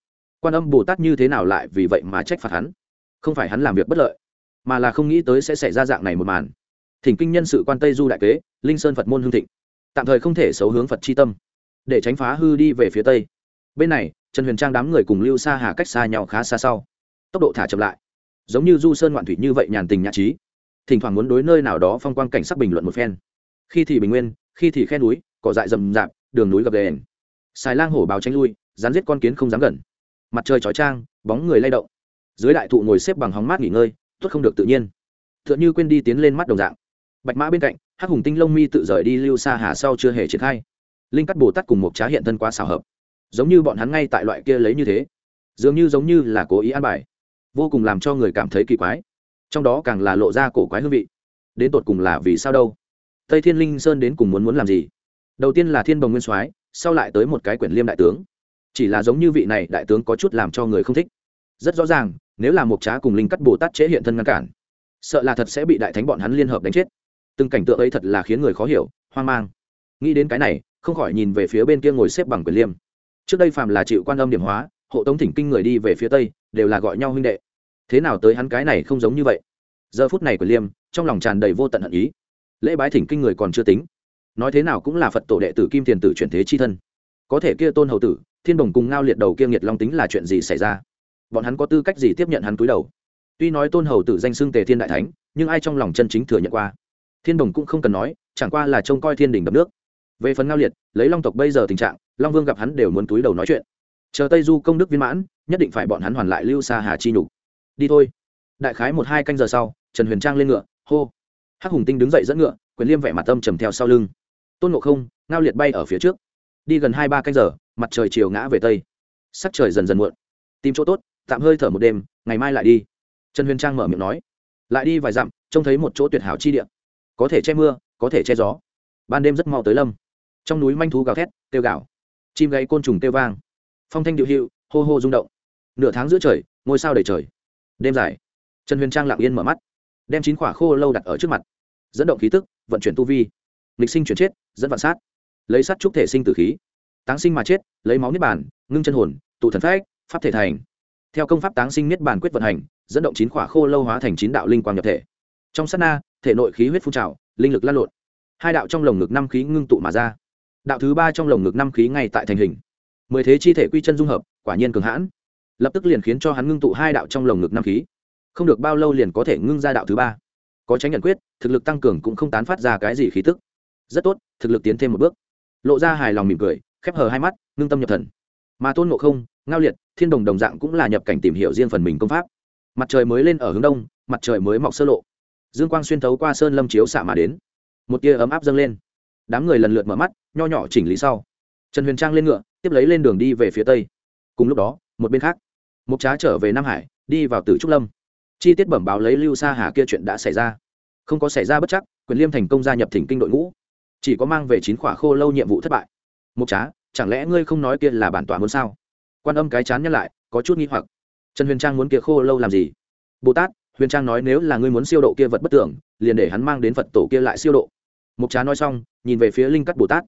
Quan âm bồ tát như thế nào lại vì vậy mà trách phạt hắn? Không phải hắn làm việc bất lợi, mà là không nghĩ tới sẽ xảy ra dạng này một màn thỉnh kinh nhân sự quan tây du đại kế, linh sơn phật môn hương thịnh. Tạm thời không thể xấu hướng phật c h i tâm, để tránh phá hư đi về phía tây. Bên này, trần huyền trang đám người cùng lưu xa hà cách xa nhau khá xa sau. Tốc độ thả chậm lại. Giống như du sơn ngoạn thủy như vậy nhàn tình nhã trí. Thỉnh thoảng muốn đối nơi nào đó phong quang cảnh sắc bình luận một phen. Khi thì bình nguyên, khi thì khe núi, cỏ dại rầm rạp, đường núi gập đèn xài lang hổ báo tranh lui rán giết con kiến không dám gần. Mặt trời chói trang bóng người lay động. Dưới đại thụ ngồi xếp bằng hóng mát nghỉ ngơi tuất không được tự nhiên. T h ư ợ n h ư quên đi tiến lên mắt đồng dạng bạch mã bên cạnh, hắc hùng tinh lông mi tự rời đi lưu xa hà sau chưa hề triển khai. Linh cắt bồ tát cùng một trá hiện thân quá xào hợp. Giống như bọn hắn ngay tại loại kia lấy như thế. Dường như giống như là cố ý an bài. Vô cùng làm cho người cảm thấy kỳ quái. Trong đó càng là lộ ra cổ quái hương vị. Đến tột cùng là vì sao đâu? Tây thiên linh sơn đến cùng muốn muốn làm gì? Đầu tiên là thiên bồng nguyên soái, sau lại tới một cái quyển liêm đại tướng. Chỉ là giống như vị này đại tướng có chút làm cho người không thích. Rất rõ ràng, nếu là một trá cùng linh cắt bồ tát chế hiện thân ngăn cản, sợ là thật sẽ bị đại thánh bọn hắn liên hợp đánh chết từng cảnh tượng ấy thật là khiến người khó hiểu, hoang mang. Nghĩ đến cái này, không khỏi nhìn về phía bên kia ngồi xếp bằng quyền liêm. Trước đây phàm là chịu quan âm điểm hóa, hộ tống thỉnh kinh người đi về phía tây, đều là gọi nhau huynh đệ. Thế nào tới hắn cái này không giống như vậy? Giờ phút này quyền liêm, trong lòng tràn đầy vô tận hận ý. Lễ bái thỉnh kinh người còn chưa tính. Nói thế nào cũng là phật tổ đệ tử kim tiền tử chuyển thế chi thân. Có thể kia tôn hầu tử, thiên đồng cùng ngao liệt đầu kia nghiệt long tính là chuyện gì xảy ra? Bọn hắn có tư cách gì tiếp nhận hắn túi đầu? Tuy nói tôn hầu tử danh xưng tề thiên đại thánh, nhưng ai trong lòng chân chính thừa nhận qua? Thiên đồng cũng không cần nói, chẳng qua là trông coi thiên đình đập nước. Về phần ngao liệt, lấy long tộc bây giờ tình trạng, long vương gặp hắn đều muốn túi đầu nói chuyện. Chờ tây du công đức viên mãn, nhất định phải bọn hắn hoàn lại lưu xa hà chi nhục. Đi thôi. Đại khái một hai canh giờ sau, trần huyền trang lên ngựa, hô. Hắc hùng tinh đứng dậy dẫn ngựa, quyền liêm vẻ mặt tâm trầm theo sau lưng. Tôn ngộ không, ngao liệt bay ở phía trước. Đi gần hai ba canh giờ, mặt trời chiều ngã về tây. Sắc trời dần dần muộn. Tìm chỗ tốt, tạm hơi thở một đêm, ngày mai lại đi. Trần huyền trang mở miệng nói. Lại đi vài dặm, trông thấy một chỗ tuyệt hảo chi địa có thể che mưa, có thể che gió. Ban đêm rất mau tới lâm. Trong núi manh thú gào thét, kêu gào. Chim gáy côn trùng kêu vang. Phong thanh điệu hiệu, hô hô rung động. Nửa tháng giữa trời, ngôi sao đầy trời. Đêm dài. Trần huyền trang lặng yên mở mắt. Đem chín quả khô lâu đặt ở trước mặt. Dẫn động khí tức, vận chuyển tu vi. Lịch sinh chuyển chết, dẫn vạn sát. Lấy sắt trúc thể sinh tử khí. Táng sinh mà chết, lấy máu niết bàn, ngưng chân hồn, tụ thần phách, pháp thể thành. Theo công pháp táng sinh niết bàn quyết vận hành, dẫn động chín quả khô lâu hóa thành chín đạo linh quang nhập thể trong sát na, thể nội khí huyết phun trào, linh lực lan lộn. Hai đạo trong lồng ngực năm khí ngưng tụ mà ra. Đạo thứ ba trong lồng ngực năm khí ngay tại thành hình. Mười thế chi thể quy chân dung hợp, quả nhiên cường hãn. Lập tức liền khiến cho hắn ngưng tụ hai đạo trong lồng ngực năm khí. Không được bao lâu liền có thể ngưng ra đạo thứ ba. Có tránh nhận quyết, thực lực tăng cường cũng không tán phát ra cái gì khí tức. Rất tốt, thực lực tiến thêm một bước. Lộ ra hài lòng mỉm cười, khép hờ hai mắt, ngưng tâm nhập thần. Mà tôn ngộ không, ngao liệt, thiên đồng đồng dạng cũng là nhập cảnh tìm hiểu riêng phần mình công pháp. Mặt trời mới lên ở hướng đông, mặt trời mới mọc sơ lộ dương quang xuyên thấu qua sơn lâm chiếu xạ mà đến. Một tia ấm áp dâng lên. Đám người lần lượt mở mắt, nho nhỏ chỉnh lý sau. Trần huyền trang lên ngựa, tiếp lấy lên đường đi về phía tây. Cùng lúc đó, một bên khác, mục trá trở về nam hải, đi vào tử trúc lâm. Chi tiết bẩm báo lấy lưu sa hà kia chuyện đã xảy ra. Không có xảy ra bất chắc, quyền liêm thành công gia nhập thỉnh kinh đội ngũ. Chỉ có mang về chín khỏa khô lâu nhiệm vụ thất bại. Mục trá, chẳng lẽ ngươi không nói kia là bản tỏa muốn sao? Quan âm cái chán nhắc lại, có chút nghi hoặc. Trần huyền trang muốn kia khô lâu làm gì? Bồ tát huyền trang nói nếu là ngươi muốn siêu độ kia vật bất tưởng, liền để hắn mang đến phật tổ kia lại siêu độ. Mục trá nói xong, nhìn về phía linh cắt bồ tát.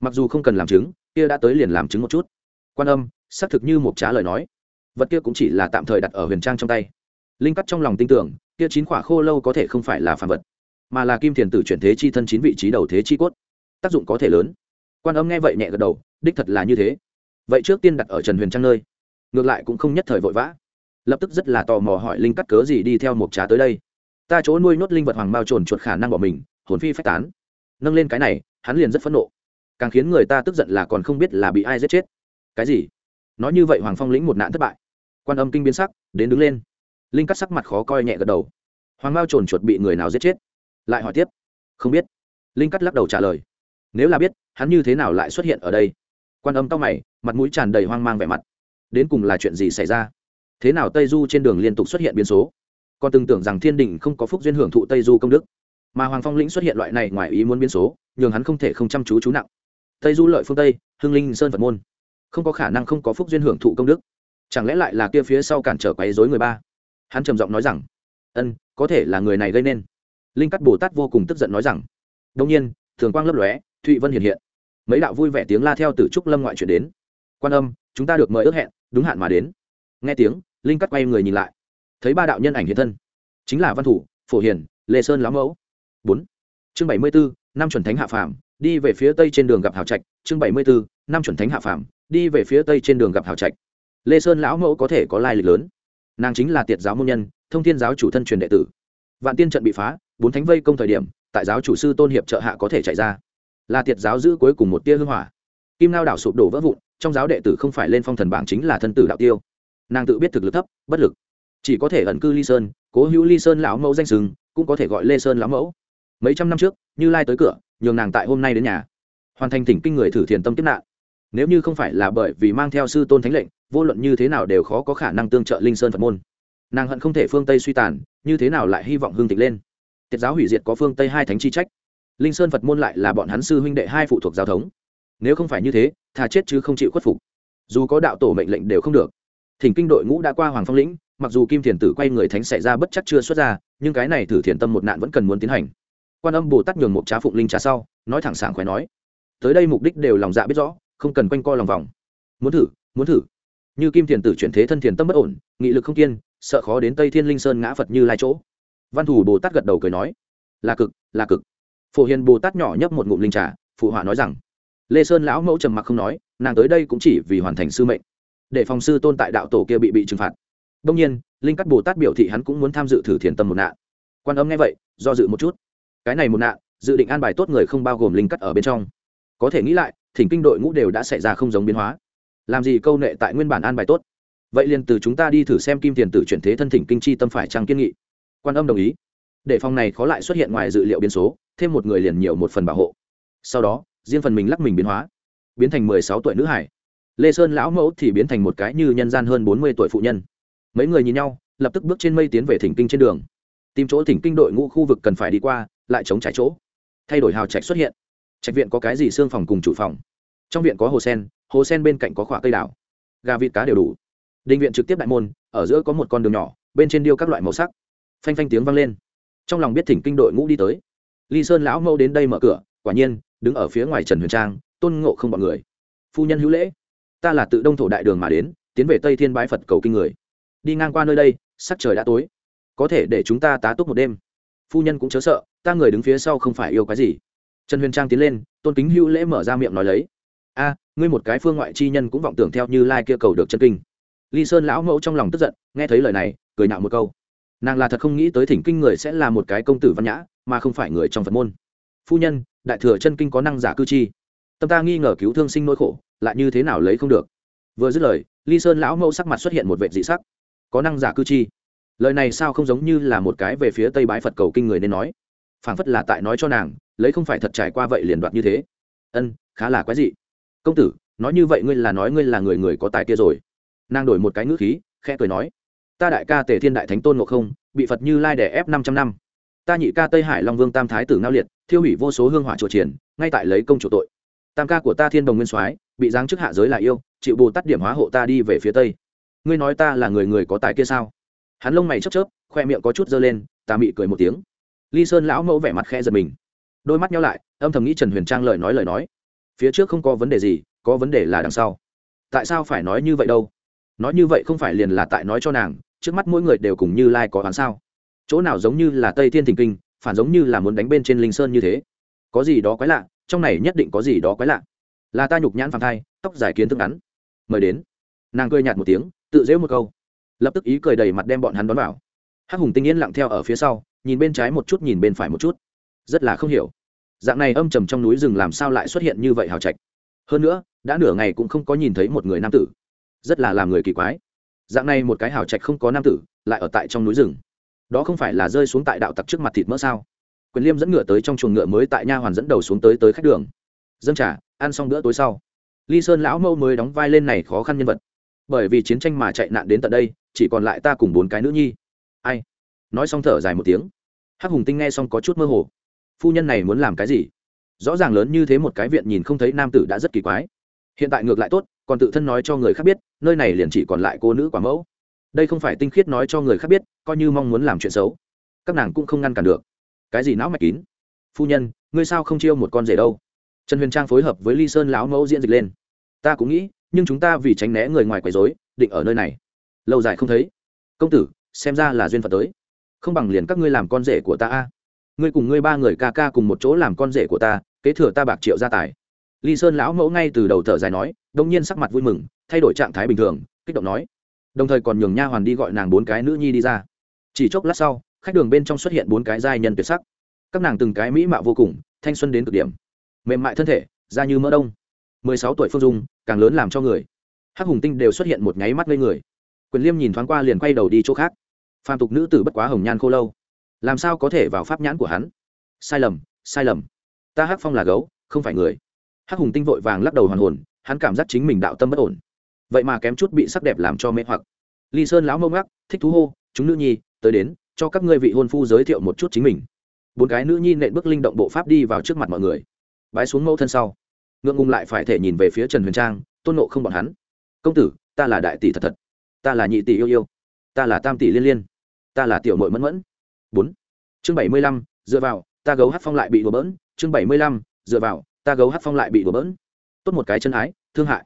Mặc dù không cần làm chứng, kia đã tới liền làm chứng một chút. Quan âm, xác thực như mục trá lời nói. Vật kia cũng chỉ là tạm thời đặt ở huyền trang trong tay. Linh cắt trong lòng tin tưởng, kia chín quả khô lâu có thể không phải là phản vật, mà là kim thiền tử chuyển thế chi thân chín vị trí đầu thế chi cốt. Tác dụng có thể lớn. Quan âm nghe vậy nhẹ gật đầu, đích thật là như thế. Vậy trước tiên đặt ở trần huyền trang nơi, ngược lại cũng không nhất thời vội vã lập tức rất là tò mò hỏi linh cắt cớ gì đi theo một trá tới đây. Ta chỗ nuôi nhốt linh vật hoàng Mao trồn chuột khả năng bỏ mình, hồn phi phách tán. Nâng lên cái này, hắn liền rất phẫn nộ. Càng khiến người ta tức giận là còn không biết là bị ai giết chết. Cái gì? Nói như vậy hoàng phong lĩnh một nạn thất bại. Quan âm kinh biến sắc, đến đứng lên. Linh cắt sắc mặt khó coi nhẹ gật đầu. Hoàng Mao trồn chuột bị người nào giết chết? Lại hỏi tiếp. Không biết. Linh cắt lắc đầu trả lời. Nếu là biết, hắn như thế nào lại xuất hiện ở đây? Quan âm tóc mày, mặt mũi tràn đầy hoang mang vẻ mặt. Đến cùng là chuyện gì xảy ra? Thế nào tây du trên đường liên tục xuất hiện biến số? Còn từng tưởng rằng thiên đình không có phúc duyên hưởng thụ tây du công đức. Mà hoàng phong lĩnh xuất hiện loại này ngoài ý muốn biến số, nhường hắn không thể không chăm chú chú nặng. Tây du lợi phương tây hương linh sơn phật môn. Không có khả năng không có phúc duyên hưởng thụ công đức. Chẳng lẽ lại là kia phía sau cản trở quấy dối người ba? Hắn trầm giọng nói rằng, ân, có thể là người này gây nên. Linh cắt bồ tát vô cùng tức giận nói rằng đông nhiên, thường quang lấp lóe, thụy vân hiện hiện. Mấy đạo vui vẻ tiếng la theo từ trúc lâm ngoại chuyển đến. Quan âm, chúng ta được mời ước hẹn, đúng hạn mà đến. Nghe tiếng linh cắt quay người nhìn lại. Thấy ba đạo nhân ảnh hiện thân, chính là văn thủ, phổ hiền, lê sơn lão mẫu. Bốn. Chương bảy mươi bốn năm chuẩn thánh hạ phàm, đi về phía tây trên đường gặp hào trạch. Chương bảy mươi bốn năm chuẩn thánh hạ phàm, đi về phía tây trên đường gặp hào trạch. Lê sơn lão mẫu có thể có lai lịch lớn. Nàng chính là tiệt giáo môn nhân, thông thiên giáo chủ thân truyền đệ tử. Vạn tiên trận bị phá, bốn thánh vây công thời điểm, tại giáo chủ sư tôn hiệp trợ hạ có thể chạy ra. Là tiệt giáo giữ cuối cùng một tia hưng hỏa. Kim lao đảo sụp đổ vỡ vụn, trong giáo đệ tử không phải lên phong thần bảng chính là thân tử đạo tiêu nàng tự biết thực lực thấp, bất lực. Chỉ có thể ẩn cư ly sơn, cố hữu ly sơn lão mẫu danh sừng, cũng có thể gọi lê sơn lão mẫu. Mấy trăm năm trước, như lai tới cửa, nhường nàng tại hôm nay đến nhà. Hoàn thành thỉnh kinh người thử thiền tâm tiếp nạn. Nếu như không phải là bởi vì mang theo sư tôn thánh lệnh, vô luận như thế nào đều khó có khả năng tương trợ linh sơn phật môn. Nàng hận không thể phương tây suy tàn, như thế nào lại hy vọng hương tịch lên. Tiết giáo hủy diệt có phương tây hai thánh chi trách. Linh sơn phật môn lại là bọn hắn sư huynh đệ hai phụ thuộc giao thống. Nếu không phải như thế, thà chết chứ không chịu khuất phục. Dù có đạo tổ mệnh lệnh đều không được thỉnh kinh đội ngũ đã qua hoàng phong lĩnh, mặc dù kim thiền tử quay người thánh xảy ra bất chắc chưa xuất ra, nhưng cái này thử thiền tâm một nạn vẫn cần muốn tiến hành. Quan âm bồ tát nhường một trá phụng linh trà sau, nói thẳng sảng khỏe nói, tới đây mục đích đều lòng dạ biết rõ, không cần quanh co lòng vòng. Muốn thử muốn thử. Như kim thiền tử chuyển thế thân thiền tâm bất ổn, nghị lực không kiên, sợ khó đến tây thiên linh sơn ngã phật như lai chỗ. Văn thủ bồ tát gật đầu cười nói, là cực là cực. Phổ hiền bồ tát nhỏ nhấp một ngụm linh trà, phụ họa nói rằng, lê sơn lão mẫu trầm mặc không nói, nàng tới đây cũng chỉ vì hoàn thành sư mệnh để phòng sư tôn tại đạo tổ kia bị bị trừng phạt. Đông nhiên, linh cắt bồ tát biểu thị hắn cũng muốn tham dự thử thiền tâm một nạn. Quan âm nghe vậy, do dự một chút. Cái này một nạn, dự định an bài tốt người không bao gồm linh cắt ở bên trong. Có thể nghĩ lại, thỉnh kinh đội ngũ đều đã xảy ra không giống biến hóa. Làm gì câu nệ tại nguyên bản an bài tốt? Vậy liền từ chúng ta đi thử xem kim tiền tử chuyển thế thân thỉnh kinh chi tâm phải trăng kiên nghị. Quan âm đồng ý. Để phòng này khó lại xuất hiện ngoài dự liệu biến số, thêm một người liền nhiều một phần bảo hộ. Sau đó, riêng phần mình lắc mình biến hóa, biến thành mười sáu tuổi nữ hải lê sơn lão mẫu thì biến thành một cái như nhân gian hơn bốn mươi tuổi phụ nhân. Mấy người nhìn nhau, lập tức bước trên mây tiến về thỉnh kinh trên đường. Tìm chỗ thỉnh kinh đội ngũ khu vực cần phải đi qua, lại chống trải chỗ. Thay đổi hào trạch xuất hiện. Trạch viện có cái gì xương phòng cùng chủ phòng? Trong viện có hồ sen hồ sen bên cạnh có khỏa cây đảo. gà vịt cá đều đủ. Định viện trực tiếp đại môn, ở giữa có một con đường nhỏ, bên trên điêu các loại màu sắc. Phanh phanh tiếng vang lên. Trong lòng biết thỉnh kinh đội ngũ đi tới. Ly sơn lão mẫu đến đây mở cửa, quả nhiên, đứng ở phía ngoài trần huyền trang, tôn ngộ không bọn người. Phu nhân hữu lễ ta là tự đông thổ đại đường mà đến, tiến về tây thiên bái phật cầu kinh người. Đi ngang qua nơi đây, sắc trời đã tối. Có thể để chúng ta tá túc một đêm. Phu nhân cũng chớ sợ, ta người đứng phía sau không phải yêu cái gì. Trần huyền trang tiến lên, tôn kính hữu lễ mở ra miệng nói lấy. A, ngươi một cái phương ngoại chi nhân cũng vọng tưởng theo như lai kia cầu được chân kinh. Ly sơn lão mẫu trong lòng tức giận, nghe thấy lời này, cười nạo một câu. Nàng là thật không nghĩ tới thỉnh kinh người sẽ là một cái công tử văn nhã, mà không phải người trong phật môn. Phu nhân, đại thừa chân kinh có năng giả cư chi. Tâm ta nghi ngờ cứu thương sinh nỗi khổ lại như thế nào lấy không được. Vừa dứt lời, ly sơn lão mẫu sắc mặt xuất hiện một vệ dị sắc. Có năng giả cư chi. Lời này sao không giống như là một cái về phía tây bái phật cầu kinh người nên nói. Phảng phất là tại nói cho nàng, lấy không phải thật trải qua vậy liền đoạt như thế. Ân, khá là quái dị. Công tử, nói như vậy ngươi là nói ngươi là người người có tài kia rồi. Nàng đổi một cái ngữ khí, khẽ cười nói. Ta đại ca tề thiên đại thánh tôn ngộ không, bị phật như lai đẻ ép năm trăm năm. Ta nhị ca tây hải long vương tam thái tử ngao liệt, thiêu hủy vô số hương hỏa chùa triển, ngay tại lấy công chủ tội. Tam ca của ta thiên đồng nguyên soái bị giáng chức hạ giới là yêu, chịu bù tát điểm hóa hộ ta đi về phía tây. Ngươi nói ta là người người có tài kia sao? Hắn lông mày chớp chớp, khoe miệng có chút dơ lên, ta mị cười một tiếng. Ly sơn lão mẫu vẻ mặt khe giật mình. Đôi mắt nhau lại, âm thầm nghĩ trần huyền trang lời nói lời nói. Phía trước không có vấn đề gì, có vấn đề là đằng sau. Tại sao phải nói như vậy đâu? Nói như vậy không phải liền là tại nói cho nàng, trước mắt mỗi người đều cùng như lai、like、có oán sao? Chỗ nào giống như là tây thiên thình kinh, phản giống như là muốn đánh bên trên linh sơn như thế. Có gì đó quái lạ, trong này nhất định có gì đó quái lạ là ta nhục nhãn phàm thai, tóc dài kiến thức ngắn. Mời đến. Nàng cười nhạt một tiếng, tự dễu một câu. Lập tức ý cười đầy mặt đem bọn hắn đón vào. Hắc hùng tinh yên lặng theo ở phía sau, nhìn bên trái một chút, nhìn bên phải một chút. Rất là không hiểu. Dạng này âm trầm trong núi rừng làm sao lại xuất hiện như vậy hào trạch? Hơn nữa, đã nửa ngày cũng không có nhìn thấy một người nam tử. Rất là làm người kỳ quái. Dạng này một cái hào trạch không có nam tử, lại ở tại trong núi rừng. Đó không phải là rơi xuống tại đạo tặc trước mặt thịt mỡ sao? Quyền liêm dẫn ngựa tới trong chuồng ngựa mới tại nha hoàn dẫn đầu xuống tới tới khách đường. Dân trà ăn xong bữa tối sau, ly sơn lão mâu mới đóng vai lên này khó khăn nhân vật. Bởi vì chiến tranh mà chạy nạn đến tận đây, chỉ còn lại ta cùng bốn cái nữ nhi. Ai? Nói xong thở dài một tiếng. Hắc hùng tinh nghe xong có chút mơ hồ. Phu nhân này muốn làm cái gì? Rõ ràng lớn như thế một cái viện nhìn không thấy nam tử đã rất kỳ quái. Hiện tại ngược lại tốt, còn tự thân nói cho người khác biết, nơi này liền chỉ còn lại cô nữ quả mẫu. Đây không phải tinh khiết nói cho người khác biết, coi như mong muốn làm chuyện xấu. Các nàng cũng không ngăn cản được. Cái gì não mạch kín? Phu nhân, ngươi sao không chiêu một con rể đâu? Trần huyền trang phối hợp với ly sơn lão mẫu diễn dịch lên. Ta cũng nghĩ, nhưng chúng ta vì tránh né người ngoài quấy dối định ở nơi này. Lâu dài không thấy. Công tử, xem ra là duyên phật tới. Không bằng liền các ngươi làm con rể của ta a. Ngươi cùng ngươi ba người ca ca cùng một chỗ làm con rể của ta, kế thừa ta bạc triệu gia tài. Ly sơn lão mẫu ngay từ đầu thở dài nói, đông nhiên sắc mặt vui mừng, thay đổi trạng thái bình thường, kích động nói. Đồng thời còn nhường nha hoàn đi gọi nàng bốn cái nữ nhi đi ra. Chỉ chốc lát sau, khách đường bên trong xuất hiện bốn cái giai nhân tuyệt sắc. Các nàng từng cái mỹ mạo vô cùng, thanh xuân đến cực điểm mềm mại thân thể, da như mỡ đông. Mười sáu tuổi phương dung, càng lớn làm cho người. Hắc hùng tinh đều xuất hiện một nháy mắt lên người. Quyền liêm nhìn thoáng qua liền quay đầu đi chỗ khác. Phàm tục nữ tử bất quá hồng nhan khô lâu. Làm sao có thể vào pháp nhãn của hắn? Sai lầm sai lầm. Ta hắc phong là gấu, không phải người. Hắc hùng tinh vội vàng lắc đầu hoàn hồn, hắn cảm giác chính mình đạo tâm bất ổn. Vậy mà kém chút bị sắc đẹp làm cho mê hoặc. Ly sơn lão mông ngắc, thích thú hô, chúng nữ nhi, tới đến, cho các ngươi vị hôn phu giới thiệu một chút chính mình. Bốn cái nữ nhi nện bước linh động bộ pháp đi vào trước mặt mọi người bái xuống mẫu thân sau. Ngượng ngùng lại phải thể nhìn về phía trần huyền trang, tôn nộ không bọn hắn. Công tử, ta là đại tỷ thật thật. Ta là nhị tỷ yêu yêu. Ta là tam tỷ liên liên. Ta là tiểu mội mẫn mẫn. Bốn. Chương bảy mươi lăm, dựa vào, ta gấu hát phong lại bị đổ bỡn. Chương bảy mươi lăm, dựa vào, ta gấu hát phong lại bị đổ bỡn. Tốt một cái chân ái, thương hại.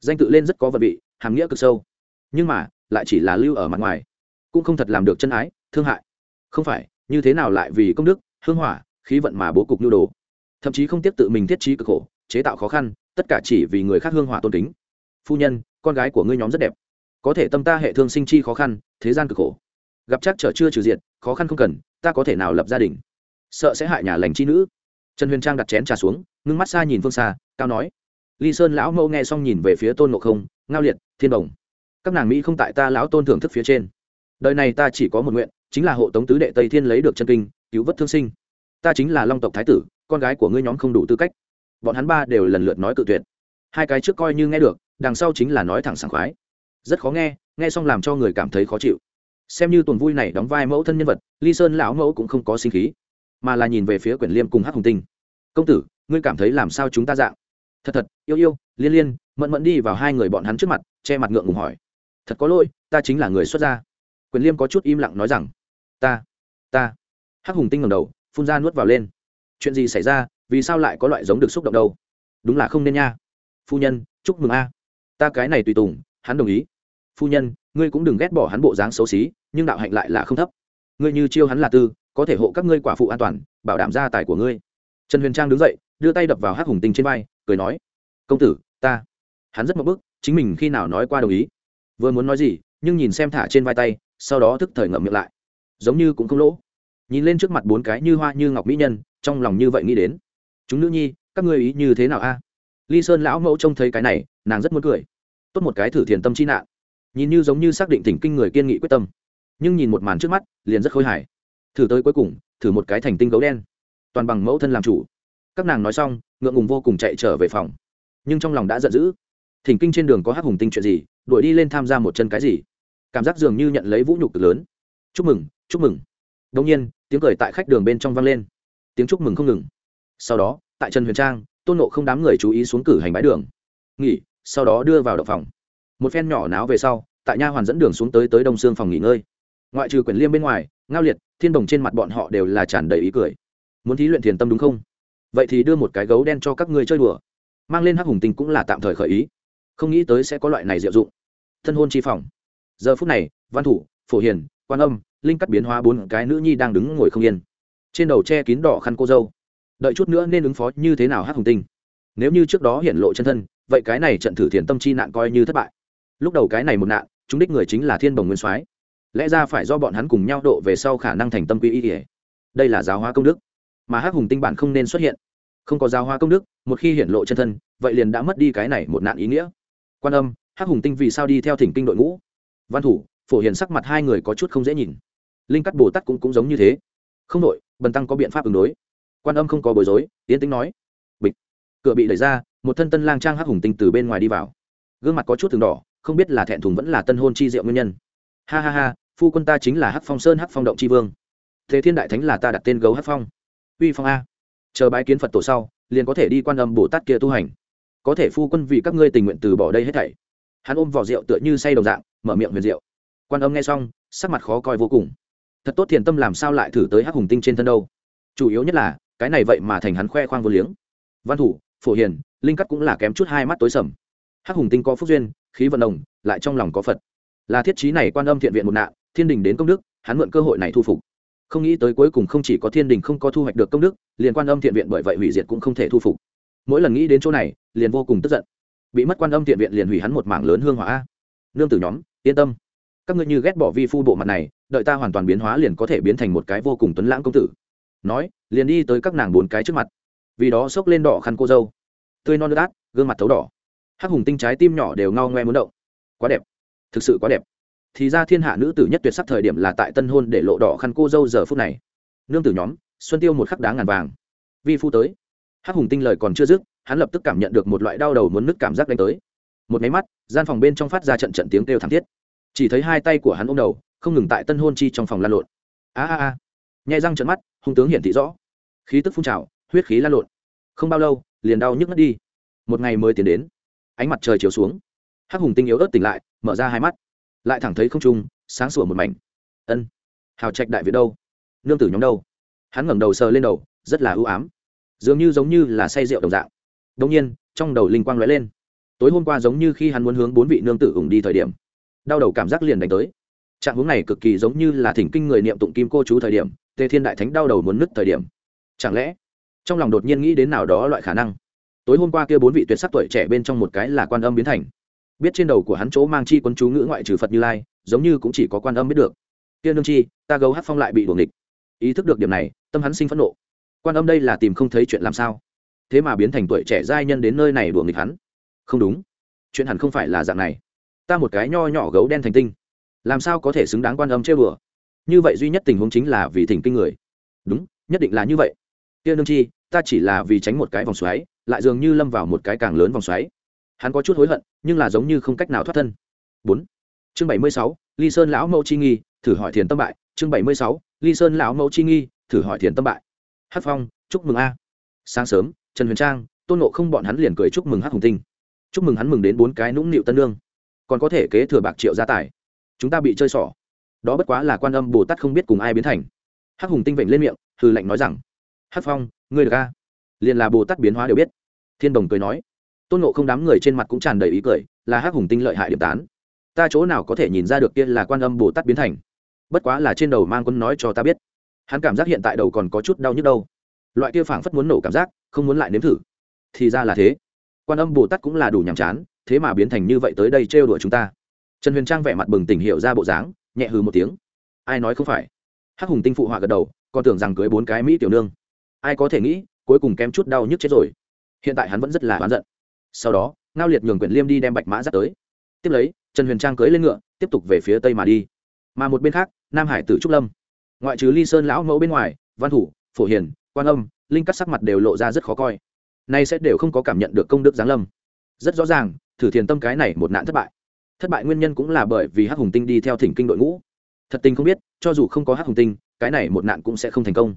Danh tự lên rất có vật vị, hàm nghĩa cực sâu. Nhưng mà, lại chỉ là lưu ở mặt ngoài. Cũng không thật làm được chân ái, thương hại. Không phải, như thế nào lại vì công đức, hương hỏa, khí vận mà bố cục nhu đồ thậm chí không tiếp tự mình thiết trí cực khổ, chế tạo khó khăn, tất cả chỉ vì người khác hương hỏa tôn kính. Phu nhân, con gái của ngươi nhóm rất đẹp. Có thể tâm ta hệ thương sinh chi khó khăn, thế gian cực khổ. Gặp chắc trở chưa trừ diện khó khăn không cần, ta có thể nào lập gia đình. Sợ sẽ hại nhà lành chi nữ. Trần huyền trang đặt chén trà xuống, ngưng mắt xa nhìn phương xa, cao nói. Ly sơn lão mẫu nghe xong nhìn về phía tôn ngộ không, ngao liệt, thiên đồng. Các nàng mỹ không tại ta lão tôn thưởng thức phía trên. Đời này ta chỉ có một nguyện, chính là hộ tống tứ đệ tây thiên lấy được chân kinh, cứu vớt thương sinh. Ta chính là long tộc thái tử con gái của ngươi nhóm không đủ tư cách. Bọn hắn ba đều lần lượt nói cự tuyệt. Hai cái trước coi như nghe được, đằng sau chính là nói thẳng sảng khoái. Rất khó nghe nghe xong làm cho người cảm thấy khó chịu. Xem như tuần vui này đóng vai mẫu thân nhân vật, ly sơn lão mẫu cũng không có sinh khí, mà là nhìn về phía quyển liêm cùng hắc hùng tinh. Công tử, ngươi cảm thấy làm sao chúng ta dạng? Thật thật, yêu yêu, liên liên, mẫn mẫn đi vào hai người bọn hắn trước mặt, che mặt ngượng ngùng hỏi. Thật có lỗi, ta chính là người xuất gia. Quyền liêm có chút im lặng nói rằng, ta ta. Hắc hùng tinh ngầm đầu, phun ra nuốt vào lên chuyện gì xảy ra, vì sao lại có loại giống được xúc động đâu? Đúng là không nên nha. Phu nhân, chúc mừng a. Ta cái này tùy tùng, hắn đồng ý. Phu nhân, ngươi cũng đừng ghét bỏ hắn bộ dáng xấu xí, nhưng đạo hạnh lại là không thấp. Ngươi như chiêu hắn là tư, có thể hộ các ngươi quả phụ an toàn, bảo đảm gia tài của ngươi. Trần huyền trang đứng dậy, đưa tay đập vào hắc hùng tinh trên vai, cười nói, công tử, ta. Hắn rất mập bức, chính mình khi nào nói qua đồng ý. Vừa muốn nói gì, nhưng nhìn xem thả trên vai tay, sau đó thức thời ngậm miệng lại. Giống như cũng không lỗ nhìn lên trước mặt bốn cái như hoa như ngọc mỹ nhân, trong lòng như vậy nghĩ đến. Chúng nữ nhi, các ngươi ý như thế nào a? Ly sơn lão mẫu trông thấy cái này, nàng rất muốn cười. Tốt một cái thử thiền tâm chi nạn. Nhìn như giống như xác định thỉnh kinh người kiên nghị quyết tâm. Nhưng nhìn một màn trước mắt, liền rất khôi hài. Thử tới cuối cùng, thử một cái thành tinh gấu đen. Toàn bằng mẫu thân làm chủ. Các nàng nói xong, ngượng ngùng vô cùng chạy trở về phòng. Nhưng trong lòng đã giận dữ. Thỉnh kinh trên đường có hắc hùng tinh chuyện gì, đuổi đi lên tham gia một chân cái gì? Cảm giác dường như nhận lấy vũ nhục cực lớn. Chúc mừng chúc mừng đông nhiên, tiếng cười tại khách đường bên trong vang lên. Tiếng chúc mừng không ngừng. Sau đó, tại trần huyền trang, tôn nộ không đám người chú ý xuống cử hành bãi đường. Nghỉ, sau đó đưa vào động phòng. Một phen nhỏ náo về sau, tại nha hoàn dẫn đường xuống tới tới đông xương phòng nghỉ ngơi. Ngoại trừ quyển liêm bên ngoài, ngao liệt, thiên đồng trên mặt bọn họ đều là tràn đầy ý cười. Muốn thí luyện thiền tâm đúng không? Vậy thì đưa một cái gấu đen cho các ngươi chơi đùa. Mang lên hắc hùng tinh cũng là tạm thời khởi ý. Không nghĩ tới sẽ có loại này diệu dụng. Thân hôn chi phòng. Giờ phút này, văn thủ, phổ hiền, quan âm linh cắt biến hóa bốn cái nữ nhi đang đứng ngồi không yên. Trên đầu che kín đỏ khăn cô dâu. Đợi chút nữa nên ứng phó như thế nào hắc hùng tinh? Nếu như trước đó hiện lộ chân thân, vậy cái này trận thử thiền tâm chi nạn coi như thất bại. Lúc đầu cái này một nạn, chúng đích người chính là thiên bồng nguyên soái. Lẽ ra phải do bọn hắn cùng nhau độ về sau khả năng thành tâm quy y ỉa đây là giáo hóa công đức. Mà hắc hùng tinh bản không nên xuất hiện. Không có giáo hóa công đức, một khi hiện lộ chân thân, vậy liền đã mất đi cái này một nạn ý nghĩa. Quan âm, hắc hùng tinh vì sao đi theo thỉnh kinh đội ngũ? Văn thủ, phổ hiền sắc mặt hai người có chút không dễ nhìn linh cắt bồ tát cũng cũng giống như thế không đội bần tăng có biện pháp ứng đối quan âm không có bối rối tiến tính nói bịch cửa bị đẩy ra một thân tân lang trang hắc hùng tinh từ bên ngoài đi vào gương mặt có chút thường đỏ không biết là thẹn thùng vẫn là tân hôn chi diệu nguyên nhân ha ha ha phu quân ta chính là hắc phong sơn hắc phong động c vương thế thiên đại thánh là ta đặt tên gấu hắc phong uy phong a chờ bái kiến phật tổ sau liền có thể đi quan âm bồ tát kia tu hành có thể phu quân vì các ngươi tình nguyện từ bỏ đây hết thảy hắn ôm vỏ rượu tựa như say đồng dạng mở miệng huyền rượu quan âm nghe xong sắc mặt khó coi vô cùng thật tốt thiền tâm làm sao lại thử tới hắc hùng tinh trên thân đâu. Chủ yếu nhất là, cái này vậy mà thành hắn khoe khoang vô liếng. Văn thủ, phổ hiền, linh cắt cũng là kém chút hai mắt tối sầm. Hắc hùng tinh có phúc duyên, khí vận đồng lại trong lòng có phật. Là thiết chí này quan âm thiện viện một nạn, thiên đình đến công đức, hắn mượn cơ hội này thu phục. Không nghĩ tới cuối cùng không chỉ có thiên đình không có thu hoạch được công đức, liền quan âm thiện viện bởi vậy hủy diệt cũng không thể thu phục. Mỗi lần nghĩ đến chỗ này, liền vô cùng tức giận. Bị mất quan âm thiện viện liền hủy hắn một mảng lớn hương hỏa. Nương tử nhóm, yên tâm. Các ngươi như ghét bỏ vi phu bộ mặt này đợi ta hoàn toàn biến hóa liền có thể biến thành một cái vô cùng tuấn lãng công tử. Nói, liền đi tới các nàng bốn cái trước mặt. Vì đó xốc lên đỏ khăn cô dâu. Tươi non nước át, gương mặt thấu đỏ. Hắc hùng tinh trái tim nhỏ đều ngao ngoe muốn động. Quá đẹp. Thực sự quá đẹp. Thì ra thiên hạ nữ tử nhất tuyệt sắc thời điểm là tại tân hôn để lộ đỏ khăn cô dâu giờ phút này. Nương tử nhóm, xuân tiêu một khắc đá ngàn vàng. Vi phu tới. Hắc hùng tinh lời còn chưa dứt, hắn lập tức cảm nhận được một loại đau đầu muốn nứt cảm giác đánh tới. Một máy mắt, gian phòng bên trong phát ra trận trận tiếng kêu thảm thiết. Chỉ thấy hai tay của hắn ôm đầu không ngừng tại tân hôn chi trong phòng lan lộn. A a a. Nhai răng trận mắt, hung tướng hiển thị rõ. Khí tức phun trào, huyết khí lan lộn. Không bao lâu, liền đau nhức mất đi. Một ngày mới tiến đến. Ánh mặt trời chiếu xuống. Hắc hùng tinh yếu ớt tỉnh lại, mở ra hai mắt. Lại thẳng thấy không trung, sáng sủa một mảnh. Ân. Hào trạch đại việt đâu? Nương tử nhóm đâu? Hắn ngẩng đầu sờ lên đầu, rất là ưu ám. Dường như giống như là say rượu đồng dạng. Đông nhiên, trong đầu linh quang lóe lên. Tối hôm qua giống như khi hắn muốn hướng bốn vị nương tử ủng đi thời điểm, đau đầu cảm giác liền đánh tới trạng hướng này cực kỳ giống như là thỉnh kinh người niệm tụng kim cô chú thời điểm, tề thiên đại thánh đau đầu muốn nứt thời điểm. Chẳng lẽ, trong lòng đột nhiên nghĩ đến nào đó loại khả năng? Tối hôm qua kia bốn vị tuyệt sắc tuổi trẻ bên trong một cái là quan âm biến thành. Biết trên đầu của hắn chỗ mang chi quân chú ngữ ngoại trừ phật như lai, giống như cũng chỉ có quan âm biết được. Kia nương chi, ta gấu hát phong lại bị đuồng địch ý thức được điểm này, tâm hắn sinh phẫn nộ. Quan âm đây là tìm không thấy chuyện làm sao? Thế mà biến thành tuổi trẻ giai nhân đến nơi này đuồng địch hắn. Không đúng. Chuyện hẳn không phải là dạng này. Ta một cái nho nhỏ gấu đen thành tinh làm sao có thể xứng đáng quan âm chơi bừa như vậy duy nhất tình huống chính là vì thỉnh kinh người. Đúng, nhất định là như vậy. Tiên nương chi, ta chỉ là vì tránh một cái vòng xoáy, lại dường như lâm vào một cái càng lớn vòng xoáy. Hắn có chút hối hận, nhưng là giống như không cách nào thoát thân. Bốn, chương bảy mươi sáu, ly sơn lão mẫu chi nghi, thử hỏi thiền tâm bại. Chương bảy mươi sáu, ly sơn lão mẫu chi nghi, thử hỏi thiền tâm bại. Hát phong, chúc mừng a. Sáng sớm, trần huyền trang, tôn nộ không bọn hắn liền cười chúc mừng hát hùng tinh. Chúc mừng hắn mừng đến bốn cái nũng nịu tân lương còn có thể kế thừa bạc triệu gia tài chúng ta bị chơi xỏ. Đó bất quá là quan âm bồ tát không biết cùng ai biến thành. Hắc hùng tinh vịnh lên miệng hư lệnh nói rằng, hắc phong, ngươi được ca liền là bồ tát biến hóa đều biết. Thiên đồng cười nói. Tôn nộ không đám người trên mặt cũng tràn đầy ý cười, là hắc hùng tinh lợi hại điểm tán. Ta chỗ nào có thể nhìn ra được kia là quan âm bồ tát biến thành? Bất quá là trên đầu mang quân nói cho ta biết. Hắn cảm giác hiện tại đầu còn có chút đau nhức đâu. Loại kia phảng phất muốn nổ cảm giác, không muốn lại nếm thử. Thì ra là thế. Quan âm bồ tát cũng là đủ nhàm chán, thế mà biến thành như vậy tới đây trêu đuổi chúng ta trần huyền trang vẻ mặt bừng tỉnh hiểu ra bộ dáng, nhẹ hừ một tiếng. Ai nói không phải? Hắc hùng tinh phụ họa gật đầu, còn tưởng rằng cưới bốn cái mỹ tiểu nương. Ai có thể nghĩ, cuối cùng kém chút đau nhức chết rồi. Hiện tại hắn vẫn rất là oán giận. Sau đó, ngao liệt nhường quyển liêm đi đem bạch mã dắt tới. Tiếp lấy, trần huyền trang cưới lên ngựa, tiếp tục về phía tây mà đi. Mà một bên khác, nam hải tử trúc lâm. Ngoại trừ ly sơn lão mẫu bên ngoài, văn thủ, phổ hiền, quan âm, linh cắt sắc mặt đều lộ ra rất khó coi. Nay sẽ đều không có cảm nhận được công đức giáng lâm. Rất rõ ràng, thử thiền tâm cái này một nạn thất bại thất bại nguyên nhân cũng là bởi vì hắc hùng tinh đi theo thỉnh kinh đội ngũ. Thật tình không biết, cho dù không có hắc hùng tinh, cái này một nạn cũng sẽ không thành công.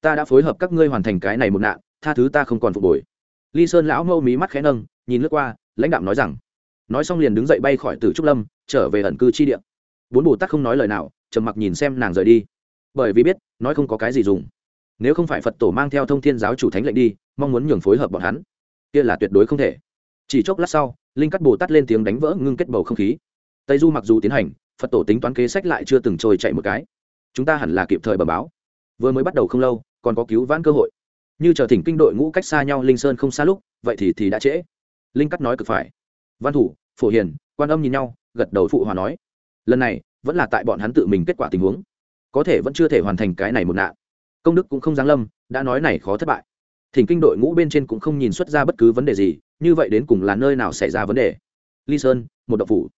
Ta đã phối hợp các ngươi hoàn thành cái này một nạn, tha thứ ta không còn phục hồi. Ly sơn lão mâu mí mắt khẽ nâng, nhìn lướt qua, lãnh đạo nói rằng, nói xong liền đứng dậy bay khỏi tử trúc lâm, trở về ẩn cư chi địa. Bốn bồ tát không nói lời nào, trầm mặc nhìn xem nàng rời đi. Bởi vì biết, nói không có cái gì dùng. Nếu không phải phật tổ mang theo thông thiên giáo chủ thánh lệnh đi, mong muốn nhường phối hợp bọn hắn. Kia là tuyệt đối không thể. Chỉ chốc lát sau linh cắt bồ tát lên tiếng đánh vỡ ngưng kết bầu không khí. Tây du mặc dù tiến hành, phật tổ tính toán kế sách lại chưa từng trôi chạy một cái. Chúng ta hẳn là kịp thời bờ báo. Vừa mới bắt đầu không lâu, còn có cứu vãn cơ hội. Như chờ thỉnh kinh đội ngũ cách xa nhau linh sơn không xa lúc, vậy thì thì đã trễ. Linh cắt nói cực phải. Văn thủ, phổ hiền, quan âm nhìn nhau, gật đầu phụ hòa nói. Lần này, vẫn là tại bọn hắn tự mình kết quả tình huống. Có thể vẫn chưa thể hoàn thành cái này một nạn. Công đức cũng không giáng lâm, đã nói này khó thất bại. Thỉnh kinh đội ngũ bên trên cũng không nhìn xuất ra bất cứ vấn đề gì như vậy đến cùng là nơi nào xảy ra vấn đề? Ly sơn, một độc phủ.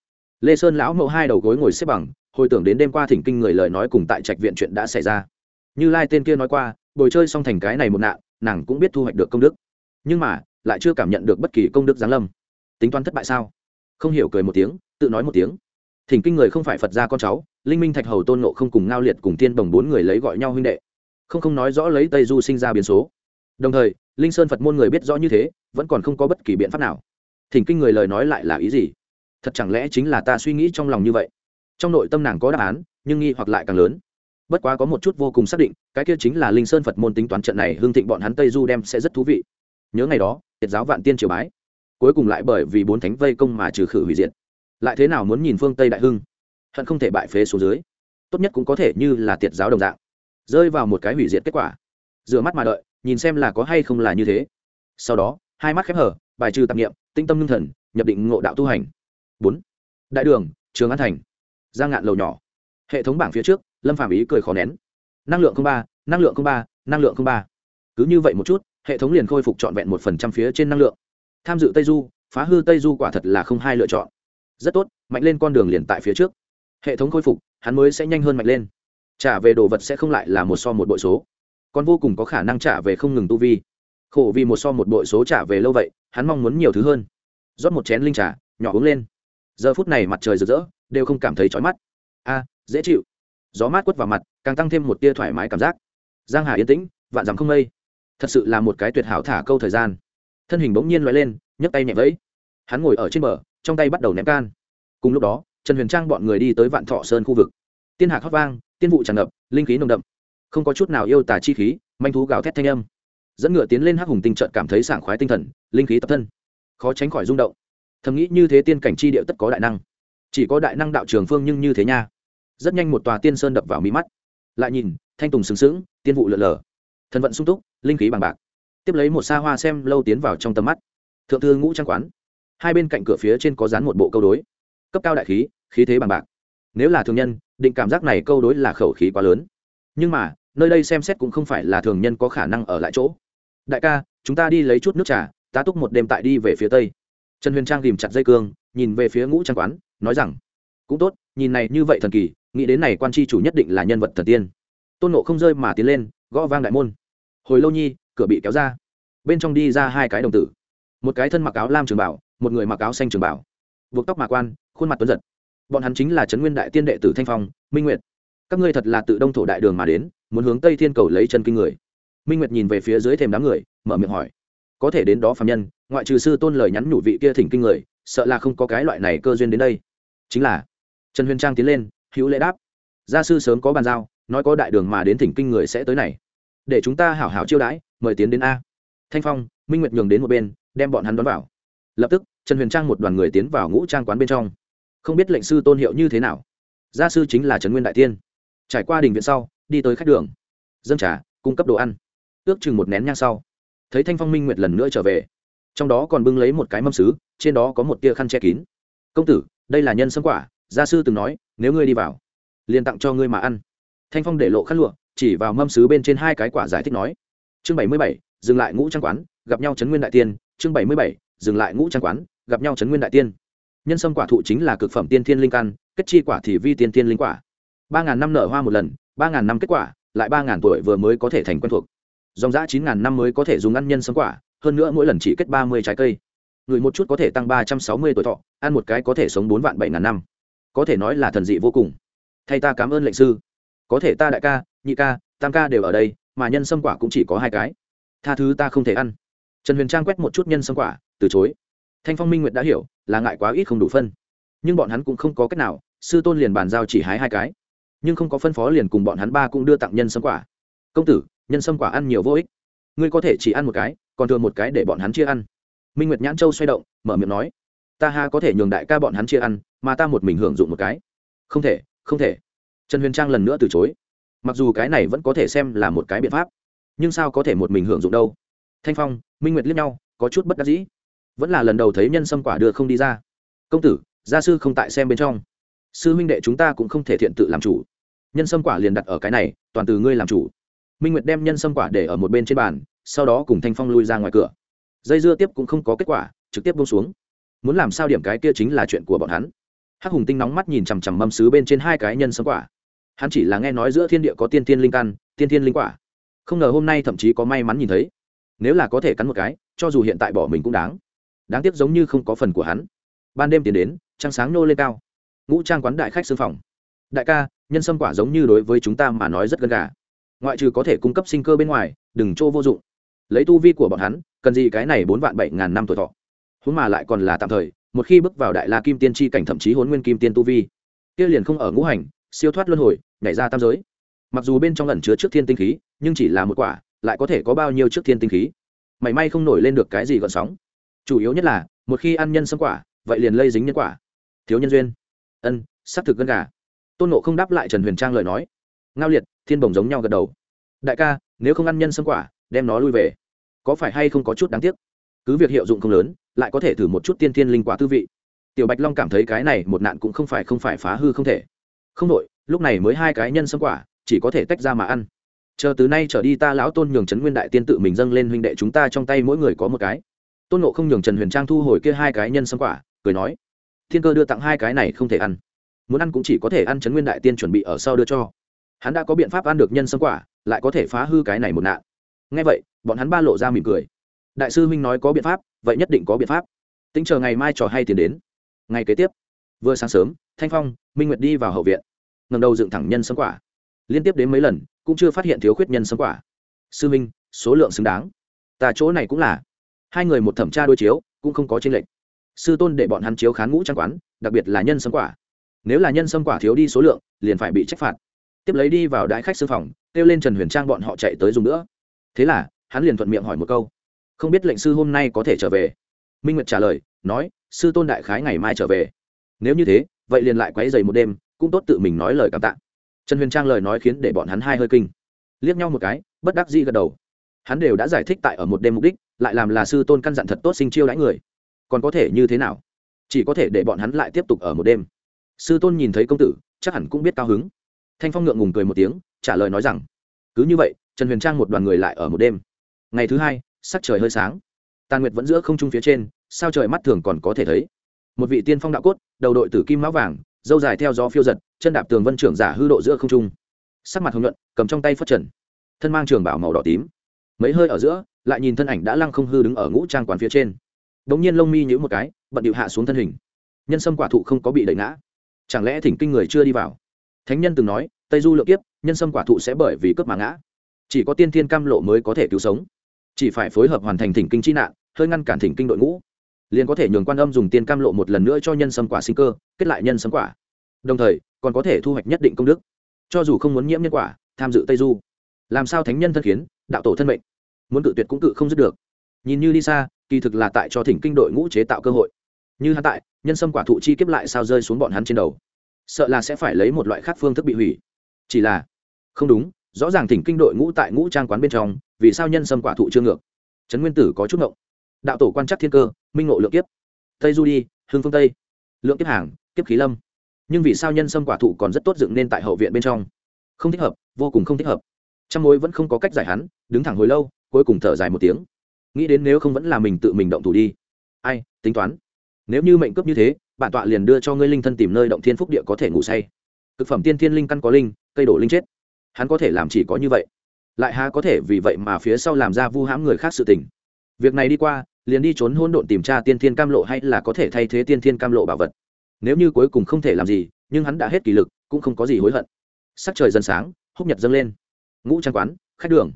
Lê sơn lão mẫu hai đầu gối ngồi xếp bằng, hồi tưởng đến đêm qua thỉnh kinh người lời nói cùng tại trạch viện chuyện đã xảy ra. Như lai tên kia nói qua, bồi chơi xong thành cái này một nạn, nàng cũng biết thu hoạch được công đức. Nhưng mà, lại chưa cảm nhận được bất kỳ công đức giáng lâm. Tính toán thất bại sao? Không hiểu cười một tiếng, tự nói một tiếng. Thỉnh kinh người không phải phật gia con cháu, linh minh thạch hầu tôn nộ không cùng ngao liệt cùng tiên bồng bốn người lấy gọi nhau huynh đệ. Không không nói rõ lấy tây du sinh ra biến số. Đồng thời linh sơn phật môn người biết rõ như thế vẫn còn không có bất kỳ biện pháp nào thỉnh kinh người lời nói lại là ý gì thật chẳng lẽ chính là ta suy nghĩ trong lòng như vậy trong nội tâm nàng có đáp án nhưng nghi hoặc lại càng lớn bất quá có một chút vô cùng xác định cái kia chính là linh sơn phật môn tính toán trận này hương thịnh bọn hắn tây du đem sẽ rất thú vị nhớ ngày đó tiệt giáo vạn tiên triều bái cuối cùng lại bởi vì bốn thánh vây công mà trừ khử hủy diệt lại thế nào muốn nhìn phương tây đại hưng hận không thể bại phế xuống dưới tốt nhất cũng có thể như là tiệt giáo đồng dạng rơi vào một cái hủy diệt kết quả rửa mắt mà đợi nhìn xem là có hay không là như thế. Sau đó, hai mắt khép hở, bài trừ tạp nghiệm tinh tâm ngưng thần, nhập định ngộ đạo tu hành. Bốn. Đại đường, trường an thành. Giang ngạn lầu nhỏ. Hệ thống bảng phía trước, lâm phạm ý cười khó nén. Năng lượng ba, năng lượng ba, năng lượng ba. Cứ như vậy một chút, hệ thống liền khôi phục trọn vẹn một phần trăm phía trên năng lượng. Tham dự tây du, phá hư tây du quả thật là không hai lựa chọn. Rất tốt, mạnh lên con đường liền tại phía trước. Hệ thống khôi phục, hắn mới sẽ nhanh hơn mạnh lên. Trả về đồ vật sẽ không lại là một so một bội số còn vô cùng có khả năng trả về không ngừng tu vi. Khổ vì một so một bội số trả về lâu vậy, hắn mong muốn nhiều thứ hơn. Rót một chén linh trà, nhỏ uống lên. Giờ phút này mặt trời rực rỡ, đều không cảm thấy chói mắt. A, dễ chịu. Gió mát quất vào mặt, càng tăng thêm một tia thoải mái cảm giác. Giang hà yên tĩnh, vạn dặm không mây. Thật sự là một cái tuyệt hảo thả câu thời gian. Thân hình bỗng nhiên loại lên, nhấc tay nhẹ vẫy. Hắn ngồi ở trên bờ, trong tay bắt đầu ném can. Cùng lúc đó, trần huyền trang bọn người đi tới vạn thọ sơn khu vực. Tiên hạc hót vang, tiên vụ tràn ngập, linh khí nồng đậm không có chút nào yêu tà chi khí, manh thú gào thét thanh âm. Dẫn ngựa tiến lên hắc hùng tinh trận cảm thấy sảng khoái tinh thần, linh khí tập thân. Khó tránh khỏi rung động. Thầm nghĩ như thế tiên cảnh chi điệu tất có đại năng. Chỉ có đại năng đạo trường phương nhưng như thế nha. Rất nhanh một tòa tiên sơn đập vào mí mắt. Lại nhìn, thanh tùng sừng sững, tiên vụ lượn lờ. Thân vận sung túc, linh khí bằng bạc. Tiếp lấy một xa hoa xem lâu tiến vào trong tầm mắt. Thượng thư ngũ trang quán. Hai bên cạnh cửa phía trên có dán một bộ câu đối. Cấp cao đại khí khí thế bằng bạc. Nếu là thường nhân, định cảm giác này câu đối là khẩu khí quá lớn. Nhưng mà nơi đây xem xét cũng không phải là thường nhân có khả năng ở lại chỗ. Đại ca, chúng ta đi lấy chút nước trà, tá túc một đêm tại đi về phía tây. Trần huyền trang ghìm chặt dây cương, nhìn về phía ngũ trang quán, nói rằng, cũng tốt, nhìn này như vậy thần kỳ, nghĩ đến này quan tri chủ nhất định là nhân vật thần tiên. Tôn nộ không rơi mà tiến lên, gõ vang đại môn. Hồi lâu nhi, cửa bị kéo ra. Bên trong đi ra hai cái đồng tử. Một cái thân mặc áo lam trường bảo, một người mặc áo xanh trường bảo. Buộc tóc mạ quan, khuôn mặt tuấn giật. Bọn hắn chính là trấn nguyên đại tiên đệ tử thanh phong, minh nguyệt. Các ngươi thật là tự đông thổ đại đường mà đến muốn hướng tây thiên cầu lấy chân kinh người. Minh nguyệt nhìn về phía dưới thềm đám người, mở miệng hỏi, có thể đến đó phạm nhân, ngoại trừ sư tôn lời nhắn nhủ vị kia thỉnh kinh người, sợ là không có cái loại này cơ duyên đến đây. Chính là, trần huyền trang tiến lên, hữu lễ đáp, gia sư sớm có bàn giao, nói có đại đường mà đến thỉnh kinh người sẽ tới này. Để chúng ta hảo hảo chiêu đãi, mời tiến đến a. Thanh phong, minh nguyệt nhường đến một bên, đem bọn hắn đón vào. Lập tức, trần huyền trang một đoàn người tiến vào ngũ trang quán bên trong. Không biết lệnh sư tôn hiệu như thế nào. Gia sư chính là trần nguyên đại tiên. Trải qua đình viện sau đi tới khách đường. Dân trà, cung cấp đồ ăn. Ước chừng một nén nhang sau thấy thanh phong minh nguyệt lần nữa trở về. Trong đó còn bưng lấy một cái mâm xứ trên đó có một tia khăn che kín. Công tử đây là nhân sâm quả gia sư từng nói nếu ngươi đi vào liền tặng cho ngươi mà ăn. Thanh phong để lộ khăn lụa chỉ vào mâm xứ bên trên hai cái quả giải thích nói. Chương bảy mươi bảy dừng lại ngũ trang quán gặp nhau trấn nguyên đại tiên. Chương bảy mươi bảy dừng lại ngũ trang quán gặp nhau trấn nguyên đại tiên. Nhân sâm quả thụ chính là cực phẩm tiên thiên linh căn kết chi quả thì vi tiên thiên linh quả. Ba ngàn năm nở hoa một lần ba ngàn năm kết quả, lại ba ngàn tuổi vừa mới có thể thành quen thuộc. Dòng giã chín ngàn năm mới có thể dùng ăn nhân sâm quả, hơn nữa mỗi lần chỉ kết ba mươi trái cây. Người một chút có thể tăng ba trăm sáu mươi tuổi thọ, ăn một cái có thể sống bốn vạn bảy ngàn năm. Có thể nói là thần dị vô cùng. Thay ta cảm ơn lệnh sư. Có thể ta đại ca, nhị ca, tam ca đều ở đây, mà nhân sâm quả cũng chỉ có hai cái. Tha thứ ta không thể ăn. Trần huyền trang quét một chút nhân sâm quả, từ chối. Thanh phong minh nguyệt đã hiểu, là ngại quá ít không đủ phân. Nhưng bọn hắn cũng không có cách nào, sư tôn liền bàn giao chỉ hái hai cái nhưng không có phân phó liền cùng bọn hắn ba cũng đưa tặng nhân sâm quả. Công tử, nhân sâm quả ăn nhiều vô ích. Ngươi có thể chỉ ăn một cái, còn thường một cái để bọn hắn chia ăn. Minh nguyệt nhãn châu xoay động, mở miệng nói. Ta ha có thể nhường đại ca bọn hắn chia ăn, mà ta một mình hưởng dụng một cái. Không thể không thể. Trần huyền trang lần nữa từ chối. Mặc dù cái này vẫn có thể xem là một cái biện pháp, nhưng sao có thể một mình hưởng dụng đâu? Thanh phong, minh nguyệt liếc nhau, có chút bất đắc dĩ. Vẫn là lần đầu thấy nhân sâm quả đưa không đi ra. Công tử, gia sư không tại xem bên trong sư minh đệ chúng ta cũng không thể thiện tự làm chủ. Nhân sâm quả liền đặt ở cái này, toàn từ ngươi làm chủ. Minh nguyệt đem nhân sâm quả để ở một bên trên bàn, sau đó cùng thanh phong lui ra ngoài cửa. Dây dưa tiếp cũng không có kết quả, trực tiếp bông xuống. Muốn làm sao điểm cái kia chính là chuyện của bọn hắn. Hắc hùng tinh nóng mắt nhìn chằm chằm mâm xứ bên trên hai cái nhân sâm quả. Hắn chỉ là nghe nói giữa thiên địa có tiên tiên linh căn, tiên tiên linh quả. Không ngờ hôm nay thậm chí có may mắn nhìn thấy. Nếu là có thể cắn một cái, cho dù hiện tại bỏ mình cũng đáng. Đáng tiếc giống như không có phần của hắn. Ban đêm tiến đến, trăng sáng nô lên cao ngũ trang quán đại khách xương phòng. Đại ca, nhân sâm quả giống như đối với chúng ta mà nói rất gần gà. Ngoại trừ có thể cung cấp sinh cơ bên ngoài, đừng trô vô dụng. Lấy tu vi của bọn hắn, cần gì cái này bốn vạn bảy ngàn năm tuổi thọ. Huống mà lại còn là tạm thời, một khi bước vào đại la kim tiên tri cảnh thậm chí hôn nguyên kim tiên tu vi, kia liền không ở ngũ hành, siêu thoát luân hồi, nhảy ra tam giới. Mặc dù bên trong ẩn chứa trước thiên tinh khí, nhưng chỉ là một quả, lại có thể có bao nhiêu trước thiên tinh khí? Mảy may không nổi lên được cái gì gọn sóng. Chủ yếu nhất là, một khi ăn nhân sâm quả, vậy liền lây dính nhân quả. Thiếu nhân duyên ân, xác thực gân gà. Tôn nộ không đáp lại trần huyền trang lời nói. Ngao liệt, thiên bồng giống nhau gật đầu. Đại ca, nếu không ăn nhân sâm quả, đem nó lui về. Có phải hay không có chút đáng tiếc? Cứ việc hiệu dụng không lớn, lại có thể thử một chút tiên thiên linh quả tư vị. Tiểu bạch long cảm thấy cái này một nạn cũng không phải không phải phá hư không thể. Không đội lúc này mới hai cái nhân sâm quả, chỉ có thể tách ra mà ăn. Chờ từ nay trở đi ta lão tôn nhường trấn nguyên đại tiên tự mình dâng lên huynh đệ chúng ta trong tay mỗi người có một cái. Tôn nộ không nhường trần huyền trang thu hồi kia hai cái nhân sâm quả, cười nói thiên cơ đưa tặng hai cái này không thể ăn. Muốn ăn cũng chỉ có thể ăn chấn nguyên đại tiên chuẩn bị ở sau đưa cho. Hắn đã có biện pháp ăn được nhân sâm quả, lại có thể phá hư cái này một nạn. Ngay vậy, bọn hắn ba lộ ra mỉm cười. Đại sư huynh nói có biện pháp, vậy nhất định có biện pháp. Tính chờ ngày mai trò hay tiền đến. Ngày kế tiếp, vừa sáng sớm, thanh phong, minh nguyệt đi vào hậu viện. Ngầm đầu dựng thẳng nhân sâm quả. Liên tiếp đến mấy lần, cũng chưa phát hiện thiếu khuyết nhân sâm quả. Sư minh số lượng xứng đáng. Ta chỗ này cũng là. Hai người một thẩm tra đối chiếu, cũng không có tranh lệch sư tôn để bọn hắn chiếu khán ngũ trang quán, đặc biệt là nhân sâm quả. Nếu là nhân sâm quả thiếu đi số lượng, liền phải bị trách phạt. Tiếp lấy đi vào đại khách sư phòng, kêu lên trần huyền trang bọn họ chạy tới dùng nữa. Thế là, hắn liền thuận miệng hỏi một câu. Không biết lệnh sư hôm nay có thể trở về? Minh nguyệt trả lời, nói, sư tôn đại khái ngày mai trở về. Nếu như thế, vậy liền lại quấy dày một đêm, cũng tốt tự mình nói lời cảm tạ. Trần huyền trang lời nói khiến để bọn hắn hai hơi kinh. Liếc nhau một cái, bất đắc dĩ gật đầu. Hắn đều đã giải thích tại ở một đêm mục đích, lại làm là sư tôn căn dặn thật tốt sinh chiêu đãi người còn có thể như thế nào? Chỉ có thể để bọn hắn lại tiếp tục ở một đêm. Sư tôn nhìn thấy công tử, chắc hẳn cũng biết cao hứng. Thanh phong ngượng ngùng cười một tiếng, trả lời nói rằng, cứ như vậy, trần huyền trang một đoàn người lại ở một đêm. Ngày thứ hai, sắc trời hơi sáng. Tàn nguyệt vẫn giữa không trung phía trên, sao trời mắt thường còn có thể thấy? Một vị tiên phong đạo cốt, đầu đội tử kim mão vàng, dâu dài theo gió phiêu giật, chân đạp tường vân trưởng giả hư độ giữa không trung. Sắc mặt hồng nhuận, cầm trong tay phất trần. Thân mang trường bảo màu đỏ tím. Mấy hơi ở giữa, lại nhìn thân ảnh đã lăng không hư đứng ở ngũ trang quán phía trên đống nhiên lông mi nhữ một cái, bận điệu hạ xuống thân hình. Nhân sâm quả thụ không có bị đẩy ngã. Chẳng lẽ thỉnh kinh người chưa đi vào? Thánh nhân từng nói, tây du lượng kiếp, nhân sâm quả thụ sẽ bởi vì cướp mà ngã. Chỉ có tiên thiên cam lộ mới có thể cứu sống. Chỉ phải phối hợp hoàn thành thỉnh kinh chi nạn, hơi ngăn cản thỉnh kinh đội ngũ. Liền có thể nhường quan âm dùng tiên cam lộ một lần nữa cho nhân sâm quả sinh cơ, kết lại nhân sâm quả. Đồng thời, còn có thể thu hoạch nhất định công đức. Cho dù không muốn nhiễm nhân quả, tham dự tây du. Làm sao thánh nhân thân khiến đạo tổ thân mệnh? Muốn cự tuyệt cũng cự không dứt được. Nhìn như đi xa kỳ thực là tại cho thỉnh kinh đội ngũ chế tạo cơ hội. Như hắn tại, nhân sâm quả thụ chi kiếp lại sao rơi xuống bọn hắn trên đầu. Sợ là sẽ phải lấy một loại khác phương thức bị hủy. Chỉ là, không đúng, rõ ràng thỉnh kinh đội ngũ tại ngũ trang quán bên trong, vì sao nhân sâm quả thụ chưa ngược? Trấn nguyên tử có chút ngộng. Đạo tổ quan trắc thiên cơ, minh ngộ lượng kiếp. Tây du đi hương phương tây. Lượng kiếp hàng, kiếp khí lâm. Nhưng vì sao nhân sâm quả thụ còn rất tốt dựng nên tại hậu viện bên trong? Không thích hợp, vô cùng không thích hợp. Trong mối vẫn không có cách giải hắn, đứng thẳng hồi lâu, cuối cùng thở dài một tiếng nghĩ đến nếu không vẫn là mình tự mình động thủ đi. Ai, tính toán. Nếu như mệnh cấp như thế, bản tọa liền đưa cho ngươi linh thân tìm nơi động thiên phúc địa có thể ngủ say. Thực phẩm tiên thiên linh căn có linh, cây đổ linh chết. Hắn có thể làm chỉ có như vậy. Lại há có thể vì vậy mà phía sau làm ra vu hãm người khác sự tình. Việc này đi qua, liền đi trốn hôn độn tìm tra tiên thiên cam lộ hay là có thể thay thế tiên thiên cam lộ bảo vật. Nếu như cuối cùng không thể làm gì, nhưng hắn đã hết kỷ lực, cũng không có gì hối hận. Sắc trời dần sáng, húc nhật dâng lên. Ngũ trang quán, khách đường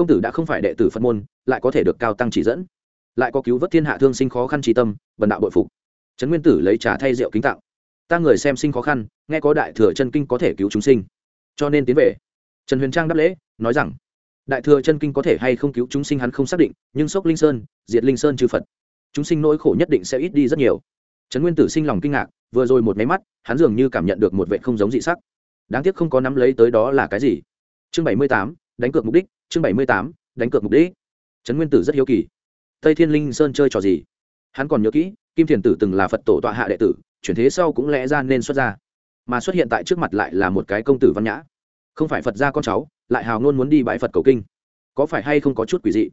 công tử đã không phải đệ tử phật môn, lại có thể được cao tăng chỉ dẫn. Lại có cứu vớt thiên hạ thương sinh khó khăn trí tâm bần đạo bội phục. Trấn nguyên tử lấy trà thay rượu kính tạo ta người xem sinh khó khăn, nghe có đại thừa chân kinh có thể cứu chúng sinh. Cho nên tiến về. Trần huyền trang đáp lễ, nói rằng, đại thừa chân kinh có thể hay không cứu chúng sinh hắn không xác định, nhưng sốc linh sơn, diệt linh sơn chư phật, chúng sinh nỗi khổ nhất định sẽ ít đi rất nhiều. Trấn nguyên tử sinh lòng kinh ngạc, vừa rồi một máy mắt, hắn dường như cảm nhận được một vệ không giống dị sắc. Đáng tiếc không có nắm lấy tới đó là cái gì. Chương bảy mươi tám, đánh cược mục đích chương bảy mươi tám, đánh cược mục đích. Trấn nguyên tử rất hiếu kỳ. Tây thiên linh sơn chơi trò gì? Hắn còn nhớ kỹ, kim thiền tử từng là phật tổ tọa hạ đệ tử, chuyển thế sau cũng lẽ ra nên xuất ra mà xuất hiện tại trước mặt lại là một cái công tử văn nhã. Không phải phật gia con cháu, lại hào ngôn muốn đi bãi phật cầu kinh. Có phải hay không có chút quỷ dị?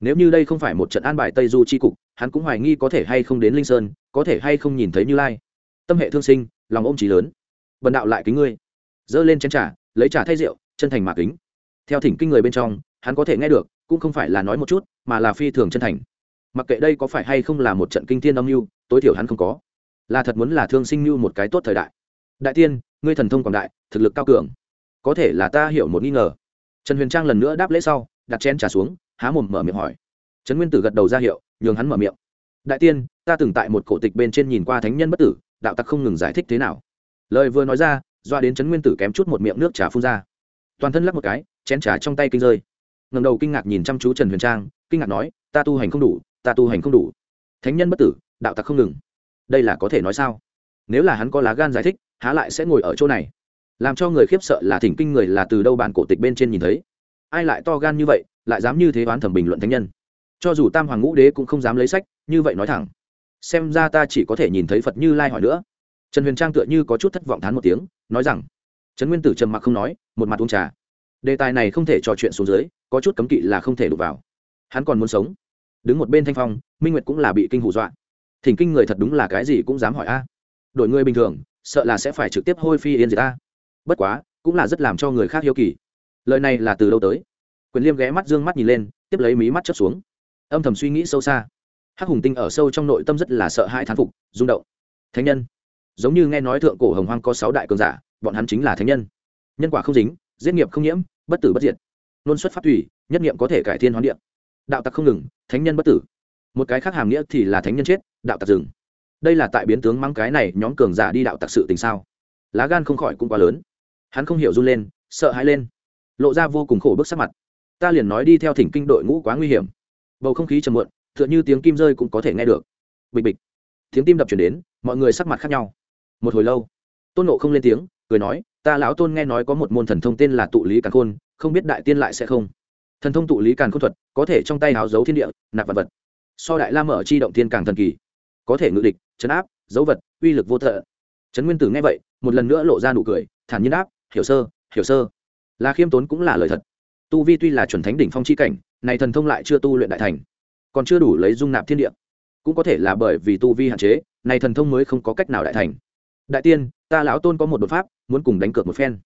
Nếu như đây không phải một trận an bài tây du c h i cục, hắn cũng hoài nghi có thể hay không đến linh sơn, có thể hay không nhìn thấy như lai. Tâm hệ thương sinh, lòng ôm trí lớn. Bần đạo lại kính ngươi. Dơ lên chén trà, lấy trà thay rượu, chân thành mạc kính theo thỉnh kinh người bên trong, hắn có thể nghe được, cũng không phải là nói một chút, mà là phi thường chân thành. Mặc kệ đây có phải hay không là một trận kinh thiên âm mưu, tối thiểu hắn không có. Là thật muốn là thương sinh mưu một cái tốt thời đại. Đại tiên, ngươi thần thông quảng đại, thực lực cao cường. Có thể là ta hiểu một nghi ngờ. Trần huyền trang lần nữa đáp lễ sau, đặt chén trà xuống, há mồm mở miệng hỏi. Trấn nguyên tử gật đầu ra hiệu, nhường hắn mở miệng. Đại tiên, ta từng tại một cổ tịch bên trên nhìn qua thánh nhân bất tử, đạo tặc không ngừng giải thích thế nào. Lời vừa nói ra, doa đến trấn nguyên tử kém chút một miệng nước trà phun ra. Toàn thân lắc một cái chén trà trong tay kinh rơi. Ngầm đầu kinh ngạc nhìn chăm chú trần huyền trang, kinh ngạc nói, ta tu hành không đủ, ta tu hành không đủ. Thánh nhân bất tử, đạo tặc không ngừng. Đây là có thể nói sao? Nếu là hắn có lá gan giải thích, há lại sẽ ngồi ở chỗ này? Làm cho người khiếp sợ là thỉnh kinh người là từ đâu bản cổ tịch bên trên nhìn thấy? Ai lại to gan như vậy, lại dám như thế đoán thẩm bình luận thánh nhân? Cho dù tam hoàng ngũ đế cũng không dám lấy sách, như vậy nói thẳng. Xem ra ta chỉ có thể nhìn thấy phật như lai hỏi nữa. Trần huyền trang tựa như có chút thất vọng thán một tiếng, nói rằng trần nguyên tử trầm mặc không nói, một mặt uống trà đề tài này không thể trò chuyện xuống dưới, có chút cấm kỵ là không thể đụng vào. Hắn còn muốn sống. Đứng một bên thanh phong, minh nguyệt cũng là bị kinh hù dọa. Thỉnh kinh người thật đúng là cái gì cũng dám hỏi a. Đội người bình thường, sợ là sẽ phải trực tiếp hôi phi yên gì ta bất quá, cũng là rất làm cho người khác hiếu kỳ. Lời này là từ đâu tới? Quyền liêm ghé mắt d ư ơ n g mắt nhìn lên, tiếp lấy mí mắt chớp xuống. Âm thầm suy nghĩ sâu xa. Hắc hùng tinh ở sâu trong nội tâm rất là sợ hãi thán phục, rung động. Thánh nhân. Giống như nghe nói thượng cổ hồng hoang có sáu đại cường giả, bọn hắn chính là thánh nhân. Nhân quả không dính giết nghiệp không nhiễm, bất tử bất diệt. Nôn xuất phát thủy nhất nghiệm có thể cải thiên hoán điệp đạo tặc không ngừng, thánh nhân bất tử. Một cái khác hàm nghĩa thì là thánh nhân chết, đạo tặc dừng. Đây là tại biến tướng mang cái này nhóm cường giả đi đạo tặc sự tình sao? Lá gan không khỏi cũng quá lớn. Hắn không hiểu run lên, sợ hãi lên. Lộ ra vô cùng khổ bức sắc mặt. Ta liền nói đi theo thỉnh kinh đội ngũ quá nguy hiểm. Bầu không khí trầm muộn, tựa như tiếng kim rơi cũng có thể nghe được. Bịch bịch. Tiếng tim đập chuyển đến, mọi người sắc mặt khác nhau. Một hồi lâu, tôn nộ không lên tiếng, cười nói ta lão tôn nghe nói có một môn thần thông tên là tụ lý càn khôn, không biết đại tiên lại sẽ không? Thần thông tụ lý càn khôn thuật, có thể trong tay háo giấu thiên địa, nạp vật vật. So đại la mở chi động thiên càng thần kỳ. Có thể ngự địch, chấn áp dấu vật, uy lực vô thợ trấn nguyên tử nghe vậy, một lần nữa lộ ra nụ cười, thản nhiên áp hiểu sơ hiểu sơ. Là khiêm tốn cũng là lời thật. Tu vi tuy là chuẩn thánh đỉnh phong chi cảnh, này thần thông lại chưa tu luyện đại thành, còn chưa đủ lấy dung nạp thiên địa. Cũng có thể là bởi vì tu vi hạn chế, này thần thông mới không có cách nào đại thành. Đại tiên, ta lão tôn có một đột pháp muốn cùng đánh cược một phen.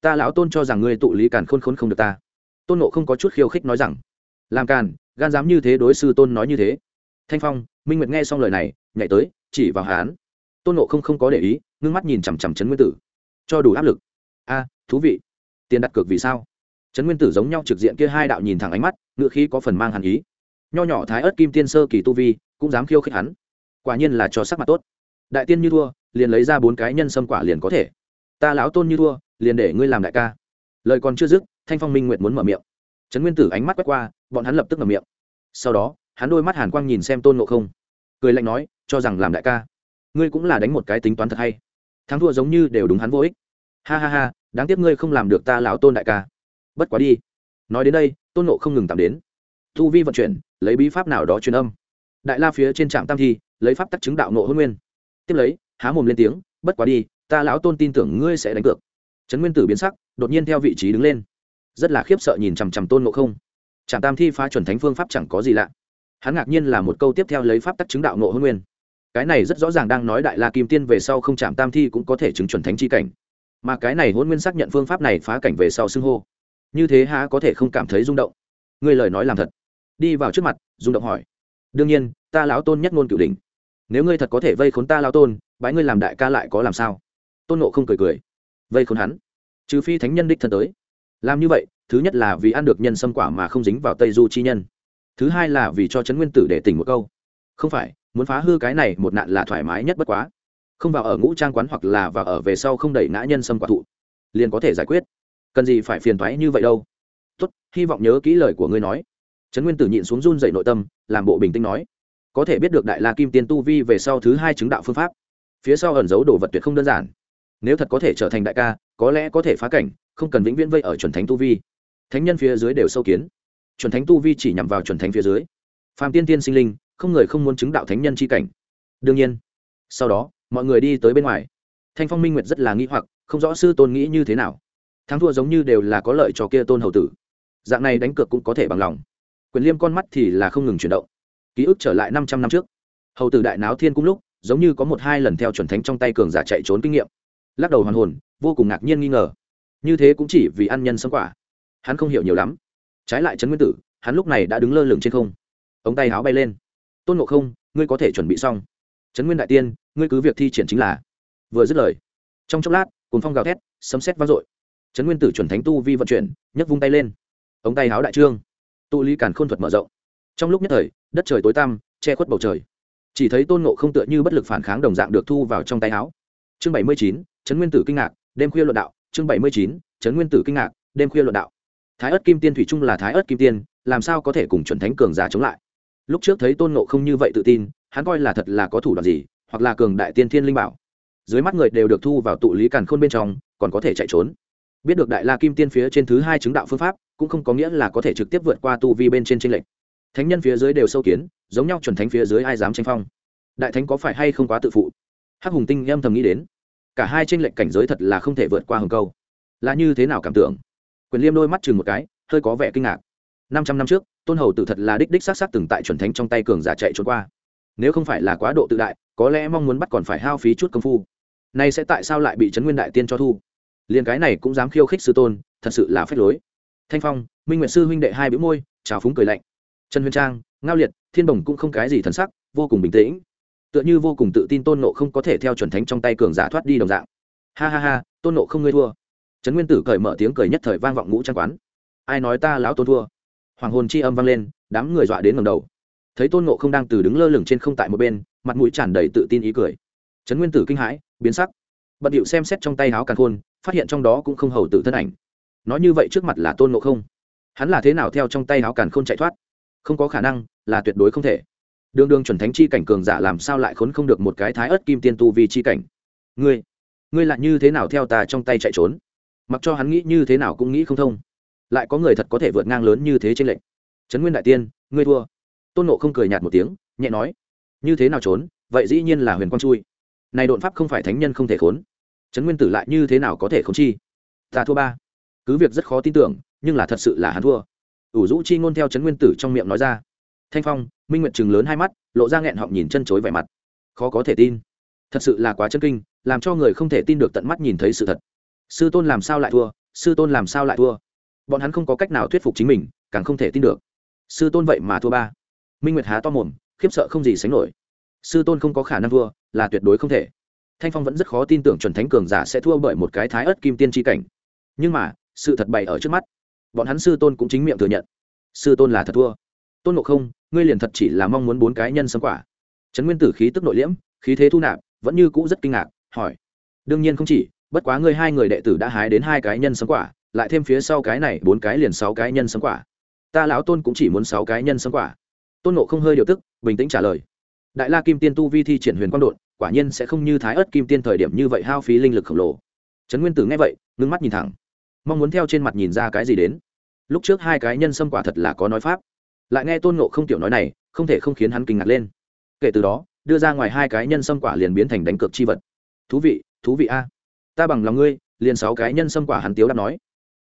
Ta lão tôn cho rằng ngươi tụ lý càn khôn khôn không được ta. Tôn nộ không có chút khiêu khích nói rằng, làm càn, gan dám như thế đối sư tôn nói như thế. Thanh phong, minh nguyệt nghe xong lời này, nhảy tới, chỉ vào hán tôn nộ không không có để ý, ngưng mắt nhìn chằm chằm trấn nguyên tử. Cho đủ áp lực. A, thú vị. Tiền đặt cược vì sao? Trấn nguyên tử giống nhau trực diện kia hai đạo nhìn thẳng ánh mắt, ngựa khí có phần mang hàn ý. Nho nhỏ thái ớt kim tiên sơ kỳ tu vi, cũng dám khiêu khích hắn. Quả nhiên là cho sắc mặt tốt. Đại tiên như thua, liền lấy ra bốn cái nhân sâm quả liền có thể ta lão tôn như thua, liền để ngươi làm đại ca. Lời còn chưa dứt, thanh phong minh nguyệt muốn mở miệng. Trấn nguyên tử ánh mắt quét qua, bọn hắn lập tức mở miệng. Sau đó, hắn đôi mắt hàn quang nhìn xem tôn ngộ không. Cười lạnh nói, cho rằng làm đại ca, ngươi cũng là đánh một cái tính toán thật hay. Thắng thua giống như đều đúng hắn vô ích. Ha ha ha, đáng tiếc ngươi không làm được ta lão tôn đại ca. Bất quá đi. Nói đến đây, tôn nộ không ngừng tạm đến. Thu vi vận chuyển, lấy bí pháp nào đó truyền âm. Đại la phía trên trạm tam thi, lấy pháp tắc chứng đạo nộ hôn nguyên. Tiếp lấy, há mồm lên tiếng, bất quá đi ta lão tôn tin tưởng ngươi sẽ đánh cược. Trấn nguyên tử biến sắc, đột nhiên theo vị trí đứng lên. Rất là khiếp sợ nhìn chằm chằm tôn ngộ không. Chạm tam thi phá chuẩn thánh phương pháp chẳng có gì lạ. Hắn ngạc nhiên là một câu tiếp theo lấy pháp tắc chứng đạo ngộ hôn nguyên. Cái này rất rõ ràng đang nói đại la kim tiên về sau không chạm tam thi cũng có thể chứng chuẩn thánh chi cảnh. Mà cái này hôn nguyên xác nhận phương pháp này phá cảnh về sau xưng hô. Như thế há có thể không cảm thấy rung động? Ngươi lời nói làm thật. Đi vào trước mặt, rung động hỏi. Đương nhiên, ta lão tôn nhất ngôn cửu đình nếu ngươi thật có thể vây khốn ta lão tôn, bái ngươi làm đại ca lại có làm sao? Tôn nộ không cười cười. Vây khốn hắn. Trừ phi thánh nhân đích thân tới. Làm như vậy, thứ nhất là vì ăn được nhân sâm quả mà không dính vào tây du chi nhân. Thứ hai là vì cho trấn nguyên tử để tỉnh một câu. Không phải, muốn phá hư cái này một nạn là thoải mái nhất bất quá. Không vào ở ngũ trang quán hoặc là vào ở về sau không đẩy ngã nhân sâm quả thụ, liền có thể giải quyết. Cần gì phải phiền thoái như vậy đâu. Tốt, hy vọng nhớ kỹ lời của ngươi nói. Trấn nguyên tử nhịn xuống run dậy nội tâm, làm bộ bình tĩnh nói. Có thể biết được đại la kim tiên tu vi về sau thứ hai chứng đạo phương pháp. Phía sau ẩn giấu đồ vật tuyệt không đơn giản nếu thật có thể trở thành đại ca, có lẽ có thể phá cảnh, không cần vĩnh viễn vây ở chuẩn thánh tu vi. Thánh nhân phía dưới đều sâu kiến. Chuẩn thánh tu vi chỉ nhằm vào chuẩn thánh phía dưới. Phàm tiên tiên sinh linh, không người không muốn chứng đạo thánh nhân c h i cảnh. Đương nhiên, sau đó, mọi người đi tới bên ngoài. Thanh phong minh nguyệt rất là nghĩ hoặc, không rõ sư tôn nghĩ như thế nào. Thắng thua giống như đều là có lợi cho kia tôn hầu tử. Dạng này đánh cược cũng có thể bằng lòng. Quyền liêm con mắt thì là không ngừng chuyển động. Ký ức trở lại năm trăm năm trước. Hầu tử đại náo thiên cung lúc, giống như có một hai lần theo chuẩn thánh trong tay cường giả chạy trốn kinh nghiệm lắc đầu hoàn hồn, vô cùng ngạc nhiên nghi ngờ. Như thế cũng chỉ vì ăn nhân sâm quả. Hắn không hiểu nhiều lắm. Trái lại trấn nguyên tử, hắn lúc này đã đứng lơ lửng trên không. Ống tay áo bay lên. Tôn ngộ không, ngươi có thể chuẩn bị xong. Trấn nguyên đại tiên, ngươi cứ việc thi triển chính là. Vừa dứt lời, trong chốc lát cồn phong gào thét, sấm xét vang dội. Trấn nguyên tử chuẩn thánh tu vi vận chuyển, nhấc vung tay lên. Ống tay áo đại trương. Tụ lý càn khôn thuật mở rộng. Trong lúc nhất thời, đất trời tối tăm, che khuất bầu trời. Chỉ thấy tôn ngộ không tựa như bất lực phản kháng đồng dạng được thu vào trong tay áo chương bảy mươi chín trấn nguyên tử kinh ngạc, đêm khuya luận đạo, chương bảy mươi chín trấn nguyên tử kinh ngạc, đêm khuya luận đạo. Thái ớt kim tiên thủy trung là thái ớt kim tiên, làm sao có thể cùng chuẩn thánh cường giả chống lại? Lúc trước thấy tôn ngộ không như vậy tự tin, hắn coi là thật là có thủ đoạn gì, hoặc là cường đại tiên thiên linh bảo. Dưới mắt người đều được thu vào tụ lý càn khôn bên trong, còn có thể chạy trốn. Biết được đại la kim tiên phía trên thứ hai chứng đạo phương pháp, cũng không có nghĩa là có thể trực tiếp vượt qua tu vi bên trên tranh lệch. Thánh nhân phía dưới đều sâu kiến, giống nhau chuẩn thánh phía dưới ai dám tranh phong? Đại thánh có phải hay không quá tự phụ? Hắc hùng tinh âm thầm nghĩ đến cả hai trên lệnh cảnh giới thật là không thể vượt qua hừng câu. Là như thế nào cảm tưởng? Quyền liêm đôi mắt chừng một cái, hơi có vẻ kinh ngạc. Năm trăm năm trước, tôn hầu tử thật là đích đích s á c s á c từng tại chuẩn thánh trong tay cường giả chạy trốn qua. Nếu không phải là quá độ tự đại, có lẽ mong muốn bắt còn phải hao phí chút công phu. Nay sẽ tại sao lại bị trấn nguyên đại tiên cho thu? Liền cái này cũng dám khiêu khích sư tôn, thật sự là phép lối. Thanh phong, minh nguyện sư huynh đệ hai bĩu môi trào phúng cười lạnh. Trần huyền trang, ngao liệt, thiên bồng cũng không cái gì thần sắc, vô cùng bình tĩnh tựa như vô cùng tự tin tôn nộ không có thể theo chuẩn thánh trong tay cường giả thoát đi đồng dạng. Ha ha ha, tôn nộ không ngươi thua. Trấn nguyên tử cởi mở tiếng cười nhất thời vang vọng ngũ trang quán. Ai nói ta lão tôn thua? Hoàng hồn chi âm vang lên, đám người dọa đến ngầm đầu. Thấy tôn nộ không đang từ đứng lơ lửng trên không tại một bên, mặt mũi tràn đầy tự tin ý cười. Trấn nguyên tử kinh hãi, biến sắc. Bận điệu xem xét trong tay áo càn khôn, phát hiện trong đó cũng không hầu tự thân ảnh. Nói như vậy trước mặt là tôn nộ không. Hắn là thế nào theo trong tay áo càn khôn chạy thoát? Không có khả năng, là tuyệt đối không thể đường đường chuẩn thánh chi cảnh cường giả làm sao lại khốn không được một cái thái ớt kim tiên tu vi chi cảnh? Ngươi ngươi lại như thế nào theo ta trong tay chạy trốn? Mặc cho hắn nghĩ như thế nào cũng nghĩ không thông. Lại có người thật có thể vượt ngang lớn như thế trên lệnh trấn nguyên đại tiên, ngươi thua. Tôn nộ không cười nhạt một tiếng, nhẹ nói. Như thế nào trốn? Vậy dĩ nhiên là huyền quang chui. Này đột pháp không phải thánh nhân không thể khốn. Trấn nguyên tử lại như thế nào có thể khốn chi? Ta thua ba. Cứ việc rất khó tin tưởng, nhưng là thật sự là hắn thua. Ủ rũ chi ngôn theo trấn nguyên tử trong miệng nói ra thanh phong, minh nguyệt chừng lớn hai mắt, lộ ra nghẹn họng nhìn chân chối vẻ mặt. Khó có thể tin. Thật sự là quá chân kinh, làm cho người không thể tin được tận mắt nhìn thấy sự thật. Sư tôn làm sao lại thua? Sư tôn làm sao lại thua? Bọn hắn không có cách nào thuyết phục chính mình, càng không thể tin được. Sư tôn vậy mà thua ba. Minh nguyệt há to mồm, khiếp sợ không gì sánh nổi. Sư tôn không có khả năng thua, là tuyệt đối không thể. Thanh phong vẫn rất khó tin tưởng chuẩn thánh cường giả sẽ thua bởi một cái thái ớt kim tiên tri cảnh. Nhưng mà, sự thật bày ở trước mắt. Bọn hắn sư tôn cũng chính miệng thừa nhận. Sư tôn là thật thua. Tôn ngộ không ngươi liền thật chỉ là mong muốn bốn cái nhân sâm quả. Trấn nguyên tử khí tức nội liễm, khí thế thu nạp, vẫn như cũ rất kinh ngạc, hỏi. Đương nhiên không chỉ, bất quá ngươi hai người đệ tử đã hái đến hai cái nhân sâm quả, lại thêm phía sau cái này bốn cái liền sáu cái nhân sâm quả. Ta lão tôn cũng chỉ muốn sáu cái nhân sâm quả. Tôn nộ không hơi điều tức, bình tĩnh trả lời. Đại la kim tiên tu vi thi triển huyền quang đột quả nhiên sẽ không như thái ớt kim tiên thời điểm như vậy hao phí linh lực khổng lồ. Trấn nguyên tử nghe vậy, ngưng mắt nhìn thẳng. Mong muốn theo trên mặt nhìn ra cái gì đến. Lúc trước hai cái nhân sâm quả thật là có nói pháp lại nghe tôn nộ không tiểu nói này, không thể không khiến hắn kinh ngạc lên. Kể từ đó, đưa ra ngoài hai cái nhân sâm quả liền biến thành đánh cược chi vật. Thú vị thú vị a. Ta bằng lòng ngươi, liền sáu cái nhân sâm quả hắn tiếu đáp nói.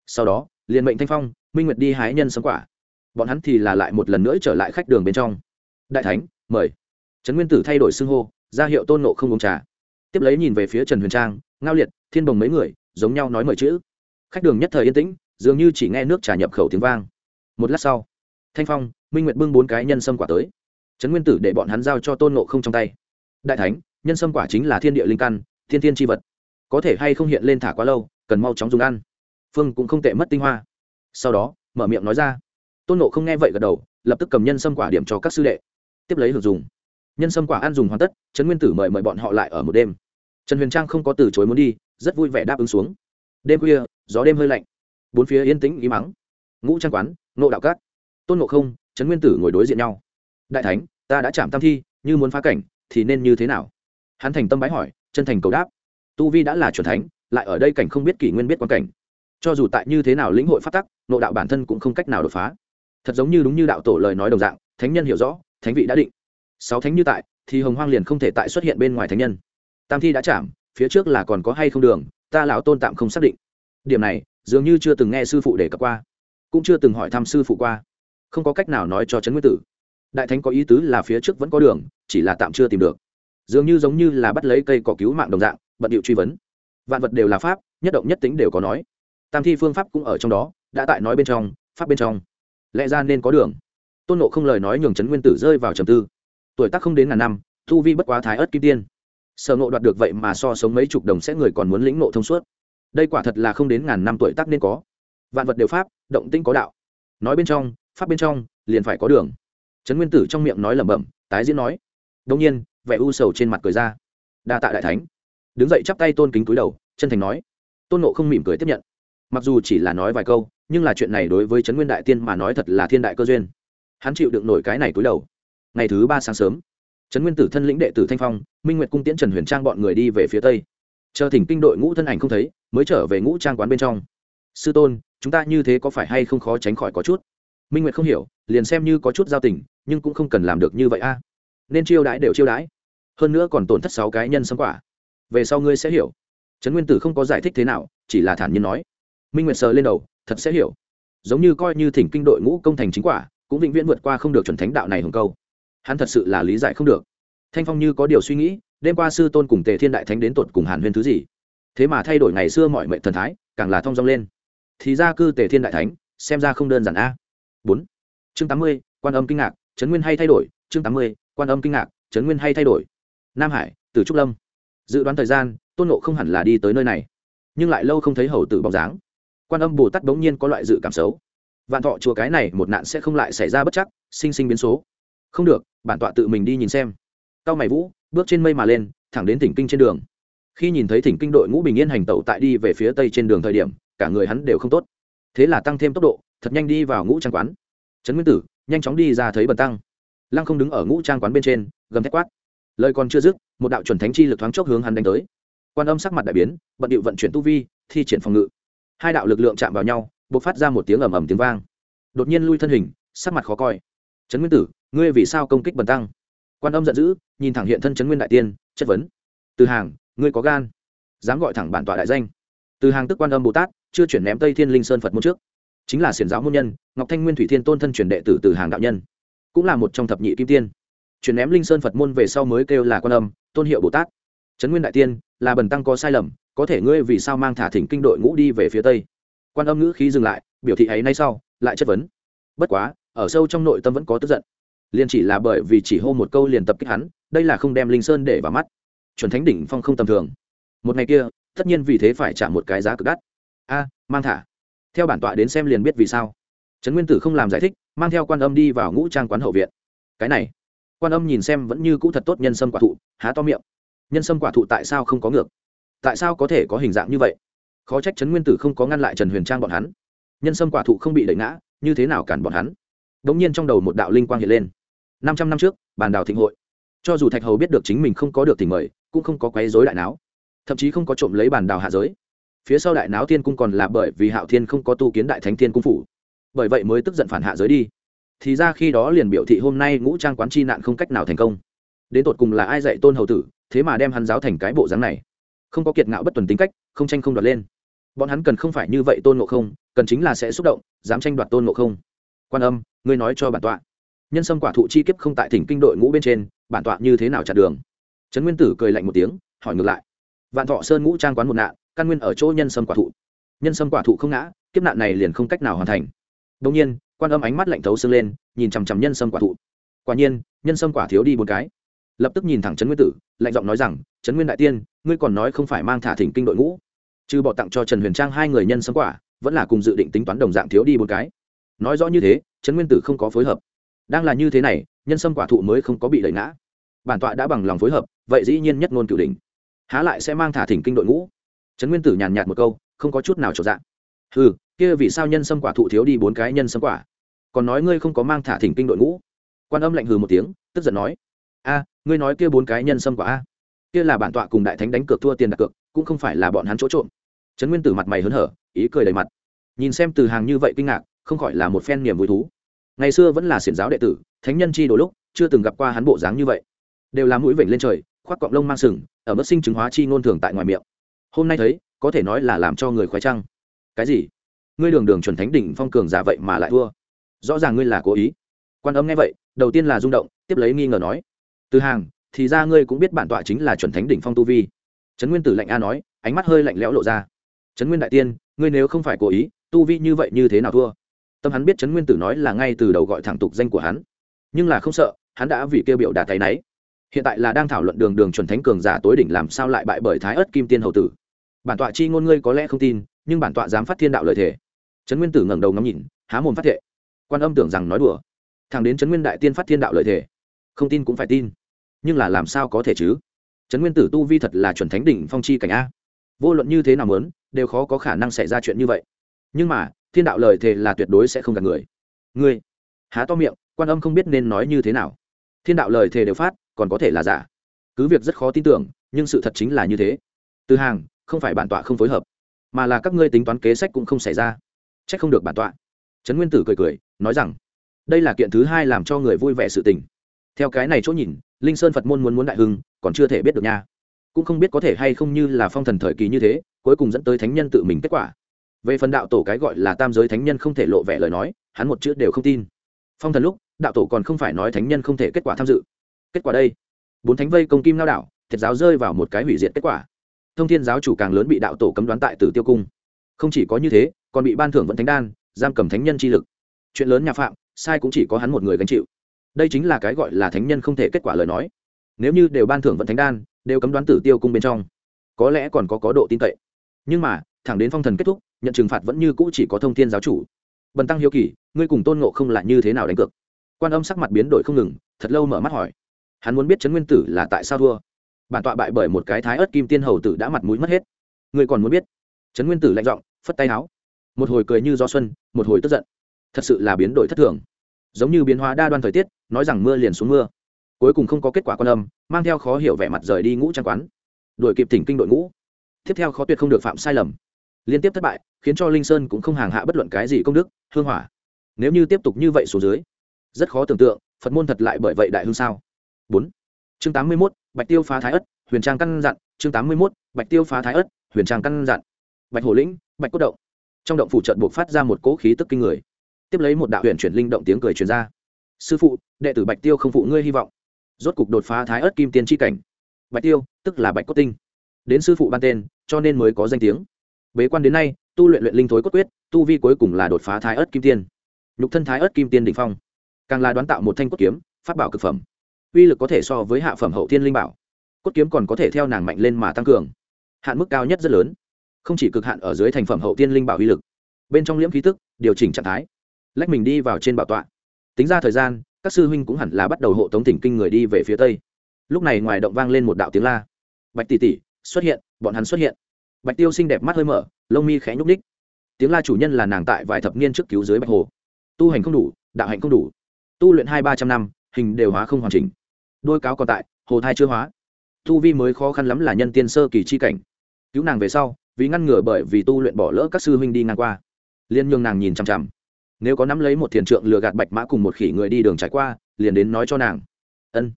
Sau đó, liền mệnh thanh phong, minh nguyệt đi hái nhân sâm quả. Bọn hắn thì là lại một lần nữa trở lại khách đường bên trong. Đại thánh, mời. Trấn nguyên tử thay đổi xưng hô, ra hiệu tôn nộ không uống trà. Tiếp lấy nhìn về phía trần huyền trang, ngao liệt, thiên bồng mấy người, giống nhau nói mời chữ. Khách đường nhất thời yên tĩnh, dường như chỉ nghe nước trà nhập khẩu tiếng vang. Một lát sau, thanh phong minh nguyệt bưng bốn cái nhân sâm quả tới trấn nguyên tử để bọn hắn giao cho tôn nộ không trong tay đại thánh nhân sâm quả chính là thiên địa linh căn thiên thiên tri vật có thể hay không hiện lên thả quá lâu cần mau chóng dùng ăn phương cũng không tệ mất tinh hoa sau đó mở miệng nói ra tôn nộ không nghe vậy gật đầu lập tức cầm nhân sâm quả điểm cho các sư đệ tiếp lấy hưởng dùng nhân sâm quả ăn dùng hoàn tất trấn nguyên tử mời mời bọn họ lại ở một đêm trần huyền trang không có từ chối muốn đi rất vui vẻ đáp ứng xuống đêm khuya gió đêm hơi lạnh bốn phía yên tĩnh ý mắng ngũ trang quán nộ đạo cát tôn nộ không trấn nguyên tử ngồi đối diện nhau. Đại thánh, ta đã chạm tam thi, như muốn phá cảnh, thì nên như thế nào? Hắn thành tâm bái hỏi, chân thành cầu đáp. Tu vi đã là c thánh, lại ở đây cảnh không biết kỷ nguyên biết quan cảnh. Cho dù tại như thế nào lĩnh hội phát tắc nộ đạo bản thân cũng không cách nào đột phá. Thật giống như đúng như đạo tổ lời nói đồng dạng, thánh nhân hiểu rõ, thánh vị đã định. Sáu thánh như tại, thì hồng hoang liền không thể tại xuất hiện bên ngoài thánh nhân. Tam thi đã chạm, phía trước là còn có hay không đường, ta lão tôn tạm không xác định. Điểm này, dường như chưa từng nghe sư phụ đề cập qua, cũng chưa từng hỏi thăm sư phụ qua không có cách nào nói cho trấn nguyên tử. Đại thánh có ý tứ là phía trước vẫn có đường, chỉ là tạm chưa tìm được. Dường như giống như là bắt lấy cây cỏ cứu mạng đồng dạng, bận điệu truy vấn. Vạn vật đều là pháp, nhất động nhất tính đều có nói. Tam thi phương pháp cũng ở trong đó, đã tại nói bên trong, pháp bên trong. Lẽ ra nên có đường. Tôn nộ không lời nói nhường trấn nguyên tử rơi vào trầm tư. Tuổi tác không đến ngàn năm thu vi bất quá thái ớt kim tiên. Sở nộ đoạt được vậy mà so sống mấy chục đồng sẽ người còn muốn lĩnh nộ thông suốt. Đây quả thật là không đến ngàn năm tuổi tác nên có. Vạn vật đều pháp, động tinh có đạo. Nói bên trong pháp bên trong, liền phải có đường. Trấn nguyên tử trong miệng nói lẩm bẩm, tái diễn nói. Đông nhiên, vẻ u sầu trên mặt cười ra. Đa tạ đại thánh. Đứng dậy chắp tay tôn kính túi đầu, chân thành nói. Tôn nộ không mỉm cười tiếp nhận. Mặc dù chỉ là nói vài câu, nhưng là chuyện này đối với trấn nguyên đại tiên mà nói thật là thiên đại cơ duyên. Hắn chịu đựng nổi cái này túi đầu. Ngày thứ ba sáng sớm, trấn nguyên tử thân lĩnh đệ tử thanh phong, minh nguyệt cung tiễn trần huyền trang bọn người đi về phía tây. Chờ thỉnh kinh đội ngũ thân ảnh không thấy, mới trở về ngũ trang quán bên trong. Sư tôn, chúng ta như thế có phải hay không khó tránh khỏi có chút? Minh nguyệt không hiểu, liền xem như có chút giao tình, nhưng cũng không cần làm được như vậy a. Nên chiêu đãi đều chiêu đãi. Hơn nữa còn tổn thất sáu cái nhân xâm quả. Về sau ngươi sẽ hiểu. Trấn nguyên tử không có giải thích thế nào, chỉ là thản nhiên nói. Minh nguyệt sờ lên đầu, thật sẽ hiểu. Giống như coi như thỉnh kinh đội ngũ công thành chính quả, cũng vĩnh viễn vượt qua không được chuẩn thánh đạo này hồng câu. Hắn thật sự là lý giải không được. Thanh phong như có điều suy nghĩ, đêm qua sư tôn cùng tề thiên đại thánh đến tột cùng hàn huyên thứ gì? Thế mà thay đổi ngày xưa mọi mệnh thần thái, càng là thong dong lên. Thì ra cư tề thiên đại thánh, xem ra không đơn giản a bốn. Chương tám mươi, quan âm kinh ngạc trấn nguyên hay thay đổi? Chương tám mươi, quan âm kinh ngạc trấn nguyên hay thay đổi? Nam hải từ trúc lâm. Dự đoán thời gian, tôn nộ không hẳn là đi tới nơi này, nhưng lại lâu không thấy hầu tử bóng dáng. Quan âm bồ tát bỗng nhiên có loại dự cảm xấu. Vạn thọ chùa cái này một nạn sẽ không lại xảy ra bất chắc, sinh sinh biến số. Không được, bản tọa tự mình đi nhìn xem. Cao mày vũ, bước trên mây mà lên, thẳng đến thỉnh kinh trên đường. Khi nhìn thấy thỉnh kinh đội ngũ bình yên hành tẩu tại đi về phía tây trên đường thời điểm, cả người hắn đều không tốt. Thế là tăng thêm tốc độ thật nhanh đi vào ngũ trang quán. Trấn nguyên tử, nhanh chóng đi ra thấy bần tăng. Lăng không đứng ở ngũ trang quán bên trên, gầm thét quát. Lời còn chưa dứt, một đạo chuẩn thánh chi lực thoáng chốc hướng hắn đánh tới. Quan âm sắc mặt đại biến, bận điệu vận chuyển tu vi, thi triển phòng ngự. Hai đạo lực lượng chạm vào nhau b ộ c phát ra một tiếng ầm ầm tiếng vang. Đột nhiên lui thân hình, sắc mặt khó coi. Trấn nguyên tử, ngươi vì sao công kích bần tăng? Quan âm giận dữ, nhìn thẳng hiện thân trấn nguyên đại tiên, chất vấn. Từ hàng, ngươi có gan. Dám gọi thẳng bản tọa đại danh. Từ hàng tức quan âm bồ tát, chưa chuyển ném tây thiên linh sơn phật môn trước chính là xiển giáo môn nhân, ngọc thanh nguyên thủy thiên tôn thân truyền đệ tử từ hàng đạo nhân, cũng là một trong thập nhị kim tiên. Chuyển ném linh sơn phật môn về sau mới kêu là quan âm, tôn hiệu bồ tát. Trấn nguyên đại tiên, là bần tăng có sai lầm, có thể ngươi vì sao mang thả thỉnh kinh đội ngũ đi về phía tây? Quan âm ngữ khí dừng lại, biểu thị ấy nay sau, lại chất vấn. Bất quá, ở sâu trong nội tâm vẫn có tức giận. Liền chỉ là bởi vì chỉ hô một câu liền tập kích hắn, đây là không đem linh sơn để vào mắt. Chuẩn thánh đỉnh phong không tầm thường. Một ngày kia, tất nhiên vì thế phải trả một cái giá cực đắt. A, mang thả theo bản tọa đến xem liền biết vì sao. Trấn nguyên tử không làm giải thích, mang theo quan âm đi vào ngũ trang quán hậu viện. Cái này, quan âm nhìn xem vẫn như cũ thật tốt nhân sâm quả thụ, há to miệng. Nhân sâm quả thụ tại sao không có ngược? Tại sao có thể có hình dạng như vậy? Khó trách trấn nguyên tử không có ngăn lại trần huyền trang bọn hắn. Nhân sâm quả thụ không bị đẩy ngã, như thế nào cản bọn hắn? Đ ỗ n g nhiên trong đầu một đạo linh quang hiện lên. Năm trăm năm trước, bàn đào thịnh hội. Cho dù thạch hầu biết được chính mình không có được thì mời, cũng không có quấy dối đại não thậm chí không có trộm lấy bàn đào hạ giới phía sau đại não thiên cung còn là bởi vì hạo thiên không có tu kiến đại thánh thiên cung phủ. Bởi vậy mới tức giận phản hạ giới đi. Thì ra khi đó liền biểu thị hôm nay ngũ trang quán chi nạn không cách nào thành công. Đến tột cùng là ai dạy tôn hầu tử, thế mà đem hắn giáo thành cái bộ dáng này? Không có kiệt ngạo bất tuần tính cách, không tranh không đoạt lên. Bọn hắn cần không phải như vậy tôn ngộ không, cần chính là sẽ xúc động, dám tranh đoạt tôn ngộ không. Quan âm, ngươi nói cho bản tọa. Nhân sâm quả thụ chi kiếp không tại thỉnh kinh đội ngũ bên trên, bản tọa như thế nào chặt đường? Trấn nguyên tử cười lạnh một tiếng, hỏi ngược lại. Vạn thọ sơn ngũ trang quán một nạn căn nguyên ở chỗ nhân sâm quả thụ. Nhân sâm quả thụ không ngã, kiếp nạn này liền không cách nào hoàn thành. Đông nhiên, quan âm ánh mắt lạnh thấu sưng lên, nhìn chằm chằm nhân sâm quả thụ. Quả nhiên, nhân sâm quả thiếu đi một cái. Lập tức nhìn thẳng trấn nguyên tử, lạnh giọng nói rằng, trấn nguyên đại tiên, ngươi còn nói không phải mang thả thỉnh kinh đội ngũ. Trừ bỏ tặng cho trần huyền trang hai người nhân sâm quả, vẫn là cùng dự định tính toán đồng dạng thiếu đi một cái. Nói rõ như thế, trấn nguyên tử không có phối hợp. Đang là như thế này, nhân sâm quả thụ mới không có bị đẩy ngã. Bản tọa đã bằng lòng phối hợp, vậy dĩ nhiên nhất ngôn cửu đình há lại sẽ mang thả thỉnh kinh đội ngũ? Trấn nguyên tử nhàn nhạt một câu, không có chút nào trọn dạng. Ừ kia vì sao nhân sâm quả thụ thiếu đi bốn cái nhân sâm quả? Còn nói ngươi không có mang thả thỉnh kinh đội ngũ. Quan âm lạnh hừ một tiếng, tức giận nói, a, ngươi nói kia bốn cái nhân sâm quả a? Kia là bản tọa cùng đại thánh đánh cược thua tiền đặt cược, cũng không phải là bọn hắn chỗ trộm. Trấn nguyên tử mặt mày hớn hở, ý cười đầy mặt. Nhìn xem từ hàng như vậy kinh ngạc, không khỏi là một phen niềm vui thú. Ngày xưa vẫn là xiển giáo đệ tử, thánh nhân chi đôi lúc, chưa từng gặp qua hắn bộ dáng như vậy. Đều là mũi vểnh lên trời, khoác cọng lông mang sừng, ở mức sinh chứng hóa chi ngôn thường tại ngoài miệng hôm nay thấy, có thể nói là làm cho người khoái trăng. Cái gì? Ngươi đường đường chuẩn thánh đỉnh phong cường giả vậy mà lại thua. Rõ ràng ngươi là cố ý. Quan âm nghe vậy, đầu tiên là rung động, tiếp lấy nghi ngờ nói. Từ hàng, thì ra ngươi cũng biết bản tọa chính là chuẩn thánh đỉnh phong tu vi. Trấn nguyên tử lạnh a nói, ánh mắt hơi lạnh lẽo lộ ra. Trấn nguyên đại tiên, ngươi nếu không phải cố ý, tu vi như vậy như thế nào thua? Tâm hắn biết trấn nguyên tử nói là ngay từ đầu gọi thẳng tục danh của hắn. Nhưng là không sợ, hắn đã vì kêu biểu đạt tay náy. Hiện tại là đang thảo luận đường đường chuẩn thánh cường giả tối đỉnh làm sao lại bại bởi thái ớt kim tiên hầu tử bản tọa chi ngôn ngươi có lẽ không tin, nhưng bản tọa dám phát thiên đạo lời thề. Trấn nguyên tử ngẩng đầu ngắm nhìn, há mồm phát thệ. Quan âm tưởng rằng nói đùa. Thằng đến trấn nguyên đại tiên phát thiên đạo lợi thể không tin cũng phải tin. Nhưng là làm sao có thể chứ? Trấn nguyên tử tu vi thật là chuẩn thánh đỉnh phong chi cảnh a. Vô luận như thế nào lớn đều khó có khả năng xảy ra chuyện như vậy. Nhưng mà, thiên đạo lời thề là tuyệt đối sẽ không gạt người. Ngươi, há to miệng, quan âm không biết nên nói như thế nào. Thiên đạo lời thề đều phát, còn có thể là giả. Cứ việc rất khó tin tưởng, nhưng sự thật chính là như thế. Từ hàng không phải bản tọa không phối hợp, mà là các ngươi tính toán kế sách cũng không xảy ra. C h ắ c không được bản tọa. Trấn nguyên tử cười cười, nói rằng, đây là kiện thứ hai làm cho người vui vẻ sự tình. Theo cái này chỗ nhìn, linh sơn phật môn muốn muốn đại hưng, còn chưa thể biết được nha. Cũng không biết có thể hay không như là phong thần thời kỳ như thế, cuối cùng dẫn tới thánh nhân tự mình kết quả. Về phần đạo tổ cái gọi là tam giới thánh nhân không thể lộ vẻ lời nói, hắn một chữ đều không tin. Phong thần lúc, đạo tổ còn không phải nói thánh nhân không thể kết quả tham dự. Kết quả đây. Bốn thánh vây công kim lao đảo, thiệt giáo rơi vào một cái hủy diệt kết quả thông thiên giáo chủ càng lớn bị đạo tổ cấm đoán tại tử tiêu cung. Không chỉ có như thế, còn bị ban thưởng vẫn thánh đan, giam cầm thánh nhân chi lực. Chuyện lớn nhà phạm, sai cũng chỉ có hắn một người gánh chịu. Đây chính là cái gọi là thánh nhân không thể kết quả lời nói. Nếu như đều ban thưởng vận thánh đan, đều cấm đoán tử tiêu cung bên trong, có lẽ còn có có độ tin cậy. Nhưng mà, thẳng đến phong thần kết thúc, nhận trừng phạt vẫn như cũ chỉ có thông thiên giáo chủ. Bần tăng hiếu kỳ, ngươi cùng tôn ngộ không là như thế nào đánh cược? Quan âm sắc mặt biến đổi không ngừng, thật lâu mở mắt hỏi. Hắn muốn biết trấn nguyên tử là tại sao thua bản tọa bại bởi một cái thái ớt kim tiên hầu tử đã mặt mũi mất hết. Ngươi còn muốn biết? Trấn nguyên tử lạnh giọng, phất tay áo một hồi cười như gió xuân, một hồi tức giận. Thật sự là biến đổi thất thường. Giống như biến hóa đa đoan thời tiết, nói rằng mưa liền xuống mưa. Cuối cùng không có kết quả quan âm, mang theo khó hiểu vẻ mặt rời đi ngũ trang quán. Đuổi kịp thỉnh kinh đội ngũ. Tiếp theo khó tuyệt không được phạm sai lầm. Liên tiếp thất bại, khiến cho linh sơn cũng không hàng hạ bất luận cái gì công đức, hương hỏa. Nếu như tiếp tục như vậy xuống dưới, rất khó tưởng tượng, phật môn thật lại bởi vậy đại hương sao? Bốn chương tám mươi mốt, bạch tiêu phá thái ất, huyền trang căn dặn, chương tám mươi mốt, bạch tiêu phá thái ất, huyền trang căn dặn. Bạch hổ lĩnh, bạch cốt động. Trong động phủ trận buộc phát ra một cỗ khí tức kinh người. Tiếp lấy một đạo huyền chuyển linh động tiếng cười truyền ra. Sư phụ, đệ tử bạch tiêu không phụ ngươi hy vọng. Rốt cục đột phá thái ớt kim tiên tri cảnh. Bạch tiêu, tức là bạch cốt tinh. Đến sư phụ ban tên, cho nên mới có danh tiếng. Bế quan đến nay, tu luyện luyện linh thối cốt quyết, tu vi cuối cùng là đột phá thái ớt kim tiên. Nhục thân thái ớt kim tiên đ ỉ n h phong. Càng là đoán tạo một thanh cốt kiếm phát bảo cực phẩm uy lực có thể so với hạ phẩm hậu thiên linh bảo. Cốt kiếm còn có thể theo nàng mạnh lên mà tăng cường. Hạn mức cao nhất rất lớn. Không chỉ cực hạn ở dưới thành phẩm hậu thiên linh bảo uy lực, bên trong liễm khí tức, điều chỉnh trạng thái, lách mình đi vào trên bảo tọa. Tính ra thời gian, các sư huynh cũng hẳn là bắt đầu hộ tống tỉnh kinh người đi về phía tây. Lúc này ngoài động vang lên một đạo tiếng la. Bạch tỷ tỷ, xuất hiện, bọn hắn xuất hiện. Bạch tiêu xinh đẹp mắt hơi mở, lông mi khẽ nhúc ních tiếng la chủ nhân là nàng tại vài thập niên trước cứu dưới bạch hồ. Tu hành không đủ, đạo hạnh không đủ. Tu luyện hai ba trăm năm, hình đều hóa không hoàn chỉnh đôi cáo còn tại, hồ thai chưa hóa. Tu vi mới khó khăn lắm là nhân tiên sơ kỳ chi cảnh. Cứu nàng về sau, vì ngăn ngừa bởi vì tu luyện bỏ lỡ các sư huynh đi ngang qua. Liên nhường nàng nhìn chằm chằm. Nếu có nắm lấy một thiền trượng lừa gạt bạch mã cùng một khỉ người đi đường trải qua, liền đến nói cho nàng. Ân.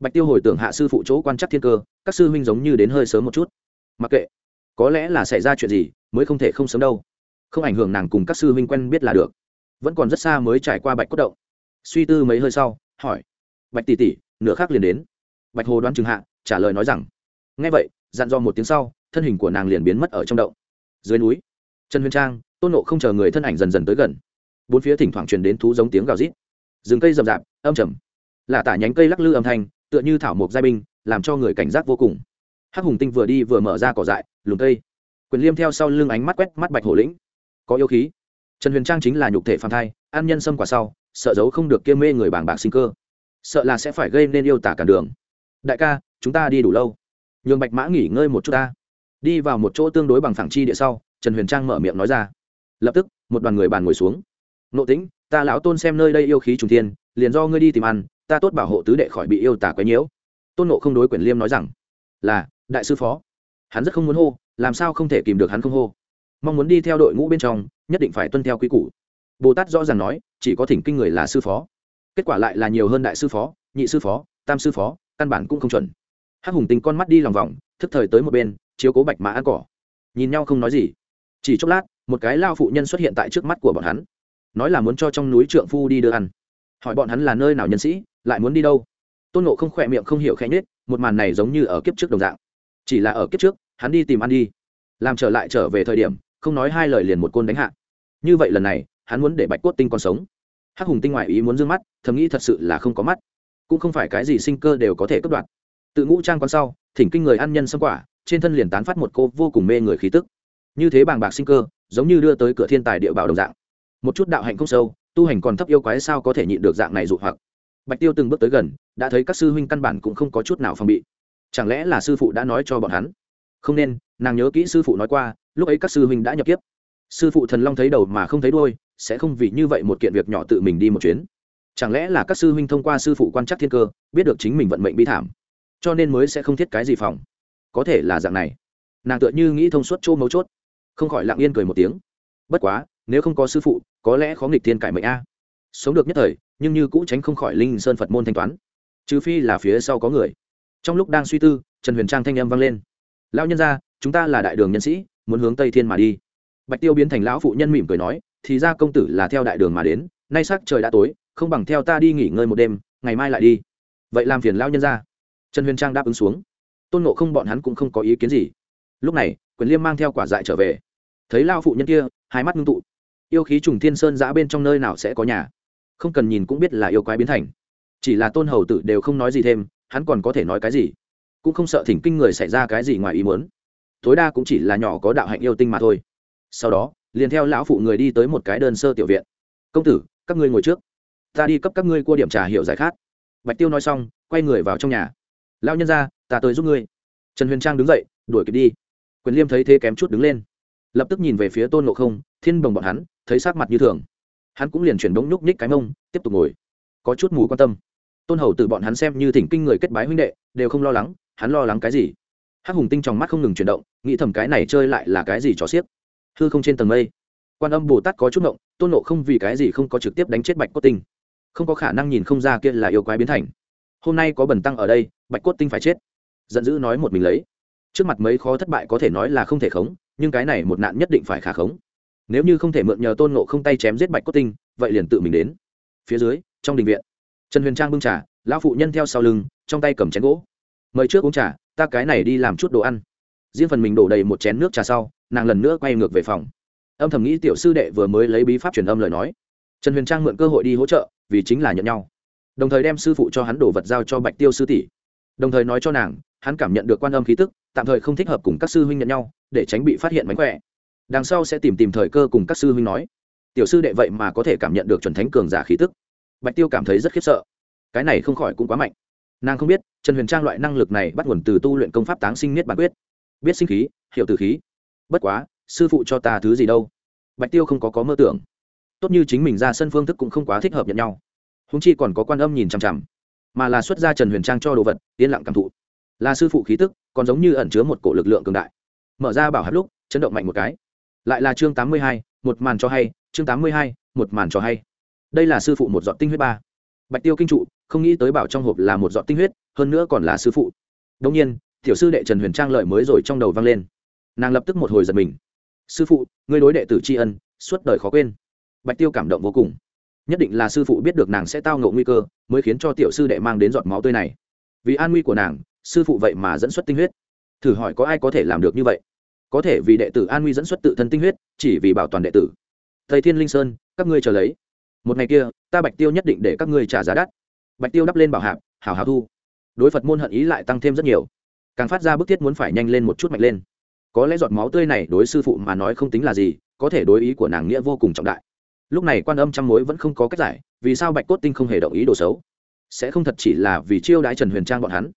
Bạch tiêu hồi tưởng hạ sư phụ chỗ quan chắc thiên cơ, các sư huynh giống như đến hơi sớm một chút. Mặc kệ, có lẽ là xảy ra chuyện gì, mới không thể không sớm đâu. Không ảnh hưởng nàng cùng các sư huynh quen biết là được. Vẫn còn rất xa mới trải qua bạch cốt động. Suy tư mấy hơi sau, hỏi. Bạch tỷ tỷ nửa khác liền đến. Bạch hồ đoán chừng hạ, trả lời nói rằng ngay vậy, dặn dò một tiếng sau, thân hình của nàng liền biến mất ở trong động. Dưới núi, trần huyền trang, tôn nộ không chờ người thân ảnh dần dần tới gần. Bốn phía thỉnh thoảng truyền đến thú giống tiếng gào rít. Rừng cây rậm rạp, âm trầm. Lạ tả nhánh cây lắc lư âm thanh, tựa như thảo mộc giai binh, làm cho người cảnh giác vô cùng. Hắc hùng tinh vừa đi vừa mở ra cỏ dại, lùm cây. Quyền liêm theo sau lưng ánh mắt quét mắt bạch hổ lĩnh. Có yêu khí. Trần huyền trang chính là nhục thể phàm thai ăn nhân sâm quả sau, sợ giấu không được kia mê người bảng bạc sinh cơ sợ là sẽ phải gây nên yêu tả cản đường. Đại ca, chúng ta đi đủ lâu. Nhường bạch mã nghỉ ngơi một chút ta. Đi vào một chỗ tương đối bằng phẳng chi địa sau, trần huyền trang mở miệng nói ra. Lập tức, một đoàn người bàn ngồi xuống. Nộ tĩnh, ta lão tôn xem nơi đây yêu khí trùng thiên, liền do ngươi đi tìm ăn, ta tốt bảo hộ tứ đệ khỏi bị yêu tả quấy nhiễu. Tôn nộ không đối quyển liêm nói rằng, là, đại sư phó. Hắn rất không muốn hô, làm sao không thể kìm được hắn không hô. Mong muốn đi theo đội ngũ bên trong, nhất định phải tuân theo quy củ. Bồ tát rõ ràng nói, chỉ có thỉnh kinh người là sư phó kết quả lại là nhiều hơn đại sư phó, nhị sư phó, tam sư phó, căn bản cũng không chuẩn. Hắc hùng tình con mắt đi lòng vòng, thức thời tới một bên, chiếu cố bạch mã ăn cỏ. Nhìn nhau không nói gì. Chỉ chốc lát, một cái lao phụ nhân xuất hiện tại trước mắt của bọn hắn. Nói là muốn cho trong núi trượng phu đi đưa ăn. Hỏi bọn hắn là nơi nào nhân sĩ, lại muốn đi đâu? Tôn nộ không khỏe miệng không hiểu khẽ nhết một màn này giống như ở kiếp trước đồng dạng. Chỉ là ở kiếp trước, hắn đi tìm ăn đi. Làm trở lại trở về thời điểm, không nói hai lời liền một côn đánh hạ. Như vậy lần này, hắn muốn để bạch cốt tinh còn sống hắc hùng tinh ngoại ý muốn d ư ơ n g mắt, thầm nghĩ thật sự là không có mắt. Cũng không phải cái gì sinh cơ đều có thể cất đoạt. Tự ngũ trang con sau, thỉnh kinh người ăn nhân xâm quả, trên thân liền tán phát một cô vô cùng mê người khí tức. Như thế bàng bạc sinh cơ, giống như đưa tới cửa thiên tài địa bảo đồng dạng. Một chút đạo hạnh không sâu, tu hành còn thấp yêu quái sao có thể nhịn được dạng này dụ hoặc. Bạch tiêu từng bước tới gần, đã thấy các sư huynh căn bản cũng không có chút nào phòng bị. Chẳng lẽ là sư phụ đã nói cho bọn hắn? Không nên, nàng nhớ kỹ sư phụ nói qua, lúc ấy các sư huynh đã nhập kiếp. Sư phụ thần long thấy đầu mà không thấy đôi sẽ không vì như vậy một kiện việc nhỏ tự mình đi một chuyến. Chẳng lẽ là các sư huynh thông qua sư phụ quan trắc thiên cơ, biết được chính mình vận mệnh bi thảm, cho nên mới sẽ không thiết cái gì phòng? Có thể là dạng này. Nàng tựa như nghĩ thông suốt chỗ mấu chốt, không khỏi lặng yên cười một tiếng. Bất quá, nếu không có sư phụ, có lẽ khó nghịch thiên cải mệnh a. Sống được nhất thời, nhưng như cũ tránh không khỏi linh sơn phật môn thanh toán. Trừ phi là phía sau có người. Trong lúc đang suy tư, trần huyền trang thanh âm vang lên. Lão nhân ra chúng ta là đại đường nhân sĩ, muốn hướng tây thiên mà đi. Bạch tiêu biến thành lão phụ nhân mỉm cười nói thì ra công tử là theo đại đường mà đến, nay sắc trời đã tối, không bằng theo ta đi nghỉ ngơi một đêm, ngày mai lại đi. Vậy làm phiền lao nhân ra. Trần huyền trang đáp ứng xuống. Tôn nộ không bọn hắn cũng không có ý kiến gì. Lúc này, quyền liêm mang theo quả dại trở về. Thấy lao phụ nhân kia, hai mắt ngưng tụ. Yêu khí trùng thiên sơn giã bên trong nơi nào sẽ có nhà? Không cần nhìn cũng biết là yêu quái biến thành. Chỉ là tôn hầu tử đều không nói gì thêm, hắn còn có thể nói cái gì? Cũng không sợ thỉnh kinh người xảy ra cái gì ngoài ý muốn. Tối đa cũng chỉ là nhỏ có đạo hạnh yêu tinh mà thôi. Sau đó liền theo lão phụ người đi tới một cái đơn sơ tiểu viện. Công tử, các ngươi ngồi trước. Ta đi cấp các ngươi cua điểm trà hiệu giải khát. Bạch tiêu nói xong, quay người vào trong nhà. Lão nhân ra ta tới giúp ngươi. Trần huyền trang đứng dậy, đuổi kịp đi. Quyền liêm thấy thế kém chút đứng lên. Lập tức nhìn về phía tôn ngộ không, thiên bồng bọn hắn, thấy sắc mặt như thường. Hắn cũng liền chuyển bóng nhúc nhích cái mông, tiếp tục ngồi. Có chút mù quan tâm. Tôn hầu từ bọn hắn xem như thỉnh kinh người kết bái huynh đệ, đều không lo lắng, hắn lo lắng cái gì? Hắc hùng tinh trong mắt không ngừng chuyển động, nghĩ thầm cái này chơi lại là cái gì trò xiếc hư không trên tầng mây. Quan âm bồ tát có chút ngộng, tôn nộ không vì cái gì không có trực tiếp đánh chết bạch cốt tinh? Không có khả năng nhìn không ra kia là yêu quái biến thành. Hôm nay có bẩn tăng ở đây, bạch cốt tinh phải chết. Giận dữ nói một mình lấy. Trước mặt mấy khó thất bại có thể nói là không thể khống, nhưng cái này một nạn nhất định phải khả khống. Nếu như không thể mượn nhờ tôn nộ không tay chém giết bạch cốt tinh, vậy liền tự mình đến. Phía dưới, trong đình viện, trần huyền trang bưng trà, lão phụ nhân theo sau lưng, trong tay cầm chén gỗ. Mời trước uống trà, ta cái này đi làm chút đồ ăn. Riêng phần mình đổ đầy một chén nước trà sau nàng lần nữa quay ngược về phòng. Âm thầm nghĩ tiểu sư đệ vừa mới lấy bí pháp truyền âm lời nói. Trần huyền trang mượn cơ hội đi hỗ trợ, vì chính là nhận nhau. Đồng thời đem sư phụ cho hắn đổ vật giao cho bạch tiêu sư tỷ. Đồng thời nói cho nàng, hắn cảm nhận được quan âm khí tức, tạm thời không thích hợp cùng các sư huynh nhận nhau, để tránh bị phát hiện mánh khỏe. Đằng sau sẽ tìm tìm thời cơ cùng các sư huynh nói. Tiểu sư đệ vậy mà có thể cảm nhận được chuẩn thánh cường giả khí tức. Bạch tiêu cảm thấy rất khiếp sợ. Cái này không khỏi cũng quá mạnh. Nàng không biết, trần huyền trang loại năng lực này bắt nguồn từ tu luyện công pháp táng sinh niết bản quyết. Biết sinh khí hiệu từ khí bất quá, sư phụ cho ta thứ gì đâu? Bạch tiêu không có có mơ tưởng. Tốt như chính mình ra sân phương thức cũng không quá thích hợp nhận nhau. Húng chi còn có quan âm nhìn chằm chằm, mà là xuất ra trần huyền trang cho đồ vật, yên lặng cảm thụ. Là sư phụ khí tức, còn giống như ẩn chứa một cổ lực lượng cường đại. Mở ra bảo hát lúc, chấn động mạnh một cái. Lại là chương tám mươi hai, một màn cho hay, chương tám mươi hai, một màn cho hay. Đây là sư phụ một giọt tinh huyết ba. Bạch tiêu kinh trụ, không nghĩ tới bảo trong hộp là một giọt tinh huyết, hơn nữa còn là sư phụ. Đông nhiên, tiểu sư đệ trần huyền trang lợi mới rồi trong đầu vang lên nàng lập tức một hồi giật mình. Sư phụ, ngươi đối đệ tử tri ân, suốt đời khó quên. Bạch tiêu cảm động vô cùng. Nhất định là sư phụ biết được nàng sẽ tao ngộ nguy cơ, mới khiến cho tiểu sư đệ mang đến giọt máu tươi này. Vì an nguy của nàng, sư phụ vậy mà dẫn xuất tinh huyết. Thử hỏi có ai có thể làm được như vậy? Có thể vì đệ tử an nguy dẫn xuất tự thân tinh huyết, chỉ vì bảo toàn đệ tử. Thầy thiên linh sơn, các ngươi chờ lấy. Một ngày kia, ta bạch tiêu nhất định để các ngươi trả giá đắt. Bạch tiêu đắp lên bảo hạp, hào hào thu. Đối phật môn hận ý lại tăng thêm rất nhiều. Càng phát ra bức thiết muốn phải nhanh lên một chút mạnh lên có lẽ giọt máu tươi này đối sư phụ mà nói không tính là gì, có thể đối ý của nàng nghĩa vô cùng trọng đại. Lúc này quan âm trăm mối vẫn không có cách giải, vì sao bạch cốt tinh không hề động ý đồ xấu? Sẽ không thật chỉ là vì chiêu đãi trần huyền trang bọn hắn?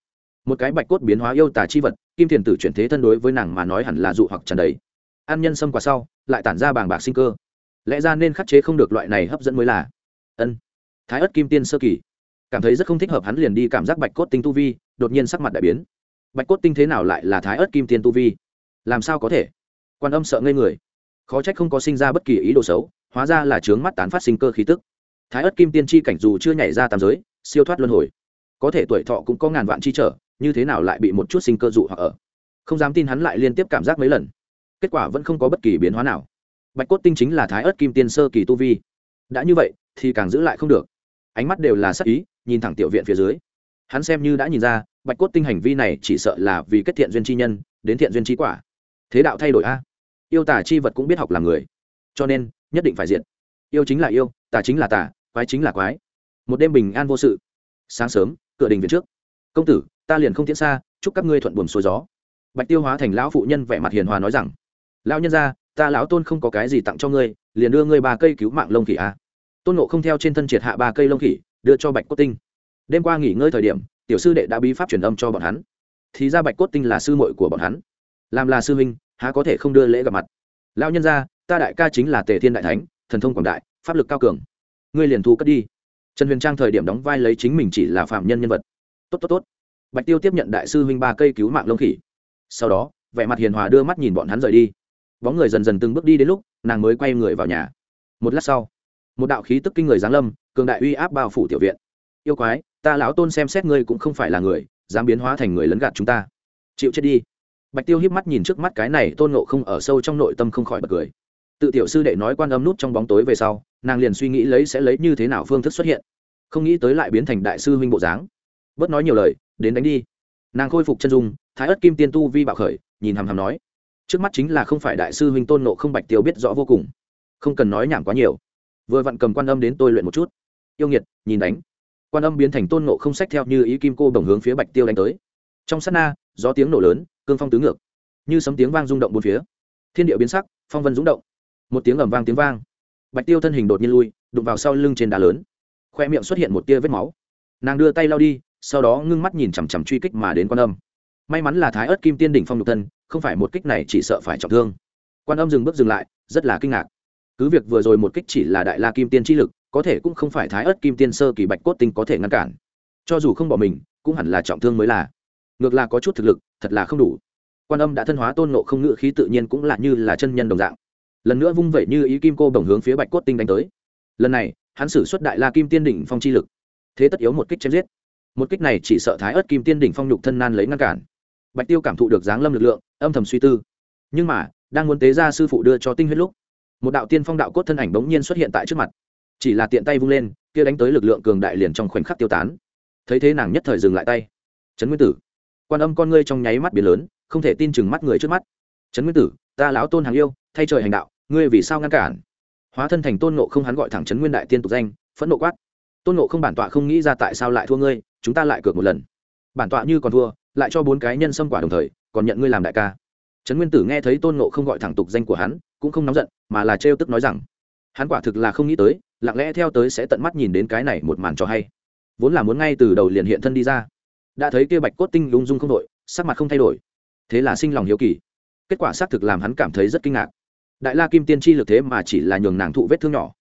Một cái bạch cốt biến hóa yêu tà chi vật, kim thiền tử chuyển thế thân đối với nàng mà nói hẳn là dụ hoặc trần đấy. Ăn nhân xâm quả sau, lại tản ra bàng bạc sinh cơ. Lẽ ra nên khắc chế không được loại này hấp dẫn mới là. Ân. Thái ất kim tiên sơ kỳ. Cảm thấy rất không thích hợp hắn liền đi cảm giác bạch cốt tinh tu vi, đột nhiên sắc mặt đại biến. Bạch cốt tinh thế nào lại là thái ớt kim tiên tu vi? Làm sao có thể? Quan âm sợ ngây người. Khó trách không có sinh ra bất kỳ ý đồ xấu, hóa ra là trướng mắt tán phát sinh cơ khí tức. Thái ớt kim tiên chi cảnh dù chưa nhảy ra tam giới, siêu thoát luân hồi. Có thể tuổi thọ cũng có ngàn vạn chi trở, như thế nào lại bị một chút sinh cơ dụ hoặc ở? Không dám tin hắn lại liên tiếp cảm giác mấy lần. Kết quả vẫn không có bất kỳ biến hóa nào. Bạch cốt tinh chính là thái ớt kim tiên sơ kỳ tu vi. Đã như vậy, thì càng giữ lại không được. Ánh mắt đều là sắc ý, nhìn thẳng tiểu viện phía dưới. Hắn xem như đã nhìn ra, bạch cốt tinh hành vi này chỉ sợ là vì kết thiện duyên chi nhân, đến thiện duyên chi quả thế đạo thay đổi a? Yêu tả chi vật cũng biết học làm người. Cho nên, nhất định phải diện yêu chính là yêu, tà chính là tà, quái chính là quái. Một đêm bình an vô sự. Sáng sớm, cửa đình viện trước. Công tử, ta liền không tiễn xa, chúc các ngươi thuận buồm xuôi gió. Bạch tiêu hóa thành lão phụ nhân vẻ mặt hiền hòa nói rằng, lão nhân gia, ta lão tôn không có cái gì tặng cho ngươi, liền đưa ngươi ba cây cứu mạng lông khỉ a. Tôn nộ không theo trên thân triệt hạ ba cây lông khỉ, đưa cho bạch cốt tinh. Đêm qua nghỉ ngơi thời điểm, tiểu sư đệ đã bí pháp truyền âm cho bọn hắn. Thì ra bạch cốt tinh là sư muội của bọn hắn làm là sư huynh, há có thể không đưa lễ gặp mặt. Lão nhân gia, ta đại ca chính là tề thiên đại thánh, thần thông quảng đại, pháp lực cao cường. Ngươi liền thu cất đi. Trần huyền trang thời điểm đóng vai lấy chính mình chỉ là phạm nhân nhân vật. Tốt tốt tốt. Bạch tiêu tiếp nhận đại sư huynh ba cây cứu mạng lông khỉ. Sau đó, vẻ mặt hiền hòa đưa mắt nhìn bọn hắn rời đi. Bóng người dần dần từng bước đi đến lúc, nàng mới quay người vào nhà. Một lát sau, một đạo khí tức kinh người giáng lâm, cường đại uy áp bao phủ tiểu viện. Yêu quái, ta lão tôn xem xét ngươi cũng không phải là người, dám biến hóa thành người lấn gạt chúng ta. Chịu chết đi bạch tiêu híp mắt nhìn trước mắt cái này tôn ngộ không ở sâu trong nội tâm không khỏi bật cười. Tự tiểu sư đệ nói quan âm nút trong bóng tối về sau, nàng liền suy nghĩ lấy sẽ lấy như thế nào phương thức xuất hiện. Không nghĩ tới lại biến thành đại sư huynh bộ dáng. Bớt nói nhiều lời, đến đánh đi. Nàng khôi phục chân dung, thái ất kim tiên tu vi bạo khởi, nhìn hàm hàm nói. Trước mắt chính là không phải đại sư huynh tôn nộ không bạch tiêu biết rõ vô cùng. Không cần nói nhảm quá nhiều. Vừa vặn cầm quan âm đến tôi luyện một chút. Yêu nghiệt, nhìn đánh. Quan âm biến thành tôn nộ không sách theo như ý kim cô đồng hướng phía bạch tiêu đánh tới. Trong sát na, gió tiếng nổ lớn cương phong tứ ngược, như sấm tiếng vang rung động bốn phía. Thiên địa biến sắc, phong vân rúng động. Một tiếng ẩm vang tiếng vang. Bạch tiêu thân hình đột nhiên lui, đụng vào sau lưng trên đá lớn. Khoe miệng xuất hiện một tia vết máu. Nàng đưa tay lao đi, sau đó ngưng mắt nhìn chằm chằm truy kích mà đến quan âm. May mắn là thái ớt kim tiên đỉnh phong độc thân, không phải một kích này chỉ sợ phải trọng thương. Quan âm dừng bước dừng lại, rất là kinh ngạc. Cứ việc vừa rồi một kích chỉ là đại la kim tiên chi lực, có thể cũng không phải thái ớt kim tiên sơ kỳ bạch cốt tinh có thể ngăn cản. Cho dù không bỏ mình, cũng hẳn là trọng thương mới là ngược là có chút thực lực, thật là không đủ. Quan âm đã thân hóa tôn nộ không ngự khí tự nhiên cũng là như là chân nhân đồng dạng. Lần nữa vung vẩy như ý kim cô bồng hướng phía bạch cốt tinh đánh tới. Lần này, hắn xử xuất đại la kim tiên đỉnh phong chi lực. Thế tất yếu một kích chém giết. Một kích này chỉ sợ thái ớt kim tiên đỉnh phong nhục thân nan lấy ngăn cản. Bạch tiêu cảm thụ được giáng lâm lực lượng, âm thầm suy tư. Nhưng mà, đang muốn tế ra sư phụ đưa cho tinh huyết lúc, một đạo tiên phong đạo cốt thân ảnh bỗng nhiên xuất hiện tại trước mặt. Chỉ là tiện tay vung lên, kia đánh tới lực lượng cường đại liền trong khoảnh khắc tiêu tán. Thấy thế nàng nhất thời dừng lại tay. Trấn nguyên tử quan âm con ngươi trong nháy mắt biến lớn, không thể tin chừng mắt người trước mắt. Trấn nguyên tử, ta lão tôn hàng yêu, thay trời hành đạo, ngươi vì sao ngăn cản? Hóa thân thành tôn nộ không hắn gọi thẳng trấn nguyên đại tiên tục danh, phẫn nộ quát. Tôn nộ không bản tọa không nghĩ ra tại sao lại thua ngươi, chúng ta lại cược một lần. Bản tọa như còn thua, lại cho bốn cái nhân xâm quả đồng thời, còn nhận ngươi làm đại ca. Trấn nguyên tử nghe thấy tôn nộ không gọi thẳng tục danh của hắn, cũng không nóng giận, mà là trêu tức nói rằng, hắn quả thực là không nghĩ tới, lặng lẽ theo tới sẽ tận mắt nhìn đến cái này một màn cho hay. Vốn là muốn ngay từ đầu liền hiện thân đi ra đã thấy kia bạch cốt tinh lung dung không đổi, sắc mặt không thay đổi. Thế là sinh lòng hiếu kỳ. Kết quả xác thực làm hắn cảm thấy rất kinh ngạc. Đại la kim tiên chi lực thế mà chỉ là nhường nàng thụ vết thương nhỏ.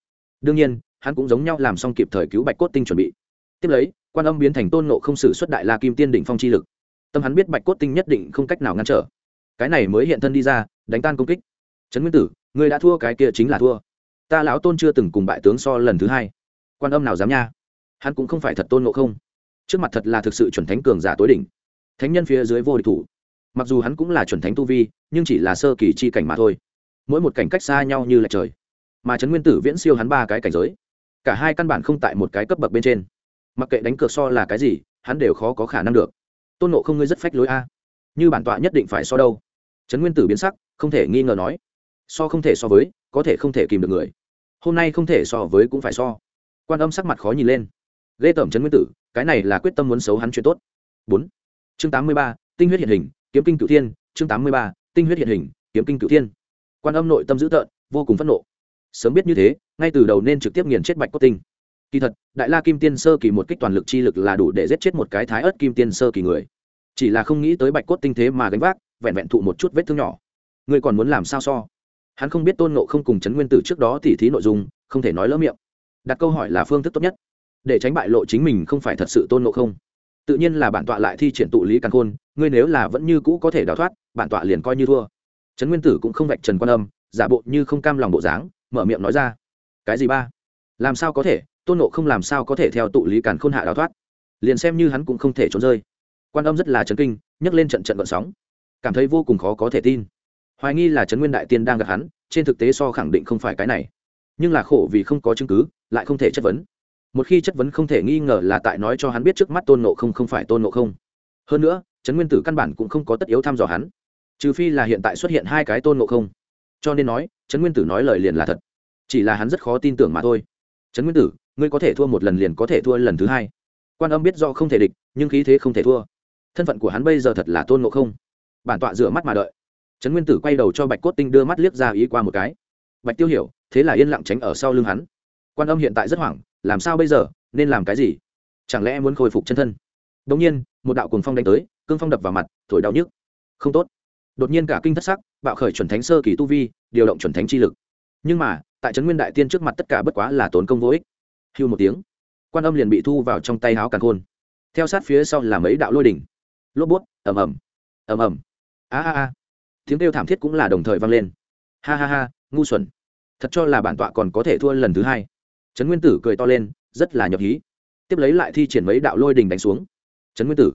Đương nhiên, hắn cũng giống nhau làm xong kịp thời cứu bạch cốt tinh chuẩn bị. Tiếp lấy, quan âm biến thành tôn nộ không xử xuất đại la kim tiên đỉnh phong chi lực. Tâm hắn biết bạch cốt tinh nhất định không cách nào ngăn trở. Cái này mới hiện thân đi ra, đánh tan công kích. Trấn nguyên tử người đã thua cái kia chính là thua. Ta lão tôn chưa từng cùng bại tướng so lần thứ hai. Quan âm nào dám nha? Hắn cũng không phải thật tôn nộ không trước mặt thật là thực sự chuẩn thánh cường giả tối đỉnh. Thánh nhân phía dưới vô địch thủ. Mặc dù hắn cũng là chuẩn thánh tu vi, nhưng chỉ là sơ kỳ chi cảnh mà thôi. Mỗi một cảnh cách xa nhau như là trời. Mà trấn nguyên tử viễn siêu hắn ba cái cảnh giới. Cả hai căn bản không tại một cái cấp bậc bên trên. Mặc kệ đánh cược so là cái gì, hắn đều khó có khả năng được. Tôn nộ không ngươi rất phách lối a. Như bản tọa nhất định phải so đâu. Trấn nguyên tử biến sắc, không thể nghi ngờ nói. So không thể so với, có thể không thể kìm được người. Hôm nay không thể so với cũng phải so. Quan âm sắc mặt khó nhìn lên. Ghê tởm trấn nguyên tử cái này là quyết tâm muốn xấu hắn chuyện tốt. Bốn. Chương tám mươi ba, tinh huyết hiện hình, kiếm kinh cửu thiên. Chương tám mươi ba, tinh huyết hiện hình, kiếm kinh cửu thiên. Quan âm nội tâm dữ tợn, vô cùng phẫn nộ. Sớm biết như thế, ngay từ đầu nên trực tiếp nghiền chết bạch cốt tinh. Kỳ thật, đại la kim tiên sơ kỳ một kích toàn lực chi lực là đủ để giết chết một cái thái ớt kim tiên sơ kỳ người. Chỉ là không nghĩ tới bạch cốt tinh thế mà gánh vác, vẹn vẹn thụ một chút vết thương nhỏ. Ngươi còn muốn làm sao so? Hắn không biết tôn nộ không cùng chấn nguyên tử trước đó tỉ thí nội dung, không thể nói lỡ miệng. Đặt câu hỏi là phương thức tốt nhất để tránh bại lộ chính mình không phải thật sự tôn ngộ không. Tự nhiên là bản tọa lại thi triển tụ lý càn khôn, ngươi nếu là vẫn như cũ có thể đào thoát, bản tọa liền coi như thua. Trấn nguyên tử cũng không vạch trần quan âm, giả bộ như không cam lòng bộ dáng, mở miệng nói ra. Cái gì ba? Làm sao có thể? Tôn nộ không làm sao có thể theo tụ lý càn khôn hạ đào thoát? Liền xem như hắn cũng không thể trốn rơi. Quan âm rất là chấn kinh, nhấc lên trận trận vận sóng. Cảm thấy vô cùng khó có thể tin. Hoài nghi là trấn nguyên đại tiên đang gặp hắn, trên thực tế so khẳng định không phải cái này. Nhưng là khổ vì không có chứng cứ, lại không thể chất vấn một khi chất vấn không thể nghi ngờ là tại nói cho hắn biết trước mắt tôn nộ không không phải tôn nộ không. Hơn nữa, trấn nguyên tử căn bản cũng không có tất yếu thăm dò hắn, trừ phi là hiện tại xuất hiện hai cái tôn nộ không. Cho nên nói, trấn nguyên tử nói lời liền là thật. Chỉ là hắn rất khó tin tưởng mà thôi. Trấn nguyên tử, ngươi có thể thua một lần liền có thể thua lần thứ hai. Quan âm biết do không thể địch, nhưng khí thế không thể thua. Thân phận của hắn bây giờ thật là tôn nộ không. Bản tọa rửa mắt mà đợi. Trấn nguyên tử quay đầu cho bạch cốt tinh đưa mắt liếc ra ý qua một cái. Bạch tiêu hiểu, thế là yên lặng tránh ở sau lưng hắn. Quan âm hiện tại rất hoảng làm sao bây giờ, nên làm cái gì? Chẳng lẽ muốn khôi phục chân thân? Đ ỗ n g nhiên, một đạo cuồng phong đánh tới, cương phong đập vào mặt, thổi đau nhức. Không tốt. Đột nhiên cả kinh thất sắc, bạo khởi chuẩn thánh sơ kỳ tu vi, điều động chuẩn thánh chi lực. Nhưng mà, tại trấn nguyên đại tiên trước mặt tất cả bất quá là tốn công vô ích. Hưu một tiếng, quan âm liền bị thu vào trong tay háo càn khôn. Theo sát phía sau là mấy đạo lôi đỉnh. Lốp bút, ầm ầm ầm ầm. A a a. Tiếng kêu thảm thiết cũng là đồng thời vang lên. Ha ha ha, ngu xuẩn. Thật cho là bản tọa còn có thể thua lần thứ hai trấn nguyên tử cười to lên, rất là nhập hí. Tiếp lấy lại thi triển mấy đạo lôi đình đánh xuống. Trấn nguyên tử.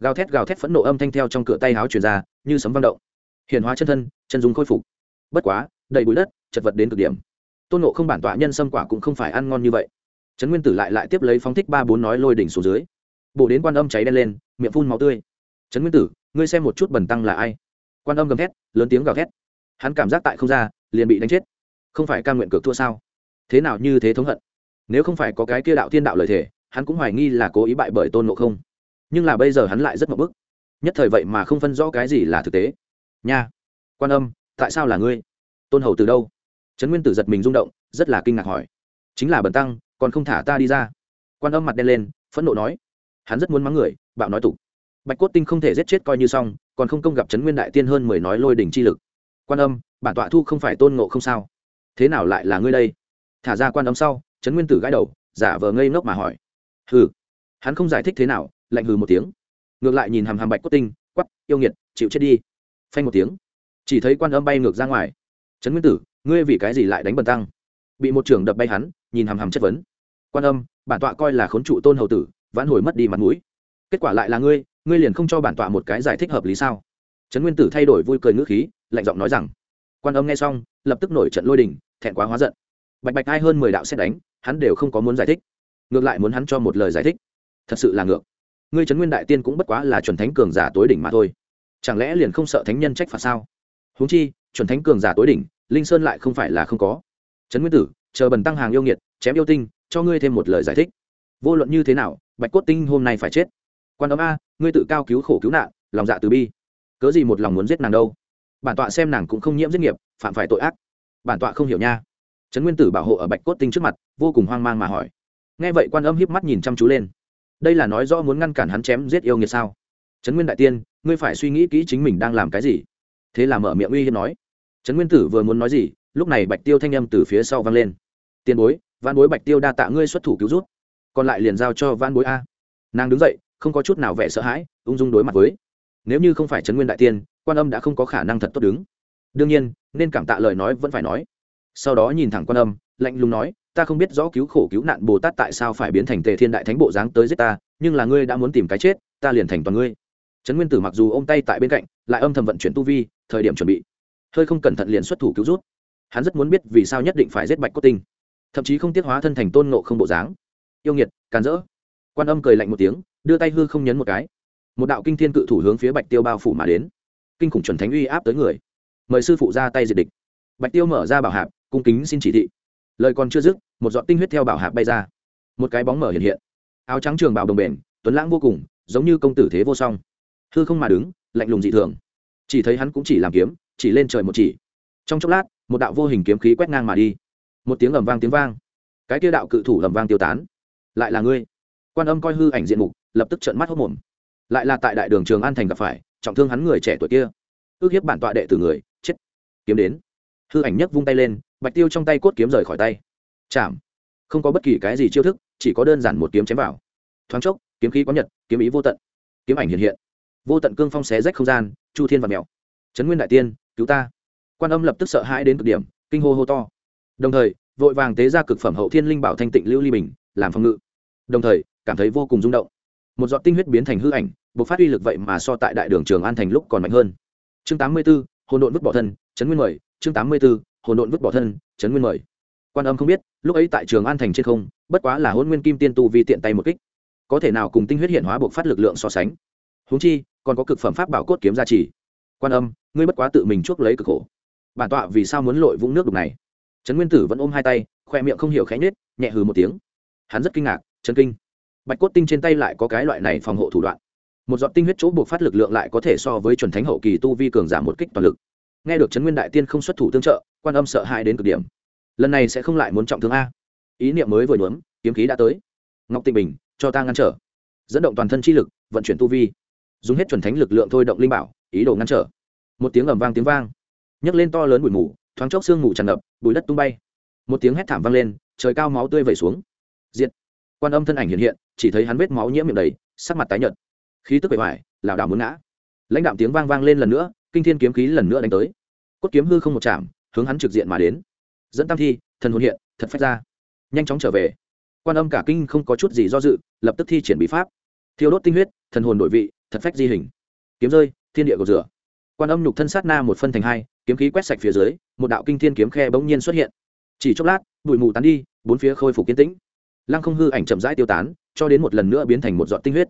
Gào thét gào thét phẫn nộ âm thanh theo trong cửa tay háo truyền ra, như sấm vang động. Hiện hóa chân thân, chân dung khôi phục. Bất quá, đầy bụi đất, chật vật đến cực điểm. Tôn nộ không bản tọa nhân xâm quả cũng không phải ăn ngon như vậy. Trấn nguyên tử lại lại tiếp lấy phóng thích ba bốn nói lôi đỉnh xuống dưới. Bổ đến quan âm cháy đen lên, miệng phun máu tươi. Trấn nguyên tử, ngươi xem một chút bẩn tăng là ai? Quan âm gầm thét, lớn tiếng gào thét. Hắn cảm giác tại không ra, liền bị đánh chết. Không phải ca nguyện cược thua sao? Thế nào như thế thống hận? Nếu không phải có cái kia đạo thiên đạo lời thể hắn cũng hoài nghi là cố ý bại bởi tôn ngộ không. Nhưng là bây giờ hắn lại rất mậu bức. Nhất thời vậy mà không phân rõ cái gì là thực tế. Nha! Quan âm, tại sao là ngươi? Tôn hầu từ đâu? Trấn nguyên tử giật mình rung động, rất là kinh ngạc hỏi. Chính là bần tăng, còn không thả ta đi ra. Quan âm mặt đen lên, phẫn nộ nói. Hắn rất muốn mắng người, bạo nói tục. Bạch cốt tinh không thể giết chết coi như xong, còn không công gặp trấn nguyên đại tiên hơn mười nói lôi đỉnh chi lực. Quan âm, bản tọa thu không phải tôn ngộ không sao? Thế nào lại là ngươi đây? Thả ra quan âm sau, trấn nguyên tử gãi đầu, giả vờ ngây ngốc mà hỏi. Hừ. Hắn không giải thích thế nào, lạnh hừ một tiếng. Ngược lại nhìn hàm hàm bạch cốt tinh quắp yêu nghiệt, chịu chết đi. Phanh một tiếng. Chỉ thấy quan âm bay ngược ra ngoài. Trấn nguyên tử, ngươi vì cái gì lại đánh bần tăng? Bị một trưởng đập bay hắn, nhìn hàm hàm chất vấn. Quan âm, bản tọa coi là khốn trụ tôn hầu tử, vãn hồi mất đi mặt mũi. Kết quả lại là ngươi ngươi liền không cho bản tọa một cái giải thích hợp lý sao? Trấn nguyên tử thay đổi vui cười ngữ khí, lạnh giọng nói rằng. Quan âm nghe xong, lập tức nổi trận lôi đình, thẹn quá hóa giận bạch bạch ai hơn mười đạo xét đánh, hắn đều không có muốn giải thích. Ngược lại muốn hắn cho một lời giải thích. Thật sự là ngược. Ngươi trấn nguyên đại tiên cũng bất quá là chuẩn thánh cường giả tối đỉnh mà thôi. Chẳng lẽ liền không sợ thánh nhân trách phạt sao? Huống chi, chuẩn thánh cường giả tối đỉnh, linh sơn lại không phải là không có. Trấn nguyên tử, chờ bần tăng hàng yêu nghiệt, chém yêu tinh, cho ngươi thêm một lời giải thích. Vô luận như thế nào, bạch cốt tinh hôm nay phải chết. Quan âm a, ngươi tự cao cứu khổ cứu nạn, lòng dạ từ bi. Cớ gì một lòng muốn giết nàng đâu? Bản tọa xem nàng cũng không nhiễm giết nghiệp, phạm phải tội ác. Bản tọa không hiểu nha trấn nguyên tử bảo hộ ở bạch cốt tinh trước mặt, vô cùng hoang mang mà hỏi. Nghe vậy quan âm hiếp mắt nhìn chăm chú lên. Đây là nói rõ muốn ngăn cản hắn chém giết yêu nghiệt sao? Trấn nguyên đại tiên, ngươi phải suy nghĩ kỹ chính mình đang làm cái gì. Thế là mở miệng uy hiếp nói. Trấn nguyên tử vừa muốn nói gì, lúc này bạch tiêu thanh âm từ phía sau vang lên. Tiền bối văn bối bạch tiêu đa tạ ngươi xuất thủ cứu rút. Còn lại liền giao cho văn bối a. Nàng đứng dậy, không có chút nào vẻ sợ hãi, ung dung đối mặt với. Nếu như không phải trấn nguyên đại tiên, quan âm đã không có khả năng thật tốt đứng. Đương nhiên, nên cảm tạ lời nói vẫn phải nói sau đó nhìn thẳng quan âm, lạnh lùng nói, ta không biết rõ cứu khổ cứu nạn bồ tát tại sao phải biến thành tề thiên đại thánh bộ dáng tới giết ta, nhưng là ngươi đã muốn tìm cái chết, ta liền thành toàn ngươi. Trấn nguyên tử mặc dù ô m tay tại bên cạnh, lại âm thầm vận chuyển tu vi, thời điểm chuẩn bị. Hơi không cẩn thận liền xuất thủ cứu rút. Hắn rất muốn biết vì sao nhất định phải giết bạch cốt tinh, thậm chí không tiết hóa thân thành tôn nộ không bộ dáng. Yêu nghiệt, càn rỡ. Quan âm cười lạnh một tiếng, đưa tay hư không nhấn một cái. Một đạo kinh thiên cự thủ hướng phía bạch tiêu bao phủ mà đến. Kinh khủng chuẩn thánh uy áp tới người. Mời sư phụ ra tay diệt địch. Bạch tiêu mở ra bảo hạp cung kính xin chỉ thị. Lời còn chưa dứt, một giọt tinh huyết theo bảo hạc bay ra. Một cái bóng mở hiện hiện. Áo trắng trường bào đồng bền, tuấn lãng vô cùng, giống như công tử thế vô song. Hư không mà đứng, lạnh lùng dị thường. Chỉ thấy hắn cũng chỉ làm kiếm, chỉ lên trời một chỉ. Trong chốc lát, một đạo vô hình kiếm khí quét ngang mà đi. Một tiếng ầm vang tiếng vang. Cái kia đạo cự thủ ầm vang tiêu tán. Lại là ngươi. Quan âm coi hư ảnh diện mục, lập tức trợn mắt hốc mồm. Lại là tại đại đường trường an thành gặp phải, trọng thương hắn người trẻ tuổi kia. Ước hiếp bản tọa đệ từ người, chết. Kiếm đến. Hư ảnh nhấc vung tay lên bạch tiêu trong tay cốt kiếm rời khỏi tay. Chạm không có bất kỳ cái gì chiêu thức, chỉ có đơn giản một kiếm chém vào. Thoáng chốc, kiếm khí có nhật, kiếm ý vô tận. Kiếm ảnh hiện hiện. Vô tận cương phong xé rách không gian, chu thiên và mèo trấn nguyên đại tiên, cứu ta. Quan âm lập tức sợ hãi đến cực điểm, kinh hô hô to. Đồng thời, vội vàng tế ra cực phẩm hậu thiên linh bảo thanh tịnh lưu ly bình, làm phòng ngự. Đồng thời, cảm thấy vô cùng rung động. Một giọt tinh huyết biến thành hư ảnh buộc phát uy lực vậy mà so tại đại đường trường an thành lúc còn mạnh hơn. Chương tám mươi b ố hồn độn vứt bỏ thân trấn nguyên mời chương tám mươi b ố hồn độn vứt bỏ thân trấn nguyên mời. Quan âm không biết, lúc ấy tại trường an thành trên không, bất quá là hôn nguyên kim tiên tu vì tiện tay một kích. Có thể nào cùng tinh huyết hiện hóa buộc phát lực lượng so sánh? Húng chi, còn có cực phẩm pháp bảo cốt kiếm gia trì. Quan âm, ngươi bất quá tự mình chuốc lấy cực khổ. Bản tọa vì sao muốn lội vũng nước đục này? Trấn nguyên tử vẫn ôm hai tay, khoe miệng không hiểu khẽ nhết nhẹ hừ một tiếng. Hắn rất kinh ngạc, chấn kinh. Bạch cốt tinh trên tay lại có cái loại này phòng hộ thủ đoạn. Một giọt tinh huyết chỗ buộc phát lực lượng lại có thể so với chuẩn thánh hậu kỳ tu vi cường giảm một kích toàn lực. Nghe được trấn nguyên đại tiên không xuất thủ tương trợ quan âm sợ hãi đến cực điểm. Lần này sẽ không lại muốn trọng thương a. Ý niệm mới vừa nhuốm, kiếm khí đã tới. Ngọc tịnh bình, cho ta ngăn trở. Dẫn động toàn thân chi lực, vận chuyển tu vi. Dùng hết chuẩn thánh lực lượng thôi động linh bảo, ý đồ ngăn trở. Một tiếng ầm vang tiếng vang. Nhấc lên to lớn bụi mù, thoáng chốc sương mù tràn ngập, bụi đất tung bay. Một tiếng hét thảm vang lên, trời cao máu tươi vẩy xuống. Diệt. Quan âm thân ảnh hiện hiện, chỉ thấy hắn vết máu nhiễm miệng đầy, sắc mặt tái nhợt. Khí tức bề ngoài, lảo đảo muốn ngã. Lãnh đạm tiếng vang vang lên lần nữa, kinh thiên kiếm khí lần nữa đánh tới. Cốt kiếm hư không một chạm hướng hắn trực diện mà đến. Dẫn tam thi, thần hồn hiện, thật phách ra. Nhanh chóng trở về. Quan âm cả kinh không có chút gì do dự, lập tức thi triển bí pháp. Thiêu đốt tinh huyết, thần hồn đổi vị, thật phách di hình. Kiếm rơi, thiên địa cầu rửa. Quan âm nhục thân sát na một phân thành hai, kiếm khí quét sạch phía dưới, một đạo kinh thiên kiếm khe bỗng nhiên xuất hiện. Chỉ chốc lát, bụi mù tán đi, bốn phía khôi phục kiến tĩnh. Lăng không hư ảnh chậm rãi tiêu tán, cho đến một lần nữa biến thành một giọt tinh huyết.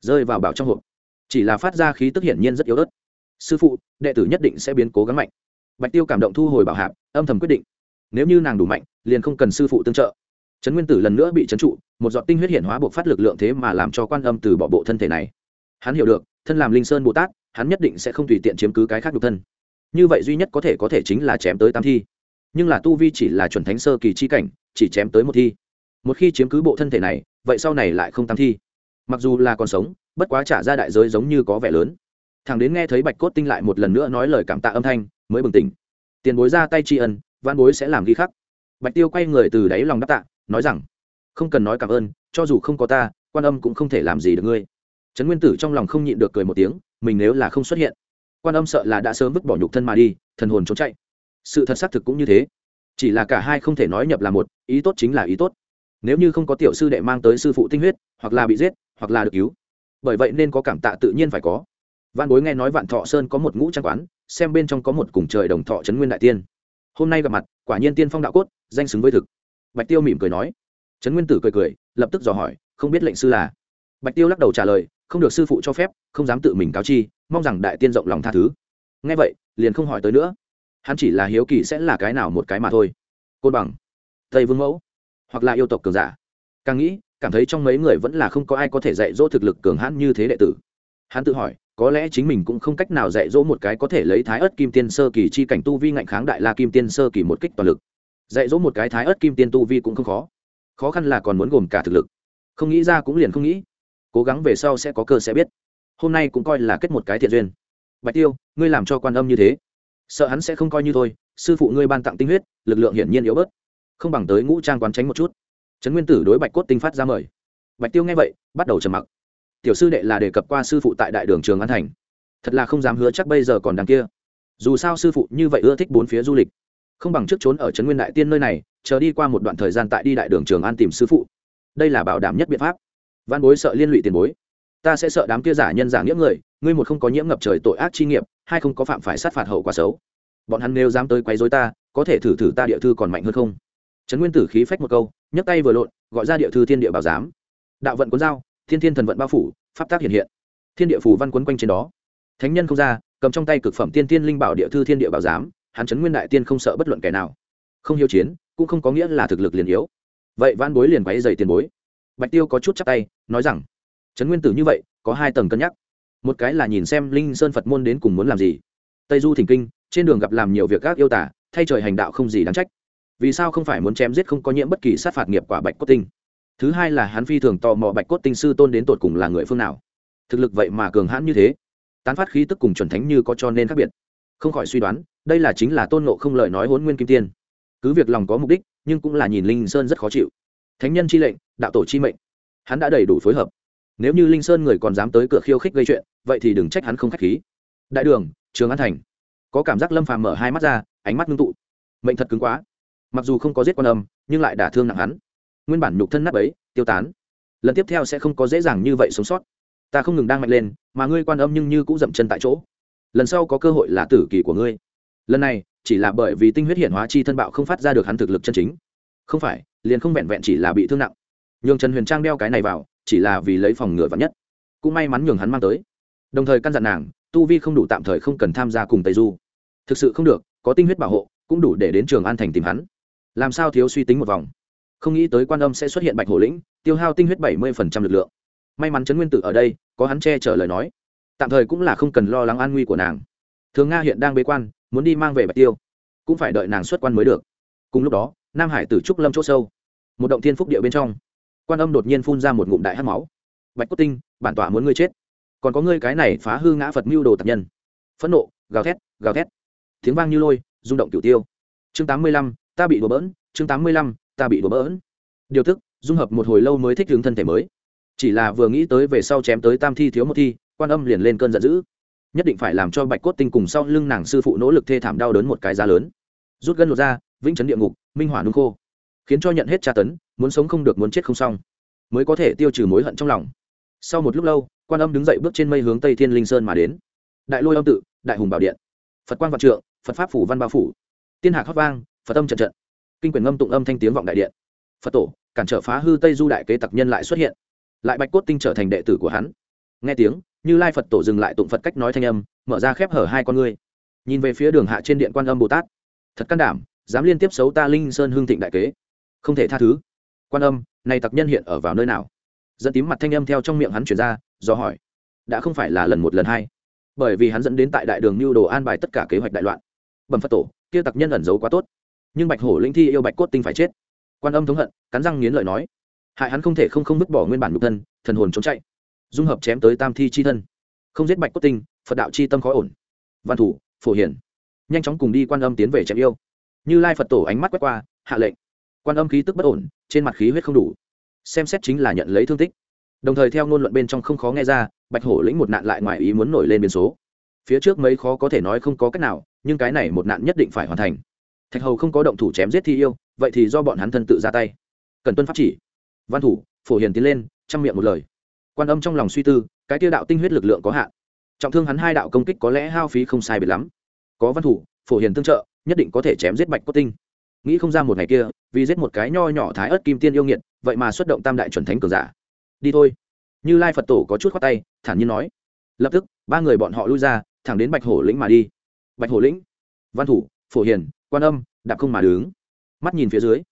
Rơi vào bảo trong hộp. Chỉ là phát ra khí tức hiển nhiên rất yếu ớt. Sư phụ, đệ tử nhất định sẽ biến cố gắng mạnh bạch tiêu cảm động thu hồi bảo hạp, âm thầm quyết định. Nếu như nàng đủ mạnh, liền không cần sư phụ tương trợ. Trấn nguyên tử lần nữa bị trấn trụ, một giọt tinh huyết hiện hóa buộc phát lực lượng thế mà làm cho quan âm từ bỏ bộ thân thể này. Hắn hiểu được, thân làm linh sơn bồ tát, hắn nhất định sẽ không tùy tiện chiếm cứ cái khác nhục thân. Như vậy duy nhất có thể có thể chính là chém tới tam thi. Nhưng là tu vi chỉ là chuẩn thánh sơ kỳ chi cảnh, chỉ chém tới một thi. Một khi chiếm cứ bộ thân thể này, vậy sau này lại không tam thi. Mặc dù là còn sống, bất quá trả ra đại giới giống như có vẻ lớn. Thằng đến nghe thấy bạch cốt tinh lại một lần nữa nói lời cảm tạ âm thanh mới bừng tỉnh. Tiền bối ra tay tri ân văn bối sẽ làm ghi khắc. Bạch tiêu quay người từ đáy lòng đáp tạ, nói rằng, không cần nói cảm ơn, cho dù không có ta, quan âm cũng không thể làm gì được ngươi. Trấn nguyên tử trong lòng không nhịn được cười một tiếng, mình nếu là không xuất hiện, quan âm sợ là đã sớm vứt bỏ nhục thân mà đi, thần hồn trốn chạy. Sự thật xác thực cũng như thế. Chỉ là cả hai không thể nói nhập là một, ý tốt chính là ý tốt. Nếu như không có tiểu sư đệ mang tới sư phụ tinh huyết, hoặc là bị giết, hoặc là được cứu. Bởi vậy nên có cảm tạ tự nhiên phải có. Văn bối nghe nói vạn thọ sơn có một ngũ trang quán xem bên trong có một cùng trời đồng thọ trấn nguyên đại tiên. Hôm nay gặp mặt, quả nhiên tiên phong đạo cốt, danh xứng với thực. Bạch tiêu mỉm cười nói. Trấn nguyên tử cười cười, lập tức dò hỏi, không biết lệnh sư là? Bạch tiêu lắc đầu trả lời, không được sư phụ cho phép, không dám tự mình cáo chi, mong rằng đại tiên rộng lòng tha thứ. Nghe vậy, liền không hỏi tới nữa. Hắn chỉ là hiếu kỳ sẽ là cái nào một cái mà thôi. Côn bằng, tây vương mẫu, hoặc là yêu tộc cường giả. Càng nghĩ, cảm thấy trong mấy người vẫn là không có ai có thể dạy dỗ thực lực cường hãn như thế đệ tử. Hắn tự hỏi có lẽ chính mình cũng không cách nào dạy dỗ một cái có thể lấy thái ớt kim tiên sơ kỳ chi cảnh tu vi ngạnh kháng đại la kim tiên sơ kỳ một kích toàn lực. Dạy dỗ một cái thái ớt kim tiên tu vi cũng không khó. Khó khăn là còn muốn gồm cả thực lực. Không nghĩ ra cũng liền không nghĩ. Cố gắng về sau sẽ có cơ sẽ biết. Hôm nay cũng coi là kết một cái thiện duyên. Bạch tiêu, ngươi làm cho quan âm như thế. Sợ hắn sẽ không coi như thôi. Sư phụ ngươi ban tặng tinh huyết, lực lượng hiển nhiên yếu bớt. Không bằng tới ngũ trang quán tránh một chút. Trấn nguyên tử đối bạch cốt tinh phát ra mời. Bạch tiêu nghe vậy, bắt đầu trầm mặc tiểu sư đệ là đề cập qua sư phụ tại đại đường trường an thành. Thật là không dám hứa chắc bây giờ còn đằng kia. Dù sao sư phụ như vậy ưa thích bốn phía du lịch. Không bằng trước trốn ở trấn nguyên đại tiên nơi này, chờ đi qua một đoạn thời gian tại đi đại đường trường an tìm sư phụ. Đây là bảo đảm nhất biện pháp. Văn bối sợ liên lụy tiền bối. Ta sẽ sợ đám kia giả nhân giả nghĩa người, ngươi một không có nhiễm ngập trời tội ác chi nghiệp, hai không có phạm phải sát phạt hậu quả xấu. Bọn hắn nếu dám tới quấy dối ta, có thể thử thử ta địa thư còn mạnh hơn không? Trấn nguyên tử khí phách một câu, nhấc tay vừa lộn, gọi ra địa thư thiên địa bảo giám. Đạo vận cuốn dao thiên thiên thần vận bao phủ, pháp tác hiện hiện. Thiên địa phù văn quấn quanh trên đó. Thánh nhân không ra, cầm trong tay cực phẩm tiên tiên linh bảo địa thư thiên địa bảo giám, hắn chấn nguyên đại tiên không sợ bất luận kẻ nào. Không hiếu chiến, cũng không có nghĩa là thực lực liền yếu. Vậy van bối liền quáy dày tiền bối. Bạch tiêu có chút chắc tay, nói rằng trấn nguyên tử như vậy, có hai tầng cân nhắc. Một cái là nhìn xem linh sơn phật môn đến cùng muốn làm gì. Tây du thỉnh kinh, trên đường gặp làm nhiều việc các yêu tả thay trời hành đạo không gì đáng trách. Vì sao không phải muốn chém giết không có nhiễm bất kỳ sát phạt nghiệp quả bạch cốt tinh? Thứ hai là hắn phi thường tò mò bạch cốt tinh sư tôn đến tột cùng là người phương nào. Thực lực vậy mà cường hãn như thế. Tán phát khí tức cùng chuẩn thánh như có cho nên khác biệt. Không khỏi suy đoán, đây là chính là tôn nộ không lời nói hốn nguyên kim tiên. Cứ việc lòng có mục đích, nhưng cũng là nhìn linh sơn rất khó chịu. Thánh nhân chi lệnh, đạo tổ chi mệnh. Hắn đã đầy đủ phối hợp. Nếu như linh sơn người còn dám tới cửa khiêu khích gây chuyện, vậy thì đừng trách hắn không k h á c h khí. Đại đường, trường an thành. Có cảm giác lâm phàm mở hai mắt ra, ánh mắt ngưng tụ. Mệnh thật cứng quá. Mặc dù không có giết quan âm, nhưng lại đả thương nặng hắn nguyên bản nhục thân nắp ấy, tiêu tán. Lần tiếp theo sẽ không có dễ dàng như vậy sống sót. Ta không ngừng đang mạnh lên, mà ngươi quan âm nhưng như cũng dậm chân tại chỗ. Lần sau có cơ hội là tử kỳ của ngươi. Lần này, chỉ là bởi vì tinh huyết hiển hóa chi thân bạo không phát ra được hắn thực lực chân chính. Không phải, liền không vẹn vẹn chỉ là bị thương nặng. Nhường trần huyền trang đeo cái này vào, chỉ là vì lấy phòng ngừa vắn nhất. Cũng may mắn nhường hắn mang tới. Đồng thời căn dặn nàng, tu vi không đủ tạm thời không cần tham gia cùng tây du. Thực sự không được, có tinh huyết bảo hộ, cũng đủ để đến trường an thành tìm hắn. Làm sao thiếu suy tính một vòng? Không nghĩ tới quan âm sẽ xuất hiện bạch hổ lĩnh, tiêu hao tinh huyết bảy mươi lực lượng. May mắn trấn nguyên tử ở đây, có hắn che chở lời nói. Tạm thời cũng là không cần lo lắng an nguy của nàng. Thường nga hiện đang bế quan, muốn đi mang về bạch tiêu. Cũng phải đợi nàng xuất quan mới được. Cùng lúc đó, nam hải tử trúc lâm chỗ sâu, một động thiên phúc địa bên trong, quan âm đột nhiên phun ra một ngụm đại hát máu. Bạch cốt tinh, bản tỏa muốn ngươi chết. Còn có ngươi cái này phá hư ngã phật mưu đồ tạp nhân. Phẫn nộ, gào thét gào thét. Tiếng vang như lôi, rung động cửu tiêu. Chương tám mươi lăm, ta bị đổ bỡn. Chương tám mươi lăm ta bị đổ bỡn. Điều tức, dung hợp một hồi lâu mới thích hướng thân thể mới. Chỉ là vừa nghĩ tới về sau chém tới tam thi thiếu một thi, quan âm liền lên cơn giận dữ. Nhất định phải làm cho bạch cốt tinh cùng sau lưng nàng sư phụ nỗ lực thê thảm đau đớn một cái giá lớn. Rút gân lột ra, vĩnh chấn địa ngục, minh hỏa nung khô. Khiến cho nhận hết tra tấn, muốn sống không được muốn chết không xong. Mới có thể tiêu trừ mối hận trong lòng. Sau một lúc lâu, quan âm đứng dậy bước trên mây hướng tây thiên linh sơn mà đến. Đại lôi âm tự, đại hùng bảo điện. Phật quan vạn trượng, phật pháp phủ văn bao phủ. Tiên hạc hót vang, phật âm trận trận kinh quyền ngâm tụng âm thanh tiếng vọng đại điện. Phật tổ, cản trở phá hư tây du đại kế tặc nhân lại xuất hiện. Lại bạch cốt tinh trở thành đệ tử của hắn. Nghe tiếng, như lai phật tổ dừng lại tụng phật cách nói thanh âm, mở ra khép hở hai con ngươi. Nhìn về phía đường hạ trên điện quan âm bồ tát. Thật can đảm, dám liên tiếp xấu ta linh sơn hương thịnh đại kế. Không thể tha thứ. Quan âm, này tặc nhân hiện ở vào nơi nào? Dẫn tím mặt thanh âm theo trong miệng hắn chuyển ra, do hỏi. Đã không phải là lần một lần hai. Bởi vì hắn dẫn đến tại đại đường mưu đồ an bài tất cả kế hoạch đại loạn. Bẩm phật tổ, kia tặc nhân ẩn giấu quá tốt nhưng bạch hổ linh thi yêu bạch cốt tinh phải chết. Quan âm thống hận, cắn răng nghiến lợi nói, hại hắn không thể không không vứt bỏ nguyên bản nhục thân, thần hồn trốn chạy. Dung hợp chém tới tam thi chi thân, không giết bạch cốt tinh, phật đạo chi tâm khó ổn. Văn thủ, phổ hiển, nhanh chóng cùng đi quan âm tiến về chém yêu. Như lai phật tổ ánh mắt quét qua, hạ lệnh. Quan âm khí tức bất ổn, trên mặt khí huyết không đủ. Xem xét chính là nhận lấy thương tích. Đồng thời theo ngôn luận bên trong không khó nghe ra, bạch hổ lĩnh một nạn lại ngoài ý muốn nổi lên biến số. Phía trước mấy khó có thể nói không có cách nào, nhưng cái này một nạn nhất định phải hoàn thành thạch hầu không có động thủ chém giết thi yêu, vậy thì do bọn hắn thân tự ra tay. Cần tuân pháp chỉ. Văn thủ, phổ hiền tiến lên, chăm miệng một lời. Quan âm trong lòng suy tư, cái tiêu đạo tinh huyết lực lượng có hạn. Trọng thương hắn hai đạo công kích có lẽ hao phí không sai biệt lắm. Có văn thủ, phổ hiền tương trợ, nhất định có thể chém giết bạch cốt tinh. Nghĩ không ra một ngày kia, vì giết một cái nho nhỏ thái ớt kim tiên yêu nghiệt, vậy mà xuất động tam đại chuẩn thánh cường giả. Đi thôi. Như lai phật tổ có chút khoát tay, thản nhiên nói. Lập tức, ba người bọn họ lui ra, thẳng đến bạch hổ lĩnh mà đi. Bạch hổ lĩnh, văn thủ, phổ hiền quan âm, đạp không mà đứng. Mắt nhìn phía dưới,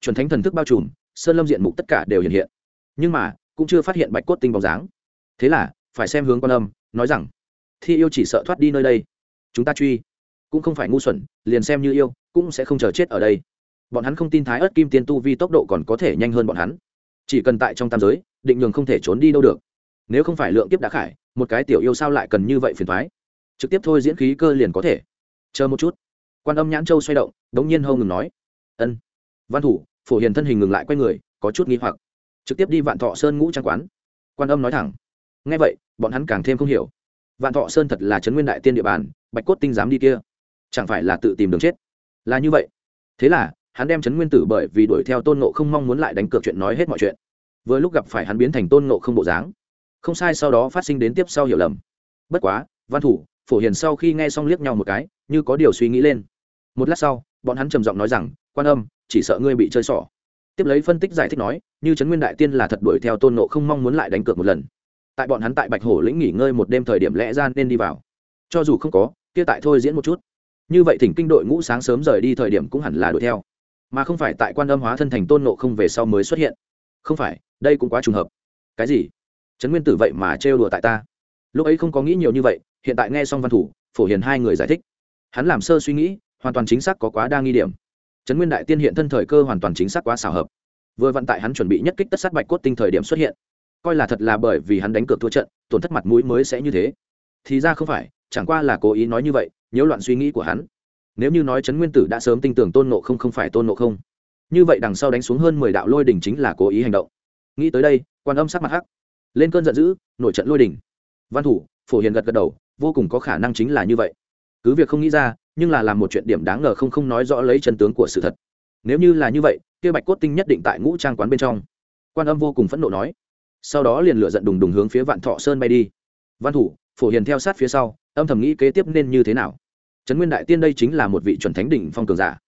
chuẩn thánh thần thức bao trùm, sơn lâm diện mục tất cả đều hiện hiện. Nhưng mà, cũng chưa phát hiện bạch cốt tinh bóng dáng. Thế là, phải xem hướng quan âm, nói rằng, thi yêu chỉ sợ thoát đi nơi đây. Chúng ta truy. Cũng không phải ngu xuẩn, liền xem như yêu, cũng sẽ không chờ chết ở đây. Bọn hắn không tin thái ớt kim tiên tu vi tốc độ còn có thể nhanh hơn bọn hắn. Chỉ cần tại trong tam giới, định nhường không thể trốn đi đâu được. Nếu không phải lượng kiếp đã khải, một cái tiểu yêu sao lại cần như vậy phiền thoái trực tiếp thôi diễn khí cơ liền có thể. Chờ một chút quan âm nhãn châu xoay động đống nhiên hâu ngừng nói, ân. Văn thủ, phổ hiền thân hình ngừng lại quay người, có chút nghi hoặc. Trực tiếp đi vạn thọ sơn ngũ trang quán. Quan âm nói thẳng ngay vậy, bọn hắn càng thêm không hiểu. Vạn thọ sơn thật là trấn nguyên đại tiên địa bàn, bạch cốt tinh dám đi kia, chẳng phải là tự tìm đường chết? Là như vậy. Thế là, hắn đem trấn nguyên tử bởi vì đuổi theo tôn nộ không mong muốn lại đánh cược chuyện nói hết mọi chuyện. Vừa lúc gặp phải hắn biến thành tôn nộ không bộ dáng, không sai sau đó phát sinh đến tiếp sau hiểu lầm. Bất quá, văn thủ, phổ hiền sau khi nghe xong liếc nhau một cái, như có điều suy nghĩ lên một lát sau, bọn hắn trầm giọng nói rằng, quan âm, chỉ sợ ngươi bị chơi xỏ. Tiếp lấy phân tích giải thích nói, như trấn nguyên đại tiên là thật đuổi theo tôn nộ không mong muốn lại đánh cược một lần. Tại bọn hắn tại bạch hổ lĩnh nghỉ ngơi một đêm thời điểm lẽ ra nên đi vào. Cho dù không có, kia tại thôi diễn một chút. Như vậy thỉnh kinh đội ngũ sáng sớm rời đi thời điểm cũng hẳn là đuổi theo. Mà không phải tại quan âm hóa thân thành tôn nộ không về sau mới xuất hiện. Không phải, đây cũng quá trùng hợp. Cái gì? Trấn nguyên tử vậy mà trêu đùa tại ta? Lúc ấy không có nghĩ nhiều như vậy, hiện tại nghe xong văn thủ, phổ hiền hai người giải thích. Hắn làm sơ suy nghĩ hoàn toàn chính xác có quá đa nghi điểm. Trấn nguyên đại tiên hiện thân thời cơ hoàn toàn chính xác quá xảo hợp. Vừa vận tại hắn chuẩn bị nhất kích tất sát bạch cốt tinh thời điểm xuất hiện. Coi là thật là bởi vì hắn đánh cược thua trận, tổn thất mặt mũi mới sẽ như thế. Thì ra không phải, chẳng qua là cố ý nói như vậy, nhiễu loạn suy nghĩ của hắn. Nếu như nói trấn nguyên tử đã sớm tin tưởng tôn nộ không không phải tôn nộ không, như vậy đằng sau đánh xuống hơn mười đạo lôi đỉnh chính là cố ý hành động. Nghĩ tới đây, quan âm sắc mặt hắc. Lên cơn giận dữ, nổi trận lôi đỉnh. Văn thủ, phổ hiền gật gật đầu, vô cùng có khả năng chính là như vậy. Cứ việc không nghĩ ra nhưng là làm một chuyện điểm đáng ngờ không không nói rõ lấy chân tướng của sự thật. Nếu như là như vậy, kia bạch cốt tinh nhất định tại ngũ trang quán bên trong. Quan âm vô cùng phẫn nộ nói. Sau đó liền lựa giận đùng đùng hướng phía vạn thọ sơn bay đi. Văn thủ, phổ hiền theo sát phía sau, âm thầm nghĩ kế tiếp nên như thế nào. Trấn nguyên đại tiên đây chính là một vị chuẩn thánh đỉnh phong cường giả.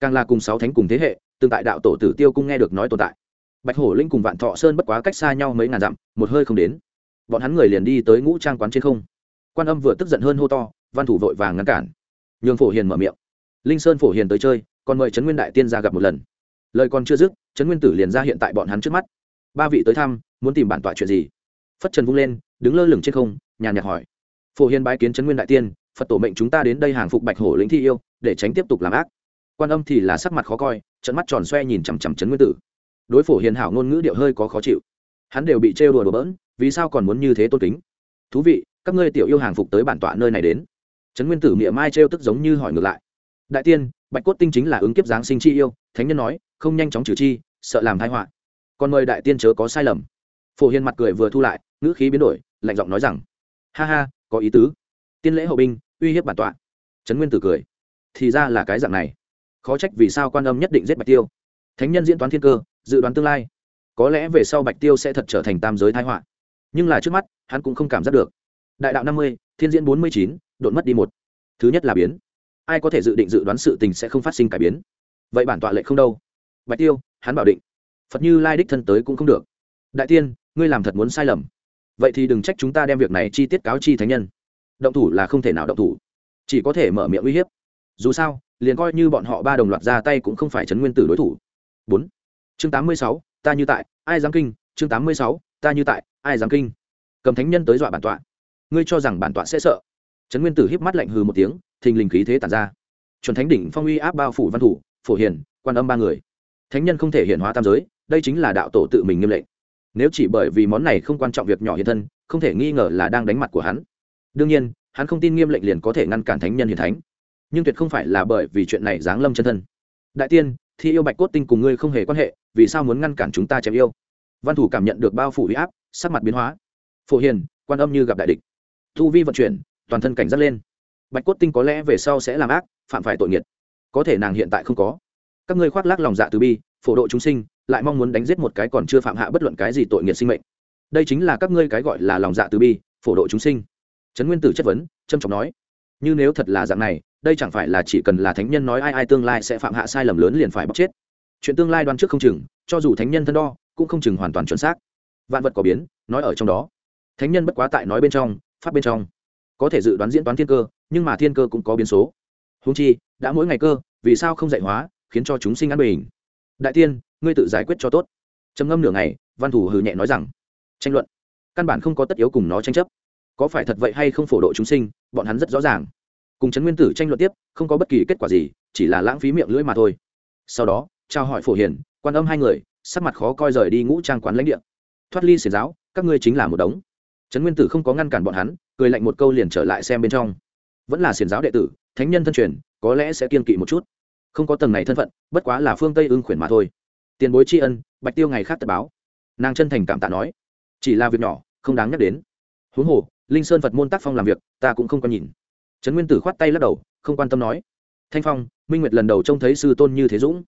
Càng là cùng sáu thánh cùng thế hệ, tương tại đạo tổ tử tiêu cũng nghe được nói tồn tại. Bạch hổ linh cùng vạn thọ sơn bất quá cách xa nhau mấy ngàn dặm, một hơi không đến. Bọn hắn người liền đi tới ngũ trang quán trên không. Quan âm vừa tức giận hơn hô to, văn thủ vội vàng ngăn cản nhường phổ hiền mở miệng. Linh sơn phổ hiền tới chơi, còn mời trấn nguyên đại tiên ra gặp một lần. Lời còn chưa dứt, trấn nguyên tử liền ra hiện tại bọn hắn trước mắt. Ba vị tới thăm, muốn tìm bản tọa chuyện gì? Phất trần vung lên, đứng lơ lửng trên không, nhàn nhạt hỏi. Phổ hiền bái kiến trấn nguyên đại tiên, phật tổ mệnh chúng ta đến đây hàng phục bạch hổ lĩnh thi yêu, để tránh tiếp tục làm ác. Quan âm thì là sắc mặt khó coi trận mắt tròn xoe nhìn chằm chằm trấn nguyên tử. Đối phổ hiền hảo ngôn ngữ điệu hơi có khó chịu. Hắn đều bị trêu đùa đùa bỡn, vì sao còn muốn như thế tôn kính? Thú vị, các ngươi tiểu yêu hàng phục tới bản tọa nơi này đến trấn nguyên tử miệng mai trêu tức giống như hỏi ngược lại. Đại tiên, bạch cốt tinh chính là ứng kiếp giáng sinh chi yêu, thánh nhân nói, không nhanh chóng trừ chi, sợ làm thái họa. Còn mời đại tiên chớ có sai lầm. Phổ hiền mặt cười vừa thu lại, ngữ khí biến đổi, lạnh giọng nói rằng, ha ha, có ý tứ. Tiên lễ hậu binh, uy hiếp bản tọa. Trấn nguyên tử cười, thì ra là cái dạng này. Khó trách vì sao quan âm nhất định giết bạch tiêu. Thánh nhân diễn toán thiên cơ, dự đoán tương lai. Có lẽ về sau bạch tiêu sẽ thật trở thành tam giới thái họa. Nhưng là trước mắt, hắn cũng không cảm giác được. Đại đạo năm mươi, thiên diễn bốn mươi chín đột mất đi một. Thứ nhất là biến. Ai có thể dự định dự đoán sự tình sẽ không phát sinh cải biến? Vậy bản tọa lệ không đâu. Bạch tiêu, hắn bảo định. Phật như lai đích thân tới cũng không được. Đại tiên, ngươi làm thật muốn sai lầm. Vậy thì đừng trách chúng ta đem việc này chi tiết cáo chi thánh nhân. Động thủ là không thể nào động thủ. Chỉ có thể mở miệng uy hiếp. Dù sao, liền coi như bọn họ ba đồng loạt ra tay cũng không phải chấn nguyên tử đối thủ. Bốn. Chương tám mươi sáu, ta như tại, ai dám kinh? Chương tám mươi sáu, ta như tại, ai dám kinh? Cầm thánh nhân tới dọa bản tọa. Ngươi cho rằng bản tọa sẽ sợ trấn nguyên tử híp mắt lạnh hừ một tiếng, thình lình khí thế tàn ra. Chuẩn thánh đỉnh phong uy áp bao phủ văn thủ, phổ hiền, quan âm ba người. Thánh nhân không thể hiện hóa tam giới, đây chính là đạo tổ tự mình nghiêm lệnh. Nếu chỉ bởi vì món này không quan trọng việc nhỏ hiện thân, không thể nghi ngờ là đang đánh mặt của hắn. Đương nhiên, hắn không tin nghiêm lệnh liền có thể ngăn cản thánh nhân hiền thánh. Nhưng tuyệt không phải là bởi vì chuyện này giáng lâm chân thân. Đại tiên thì yêu bạch cốt tinh cùng ngươi không hề quan hệ, vì sao muốn ngăn cản chúng ta chém yêu? Văn thủ cảm nhận được bao phủ huy áp, sắc mặt biến hóa. Phổ hiền, quan âm như gặp đại địch. Thu vi vận chuyển toàn thân cảnh giác lên. Bạch cốt tinh có lẽ về sau sẽ làm ác, phạm phải tội nghiệt. Có thể nàng hiện tại không có. Các ngươi khoác lác lòng dạ từ bi, phổ độ chúng sinh, lại mong muốn đánh giết một cái còn chưa phạm hạ bất luận cái gì tội nghiệt sinh mệnh. Đây chính là các ngươi cái gọi là lòng dạ từ bi, phổ độ chúng sinh. Trấn nguyên tử chất vấn trâm trọng nói, như nếu thật là dạng này, đây chẳng phải là chỉ cần là thánh nhân nói ai ai tương lai sẽ phạm hạ sai lầm lớn liền phải bóc chết. Chuyện tương lai đoán trước không chừng, cho dù thánh nhân thân đo, cũng không chừng hoàn toàn chuẩn xác. Vạn vật có biến, nói ở trong đó. Thánh nhân bất quá tại nói bên trong, pháp bên trong có thể dự đoán diễn toán thiên cơ, nhưng mà thiên cơ cũng có biến số. Húng chi, đã mỗi ngày cơ, vì sao không dạy hóa, khiến cho chúng sinh an bình? Đại tiên, ngươi tự giải quyết cho tốt. Trầm ngâm nửa ngày, văn thủ hừ nhẹ nói rằng, tranh luận. Căn bản không có tất yếu cùng nó tranh chấp. Có phải thật vậy hay không phổ độ chúng sinh, bọn hắn rất rõ ràng. Cùng trấn nguyên tử tranh luận tiếp, không có bất kỳ kết quả gì, chỉ là lãng phí miệng lưỡi mà thôi. Sau đó trao hỏi phổ hiền, quan âm hai người, sắc mặt khó coi rời đi ngũ trang quán lãnh địa. Thoát ly xiển giáo, các ngươi chính là một đống trấn nguyên tử không có ngăn cản bọn hắn, cười lạnh một câu liền trở lại xem bên trong. Vẫn là xiền giáo đệ tử, thánh nhân thân truyền, có lẽ sẽ kiên kỵ một chút. Không có tầng này thân phận, bất quá là phương tây ưng khuyển mà thôi. Tiền bối tri ân, bạch tiêu ngày khác tập báo. Nàng chân thành cảm tạ nói. Chỉ là việc nhỏ, không đáng nhắc đến. Huống hồ, linh sơn phật môn tác phong làm việc, ta cũng không có nhìn. Trấn nguyên tử khoát tay lắc đầu, không quan tâm nói. Thanh phong, minh nguyệt lần đầu trông thấy sư tôn như thế dũng.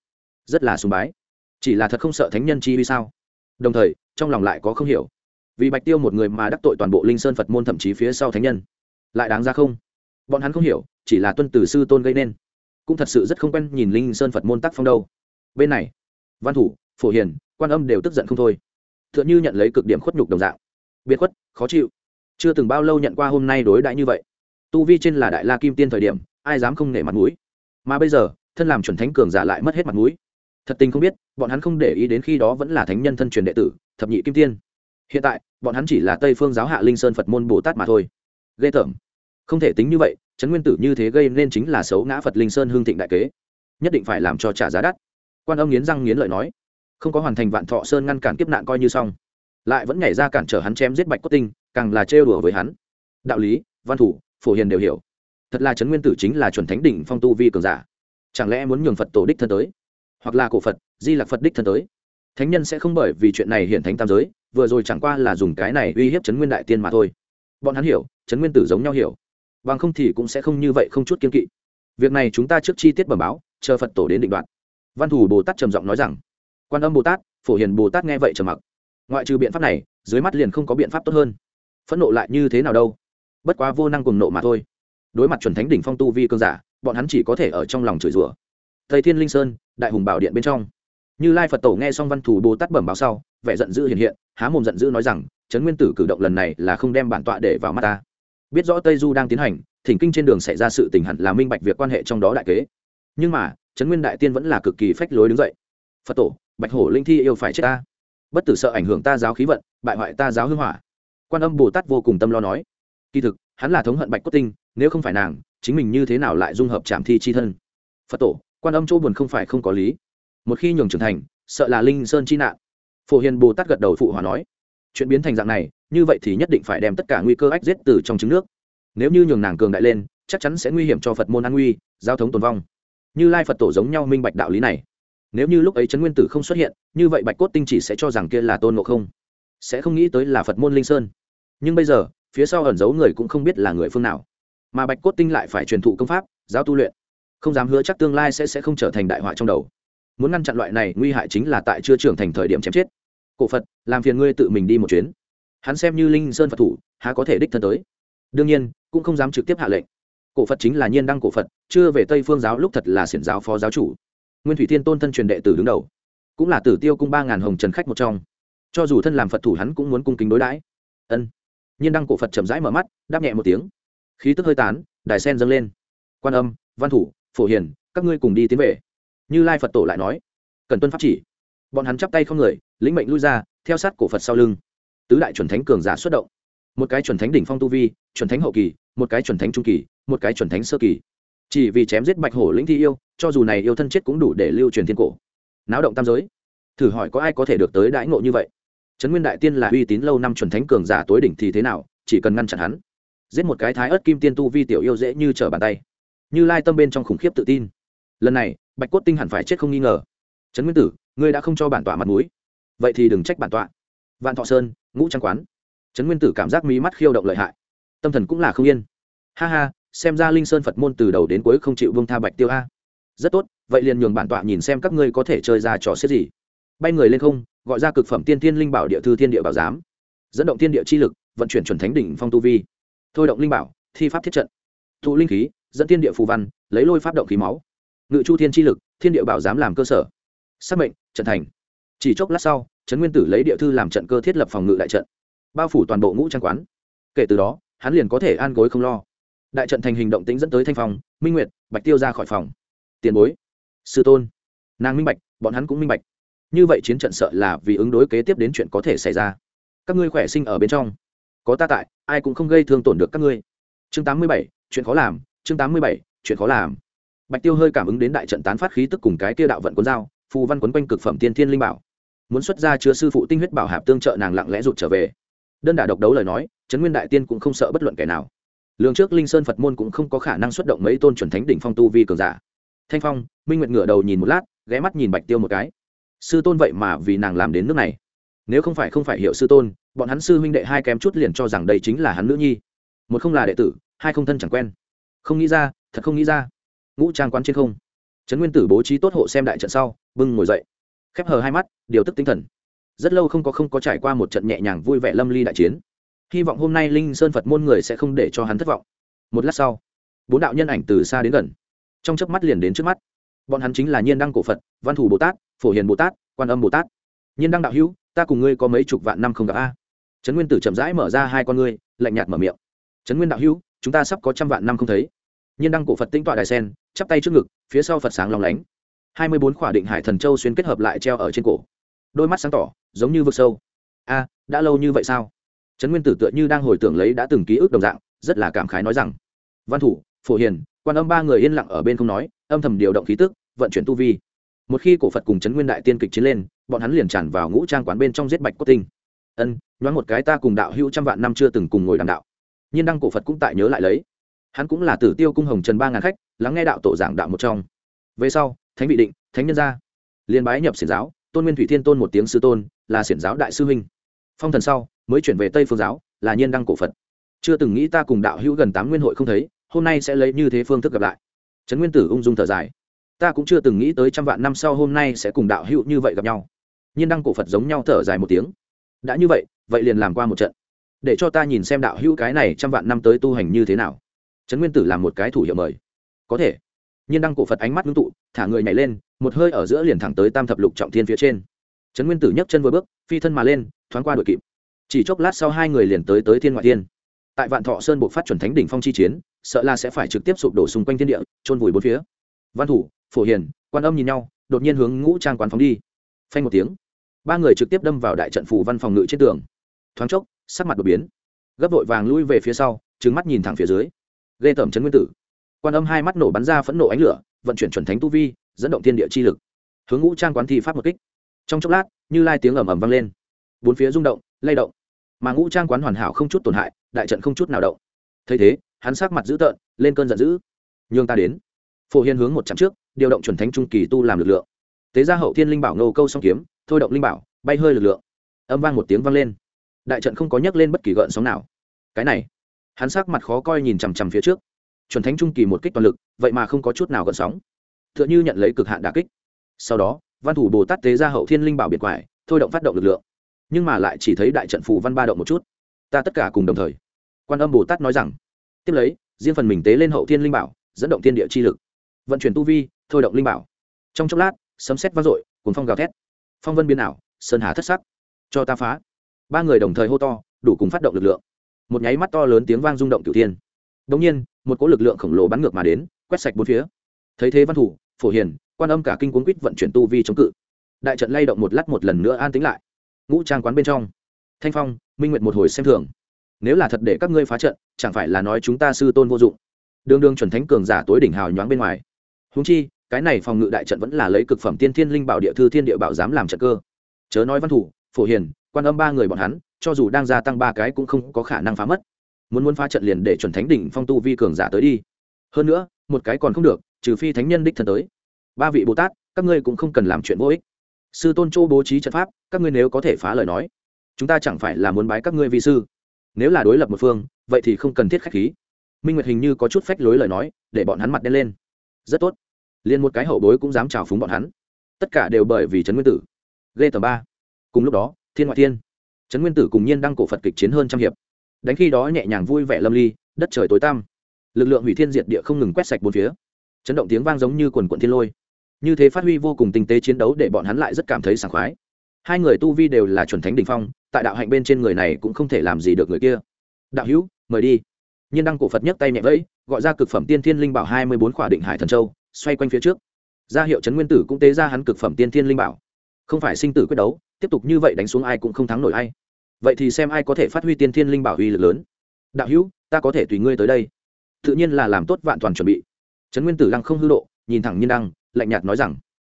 Rất là sùng bái. Chỉ là thật không sợ thánh nhân chi vì sao? Đồng thời, trong lòng lại có không hiểu vì bạch tiêu một người mà đắc tội toàn bộ linh sơn phật môn thậm chí phía sau thánh nhân lại đáng ra không bọn hắn không hiểu chỉ là tuân tử sư tôn gây nên cũng thật sự rất không quen nhìn linh sơn phật môn tác phong đâu bên này văn thủ phổ hiền quan âm đều tức giận không thôi t h ư ợ n h ư nhận lấy cực điểm khuất nhục đồng dạng biệt khuất khó chịu chưa từng bao lâu nhận qua hôm nay đối đãi như vậy tu vi trên là đại la kim tiên thời điểm ai dám không nể mặt mũi mà bây giờ thân làm chuẩn thánh cường giả lại mất hết mặt mũi thật tình không biết bọn hắn không để ý đến khi đó vẫn là thánh nhân thân truyền đệ tử thập nhị kim tiên hiện tại, bọn hắn chỉ là tây phương giáo hạ linh sơn phật môn bồ tát mà thôi. Ghê tởm. Không thể tính như vậy, trấn nguyên tử như thế gây nên chính là xấu ngã phật linh sơn hương thịnh đại kế. Nhất định phải làm cho trả giá đắt. Quan âm nghiến răng nghiến lợi nói, không có hoàn thành vạn thọ sơn ngăn cản kiếp nạn coi như xong. Lại vẫn nhảy ra cản trở hắn chém giết bạch cốt tinh, càng là trêu đùa với hắn. Đạo lý, văn thủ, phổ hiền đều hiểu. Thật là trấn nguyên tử chính là chuẩn thánh đỉnh phong tu vi cường giả. Chẳng lẽ muốn nhường phật tổ đích thân tới? Hoặc là cổ phật, di lạc phật đích thân tới? Thánh nhân sẽ không bởi vì chuyện này hiện thánh tam giới vừa rồi chẳng qua là dùng cái này uy hiếp trấn nguyên đại tiên mà thôi. Bọn hắn hiểu, trấn nguyên tử giống nhau hiểu. Bằng không thì cũng sẽ không như vậy không chút kiên kỵ. Việc này chúng ta trước chi tiết bẩm báo, chờ phật tổ đến định đoạn văn thủ bồ tát trầm giọng nói rằng, quan âm bồ tát, phổ hiền bồ tát nghe vậy trầm mặc. Ngoại trừ biện pháp này, dưới mắt liền không có biện pháp tốt hơn. Phẫn nộ lại như thế nào đâu? Bất quá vô năng cùng nộ mà thôi. Đối mặt chuẩn thánh đỉnh phong tu vi cương giả, bọn hắn chỉ có thể ở trong lòng chửi rủa. Thầy thiên linh sơn, đại hùng bảo điện bên trong. Như lai phật tổ nghe xong văn thủ bồ tát bẩm báo sau vẻ giận dữ hiện hiện, há mồm giận dữ nói rằng, trấn nguyên tử cử động lần này là không đem bản tọa để vào mắt ta. Biết rõ tây du đang tiến hành, thỉnh kinh trên đường xảy ra sự tình hẳn là minh bạch việc quan hệ trong đó đại kế. Nhưng mà, trấn nguyên đại tiên vẫn là cực kỳ phách lối đứng dậy. Phật tổ, bạch hổ linh thi yêu phải chết ta. Bất tử sợ ảnh hưởng ta giáo khí vận, bại hoại ta giáo hưng hỏa. Quan âm bồ tát vô cùng tâm lo nói. Kỳ thực, hắn là thống hận bạch cốt tinh, nếu không phải nàng, chính mình như thế nào lại dung hợp trạm thi chi thân? Phật tổ, quan âm chỗ buồn không phải không có lý. Một khi nhường trưởng thành, sợ là linh sơn chi nạn phổ hiền bồ tát gật đầu phụ hòa nói, chuyện biến thành dạng này, như vậy thì nhất định phải đem tất cả nguy cơ ách giết từ trong trứng nước. Nếu như nhường nàng cường đại lên, chắc chắn sẽ nguy hiểm cho phật môn an nguy, giao thống tồn vong. Như lai phật tổ giống nhau minh bạch đạo lý này. Nếu như lúc ấy trấn nguyên tử không xuất hiện, như vậy bạch cốt tinh chỉ sẽ cho rằng kia là tôn ngộ không, sẽ không nghĩ tới là phật môn linh sơn. Nhưng bây giờ, phía sau ẩn giấu người cũng không biết là người phương nào. Mà bạch cốt tinh lại phải truyền thụ công pháp, giáo tu luyện. Không dám hứa chắc tương lai sẽ sẽ không trở thành đại họa trong đầu. Muốn ngăn chặn loại này nguy hại chính là tại chưa trưởng thành thời điểm chém chết cổ phật, làm phiền ngươi tự mình đi một chuyến. Hắn xem như linh sơn phật thủ, há có thể đích thân tới. Đương nhiên, cũng không dám trực tiếp hạ lệnh. Cổ phật chính là nhiên đăng cổ phật, chưa về tây phương giáo lúc thật là xiển giáo phó giáo chủ. Nguyên thủy thiên tôn thân truyền đệ tử đứng đầu. Cũng là tử tiêu cung ba ngàn hồng trần khách một trong. Cho dù thân làm phật thủ hắn cũng muốn cung kính đối đãi. Ân. Nhiên đăng cổ phật chậm rãi mở mắt, đáp nhẹ một tiếng. Khí tức hơi tán, đài sen dâng lên. Quan âm, văn thủ, phổ hiền, các ngươi cùng đi tiến về. Như lai phật tổ lại nói, cần tuân pháp chỉ. Bọn hắn chắp tay không người lĩnh mệnh lui ra, theo sát cổ phật sau lưng. Tứ đại chuẩn thánh cường giả xuất động. Một cái chuẩn thánh đỉnh phong tu vi, chuẩn thánh hậu kỳ, một cái chuẩn thánh trung kỳ, một cái chuẩn thánh sơ kỳ. Chỉ vì chém giết bạch hổ lĩnh thi yêu, cho dù này yêu thân chết cũng đủ để lưu truyền thiên cổ. Náo động tam giới. Thử hỏi có ai có thể được tới đãi ngộ như vậy? Trấn nguyên đại tiên là uy tín lâu năm chuẩn thánh cường giả tối đỉnh thì thế nào, chỉ cần ngăn chặn hắn. Giết một cái thái ớt kim tiên tu vi tiểu yêu dễ như trở bàn tay. Như lai tâm bên trong khủng khiếp tự tin. Lần này, bạch cốt tinh hẳn phải chết không nghi ngờ. Trấn nguyên tử, ngươi đã không cho bản tọa mặt mũi vậy thì đừng trách bản tọa. Vạn thọ sơn, ngũ trang quán. Trấn nguyên tử cảm giác mí mắt khiêu động lợi hại. Tâm thần cũng là không yên. Ha ha, xem ra linh sơn phật môn từ đầu đến cuối không chịu vương tha bạch tiêu a. Rất tốt, vậy liền nhường bản tọa nhìn xem các ngươi có thể chơi ra trò xếp gì. Bay người lên không, gọi ra cực phẩm tiên tiên linh bảo địa thư thiên địa bảo giám. Dẫn động thiên địa chi lực, vận chuyển chuẩn thánh đỉnh phong tu vi. Thôi động linh bảo, thi pháp thiết trận. Thụ linh khí, dẫn thiên địa phù văn, lấy lôi pháp động khí máu. Ngự chu thiên chi lực, thiên địa bảo giám làm cơ sở. Xác mệnh, trận thành chỉ chốc lát sau trấn nguyên tử lấy địa thư làm trận cơ thiết lập phòng ngự đại trận bao phủ toàn bộ ngũ trang quán. Kể từ đó hắn liền có thể an gối không lo. Đại trận thành hình động tính dẫn tới thanh phòng, minh nguyệt bạch tiêu ra khỏi phòng. Tiền bối sư tôn nàng minh bạch bọn hắn cũng minh bạch. Như vậy chiến trận sợ là vì ứng đối kế tiếp đến chuyện có thể xảy ra. Các ngươi khỏe sinh ở bên trong. Có ta tại ai cũng không gây thương tổn được các ngươi. Chương tám mươi bảy chuyện khó làm chương tám mươi bảy chuyện khó làm. Bạch tiêu hơi cảm ứng đến đại trận tán phát khí tức cùng cái kia đạo vận cuốn dao phù văn quấn quanh cực phẩm tiên thiên linh bảo muốn xuất ra chứa sư phụ tinh huyết bảo hạp tương trợ nàng lặng lẽ rụt trở về. Đơn đả độc đấu lời nói, trấn nguyên đại tiên cũng không sợ bất luận kẻ nào. Lường trước linh sơn phật môn cũng không có khả năng xuất động mấy tôn chuẩn thánh đỉnh phong tu vi cường giả. Thanh phong, minh nguyệt ngửa đầu nhìn một lát, ghé mắt nhìn bạch tiêu một cái. Sư tôn vậy mà vì nàng làm đến nước này. Nếu không phải không phải hiểu sư tôn, bọn hắn sư huynh đệ hai kém chút liền cho rằng đây chính là hắn nữ nhi. Một không là đệ tử, hai không thân chẳng quen. Không nghĩ ra, thật không nghĩ ra. Ngũ trang quán trên không. Trấn nguyên tử bố trí tốt hộ xem đại trận sau, bưng ngồi dậy khép hờ hai mắt, điều tức tinh thần. Rất lâu không có không có trải qua một trận nhẹ nhàng vui vẻ lâm ly đại chiến. Hy vọng hôm nay linh sơn phật môn người sẽ không để cho hắn thất vọng. Một lát sau, bốn đạo nhân ảnh từ xa đến gần. Trong chớp mắt liền đến trước mắt. Bọn hắn chính là nhiên đăng cổ phật, văn thủ bồ tát, phổ hiền bồ tát, quan âm bồ tát. Nhiên đăng đạo hữu, ta cùng ngươi có mấy chục vạn năm không gặp a? Trấn nguyên tử chậm rãi mở ra hai con ngươi, lạnh nhạt mở miệng. Trấn nguyên đạo hữu, chúng ta sắp có trăm vạn năm không thấy. Nhiên đăng cổ phật tĩnh tọa đài sen, chắp tay trước ngực, phía sau phật sáng lòng lánh hai mươi bốn khỏa định hải thần châu xuyên kết hợp lại treo ở trên cổ. Đôi mắt sáng tỏ, giống như vực sâu. A, đã lâu như vậy sao? Trấn nguyên tử tựa như đang hồi tưởng lấy đã từng ký ức đồng dạng, rất là cảm khái nói rằng, văn thủ, phổ hiền, quan âm ba người yên lặng ở bên không nói, âm thầm điều động khí tức, vận chuyển tu vi. Một khi cổ phật cùng trấn nguyên đại tiên kịch chiến lên, bọn hắn liền tràn vào ngũ trang quán bên trong giết bạch cốt tinh. Ân, nhoáng một cái ta cùng đạo hữu trăm vạn năm chưa từng cùng ngồi đàm đạo. Nhiên đăng cổ phật cũng tại nhớ lại lấy. Hắn cũng là tử tiêu cung hồng trần ba ngàn khách, lắng nghe đạo tổ giảng đạo một trong. Về sau thánh vị định, thánh nhân gia. Liên bái nhập xiển giáo, tôn nguyên thủy thiên tôn một tiếng sư tôn, là xiển giáo đại sư huynh. Phong thần sau, mới chuyển về tây phương giáo, là nhiên đăng cổ phật. Chưa từng nghĩ ta cùng đạo hữu gần tám nguyên hội không thấy, hôm nay sẽ lấy như thế phương thức gặp lại. Trấn nguyên tử ung dung thở dài. Ta cũng chưa từng nghĩ tới trăm vạn năm sau hôm nay sẽ cùng đạo hữu như vậy gặp nhau. Nhiên đăng cổ phật giống nhau thở dài một tiếng. Đã như vậy vậy liền làm qua một trận. Để cho ta nhìn xem đạo hữu cái này trăm vạn năm tới tu hành như thế nào. Trấn nguyên tử làm một cái thủ hiệu mời. Có thể nhiên đăng cổ phật ánh mắt ngưng tụ, thả người nhảy lên, một hơi ở giữa liền thẳng tới tam thập lục trọng thiên phía trên. Trấn nguyên tử nhấc chân vừa bước, phi thân mà lên, thoáng qua đội kịp. Chỉ chốc lát sau hai người liền tới tới thiên ngoại thiên. Tại vạn thọ sơn buộc phát chuẩn thánh đỉnh phong chi chiến, sợ là sẽ phải trực tiếp sụp đổ xung quanh thiên địa trôn vùi bốn phía. Văn thủ, phổ hiền, quan âm nhìn nhau, đột nhiên hướng ngũ trang quán phóng đi. Phanh một tiếng, ba người trực tiếp đâm vào đại trận phủ văn phòng ngự trên tường. Thoáng chốc, sắc mặt đột biến. Gấp vội vàng lui về phía sau trứng mắt nhìn thẳng phía dưới. Ghê tởm Trấn nguyên tử quan âm hai mắt nổ bắn ra phẫn nộ ánh lửa, vận chuyển chuẩn thánh tu vi, dẫn động thiên địa chi lực. Hướng ngũ trang quán thi pháp một kích. Trong chốc lát, như lai tiếng ầm ầm vang lên. Bốn phía rung động, lay động. Mà ngũ trang quán hoàn hảo không chút tổn hại, đại trận không chút nào động. Thấy thế, hắn sắc mặt dữ tợn, lên cơn giận dữ. Nhường ta đến. Phổ hiên hướng một chặng trước, điều động chuẩn thánh trung kỳ tu làm lực lượng. Tế gia hậu thiên linh bảo nô câu song kiếm, thôi động linh bảo, bay hơi lực lượng. Âm vang một tiếng vang lên. Đại trận không có nhấc lên bất kỳ gợn sóng nào. Cái này, hắn sắc mặt khó coi nhìn chằm chằm phía trước chuẩn thánh trung kỳ một kích toàn lực, vậy mà không có chút nào gợn sóng. Tựa như nhận lấy cực hạn đà kích. Sau đó, văn thủ bồ tát tế ra hậu thiên linh bảo biệt quải, thôi động phát động lực lượng. Nhưng mà lại chỉ thấy đại trận phù văn ba động một chút. Ta tất cả cùng đồng thời. Quan âm bồ tát nói rằng, tiếp lấy, riêng phần mình tế lên hậu thiên linh bảo, dẫn động thiên địa chi lực. Vận chuyển tu vi, thôi động linh bảo. Trong chốc lát, sấm xét vang dội cuốn phong gào thét. Phong vân biến ảo, sơn hà thất sắc. Cho ta phá. Ba người đồng thời hô to, đủ cùng phát động lực lượng. Một nháy mắt to lớn tiếng vang rung động cửu thiên. Đống nhiên một cỗ lực lượng khổng lồ bắn ngược mà đến, quét sạch bốn phía. Thấy thế văn thủ, phổ hiền, quan âm cả kinh cuốn quýt vận chuyển tu vi chống cự. Đại trận lay động một lát một lần nữa an tính lại. Ngũ trang quán bên trong. Thanh phong, minh nguyệt một hồi xem thường. Nếu là thật để các ngươi phá trận, chẳng phải là nói chúng ta sư tôn vô dụng? Đương đương chuẩn thánh cường giả tối đỉnh hào nhoáng bên ngoài. Húng chi, cái này phòng ngự đại trận vẫn là lấy cực phẩm tiên thiên linh bảo địa thư thiên địa bảo dám làm trận cơ. Chớ nói văn thủ, phổ hiền, quan âm ba người bọn hắn, cho dù đang gia tăng ba cái cũng không có khả năng phá mất muốn muốn phá trận liền để chuẩn thánh đỉnh phong tu vi cường giả tới đi. Hơn nữa, một cái còn không được, trừ phi thánh nhân đích thân tới. Ba vị bồ tát, các ngươi cũng không cần làm chuyện vô ích. Sư tôn châu bố trí trận pháp, các ngươi nếu có thể phá lời nói, chúng ta chẳng phải là muốn bái các ngươi vi sư. Nếu là đối lập một phương, vậy thì không cần thiết khách khí. Minh nguyệt hình như có chút phách lối lời nói, để bọn hắn mặt đen lên. Rất tốt. Liền một cái hậu bối cũng dám trào phúng bọn hắn. Tất cả đều bởi vì trấn nguyên tử. Ghê tầm ba. Cùng lúc đó, thiên ngoại thiên. Trấn nguyên tử cùng nhiên đăng cổ phật kịch chiến hơn trăm hiệp đánh khi đó nhẹ nhàng vui vẻ lâm ly, đất trời tối tăm. Lực lượng hủy thiên diệt địa không ngừng quét sạch bốn phía. Chấn động tiếng vang giống như quần quận thiên lôi. Như thế phát huy vô cùng tinh tế chiến đấu để bọn hắn lại rất cảm thấy sảng khoái. Hai người tu vi đều là chuẩn thánh đ ỉ n h phong, tại đạo hạnh bên trên người này cũng không thể làm gì được người kia. Đạo hữu, mời đi. Nhiên đăng cổ phật nhấc tay nhẹ vẫy, gọi ra cực phẩm tiên thiên linh bảo hai mươi bốn khỏa định hải thần châu, xoay quanh phía trước. Ra hiệu trấn nguyên tử cũng tế ra hắn cực phẩm tiên thiên linh bảo. Không phải sinh tử quyết đấu, tiếp tục như vậy đánh xuống ai cũng không thắng nổi ai vậy thì xem ai có thể phát huy tiên thiên linh bảo uy lực lớn. Đạo hữu, ta có thể tùy ngươi tới đây. Tự nhiên là làm tốt vạn toàn chuẩn bị. Trấn nguyên tử lăng không hư độ, nhìn thẳng nhiên đăng, lạnh nhạt nói rằng,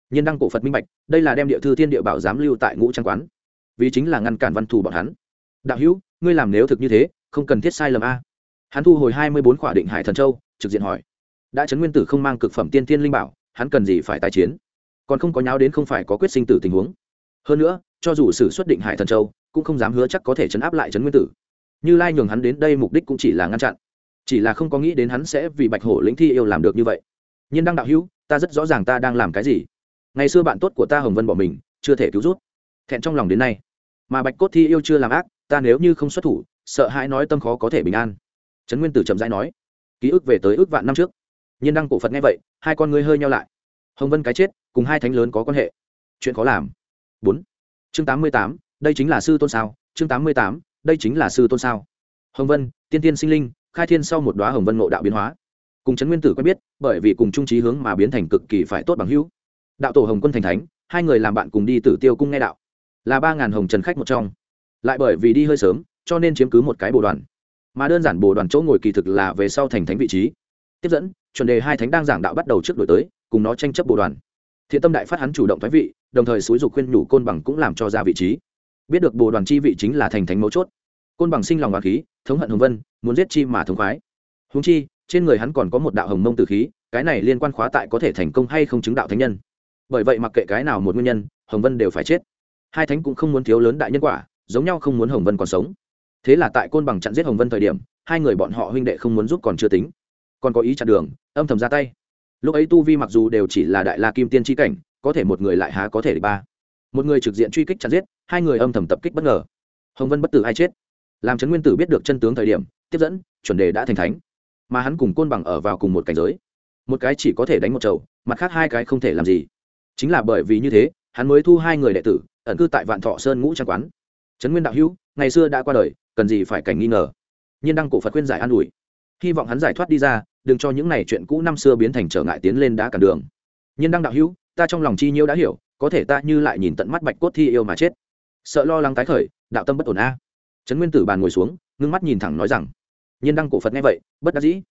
nhiên đăng cổ phật minh bạch, đây là đem địa thư thiên địa bảo giám lưu tại ngũ trang quán, vì chính là ngăn cản văn thù bọn hắn. Đạo hữu, ngươi làm nếu thực như thế, không cần thiết sai lầm a. Hắn thu hồi hai mươi bốn khỏa định hải thần châu, trực diện hỏi, đã trấn nguyên tử không mang cực phẩm tiên thiên linh bảo, hắn cần gì phải tái chiến? Còn không có nháo đến không phải có quyết sinh tử tình huống. Hơn nữa, cho dù sử xuất định hải thần châu cũng không dám hứa chắc có thể chấn áp lại trấn nguyên tử. Như lai nhường hắn đến đây mục đích cũng chỉ là ngăn chặn. Chỉ là không có nghĩ đến hắn sẽ vì bạch hổ lĩnh thi yêu làm được như vậy. Nhưng đăng đạo hữu, ta rất rõ ràng ta đang làm cái gì. Ngày xưa bạn tốt của ta hồng vân bỏ mình, chưa thể cứu rút. Thẹn trong lòng đến nay. Mà bạch cốt thi yêu chưa làm ác, ta nếu như không xuất thủ, sợ hãi nói tâm khó có thể bình an. Trấn nguyên tử chậm rãi nói, ký ức về tới ước vạn năm trước. Nhiên đăng cổ phật nghe vậy, hai con ngươi hơi nhau lại. Hồng vân cái chết, cùng hai thánh lớn có quan hệ. Chuyện khó làm. Bốn. Chương tám mươi tám đây chính là sư tôn sao? Chương tám mươi tám, đây chính là sư tôn sao? Hồng vân, tiên tiên sinh linh, khai thiên sau một đoá hồng vân ngộ đạo biến hóa. Cùng trấn nguyên tử quen biết, bởi vì cùng trung trí hướng mà biến thành cực kỳ phải tốt bằng hữu. Đạo tổ hồng quân thành thánh, hai người làm bạn cùng đi tử tiêu cung nghe đạo. Là ba ngàn hồng trần khách một trong. Lại bởi vì đi hơi sớm, cho nên chiếm cứ một cái bồ đoàn. Mà đơn giản bồ đoàn chỗ ngồi kỳ thực là về sau thành thánh vị trí. Tiếp dẫn, chuẩn đề hai thánh đang giảng đạo bắt đầu trước đổi tới, cùng nó tranh chấp bồ đoàn. Thiện tâm đại phát hắn chủ động thoái vị, đồng thời xúi dục khuyên nhủ côn bằng cũng làm cho ra vị trí biết được bồ đoàn chi vị chính là thành thánh mấu chốt. Côn bằng sinh lòng hoàng khí, thống hận hồng vân, muốn giết chi mà thống khoái. Húng chi, trên người hắn còn có một đạo hồng mông tử khí, cái này liên quan khóa tại có thể thành công hay không chứng đạo thánh nhân. Bởi vậy mặc kệ cái nào một nguyên nhân, hồng vân đều phải chết. Hai thánh cũng không muốn thiếu lớn đại nhân quả, giống nhau không muốn hồng vân còn sống. Thế là tại côn bằng chặn giết hồng vân thời điểm, hai người bọn họ huynh đệ không muốn giúp còn chưa tính. Còn có ý chặn đường, âm thầm ra tay. Lúc ấy tu vi mặc dù đều chỉ là đại la kim tiên tri cảnh, có thể một người lại há có thể ba một người trực diện truy kích chặt giết, hai người âm thầm tập kích bất ngờ. Hồng vân bất tử ai chết? Làm trấn nguyên tử biết được chân tướng thời điểm, tiếp dẫn, chuẩn đề đã thành thánh. Mà hắn cùng côn bằng ở vào cùng một cảnh giới. Một cái chỉ có thể đánh một chầu, mặt khác hai cái không thể làm gì. Chính là bởi vì như thế, hắn mới thu hai người đệ tử, ẩn cư tại vạn thọ sơn ngũ trang quán. Trấn nguyên đạo hữu, ngày xưa đã qua đời, cần gì phải cảnh nghi ngờ? Nhiên đăng cổ phật khuyên giải an ủi. Hy vọng hắn giải thoát đi ra, đừng cho những này chuyện cũ năm xưa biến thành trở ngại tiến lên đã cản đường. Nhiên đăng đạo hữu ta trong lòng chi nhiêu đã hiểu, có thể ta như lại nhìn tận mắt bạch cốt thi yêu mà chết. Sợ lo lắng tái khởi, đạo tâm bất ổn a. Trấn nguyên tử bàn ngồi xuống, ngưng mắt nhìn thẳng nói rằng, nhiên đăng cổ phật nghe vậy, bất đắc dĩ.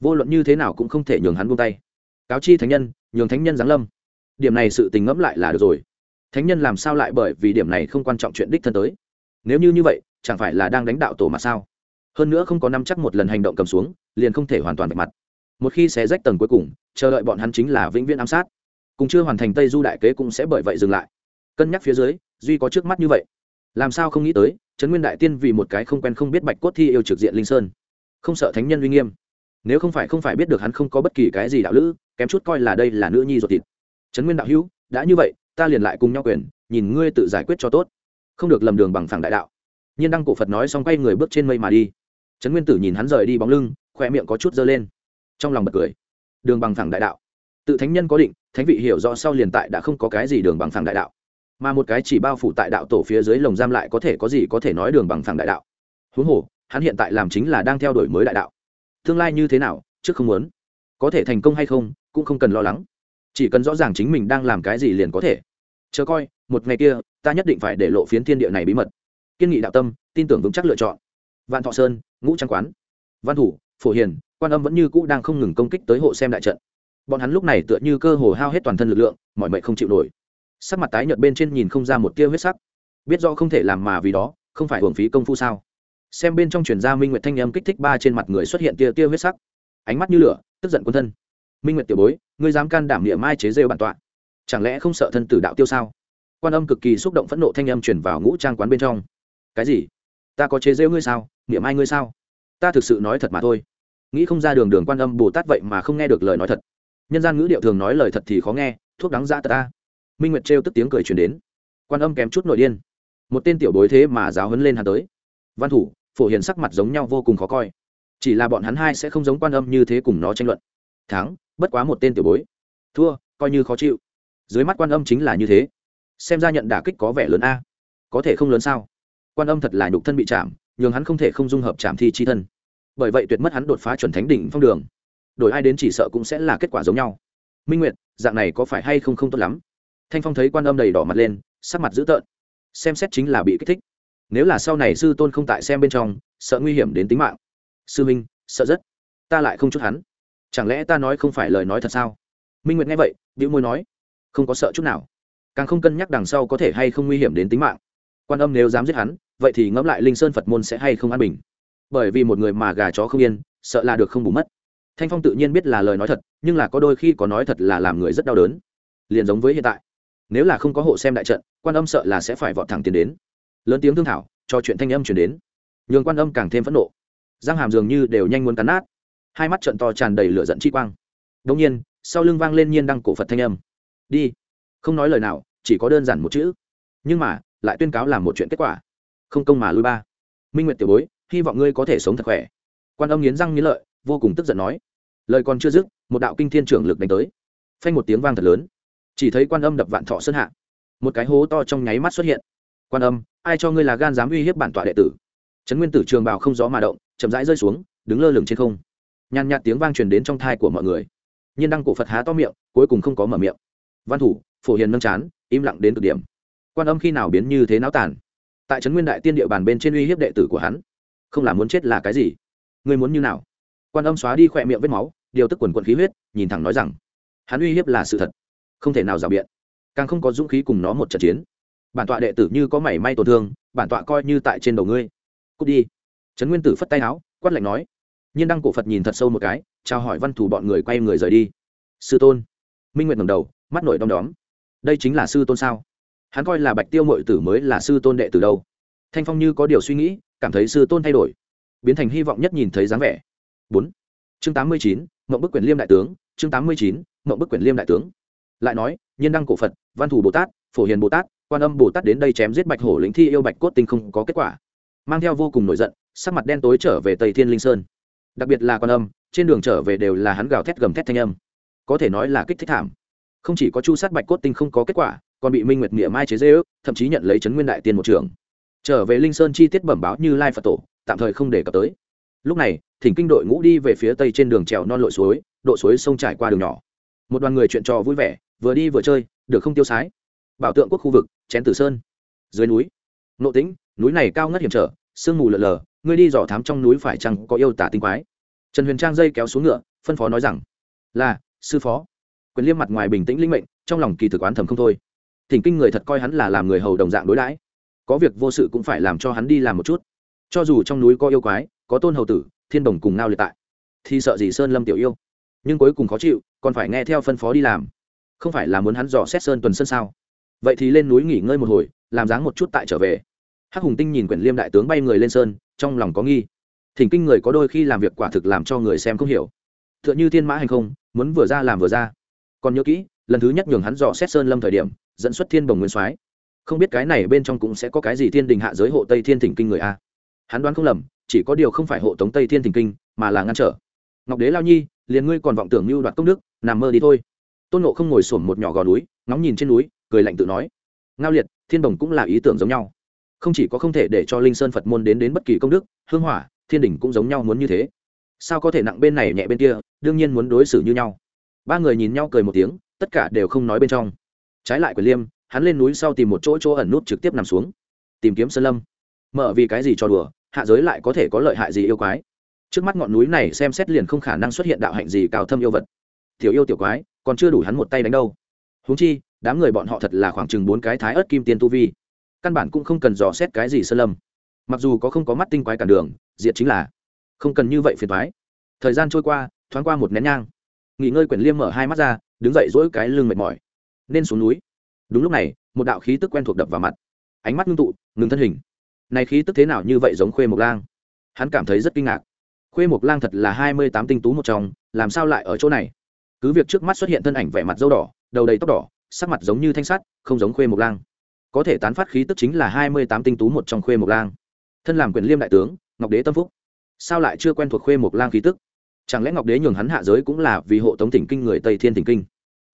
Vô luận như thế nào cũng không thể nhường hắn buông tay. Cáo chi thánh nhân, nhường thánh nhân giáng lâm. Điểm này sự tình ngẫm lại là được rồi. Thánh nhân làm sao lại bởi vì điểm này không quan trọng chuyện đích thân tới? Nếu như như vậy, chẳng phải là đang đánh đạo tổ mà sao? Hơn nữa không có năm chắc một lần hành động cầm xuống, liền không thể hoàn toàn vạch mặt. Một khi xé rách tầng cuối cùng, chờ đợi bọn hắn chính là vĩnh viễn ám sát cùng chưa hoàn thành tây du đại kế cũng sẽ bởi vậy dừng lại. Cân nhắc phía dưới, duy có trước mắt như vậy. Làm sao không nghĩ tới, trấn nguyên đại tiên vì một cái không quen không biết bạch cốt thi yêu trực diện linh sơn. Không sợ thánh nhân uy nghiêm. Nếu không phải không phải biết được hắn không có bất kỳ cái gì đạo lữ, kém chút coi là đây là nữ nhi ruột thịt. Trấn nguyên đạo hữu, đã như vậy, ta liền lại cùng nhau quyền, nhìn ngươi tự giải quyết cho tốt. Không được lầm đường bằng phẳng đại đạo. Nhiên đăng cổ phật nói xong quay người bước trên mây mà đi. Trấn nguyên tử nhìn hắn rời đi bóng lưng khoe miệng có chút dơ lên. Trong lòng bật cười. Đường bằng phẳng đại đạo. Tự thánh nhân có định thánh vị hiểu rõ sau liền tại đã không có cái gì đường bằng phẳng đại đạo. Mà một cái chỉ bao phủ tại đạo tổ phía dưới lồng giam lại có thể có gì có thể nói đường bằng phẳng đại đạo. Huống hồ, hắn hiện tại làm chính là đang theo đuổi mới đại đạo. Tương lai như thế nào, trước không muốn. Có thể thành công hay không, cũng không cần lo lắng. Chỉ cần rõ ràng chính mình đang làm cái gì liền có thể. Chờ coi, một ngày kia, ta nhất định phải để lộ phiến thiên địa này bí mật. Kiên nghị đạo tâm, tin tưởng vững chắc lựa chọn. Vạn thọ sơn, ngũ trang quán. Văn thủ, phổ hiền, quan âm vẫn như cũ đang không ngừng công kích tới hộ xem đại trận bọn hắn lúc này tựa như cơ hồ hao hết toàn thân lực lượng, mọi mệnh không chịu nổi. Sắc mặt tái nhợt bên trên nhìn không ra một tia huyết sắc. Biết do không thể làm mà vì đó, không phải hưởng phí công phu sao? Xem bên trong truyền gia minh nguyệt thanh âm kích thích ba trên mặt người xuất hiện tia tia huyết sắc. Ánh mắt như lửa, tức giận quân thân. Minh nguyệt tiểu bối, ngươi dám can đảm niệm mai chế rêu bản tọa? Chẳng lẽ không sợ thân tử đạo tiêu sao? Quan âm cực kỳ xúc động phẫn nộ thanh âm truyền vào ngũ trang quán bên trong. Cái gì? Ta có chế rêu ngươi sao? Niệm ai ngươi sao? Ta thực sự nói thật mà thôi. Nghĩ không ra đường đường quan âm bồ tát vậy mà không nghe được lời nói thật nhân gian ngữ điệu thường nói lời thật thì khó nghe, thuốc đắng ra tật ta. Minh nguyệt trêu tức tiếng cười truyền đến. Quan âm kém chút nội điên. Một tên tiểu bối thế mà giáo hấn lên hà tới. Văn thủ, phổ hiền sắc mặt giống nhau vô cùng khó coi. Chỉ là bọn hắn hai sẽ không giống quan âm như thế cùng nó tranh luận. Thắng, bất quá một tên tiểu bối. Thua, coi như khó chịu. Dưới mắt quan âm chính là như thế. Xem ra nhận đả kích có vẻ lớn a. Có thể không lớn sao? Quan âm thật là nhục thân bị chạm, nhường hắn không thể không dung hợp chạm thi chi thân. Bởi vậy tuyệt mất hắn đột phá chuẩn thánh đỉnh phong đường đổi ai đến chỉ sợ cũng sẽ là kết quả giống nhau. Minh nguyệt, dạng này có phải hay không không tốt lắm? Thanh phong thấy quan âm đầy đỏ mặt lên, sắc mặt dữ tợn. Xem xét chính là bị kích thích. Nếu là sau này sư tôn không tại xem bên trong, sợ nguy hiểm đến tính mạng. Sư minh, sợ rất. Ta lại không chút hắn. Chẳng lẽ ta nói không phải lời nói thật sao? Minh nguyệt nghe vậy, bĩu môi nói, không có sợ chút nào. Càng không cân nhắc đằng sau có thể hay không nguy hiểm đến tính mạng. Quan âm nếu dám giết hắn, vậy thì ngẫm lại linh sơn phật môn sẽ hay không an bình. Bởi vì một người mà gà chó không yên, sợ là được không bù mất thanh phong tự nhiên biết là lời nói thật, nhưng là có đôi khi có nói thật là làm người rất đau đớn. Liền giống với hiện tại, nếu là không có hộ xem đại trận, quan âm sợ là sẽ phải vọt thẳng tiến đến. Lớn tiếng thương thảo, cho chuyện thanh âm chuyển đến. Nhường quan âm càng thêm phẫn nộ. Răng hàm dường như đều nhanh muốn cắn nát. Hai mắt trận to tràn đầy lửa giận chi quang. Đông nhiên, sau lưng vang lên nhiên đăng cổ phật thanh âm. Đi. Không nói lời nào, chỉ có đơn giản một chữ. Nhưng mà, lại tuyên cáo làm một chuyện kết quả. Không công mà lui ba. Minh nguyệt tiểu bối, hy vọng ngươi có thể sống thật khỏe. Quan âm nghiến răng nghiến lợi vô cùng tức giận nói. Lời còn chưa dứt, một đạo kinh thiên trưởng lực đánh tới. Phanh một tiếng vang thật lớn. Chỉ thấy quan âm đập vạn thọ sơn hạ. Một cái hố to trong nháy mắt xuất hiện. Quan âm, ai cho ngươi là gan dám uy hiếp bản tọa đệ tử? Trấn nguyên tử trường bào không gió mà động, chậm rãi rơi xuống, đứng lơ lửng trên không. Nhàn nhạt tiếng vang truyền đến trong thai của mọi người. Nhiên đăng cổ phật há to miệng, cuối cùng không có mở miệng. Văn thủ, phổ hiền nâng chán, im lặng đến cực điểm. Quan âm khi nào biến như thế náo tàn? Tại trấn nguyên đại tiên địa bàn bên trên uy hiếp đệ tử của hắn, không là muốn chết là cái gì? Ngươi muốn như nào? Quan âm xóa đi khỏe miệng vết máu, điều tức quần quận khí huyết, nhìn thẳng nói rằng, hắn uy hiếp là sự thật, không thể nào rào biện. Càng không có dũng khí cùng nó một trận chiến. Bản tọa đệ tử như có mảy may tổn thương, bản tọa coi như tại trên đầu ngươi. Cút đi. Trấn nguyên tử phất tay áo quát lạnh nói. Nhiên đăng cổ phật nhìn thật sâu một cái, chào hỏi văn thủ bọn người quay người rời đi. Sư tôn. Minh nguyệt ngầm đầu, mắt nổi đom đóm. Đây chính là sư tôn sao? Hắn coi là bạch tiêu mội tử mới là sư tôn đệ từ đâu. Thanh phong như có điều suy nghĩ, cảm thấy sư tôn thay đổi. Biến thành hy vọng nhất nhìn thấy dáng vẻ bốn. Chương tám mươi chín mậu bức quyển liêm đại tướng, chương tám mươi chín mậu bức quyển liêm đại tướng. Lại nói, nhiên đăng cổ phật, văn thủ bồ tát, phổ hiền bồ tát, quan âm bồ tát đến đây chém giết bạch hổ lĩnh thi yêu bạch cốt tinh không có kết quả. Mang theo vô cùng nổi giận, sắc mặt đen tối trở về tây thiên linh sơn. Đặc biệt là quan âm, trên đường trở về đều là hắn gào thét gầm thét thanh âm. Có thể nói là kích thích thảm. Không chỉ có chu sát bạch cốt tinh không có kết quả, còn bị minh nguyệt nghĩa mai chế dễ ước thậm chí nhận lấy trấn nguyên đại tiên một trường. Trở về linh sơn chi tiết bẩm báo như lai phật tổ, tạm thời không để cập tới. Lúc này thỉnh kinh đội ngũ đi về phía tây trên đường trèo non lội suối, độ suối sông trải qua đường nhỏ. Một đoàn người chuyện trò vui vẻ, vừa đi vừa chơi, được không tiêu sái? Bảo tượng quốc khu vực, chén tử sơn. Dưới núi. Nội tĩnh, núi này cao ngất hiểm trở, sương mù lờ lờ, ngươi đi dò thám trong núi phải chăng có yêu tả tinh quái? Trần huyền trang dây kéo xuống ngựa, phân phó nói rằng, là, sư phó. Quyền liêm mặt ngoài bình tĩnh linh mệnh, trong lòng kỳ thực oán thầm không thôi. Thỉnh kinh người thật coi hắn là làm người hầu đồng dạng đối đãi. Có việc vô sự cũng phải làm cho hắn đi làm một chút. Cho dù trong núi có yêu quái, có tôn hầu tử thiên đồng cùng ngao liệt tại. Thì sợ gì sơn lâm tiểu yêu? Nhưng cuối cùng khó chịu, còn phải nghe theo phân phó đi làm. Không phải là muốn hắn dò xét sơn tuần sơn sao? Vậy thì lên núi nghỉ ngơi một hồi, làm dáng một chút tại trở về. Hắc hùng tinh nhìn quyển liêm đại tướng bay người lên sơn, trong lòng có nghi. Thỉnh kinh người có đôi khi làm việc quả thực làm cho người xem không hiểu. T h ư ợ n h ư thiên mã hành không, muốn vừa ra làm vừa ra. Còn nhớ kỹ, lần thứ nhất nhường hắn dò xét sơn lâm thời điểm, dẫn xuất thiên bồng nguyên soái. Không biết cái này bên trong cũng sẽ có cái gì thiên đình hạ giới hộ tây thiên thỉnh kinh người a. Hắn đoán không lầm chỉ có điều không phải hộ tống tây thiên Thình kinh, mà là ngăn trở. Ngọc đế lao nhi, liền ngươi còn vọng tưởng mưu đoạt công đức, nằm mơ đi thôi. Tôn nộ không ngồi sổm một nhỏ gò núi, ngóng nhìn trên núi, cười lạnh tự nói. Ngao liệt, thiên đồng cũng là ý tưởng giống nhau. Không chỉ có không thể để cho linh sơn phật môn đến đến bất kỳ công đức, hương hỏa, thiên đình cũng giống nhau muốn như thế. Sao có thể nặng bên này nhẹ bên kia, đương nhiên muốn đối xử như nhau. Ba người nhìn nhau cười một tiếng, tất cả đều không nói bên trong. Trái lại quyền liêm, hắn lên núi sau tìm một chỗ chỗ ẩn nút trực tiếp nằm xuống. Tìm kiếm sơn lâm. Mở vì cái gì cho đùa hạ giới lại có thể có lợi hại gì yêu quái? Trước mắt ngọn núi này xem xét liền không khả năng xuất hiện đạo hạnh gì cao thâm yêu vật. Tiểu yêu tiểu quái, còn chưa đủ hắn một tay đánh đâu. Huống chi, đám người bọn họ thật là khoảng chừng bốn cái thái ớt kim tiên tu vi. Căn bản cũng không cần dò xét cái gì sơn lâm. Mặc dù có không có mắt tinh quái cản đường, diệt chính là không cần như vậy phiền thoái thời gian trôi qua, thoáng qua một nén nhang. Nghỉ ngơi quyển liêm mở hai mắt ra, đứng dậy dỗi cái lưng mệt mỏi. Nên xuống núi. Đúng lúc này, một đạo khí tức quen thuộc đập vào mặt. Ánh mắt ngưng tụ, ngừng thân hình này khí tức thế nào như vậy giống khuê mộc lang? Hắn cảm thấy rất kinh ngạc. Khuê mộc lang thật là hai mươi tám tinh tú một trong, làm sao lại ở chỗ này? Cứ việc trước mắt xuất hiện thân ảnh vẻ mặt dâu đỏ, đầu đầy tóc đỏ, sắc mặt giống như thanh sắt, không giống khuê mộc lang. Có thể tán phát khí tức chính là hai mươi tám tinh tú một trong khuê mộc lang. Thân làm quyền liêm đại tướng, ngọc đế tâm phúc. Sao lại chưa quen thuộc khuê mộc lang khí tức? Chẳng lẽ ngọc đế nhường hắn hạ giới cũng là vì hộ tống thỉnh kinh người tây thiên thỉnh kinh?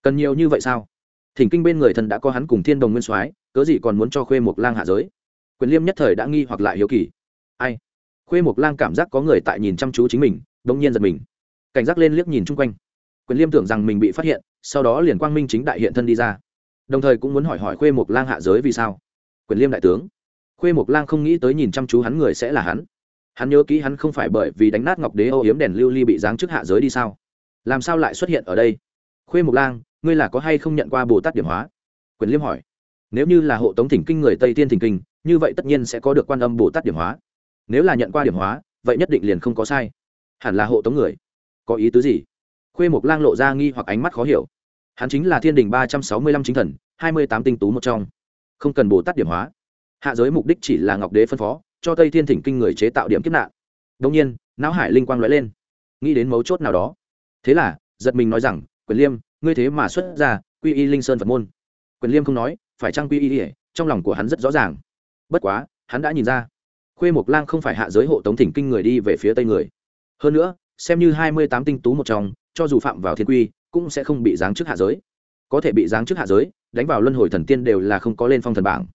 Cần nhiều như vậy sao? Thỉnh kinh bên người thần đã có hắn cùng thiên đồng nguyên soái, cớ gì còn muốn cho khuê mộc lang hạ giới? Quyền liêm nhất thời đã nghi hoặc lại hiếu kỳ. Ai? Khuê mộc lang cảm giác có người tại nhìn chăm chú chính mình đông nhiên giật mình. Cảnh giác lên liếc nhìn chung quanh. Quyền liêm tưởng rằng mình bị phát hiện, sau đó liền quang minh chính đại hiện thân đi ra. Đồng thời cũng muốn hỏi hỏi khuê mộc lang hạ giới vì sao. Quyền liêm đại tướng. Khuê mộc lang không nghĩ tới nhìn chăm chú hắn người sẽ là hắn. Hắn nhớ kỹ hắn không phải bởi vì đánh nát ngọc đế âu yếm đèn lưu ly bị giáng trước hạ giới đi sao? Làm sao lại xuất hiện ở đây? Khuê mộc lang, ngươi là có hay không nhận qua bồ tát điểm hóa? Quyền liêm hỏi. Nếu như là hộ tống thỉnh kinh người tây tiên thỉnh kinh như vậy tất nhiên sẽ có được quan âm bồ tát điểm hóa nếu là nhận qua điểm hóa vậy nhất định liền không có sai hẳn là hộ tống người có ý tứ gì khuê mộc lang lộ ra nghi hoặc ánh mắt khó hiểu hắn chính là thiên đình ba trăm sáu mươi lăm chính thần hai mươi tám tinh tú một trong không cần bồ tát điểm hóa hạ giới mục đích chỉ là ngọc đế phân phó cho tây thiên thỉnh kinh người chế tạo điểm kiếp nạn đông nhiên não hải linh quang lóe lên nghĩ đến mấu chốt nào đó thế là giật mình nói rằng quyền liêm ngươi thế mà xuất ra quy y linh sơn phật môn quyền liêm không nói phải chăng quy y ỉa trong lòng của hắn rất rõ ràng bất quá, hắn đã nhìn ra. Khuê mộc lang không phải hạ giới hộ tống thỉnh kinh người đi về phía tây người. Hơn nữa, xem như hai mươi tám tinh tú một trong, cho dù phạm vào thiên quy, cũng sẽ không bị giáng chức hạ giới. Có thể bị giáng trước hạ giới, đánh vào luân hồi thần tiên đều là không có lên phong thần bảng.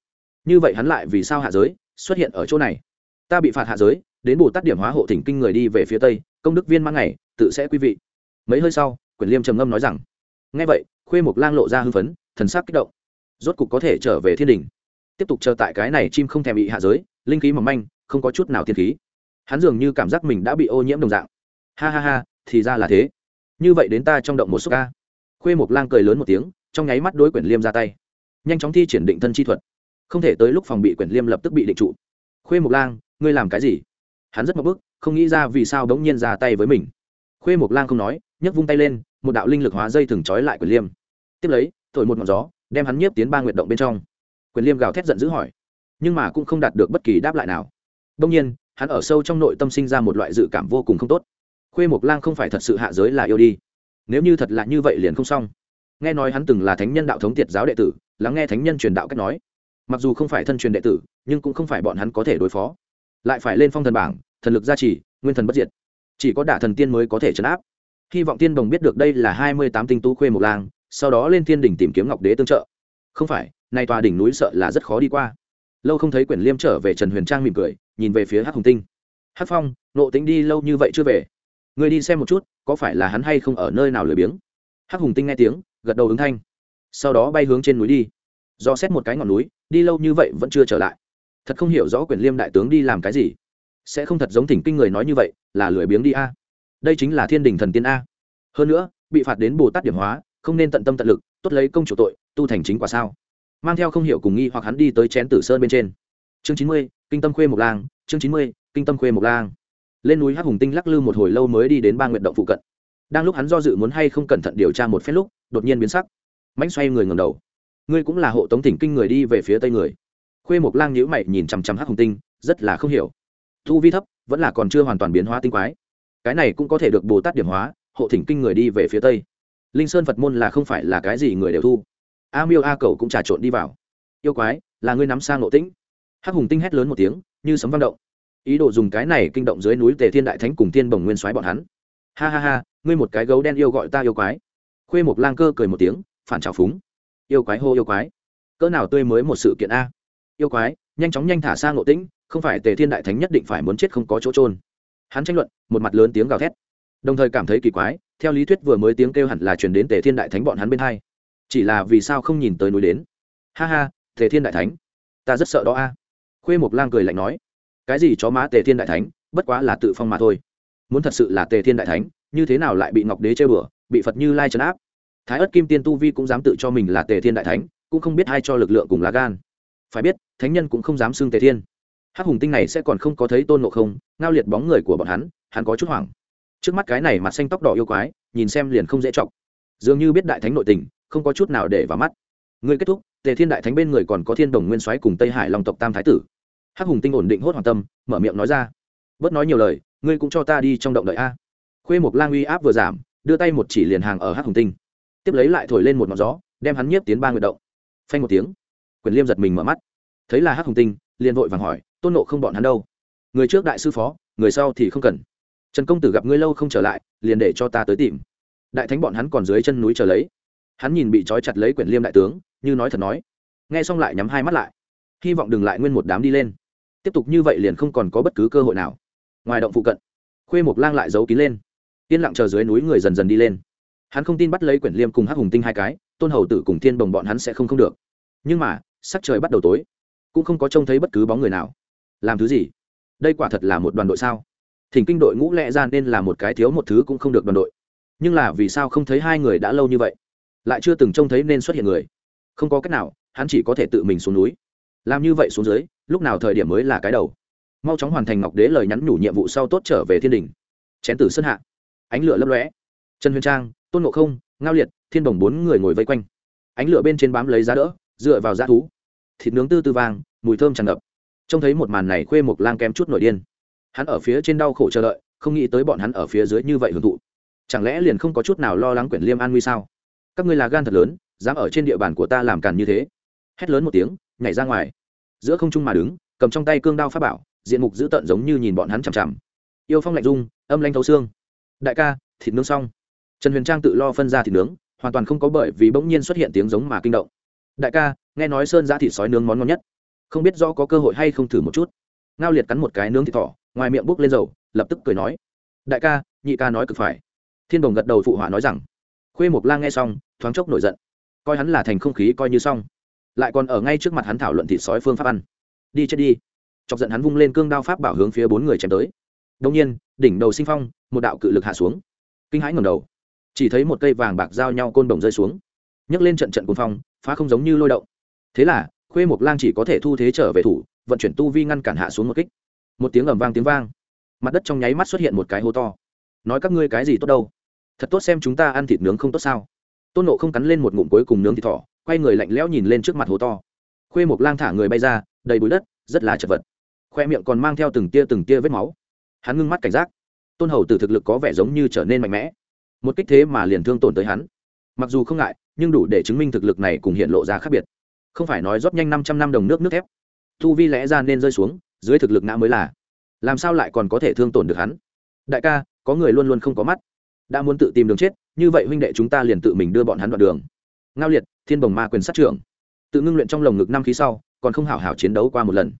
Như vậy hắn lại vì sao hạ giới, xuất hiện ở chỗ này? Ta bị phạt hạ giới, đến bồ tát điểm hóa hộ thỉnh kinh người đi về phía tây, công đức viên mang ngày, tự sẽ quý vị. Mấy hơi sau, quyền liêm trầm ngâm nói rằng ngay vậy, khuê mục lang lộ ra hưng phấn, thần sắc kích động. Rốt cục có thể trở về thiên đình tiếp tục chờ tại cái này chim không thèm bị hạ giới, linh khí mỏng manh, không có chút nào thiên khí. Hắn dường như cảm giác mình đã bị ô nhiễm đồng dạng. Ha ha ha, thì ra là thế. Như vậy đến ta trong động một số ca. Khuê một lang cười lớn một tiếng, trong nháy mắt đối quyển liêm ra tay. Nhanh chóng thi triển định thân chi thuật. Không thể tới lúc phòng bị quyển liêm lập tức bị định trụ. Khuê một lang, ngươi làm cái gì? Hắn rất mập bức không nghĩ ra vì sao bỗng nhiên ra tay với mình. Khuê một lang không nói, nhấc vung tay lên, một đạo linh lực hóa dây thừng trói lại quyển liêm. Tiếp lấy, thổi một ngọn gió, đem hắn nhiếp tiến ba nguyệt động bên trong quyền liêm gào thét giận dữ hỏi. Nhưng mà cũng không đạt được bất kỳ đáp lại nào. Đông nhiên, hắn ở sâu trong nội tâm sinh ra một loại dự cảm vô cùng không tốt. Khuê mộc lang không phải thật sự hạ giới là yêu đi. Nếu như thật là như vậy liền không xong. Nghe nói hắn từng là thánh nhân đạo thống tiệt giáo đệ tử, lắng nghe thánh nhân truyền đạo cách nói. Mặc dù không phải thân truyền đệ tử, nhưng cũng không phải bọn hắn có thể đối phó. Lại phải lên phong thần bảng, thần lực gia trì, nguyên thần bất diệt. Chỉ có đả thần tiên mới có thể chấn áp. Hy vọng tiên đồng biết được đây là hai mươi tám tinh tú khuê mộc lang, sau đó lên thiên đỉnh tìm kiếm ngọc đế tương trợ. Không phải nay tòa đỉnh núi sợ là rất khó đi qua. Lâu không thấy quyển liêm trở về trần huyền trang mỉm cười, nhìn về phía hắc hùng tinh. Hắc phong nộ tính đi lâu như vậy chưa về? Người đi xem một chút, có phải là hắn hay không ở nơi nào lười biếng? Hắc hùng tinh nghe tiếng, gật đầu ứng thanh. Sau đó bay hướng trên núi đi. Do xét một cái ngọn núi, đi lâu như vậy vẫn chưa trở lại. Thật không hiểu rõ Quyền liêm đại tướng đi làm cái gì. Sẽ không thật giống thỉnh kinh người nói như vậy, là lười biếng đi a. Đây chính là thiên đình thần tiên a. Hơn nữa, bị phạt đến bồ tát điểm hóa, không nên tận tâm tận lực, tốt lấy công chủ tội, tu thành chính quả sao? Mang theo không hiểu cùng nghi hoặc hắn đi tới chén tử sơn bên trên. Chương chín mươi, kinh tâm khuê mộc lang, chương chín mươi, kinh tâm khuê mộc lang. Lên núi hắc hùng tinh lắc lư một hồi lâu mới đi đến ba nguyện động phụ cận. Đang lúc hắn do dự muốn hay không cẩn thận điều tra một phép lúc, đột nhiên biến sắc. Mãnh xoay người ngầm đầu. Ngươi cũng là hộ tống tỉnh kinh người đi về phía tây người. Khuê mộc lang nhữ mày nhìn chằm chằm hắc hùng tinh, rất là không hiểu. Thu vi thấp, vẫn là còn chưa hoàn toàn biến hóa tinh quái. Cái này cũng có thể được bồ tát điểm hóa, hộ thỉnh kinh người đi về phía tây. Linh sơn phật môn là không phải là cái gì người đều thu a miêu a cầu cũng trà trộn đi vào. Yêu quái, là ngươi nắm sang nội tĩnh. Hắc hùng tinh hét lớn một tiếng, như sấm vang động. Ý đồ dùng cái này kinh động dưới núi tề thiên đại thánh cùng thiên bồng nguyên soái bọn hắn. Ha ha ha, ngươi một cái gấu đen yêu gọi ta yêu quái. Khuê một lang cơ cười một tiếng, phản trào phúng. Yêu quái hô yêu quái. Cỡ nào tươi mới một sự kiện a. Yêu quái, nhanh chóng nhanh thả sang nội tĩnh, không phải tề thiên đại thánh nhất định phải muốn chết không có chỗ trôn hắn tranh luận, một mặt lớn tiếng gào thét. Đồng thời cảm thấy kỳ quái, theo lý thuyết vừa mới tiếng kêu hẳn là chuyển đến tề thiên đại thánh bọn hắn bên hai chỉ là vì sao không nhìn tới núi đến? Ha ha, tề thiên đại thánh. Ta rất sợ đó a. Khuê mộc lang cười lạnh nói. Cái gì chó má tề thiên đại thánh, bất quá là tự phong mà thôi. Muốn thật sự là tề thiên đại thánh, như thế nào lại bị ngọc đế chơi bừa bị phật như lai trấn áp? Thái ất kim tiên tu vi cũng dám tự cho mình là tề thiên đại thánh, cũng không biết ai cho lực lượng cùng lá gan. Phải biết, thánh nhân cũng không dám xưng tề thiên. Hắc hùng tinh này sẽ còn không có thấy tôn ngộ không, ngao liệt bóng người của bọn hắn hắn có chút hoảng. Trước mắt cái này mặt xanh tóc đỏ yêu quái, nhìn xem liền không dễ chọc. Dường như biết đại thánh nội tình không có chút nào để vào mắt. Người kết thúc, tề thiên đại thánh bên người còn có thiên đồng nguyên soái cùng tây hải long tộc tam thái tử. Hắc hùng tinh ổn định hốt hoàng tâm, mở miệng nói ra. Bớt nói nhiều lời, ngươi cũng cho ta đi trong động đợi a. Khuê mộc lang uy áp vừa giảm, đưa tay một chỉ liền hàng ở hắc hùng tinh. Tiếp lấy lại thổi lên một ngọn gió, đem hắn nhiếp tiến ba nguyệt động. Phanh một tiếng, quyền liêm giật mình mở mắt. Thấy là hắc hùng tinh, liền vội vàng hỏi, tôn nộ không bọn hắn đâu? Người trước đại sư phó, người sau thì không cần. Trần công tử gặp ngươi lâu không trở lại, liền để cho ta tới tìm. Đại thánh bọn hắn còn dưới chân núi chờ lấy hắn nhìn bị trói chặt lấy quyển liêm đại tướng, như nói thật nói. Nghe xong lại nhắm hai mắt lại. Hy vọng đừng lại nguyên một đám đi lên. Tiếp tục như vậy liền không còn có bất cứ cơ hội nào. Ngoài động phụ cận, khuê mộc lang lại giấu kín lên. Yên lặng chờ dưới núi người dần dần đi lên. Hắn không tin bắt lấy quyển liêm cùng hắc hùng tinh hai cái, tôn hầu tử cùng thiên bồng bọn hắn sẽ không không được. Nhưng mà, sắc trời bắt đầu tối, cũng không có trông thấy bất cứ bóng người nào. Làm thứ gì? Đây quả thật là một đoàn đội sao? Thỉnh kinh đội ngũ lẽ ra nên là một cái thiếu một thứ cũng không được đoàn đội. Nhưng là vì sao không thấy hai người đã lâu như vậy? Lại chưa từng trông thấy nên xuất hiện người. Không có cách nào, hắn chỉ có thể tự mình xuống núi. Làm như vậy xuống dưới, lúc nào thời điểm mới là cái đầu. Mau chóng hoàn thành ngọc đế lời nhắn nhủ nhiệm vụ sau tốt trở về thiên đình. Chén tử sân hạ. Ánh lửa lấp lóe. Trần huyền trang, tôn ngộ không, ngao liệt, thiên đồng bốn người ngồi vây quanh. Ánh lửa bên trên bám lấy giá đỡ, dựa vào giá thú. Thịt nướng tư tư vàng, mùi thơm tràn ngập. Trông thấy một màn này khuê một lang kem chút nổi điên. Hắn ở phía trên đau khổ chờ đợi, không nghĩ tới bọn hắn ở phía dưới như vậy hưởng thụ. Chẳng lẽ liền không có chút nào lo lắng quyển liêm an nguy sao? Các ngươi là gan thật lớn, dám ở trên địa bàn của ta làm càn như thế. Hét lớn một tiếng, nhảy ra ngoài. Giữa không trung mà đứng, cầm trong tay cương đao pháp bảo, diện mục dữ tợn giống như nhìn bọn hắn chằm chằm. Yêu phong lạnh dung âm lanh thấu xương. Đại ca, thịt nướng xong. Trần huyền trang tự lo phân ra thịt nướng, hoàn toàn không có bởi vì bỗng nhiên xuất hiện tiếng giống mà kinh động. Đại ca, nghe nói sơn giã thịt sói nướng món ngon nhất. Không biết do có cơ hội hay không thử một chút. Ngao liệt cắn một cái nướng thịt thỏ, ngoài miệng bốc lên dầu, lập tức cười nói. Đại ca, nhị ca nói cực phải. Thiên đồng gật đầu phụ họa nói rằng. Khuê mộc lang nghe xong thoáng chốc nổi giận. Coi hắn là thành không khí coi như xong. Lại còn ở ngay trước mặt hắn thảo luận thịt sói phương pháp ăn. Đi chết đi. Chọc giận hắn vung lên cương đao pháp bảo hướng phía bốn người chém tới. Đông nhiên, đỉnh đầu sinh phong, một đạo cự lực hạ xuống. Kinh hãi ngầm đầu. Chỉ thấy một cây vàng bạc giao nhau côn đồng rơi xuống. Nhấc lên trận trận cuồng phong, phá không giống như lôi động. Thế là, khuê mộc lang chỉ có thể thu thế trở về thủ, vận chuyển tu vi ngăn cản hạ xuống một kích. Một tiếng ầm vang tiếng vang. Mặt đất trong nháy mắt xuất hiện một cái hố to. Nói các ngươi cái gì tốt đâu? Thật tốt xem chúng ta ăn thịt nướng không tốt sao? Tôn nộ không cắn lên một ngụm cuối cùng nướng thịt thỏ, quay người lạnh lẽo nhìn lên trước mặt hố to. Khuê mộc lang thả người bay ra, đầy bụi đất, rất là chật vật. Khoe miệng còn mang theo từng tia từng tia vết máu. Hắn ngưng mắt cảnh giác. Tôn hầu từ thực lực có vẻ giống như trở nên mạnh mẽ. Một kích thế mà liền thương tổn tới hắn. Mặc dù không ngại, nhưng đủ để chứng minh thực lực này cùng hiện lộ ra khác biệt. Không phải nói rót nhanh năm trăm năm đồng nước nước thép. Thu vi lẽ ra nên rơi xuống, dưới thực lực ngã mới là. Làm sao lại còn có thể thương tổn được hắn? Đại ca, có người luôn luôn không có mắt. Đã muốn tự tìm đường chết như vậy huynh đệ chúng ta liền tự mình đưa bọn hắn đoạn đường. Ngao liệt, thiên bồng ma quyền sát trưởng. Tự ngưng luyện trong lồng ngực năm khí sau, còn không hảo hảo chiến đấu qua một lần.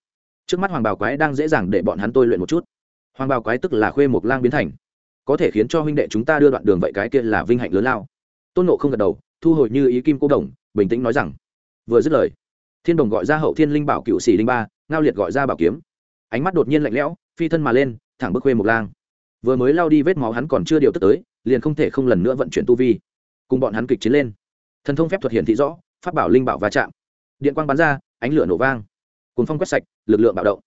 Trước mắt hoàng bào quái đang dễ dàng để bọn hắn tôi luyện một chút. Hoàng bào quái tức là khuê một lang biến thành. Có thể khiến cho huynh đệ chúng ta đưa đoạn đường vậy cái kia là vinh hạnh lớn lao. Tôn nộ không gật đầu, thu hồi như ý kim cô đồng, bình tĩnh nói rằng, vừa dứt lời, thiên đồng gọi ra hậu thiên linh bảo cựu sĩ linh ba, ngao liệt gọi ra bảo kiếm. Ánh mắt đột nhiên lạnh lẽo, phi thân mà lên, thẳng bức khuê một lang vừa mới lao đi vết máu hắn còn chưa điều tức tới, liền không thể không lần nữa vận chuyển tu vi. Cùng bọn hắn kịch chiến lên. Thần thông phép thuật hiển thị rõ phát bảo linh bảo va chạm. Điện quang bắn ra, ánh lửa nổ vang. Cuốn phong quét sạch, lực lượng bạo động.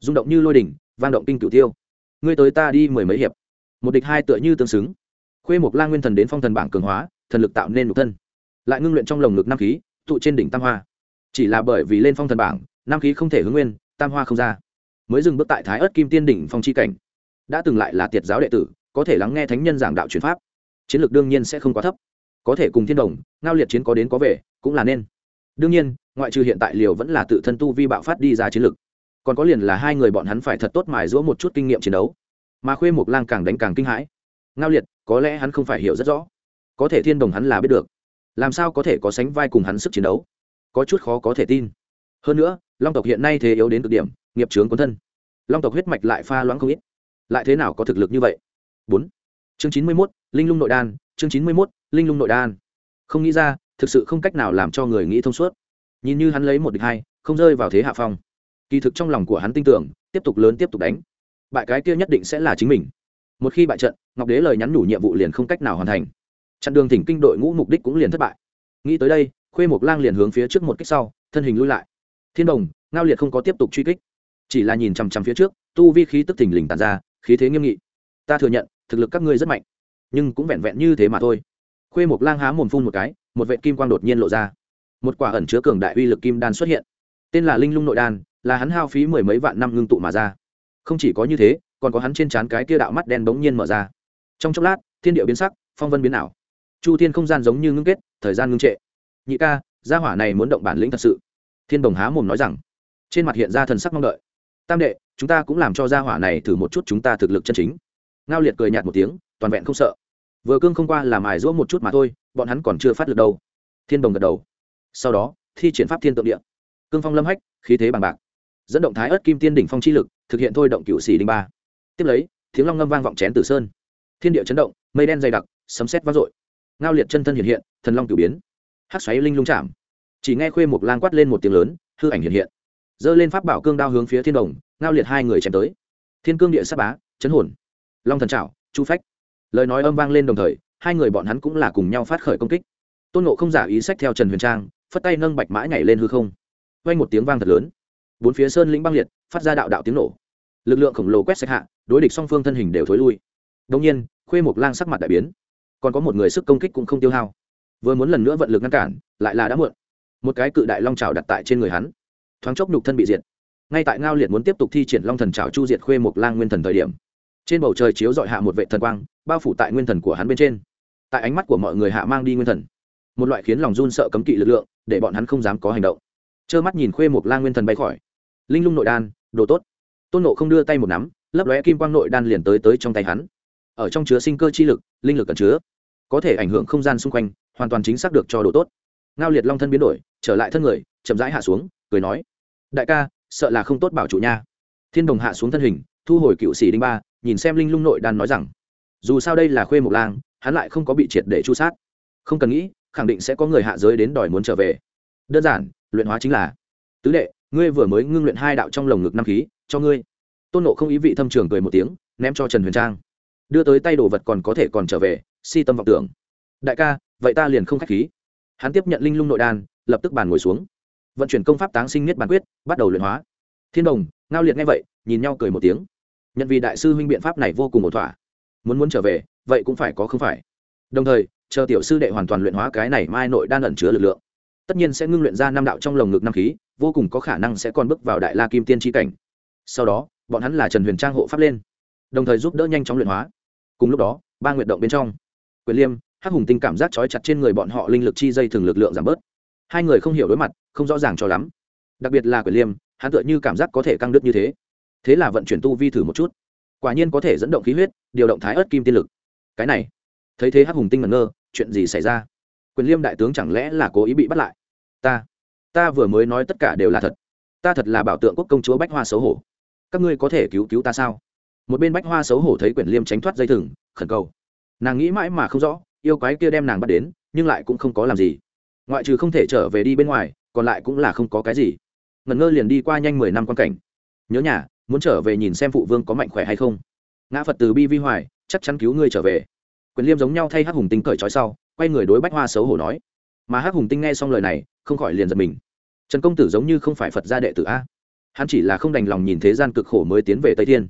Rung động như lôi đỉnh, vang động kinh cửu tiêu. Ngươi tới ta đi mười mấy hiệp. Một địch hai tựa như tương xứng. Khuê một lang nguyên thần đến phong thần bảng cường hóa, thần lực tạo nên nhục thân. Lại ngưng luyện trong lồng ngực năm khí, tụ trên đỉnh tam hoa. Chỉ là bởi vì lên phong thần bảng, năm khí không thể hướng nguyên, tam hoa không ra. Mới dừng bước tại thái ớt kim tiên đỉnh phong chi cảnh đã từng lại là tiệt giáo đệ tử, có thể lắng nghe thánh nhân giảng đạo truyền pháp. Chiến lược đương nhiên sẽ không quá thấp. Có thể cùng thiên đồng, ngao liệt chiến có đến có về, cũng là nên. Đương nhiên, ngoại trừ hiện tại liều vẫn là tự thân tu vi bạo phát đi ra chiến lược. Còn có liền là hai người bọn hắn phải thật tốt mài giũa một chút kinh nghiệm chiến đấu. Mà khuê mộc lang càng đánh càng kinh hãi. Ngao liệt, có lẽ hắn không phải hiểu rất rõ. Có thể thiên đồng hắn là biết được. Làm sao có thể có sánh vai cùng hắn sức chiến đấu? Có chút khó có thể tin. Hơn nữa, long tộc hiện nay thế yếu đến cực điểm, nghiệp trướng quân thân. Long tộc huyết mạch lại pha loãng không ít lại thế nào có thực lực như vậy? Bốn. Chương chín mươi mốt, linh lung nội đan, chương chín mươi mốt, linh lung nội đan. Không nghĩ ra, thực sự không cách nào làm cho người nghĩ thông suốt. Nhìn như hắn lấy một địch hai, không rơi vào thế hạ phong. Kỳ thực trong lòng của hắn tin tưởng, tiếp tục lớn tiếp tục đánh. Bại cái kia nhất định sẽ là chính mình. Một khi bại trận, ngọc đế lời nhắn nhủ nhiệm vụ liền không cách nào hoàn thành. Chặn đường thỉnh kinh đội ngũ mục đích cũng liền thất bại. Nghĩ tới đây, khuê mộc lang liền hướng phía trước một kích sau, thân hình lui lại. Thiên đồng, ngao liệt không có tiếp tục truy kích. Chỉ là nhìn chằm chằm phía trước, tu vi khí tức thình lình tàn ra khí thế nghiêm nghị. Ta thừa nhận, thực lực các ngươi rất mạnh, nhưng cũng vẹn vẹn như thế mà thôi. Khuê mộc lang há mồm phun một cái, một vệ kim quang đột nhiên lộ ra. Một quả ẩn chứa cường đại uy lực kim đan xuất hiện. Tên là linh lung nội đan, là hắn hao phí mười mấy vạn năm ngưng tụ mà ra. Không chỉ có như thế, còn có hắn trên trán cái kia đạo mắt đen bỗng nhiên mở ra. Trong chốc lát, thiên địa biến sắc, phong vân biến ảo. Chu thiên không gian giống như ngưng kết, thời gian ngưng trệ. Nhị ca, gia hỏa này muốn động bản lĩnh thật sự. Thiên đồng há mồm nói rằng. Trên mặt hiện ra thần sắc mong đợi tam đệ, chúng ta cũng làm cho gia hỏa này thử một chút chúng ta thực lực chân chính. Ngao liệt cười nhạt một tiếng, toàn vẹn không sợ. Vừa cương không qua làm ải rũa một chút mà thôi, bọn hắn còn chưa phát lực đâu. Thiên đồng gật đầu. Sau đó, thi triển pháp thiên tượng địa. Cương phong lâm hách, khí thế bằng bạc. Dẫn động thái ớt kim tiên đỉnh phong chi lực, thực hiện thôi động cựu sĩ đinh ba. Tiếp lấy, tiếng long ngâm vang vọng chén tử sơn. Thiên địa chấn động, mây đen dày đặc, sấm sét vang dội. Ngao liệt chân thân hiện hiện, thần long cửu biến. Hát xoáy linh lung chạm. Chỉ nghe khuê một lang quát lên một tiếng lớn, hư ảnh hiện hiện giơ lên pháp bảo cương đao hướng phía thiên đồng, ngao liệt hai người chém tới. Thiên cương địa sát bá, chấn hồn. Long thần trảo, chu phách. Lời nói âm vang lên đồng thời, hai người bọn hắn cũng là cùng nhau phát khởi công kích. Tôn nộ không giả ý sách theo trần huyền trang, phất tay nâng bạch mã nhảy lên hư không. Vang một tiếng vang thật lớn. Bốn phía sơn lĩnh băng liệt, phát ra đạo đạo tiếng nổ. Lực lượng khổng lồ quét sạch hạ, đối địch song phương thân hình đều thối lui. Đông nhiên, khuê một lang sắc mặt đại biến. Còn có một người sức công kích cũng không tiêu hao. Vừa muốn lần nữa vận lực ngăn cản, lại là đã muộn. Một cái cự đại long trào đặt tại trên người hắn thoáng chốc nhục thân bị diệt. Ngay tại ngao liệt muốn tiếp tục thi triển long thần trào chu diệt khuê một lang nguyên thần thời điểm, trên bầu trời chiếu dọi hạ một vệ thần quang, bao phủ tại nguyên thần của hắn bên trên. Tại ánh mắt của mọi người hạ mang đi nguyên thần, một loại khiến lòng run sợ cấm kỵ lực lượng, để bọn hắn không dám có hành động. Trơ mắt nhìn khuê một lang nguyên thần bay khỏi. Linh lung nội đan, đồ tốt. Tôn nộ không đưa tay một nắm, lấp lóe kim quang nội đan liền tới tới trong tay hắn. Ở trong chứa sinh cơ chi lực, linh lực cẩn chứa, có thể ảnh hưởng không gian xung quanh, hoàn toàn chính xác được cho đồ tốt. Ngao liệt long thân biến đổi trở lại thân người, chậm rãi hạ xuống, cười nói, đại ca, sợ là không tốt bảo chủ nha. Thiên đồng hạ xuống thân hình, thu hồi cựu sĩ đinh ba, nhìn xem linh lung nội đan nói rằng, dù sao đây là khuê mộc lang, hắn lại không có bị triệt để chu sát. Không cần nghĩ, khẳng định sẽ có người hạ giới đến đòi muốn trở về. Đơn giản, luyện hóa chính là, tứ đệ, ngươi vừa mới ngưng luyện hai đạo trong lồng ngực năm khí, cho ngươi. Tôn nộ không ý vị thâm trường cười một tiếng, ném cho trần huyền trang. Đưa tới tay đồ vật còn có thể còn trở về, si tâm vọng tưởng. Đại ca, vậy ta liền không k h á c h khí. Hắn tiếp nhận linh lung nội đan lập tức bàn ngồi xuống. Vận chuyển công pháp táng sinh niết bàn quyết, bắt đầu luyện hóa. Thiên đồng, ngao liệt nghe vậy, nhìn nhau cười một tiếng. Nhận vì đại sư huynh biện pháp này vô cùng ổn thỏa. Muốn muốn trở về, vậy cũng phải có không phải. Đồng thời, chờ tiểu sư đệ hoàn toàn luyện hóa cái này mai nội đan ẩn chứa lực lượng. Tất nhiên sẽ ngưng luyện ra năm đạo trong lồng ngực năm khí, vô cùng có khả năng sẽ còn bước vào đại la kim tiên tri cảnh. Sau đó, bọn hắn là trần huyền trang hộ pháp lên. Đồng thời giúp đỡ nhanh chóng luyện hóa. Cùng lúc đó, ba nguyện động bên trong, quyền liêm, hắc hùng tinh cảm giác trói chặt trên người bọn họ linh lực chi dây thường lực lượng giảm bớt hai người không hiểu đối mặt, không rõ ràng cho lắm. Đặc biệt là quyền liêm, hắn tựa như cảm giác có thể căng đứt như thế. Thế là vận chuyển tu vi thử một chút. Quả nhiên có thể dẫn động khí huyết, điều động thái ớt kim tiên lực. Cái này, thấy thế hắc hùng tinh ngẩn ngơ, chuyện gì xảy ra? Quyền liêm đại tướng chẳng lẽ là cố ý bị bắt lại? Ta ta vừa mới nói tất cả đều là thật. Ta thật là bảo tượng quốc công chúa bách hoa xấu hổ. Các ngươi có thể cứu cứu ta sao? Một bên bách hoa xấu hổ thấy quyển liêm tránh thoát dây thừng, khẩn cầu. Nàng nghĩ mãi mà không rõ, yêu quái kia đem nàng bắt đến, nhưng lại cũng không có làm gì ngoại trừ không thể trở về đi bên ngoài, còn lại cũng là không có cái gì. Ngẩn ngơ liền đi qua nhanh mười năm quan cảnh. Nhớ nhà, muốn trở về nhìn xem phụ vương có mạnh khỏe hay không. Ngã phật từ bi vi hoài, chắc chắn cứu ngươi trở về. Quyền liêm giống nhau thay hắc hùng tinh cởi trói sau, quay người đối bách hoa xấu hổ nói. Mà hắc hùng tinh nghe xong lời này, không khỏi liền giật mình. Trần công tử giống như không phải phật gia đệ tử a. Hắn chỉ là không đành lòng nhìn thế gian cực khổ mới tiến về tây thiên.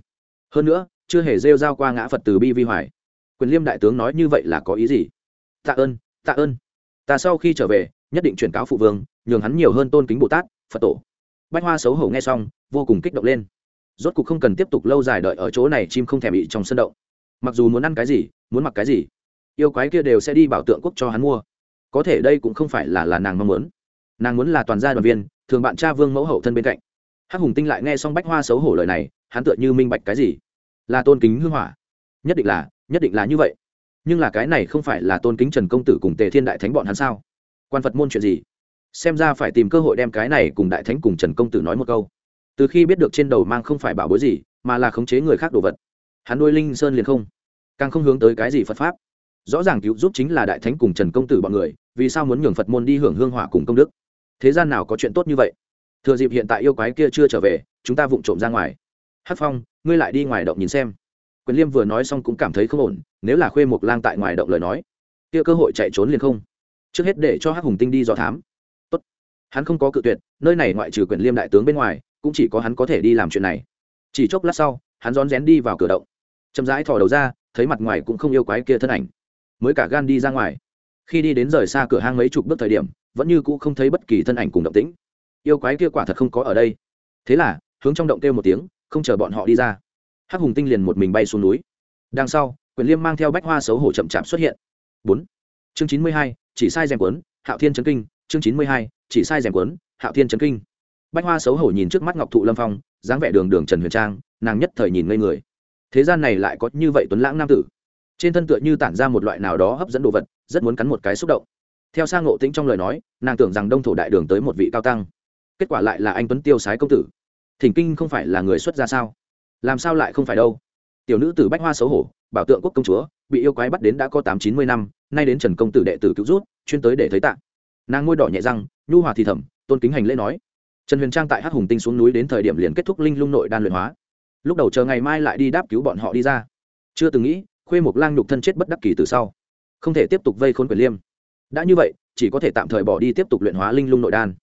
Hơn nữa, chưa hề rêu rao qua ngã phật từ bi vi hoài. Quyền liêm đại tướng nói như vậy là có ý gì? Tạ ơn tạ ơn ta sau khi trở về, nhất định chuyển cáo phụ vương, nhường hắn nhiều hơn tôn kính bồ tát, phật tổ. Bách hoa xấu hổ nghe xong, vô cùng kích động lên. Rốt cuộc không cần tiếp tục lâu dài đợi ở chỗ này, chim không thèm bị trong sân động. Mặc dù muốn ăn cái gì, muốn mặc cái gì, yêu quái kia đều sẽ đi bảo tượng quốc cho hắn mua. Có thể đây cũng không phải là là nàng mong muốn. Nàng muốn là toàn gia đoàn viên, thường bạn cha vương mẫu hậu thân bên cạnh. Hắc hùng tinh lại nghe xong bách hoa xấu hổ lời này, hắn tựa như minh bạch cái gì? Là tôn kính hư hỏa. Nhất định là, nhất định là như vậy nhưng là cái này không phải là tôn kính trần công tử cùng tề thiên đại thánh bọn hắn sao? Quan phật môn chuyện gì? Xem ra phải tìm cơ hội đem cái này cùng đại thánh cùng trần công tử nói một câu. Từ khi biết được trên đầu mang không phải bảo bối gì, mà là khống chế người khác đồ vật, hắn nuôi linh sơn liền không, càng không hướng tới cái gì phật pháp. Rõ ràng cứu giúp chính là đại thánh cùng trần công tử bọn người, vì sao muốn nhường phật môn đi hưởng hương hỏa cùng công đức? Thế gian nào có chuyện tốt như vậy? Thừa dịp hiện tại yêu quái kia chưa trở về, chúng ta vụng trộm ra ngoài. Hát phong, ngươi lại đi ngoài động nhìn xem quyền liêm vừa nói xong cũng cảm thấy không ổn, nếu là khuê mộc lang tại ngoài động lời nói, kia cơ hội chạy trốn liền không. Trước hết để cho hắc hùng tinh đi dò thám. Tốt. hắn không có cự tuyệt, nơi này ngoại trừ quyền liêm đại tướng bên ngoài, cũng chỉ có hắn có thể đi làm chuyện này. Chỉ chốc lát sau, hắn rón rén đi vào cửa động. Chậm rãi thò đầu ra, thấy mặt ngoài cũng không yêu quái kia thân ảnh. Mới cả gan đi ra ngoài. Khi đi đến rời xa cửa hang mấy chục bước thời điểm, vẫn như cũ không thấy bất kỳ thân ảnh cùng động tĩnh. Yêu quái kia quả thật không có ở đây. Thế là, hướng trong động kêu một tiếng, không chờ bọn họ đi ra hắc hùng tinh liền một mình bay xuống núi. Đằng sau, quyền liêm mang theo bách hoa xấu hổ chậm chạp xuất hiện. Bốn. Chương chín mươi hai, chỉ sai rèm quấn hạo thiên trấn kinh. Chương chín mươi hai, chỉ sai rèm quấn hạo thiên trấn kinh. Bách hoa xấu hổ nhìn trước mắt ngọc thụ lâm phong, dáng vẻ đường đường trần huyền trang, nàng nhất thời nhìn ngây người. Thế gian này lại có như vậy tuấn lãng nam tử. Trên thân tựa như tản ra một loại nào đó hấp dẫn đồ vật, rất muốn cắn một cái xúc động. Theo sang ngộ tĩnh trong lời nói, nàng tưởng rằng đông thổ đại đường tới một vị cao tăng. Kết quả lại là anh tuấn tiêu sái công tử. Thỉnh kinh không phải là người xuất ra sao? Làm sao lại không phải đâu? Tiểu nữ tử bách hoa xấu hổ, bảo tượng quốc công chúa, bị yêu quái bắt đến đã có tám chín mươi năm, nay đến trần công tử đệ tử cứu rút, chuyên tới để thấy tạ. Nàng ngôi đỏ nhẹ răng, nhu hòa thì thầm, tôn kính hành lễ nói. Trần huyền trang tại hát hùng tinh xuống núi đến thời điểm liền kết thúc linh lung nội đan luyện hóa. Lúc đầu chờ ngày mai lại đi đáp cứu bọn họ đi ra. Chưa từng nghĩ, khuê một lang nhục thân chết bất đắc kỳ từ sau. Không thể tiếp tục vây khốn quyền liêm. Đã như vậy, chỉ có thể tạm thời bỏ đi tiếp tục luyện hóa linh lung nội đan.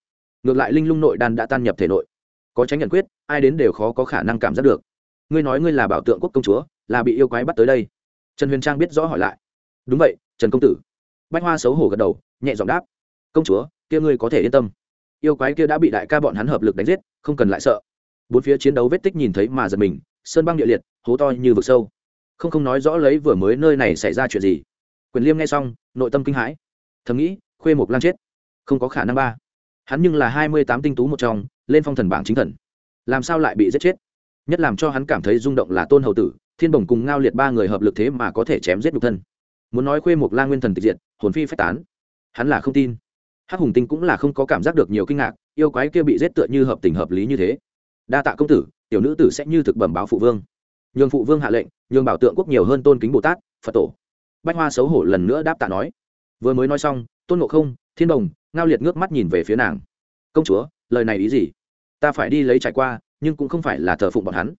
Ngược lại linh lung nội đan đã tan nhập thể nội. Có tránh nhận quyết, ai đến đều khó có khả năng cảm giác được ngươi nói ngươi là bảo tượng quốc công chúa, là bị yêu quái bắt tới đây. Trần huyền trang biết rõ hỏi lại. Đúng vậy, trần công tử. Bách hoa xấu hổ gật đầu, nhẹ giọng đáp. Công chúa, kia ngươi có thể yên tâm. Yêu quái kia đã bị đại ca bọn hắn hợp lực đánh giết, không cần lại sợ. Bốn phía chiến đấu vết tích nhìn thấy mà giật mình, sơn băng địa liệt, hố to như vực sâu. Không không nói rõ lấy vừa mới nơi này xảy ra chuyện gì. Quyền liêm nghe xong, nội tâm kinh hãi. Thầm nghĩ, khuê mộc lan chết. Không có khả năng ba. Hắn nhưng là hai mươi tám tinh tú một trong, lên phong thần bảng chính thần. Làm sao lại bị giết chết? Nhất làm cho hắn cảm thấy rung động là tôn hầu tử, thiên bồng cùng ngao liệt ba người hợp lực thế mà có thể chém giết nhục thân. Muốn nói khuê một la nguyên thần tịch diệt, hồn phi phách tán, hắn là không tin. Hắc hùng tinh cũng là không có cảm giác được nhiều kinh ngạc, yêu quái kia bị giết tựa như hợp tình hợp lý như thế. Đa tạ công tử, tiểu nữ tử sẽ như thực bẩm báo phụ vương. Nhường phụ vương hạ lệnh, nhường bảo tượng quốc nhiều hơn tôn kính bồ tát, phật tổ. Bách hoa xấu hổ lần nữa đáp tạ nói. Vừa mới nói xong, tôn ngộ không, thiên đồng ngao liệt ngước mắt nhìn về phía nàng. Công chúa, lời này ý gì? Ta phải đi lấy trải qua nhưng cũng không phải là thờ phụng bọn hắn.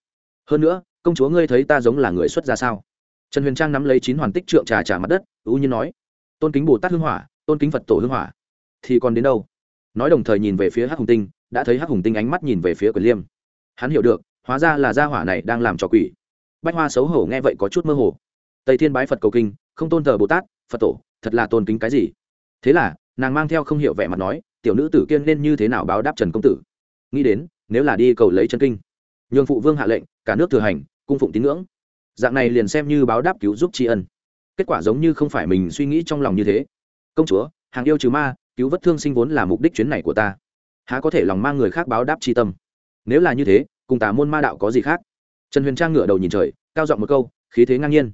Hơn nữa, công chúa ngươi thấy ta giống là người xuất gia sao? Trần huyền trang nắm lấy chín hoàn tích trượng trà trà mặt đất ưu nhiên nói, tôn kính bồ tát hưng hỏa, tôn kính phật tổ hưng hỏa. Thì còn đến đâu? Nói đồng thời nhìn về phía hắc hùng tinh, đã thấy hắc hùng tinh ánh mắt nhìn về phía quyền liêm. Hắn hiểu được, hóa ra là gia hỏa này đang làm trò quỷ. Bách hoa xấu hổ nghe vậy có chút mơ hồ. Tây thiên bái phật cầu kinh, không tôn thờ bồ tát, phật tổ, thật là tôn kính cái gì? Thế là, nàng mang theo không hiểu vẻ mặt nói, tiểu nữ tử kiên nên như thế nào báo đáp trần công tử? Nghĩ đến nếu là đi cầu lấy chân kinh. Nhường phụ vương hạ lệnh, cả nước thừa hành, cung phụng tín ngưỡng. Dạng này liền xem như báo đáp cứu giúp tri ân. Kết quả giống như không phải mình suy nghĩ trong lòng như thế. Công chúa, hàng yêu trừ ma, cứu vất thương sinh vốn là mục đích chuyến này của ta. Há có thể lòng mang người khác báo đáp tri tâm? Nếu là như thế, cùng tả môn ma đạo có gì khác? Trần huyền trang ngửa đầu nhìn trời, cao giọng một câu, khí thế ngang nhiên.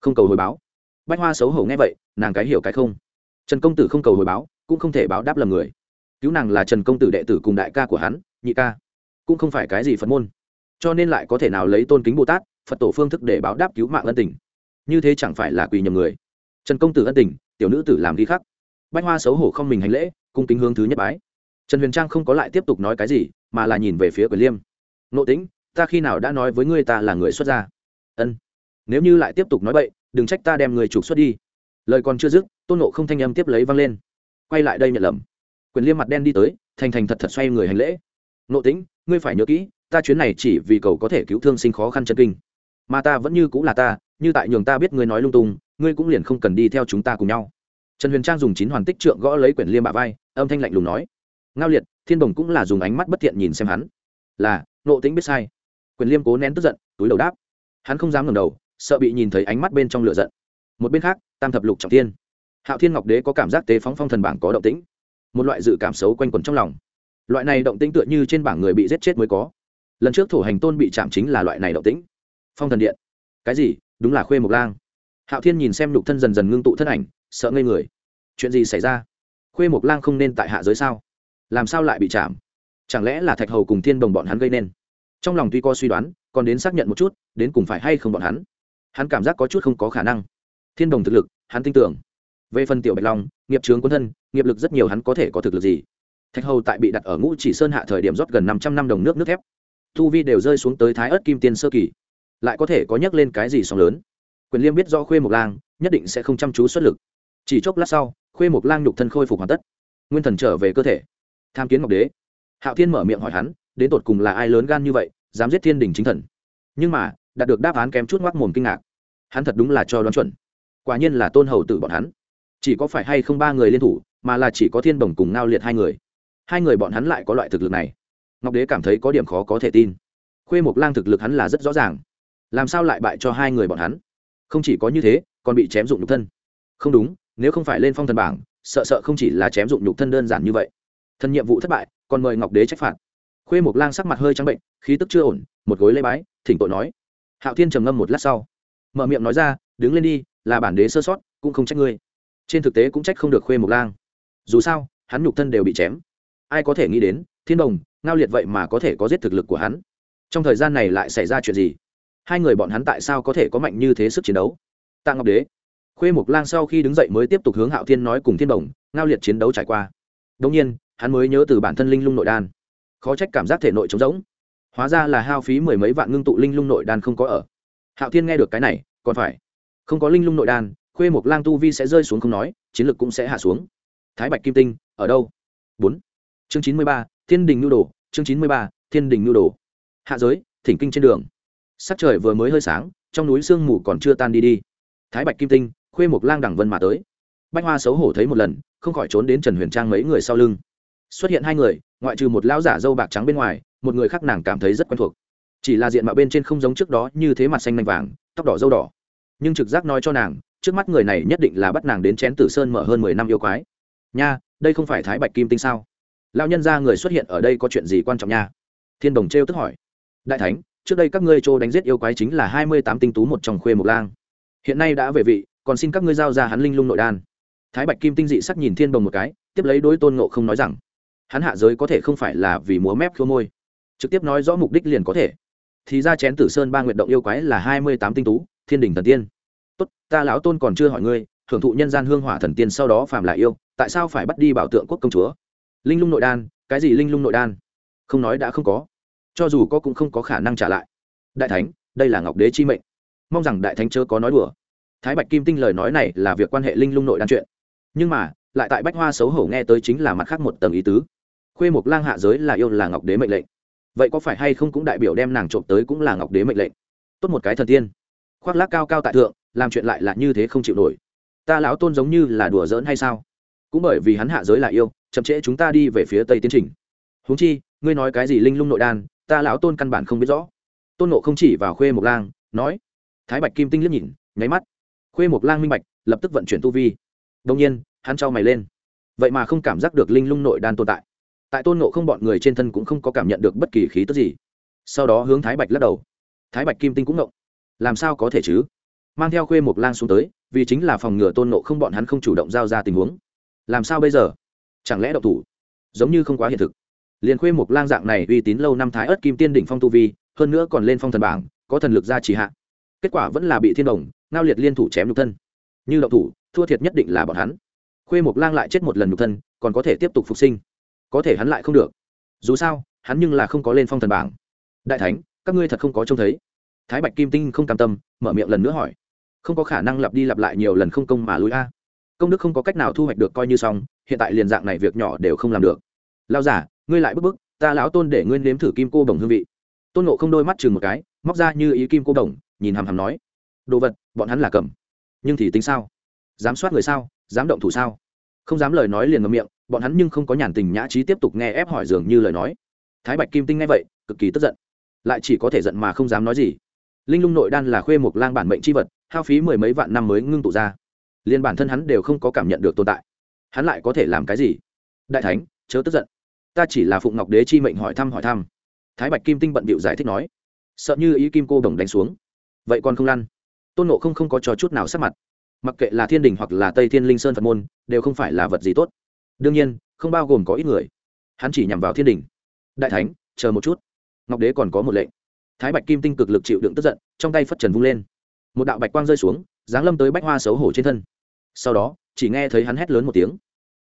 Không cầu hồi báo. Bách hoa xấu hổ nghe vậy, nàng cái hiểu cái không. Trần công tử không cầu hồi báo, cũng không thể báo đáp lầm người. Cứu nàng là trần công tử đệ tử cùng đại ca của hắn, nhị ca cũng không phải cái gì phật môn. Cho nên lại có thể nào lấy tôn kính bồ tát phật tổ phương thức để báo đáp cứu mạng ân tình? Như thế chẳng phải là quỳ nhầm người. Trần công tử ân tình, tiểu nữ tử làm đi khắc. Bách hoa xấu hổ không mình hành lễ, cung kính hướng thứ nhất bái. Trần huyền trang không có lại tiếp tục nói cái gì, mà là nhìn về phía quyền liêm. Nộ tính ta khi nào đã nói với ngươi ta là người xuất gia? Ân. Nếu như lại tiếp tục nói bậy, đừng trách ta đem người trục xuất đi. Lời còn chưa dứt, tôn nộ không thanh âm tiếp lấy văng lên. Quay lại đây nhận lầm. Quyền liêm mặt đen đi tới, thành thành thật thật xoay người hành lễ. Nộ tính ngươi phải nhớ kỹ, ta chuyến này chỉ vì cầu có thể cứu thương sinh khó khăn chân kinh. Mà ta vẫn như cũng là ta, như tại nhường ta biết ngươi nói lung tung, ngươi cũng liền không cần đi theo chúng ta cùng nhau. Trần huyền trang dùng chín hoàn tích trượng gõ lấy quyển liêm bạ vai, âm thanh lạnh lùng nói. Ngao liệt, thiên đồng cũng là dùng ánh mắt bất thiện nhìn xem hắn. Là, nộ tính biết sai. Quyền liêm cố nén tức giận, túi đầu đáp. Hắn không dám ngẩng đầu, sợ bị nhìn thấy ánh mắt bên trong lửa giận. Một bên khác, tam thập lục trọng thiên. Hạo thiên ngọc đế có cảm giác tế phóng phong thần bảng có động tĩnh. Một loại dự cảm xấu quanh quẩn trong lòng loại này động tĩnh tựa như trên bảng người bị giết chết mới có. Lần trước thổ hành tôn bị chạm chính là loại này động tĩnh. Phong thần điện. Cái gì? Đúng là khuê mộc lang. Hạo thiên nhìn xem nhục thân dần dần ngưng tụ thân ảnh, sợ ngây người. Chuyện gì xảy ra? Khuê mộc lang không nên tại hạ giới sao? Làm sao lại bị chạm? Chẳng lẽ là thạch hầu cùng thiên đồng bọn hắn gây nên? Trong lòng tuy có suy đoán, còn đến xác nhận một chút, đến cùng phải hay không bọn hắn? Hắn cảm giác có chút không có khả năng. Thiên đồng thực lực, hắn tin tưởng. Về phần tiểu bạch long, nghiệp trướng quân thân, nghiệp lực rất nhiều hắn có thể có thực lực gì? Thạch hầu tại bị đặt ở ngũ chỉ sơn hạ thời điểm rót gần năm trăm năm đồng nước nước thép. Thu vi đều rơi xuống tới thái ớt kim tiên sơ kỳ. Lại có thể có nhắc lên cái gì sóng lớn? Quyền liêm biết do khuê mộc lang, nhất định sẽ không chăm chú xuất lực. Chỉ chốc lát sau, khuê mộc lang nhục thân khôi phục hoàn tất. Nguyên thần trở về cơ thể. Tham kiến ngọc đế. Hạo thiên mở miệng hỏi hắn, đến tột cùng là ai lớn gan như vậy, dám giết thiên đình chính thần? Nhưng mà, đạt được đáp án kém chút ngoác mồm kinh ngạc. Hắn thật đúng là cho đoán chuẩn. Quả nhiên là tôn hầu tử bọn hắn. Chỉ có phải hay không ba người liên thủ, mà là chỉ có thiên đồng cùng ngao liệt hai người hai người bọn hắn lại có loại thực lực này. Ngọc đế cảm thấy có điểm khó có thể tin. Khuê mộc lang thực lực hắn là rất rõ ràng. Làm sao lại bại cho hai người bọn hắn? Không chỉ có như thế, còn bị chém dụng nhục thân. Không đúng, nếu không phải lên phong thần bảng, sợ sợ không chỉ là chém dụng nhục thân đơn giản như vậy. Thân nhiệm vụ thất bại, còn mời ngọc đế trách phạt. Khuê mộc lang sắc mặt hơi trắng bệnh, khí tức chưa ổn, một gối lê bái, thỉnh tội nói. Hạo thiên trầm ngâm một lát sau, mở miệng nói ra, đứng lên đi, là bản đế sơ sót, cũng không trách ngươi. Trên thực tế cũng trách không được khuê mộc lang. Dù sao, hắn nhục thân đều bị chém ai có thể nghĩ đến, thiên đồng, ngao liệt vậy mà có thể có giết thực lực của hắn. Trong thời gian này lại xảy ra chuyện gì? Hai người bọn hắn tại sao có thể có mạnh như thế sức chiến đấu? Tạ ngọc đế, khuê Mục lang sau khi đứng dậy mới tiếp tục hướng hạo thiên nói cùng thiên đồng, ngao liệt chiến đấu trải qua. Đông nhiên, hắn mới nhớ từ bản thân linh lung nội đan. Khó trách cảm giác thể nội trống rỗng. Hóa ra là hao phí mười mấy vạn ngưng tụ linh lung nội đan không có ở. Hạo thiên nghe được cái này, còn phải. Không có linh lung nội đan, khuê Mục lang tu vi sẽ rơi xuống không nói, chiến lược cũng sẽ hạ xuống. Thái bạch kim tinh, ở đâu? Bốn chương chín mươi ba, thiên đình nhu đồ. Chương chín mươi ba, thiên đình nhu đồ. Hạ giới, thỉnh kinh trên đường. Sắc trời vừa mới hơi sáng, trong núi sương mù còn chưa tan đi đi. Thái bạch kim tinh, khuê mộc lang đẳng vân mà tới. Bách hoa xấu hổ thấy một lần, không khỏi trốn đến trần huyền trang mấy người sau lưng. Xuất hiện hai người, ngoại trừ một lão giả dâu bạc trắng bên ngoài, một người khác nàng cảm thấy rất quen thuộc. Chỉ là diện mạo bên trên không giống trước đó như thế mặt xanh nanh vàng, tóc đỏ dâu đỏ. Nhưng trực giác nói cho nàng, trước mắt người này nhất định là bắt nàng đến chén tử sơn mở hơn mười năm yêu quái. Nha, đây không phải thái bạch kim tinh sao? Lão nhân ra người xuất hiện ở đây có chuyện gì quan trọng nha? Thiên đồng trêu tức hỏi. Đại thánh, trước đây các ngươi chỗ đánh giết yêu quái chính là hai mươi tám tinh tú một trong khuê mộc lang. Hiện nay đã về vị, còn xin các ngươi giao ra hắn linh lung nội đan. Thái bạch kim tinh dị sắc nhìn thiên đồng một cái, tiếp lấy đối tôn nộ không nói rằng, hắn hạ giới có thể không phải là vì múa mép khô môi. Trực tiếp nói rõ mục đích liền có thể. Thì ra chén tử sơn ba nguyện động yêu quái là hai mươi tám tinh tú, thiên đình thần tiên. Tốt, ta lão tôn còn chưa hỏi ngươi, hưởng thụ nhân gian hương hỏa thần tiên sau đó phàm lại yêu, tại sao phải bắt đi bảo tượng quốc công chúa? Linh lung nội đan, cái gì linh lung nội đan? Không nói đã không có. Cho dù có cũng không có khả năng trả lại. Đại thánh, đây là ngọc đế chi mệnh. Mong rằng đại thánh chớ có nói đùa. Thái bạch kim tinh lời nói này là việc quan hệ linh lung nội đan chuyện. Nhưng mà, lại tại bách hoa xấu hổ nghe tới chính là mặt khác một tầng ý tứ. Khuê mục lang hạ giới là yêu là ngọc đế mệnh lệnh. Vậy có phải hay không cũng đại biểu đem nàng trộm tới cũng là ngọc đế mệnh lệnh? Tốt một cái thần tiên. Khoác lác cao cao tại thượng, làm chuyện lại là như thế không chịu nổi. Ta lão tôn giống như là đùa giỡn hay sao? Cũng bởi vì hắn hạ giới là yêu, chậm trễ chúng ta đi về phía tây tiến trình. Huống chi, ngươi nói cái gì linh lung nội đan, ta lão tôn căn bản không biết rõ. Tôn nộ không chỉ vào khuê mộc lang, nói, thái bạch kim tinh liếc nhìn, nháy mắt. Khuê mộc lang minh bạch, lập tức vận chuyển tu vi. Đông nhiên, hắn trao mày lên. Vậy mà không cảm giác được linh lung nội đan tồn tại. Tại tôn nộ không bọn người trên thân cũng không có cảm nhận được bất kỳ khí tức gì. Sau đó hướng thái bạch lắc đầu. Thái bạch kim tinh cũng ngộng. Làm sao có thể chứ? Mang theo khuê mộc lang xuống tới, vì chính là phòng ngừa tôn nộ không bọn hắn không chủ động giao ra tình huống làm sao bây giờ? Chẳng lẽ đậu thủ? Giống như không quá hiện thực. Liền khuê một lang dạng này uy tín lâu năm thái ớt kim tiên đỉnh phong tu vi, hơn nữa còn lên phong thần bảng, có thần lực ra chỉ hạ. Kết quả vẫn là bị thiên đồng, ngao liệt liên thủ chém nhục thân. Như đậu thủ, thua thiệt nhất định là bọn hắn. Khuê một lang lại chết một lần nhục thân, còn có thể tiếp tục phục sinh. Có thể hắn lại không được. Dù sao, hắn nhưng là không có lên phong thần bảng. Đại thánh, các ngươi thật không có trông thấy. Thái bạch kim tinh không cam tâm, mở miệng lần nữa hỏi. Không có khả năng lặp đi lặp lại nhiều lần không công mà lùi a công đức không có cách nào thu hoạch được coi như xong, hiện tại liền dạng này việc nhỏ đều không làm được. Lao giả ngươi lại bức bức, ta lão tôn để ngươi nếm thử kim cô đồng hương vị. Tôn nộ không đôi mắt chừng một cái, móc ra như ý kim cô đồng nhìn hàm hàm nói, đồ vật, bọn hắn là cầm. Nhưng thì tính sao? Dám soát người sao? Dám động thủ sao? Không dám lời nói liền ngậm miệng, bọn hắn nhưng không có nhàn tình nhã trí tiếp tục nghe ép hỏi dường như lời nói. Thái bạch kim tinh nghe vậy, cực kỳ tức giận. Lại chỉ có thể giận mà không dám nói gì. Linh lung nội đan là khuê một lang bản mệnh c h i vật, hao phí mười mấy vạn năm mới ngưng tụ ra liền bản thân hắn đều không có cảm nhận được tồn tại. Hắn lại có thể làm cái gì? Đại thánh, chớ tức giận. Ta chỉ là phụng ngọc đế chi mệnh hỏi thăm hỏi thăm. Thái bạch kim tinh bận bịu giải thích nói. Sợ như ý kim cô đồng đánh xuống. Vậy còn không lăn? Tôn nộ không không có trò chút nào sắc mặt. Mặc kệ là thiên đình hoặc là tây thiên linh sơn phật môn, đều không phải là vật gì tốt. Đương nhiên, không bao gồm có ít người. Hắn chỉ nhằm vào thiên đình. Đại thánh, chờ một chút. Ngọc đế còn có một lệnh. Thái bạch kim tinh cực lực chịu đựng tức giận, trong tay phất trần vung lên. Một đạo bạch quang rơi xuống giáng lâm tới bách hoa xấu hổ trên thân. Sau đó, chỉ nghe thấy hắn hét lớn một tiếng.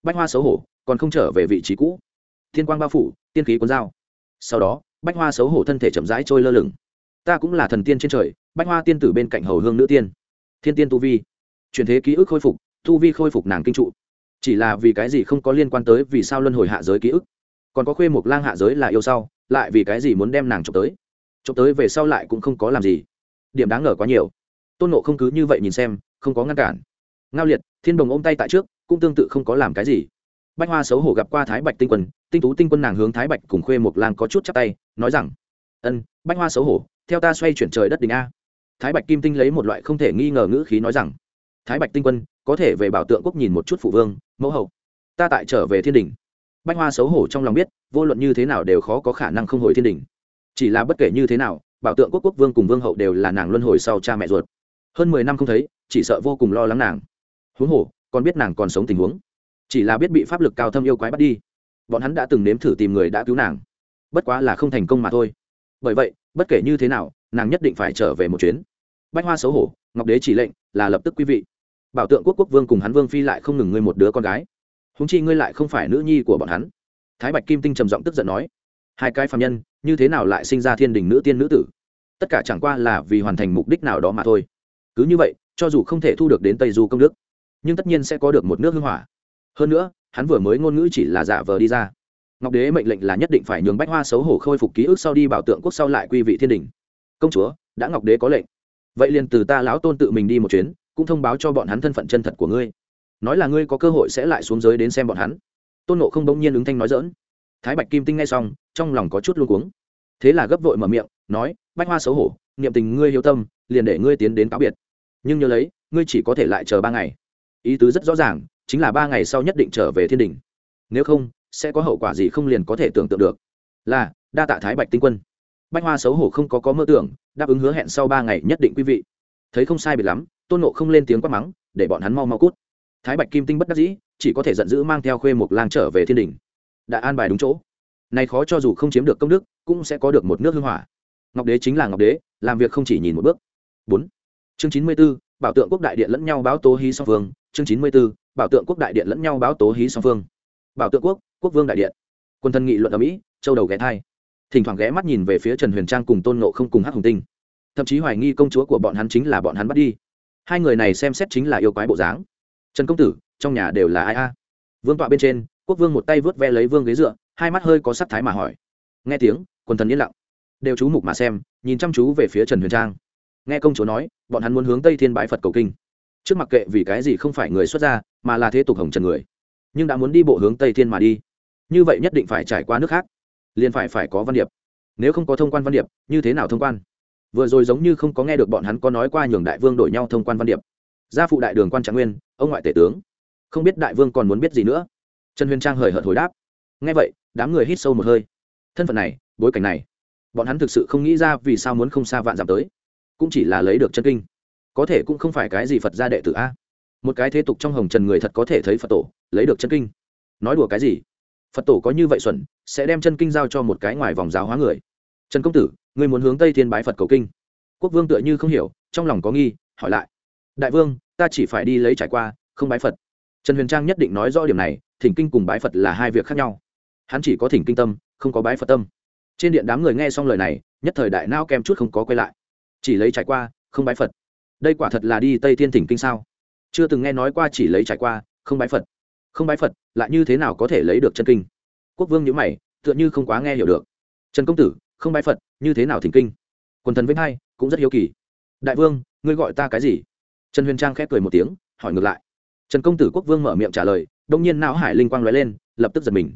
Bách hoa xấu hổ, còn không trở về vị trí cũ. Thiên quang bao phủ, tiên khí cuốn dao. Sau đó, bách hoa xấu hổ thân thể chậm rãi trôi lơ lửng. Ta cũng là thần tiên trên trời, bách hoa tiên tử bên cạnh hầu hương nữ tiên. Thiên tiên tu vi. Truyền thế ký ức khôi phục, tu vi khôi phục nàng kinh trụ. Chỉ là vì cái gì không có liên quan tới vì sao luân hồi hạ giới ký ức. Còn có khuê một lang hạ giới là yêu sau, lại vì cái gì muốn đem nàng trộm tới. Trộm tới về sau lại cũng không có làm gì. Điểm đáng ngờ quá nhiều tôn nộ không cứ như vậy nhìn xem, không có ngăn cản. Ngao liệt, thiên đồng ôm tay tại trước, cũng tương tự không có làm cái gì. Bách hoa xấu hổ gặp qua thái bạch tinh quân, tinh tú tinh quân nàng hướng thái bạch cùng khuê một lang có chút chắp tay, nói rằng, ân, bách hoa xấu hổ, theo ta xoay chuyển trời đất đình a. Thái bạch kim tinh lấy một loại không thể nghi ngờ ngữ khí nói rằng, thái bạch tinh quân, có thể về bảo tượng quốc nhìn một chút phụ vương, mẫu hậu. Ta tại trở về thiên đình bách hoa xấu hổ trong lòng biết, vô luận như thế nào đều khó có khả năng không hồi thiên đình chỉ là bất kể như thế nào, bảo tượng quốc quốc vương cùng vương hậu đều là nàng luân hồi sau cha mẹ ruột hơn mười năm không thấy, chỉ sợ vô cùng lo lắng nàng. Huống hồ, còn biết nàng còn sống tình huống. Chỉ là biết bị pháp lực cao thâm yêu quái bắt đi. Bọn hắn đã từng nếm thử tìm người đã cứu nàng. Bất quá là không thành công mà thôi. Bởi vậy, bất kể như thế nào, nàng nhất định phải trở về một chuyến. Bách hoa xấu hổ, ngọc đế chỉ lệnh, là lập tức quý vị. Bảo tượng quốc quốc vương cùng hắn vương phi lại không ngừng ngươi một đứa con gái. Húng chi ngươi lại không phải nữ nhi của bọn hắn. Thái bạch kim tinh trầm giọng tức giận nói, hai cái phạm nhân, như thế nào lại sinh ra thiên đình nữ tiên nữ tử? Tất cả chẳng qua là vì hoàn thành mục đích nào đó mà thôi cứ như vậy, cho dù không thể thu được đến tây du công đức, nhưng tất nhiên sẽ có được một nước hưng hỏa hơn nữa, hắn vừa mới ngôn ngữ chỉ là giả vờ đi ra. Ngọc đế mệnh lệnh là nhất định phải nhường bách hoa xấu hổ khôi phục ký ức sau đi bảo tượng quốc sau lại quy vị thiên đình. Công chúa, đã ngọc đế có lệnh. Vậy liền từ ta lão tôn tự mình đi một chuyến, cũng thông báo cho bọn hắn thân phận chân thật của ngươi. Nói là ngươi có cơ hội sẽ lại xuống giới đến xem bọn hắn. Tôn nộ không bỗng nhiên ứng thanh nói dỡn thái bạch kim tinh ngay xong, trong lòng có chút luôn cuống. Thế là gấp vội mở miệng, nói, bách hoa xấu hổ, niệm tình ngươi hiếu tâm liền để ngươi tiến đến cáo biệt. Nhưng nhớ lấy, ngươi chỉ có thể lại chờ ba ngày. Ý tứ rất rõ ràng, chính là ba ngày sau nhất định trở về thiên đình. Nếu không, sẽ có hậu quả gì không liền có thể tưởng tượng được. Là, đa tạ thái bạch tinh quân. Bách hoa xấu hổ không có có mơ tưởng, đáp ứng hứa hẹn sau ba ngày nhất định quý vị. Thấy không sai biệt lắm, tôn nộ không lên tiếng quát mắng, để bọn hắn mau mau cút. Thái bạch kim tinh bất đắc dĩ, chỉ có thể giận dữ mang theo khuê một lang trở về thiên đình. Đã an bài đúng chỗ. Này khó cho dù không chiếm được công đức, cũng sẽ có được một nước hưng hỏa. Ngọc đế chính là ngọc đế, làm việc không chỉ nhìn một bước bốn. Chương chín mươi b ố bảo tượng quốc đại điện lẫn nhau báo tố hí song phương. Chương chín mươi b ố bảo tượng quốc đại điện lẫn nhau báo tố hí song phương. Bảo tượng quốc quốc vương đại điện. Quân thân nghị luận ở mỹ, châu đầu ghé thai. Thỉnh thoảng ghé mắt nhìn về phía trần huyền trang cùng tôn nộ không cùng hắc hùng tinh. Thậm chí hoài nghi công chúa của bọn hắn chính là bọn hắn bắt đi. Hai người này xem xét chính là yêu quái bộ dáng. Trần công tử, trong nhà đều là ai a? Vương tọa bên trên, quốc vương một tay vớt ve lấy vương ghế dựa, hai mắt hơi có sắc thái mà hỏi. Nghe tiếng quần thần yên lặng. Đều chú mục mà xem, nhìn chăm chú về phía trần huyền trang nghe công chúa nói, bọn hắn muốn hướng tây thiên bãi phật cầu kinh. Trước mặc kệ vì cái gì không phải người xuất gia, mà là thế tục hồng trần người. Nhưng đã muốn đi bộ hướng tây thiên mà đi. Như vậy nhất định phải trải qua nước khác. Liền phải phải có văn điệp. Nếu không có thông quan văn điệp, như thế nào thông quan? Vừa rồi giống như không có nghe được bọn hắn có nói qua nhường đại vương đổi nhau thông quan văn điệp. Gia phụ đại đường quan trạng nguyên, ông ngoại tể tướng. Không biết đại vương còn muốn biết gì nữa? Trần huyền trang hời hợt hồi đáp. Nghe vậy, đám người hít sâu một hơi. Thân phận này, bối cảnh này, bọn hắn thực sự không nghĩ ra vì sao muốn không xa vạn giảm tới cũng chỉ là lấy được chân kinh. Có thể cũng không phải cái gì phật gia đệ tử a. Một cái thế tục trong hồng trần người thật có thể thấy phật tổ, lấy được chân kinh. Nói đùa cái gì? Phật tổ có như vậy xuẩn, sẽ đem chân kinh giao cho một cái ngoài vòng giáo hóa người. Trần công tử người muốn hướng tây thiên bái phật cầu kinh. Quốc vương tựa như không hiểu, trong lòng có nghi, hỏi lại. Đại vương, ta chỉ phải đi lấy trải qua, không bái phật. Trần huyền trang nhất định nói rõ điểm này, thỉnh kinh cùng bái phật là hai việc khác nhau. Hắn chỉ có thỉnh kinh tâm, không có bái phật tâm. Trên điện đám người nghe xong lời này, nhất thời đại nao kem chút không có quay lại chỉ lấy trải qua, không bái phật. Đây quả thật là đi tây thiên thỉnh kinh sao? Chưa từng nghe nói qua chỉ lấy trải qua, không bái phật. Không bái phật, lại như thế nào có thể lấy được chân kinh? Quốc vương nhữ mày, tựa như không quá nghe hiểu được. Trần công tử, không bái phật, như thế nào thỉnh kinh? Quần thần vĩnh hai, cũng rất hiếu kỳ. Đại vương, ngươi gọi ta cái gì? Trần huyền trang khép cười một tiếng, hỏi ngược lại. Trần công tử quốc vương mở miệng trả lời, đông nhiên não hải linh quang nói lên, lập tức giật mình.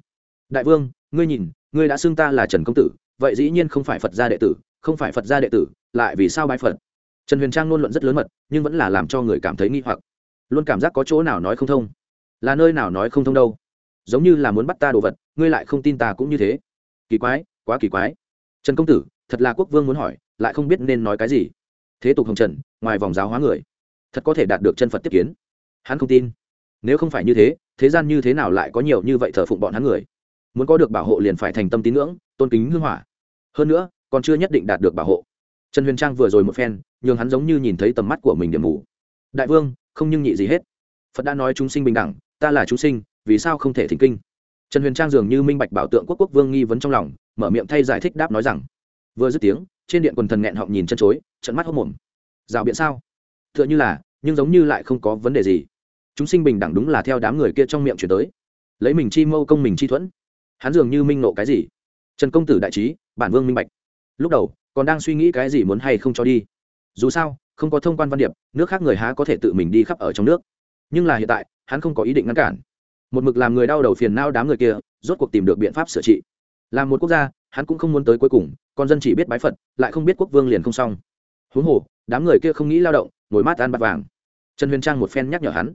Đại vương, ngươi nhìn, ngươi đã xưng ta là trần công tử, vậy dĩ nhiên không phải phật gia đệ tử, không phải phật gia đệ tử lại vì sao bái phật? Trần huyền trang luôn luận rất lớn mật, nhưng vẫn là làm cho người cảm thấy nghi hoặc. Luôn cảm giác có chỗ nào nói không thông. Là nơi nào nói không thông đâu. Giống như là muốn bắt ta đồ vật, ngươi lại không tin ta cũng như thế. Kỳ quái, quá kỳ quái. Trần công tử, thật là quốc vương muốn hỏi, lại không biết nên nói cái gì. Thế tục hồng trần, ngoài vòng giáo hóa người. Thật có thể đạt được chân phật tiếp kiến. Hắn không tin. Nếu không phải như thế thế gian như thế nào lại có nhiều như vậy thờ phụng bọn hắn người? Muốn có được bảo hộ liền phải thành tâm tín ngưỡng, tôn kính hưng hỏa. Hơn nữa, còn chưa nhất định đạt được bảo hộ trần huyền trang vừa rồi một phen, nhường hắn giống như nhìn thấy tầm mắt của mình điểm mù. Đại vương, không nhưng nhị gì hết. Phật đã nói chúng sinh bình đẳng, ta là chúng sinh, vì sao không thể thỉnh kinh? Trần huyền trang dường như minh bạch bảo tượng quốc quốc vương nghi vấn trong lòng, mở miệng thay giải thích đáp nói rằng, vừa dứt tiếng, trên điện quần thần nghẹn họng nhìn chân chối trận mắt hốc mồm. Rào biện sao? T h ư ợ n h ư là, nhưng giống như lại không có vấn đề gì. Chúng sinh bình đẳng đúng là theo đám người kia trong miệng chuyển tới. Lấy mình chi mâu công mình chi thuẫn. Hắn dường như minh nộ cái gì? Trần công tử đại trí, bản vương minh bạch. Lúc đầu còn đang suy nghĩ cái gì muốn hay không cho đi. Dù sao, không có thông quan văn điệp, nước khác người há có thể tự mình đi khắp ở trong nước. Nhưng là hiện tại, hắn không có ý định ngăn cản. Một mực làm người đau đầu phiền nao đám người kia, rốt cuộc tìm được biện pháp sửa trị. Làm một quốc gia, hắn cũng không muốn tới cuối cùng, con dân chỉ biết bái phật, lại không biết quốc vương liền không xong. Huống hồ, đám người kia không nghĩ lao động, ngồi mát ăn bát vàng. Trần huyền trang một phen nhắc nhở hắn.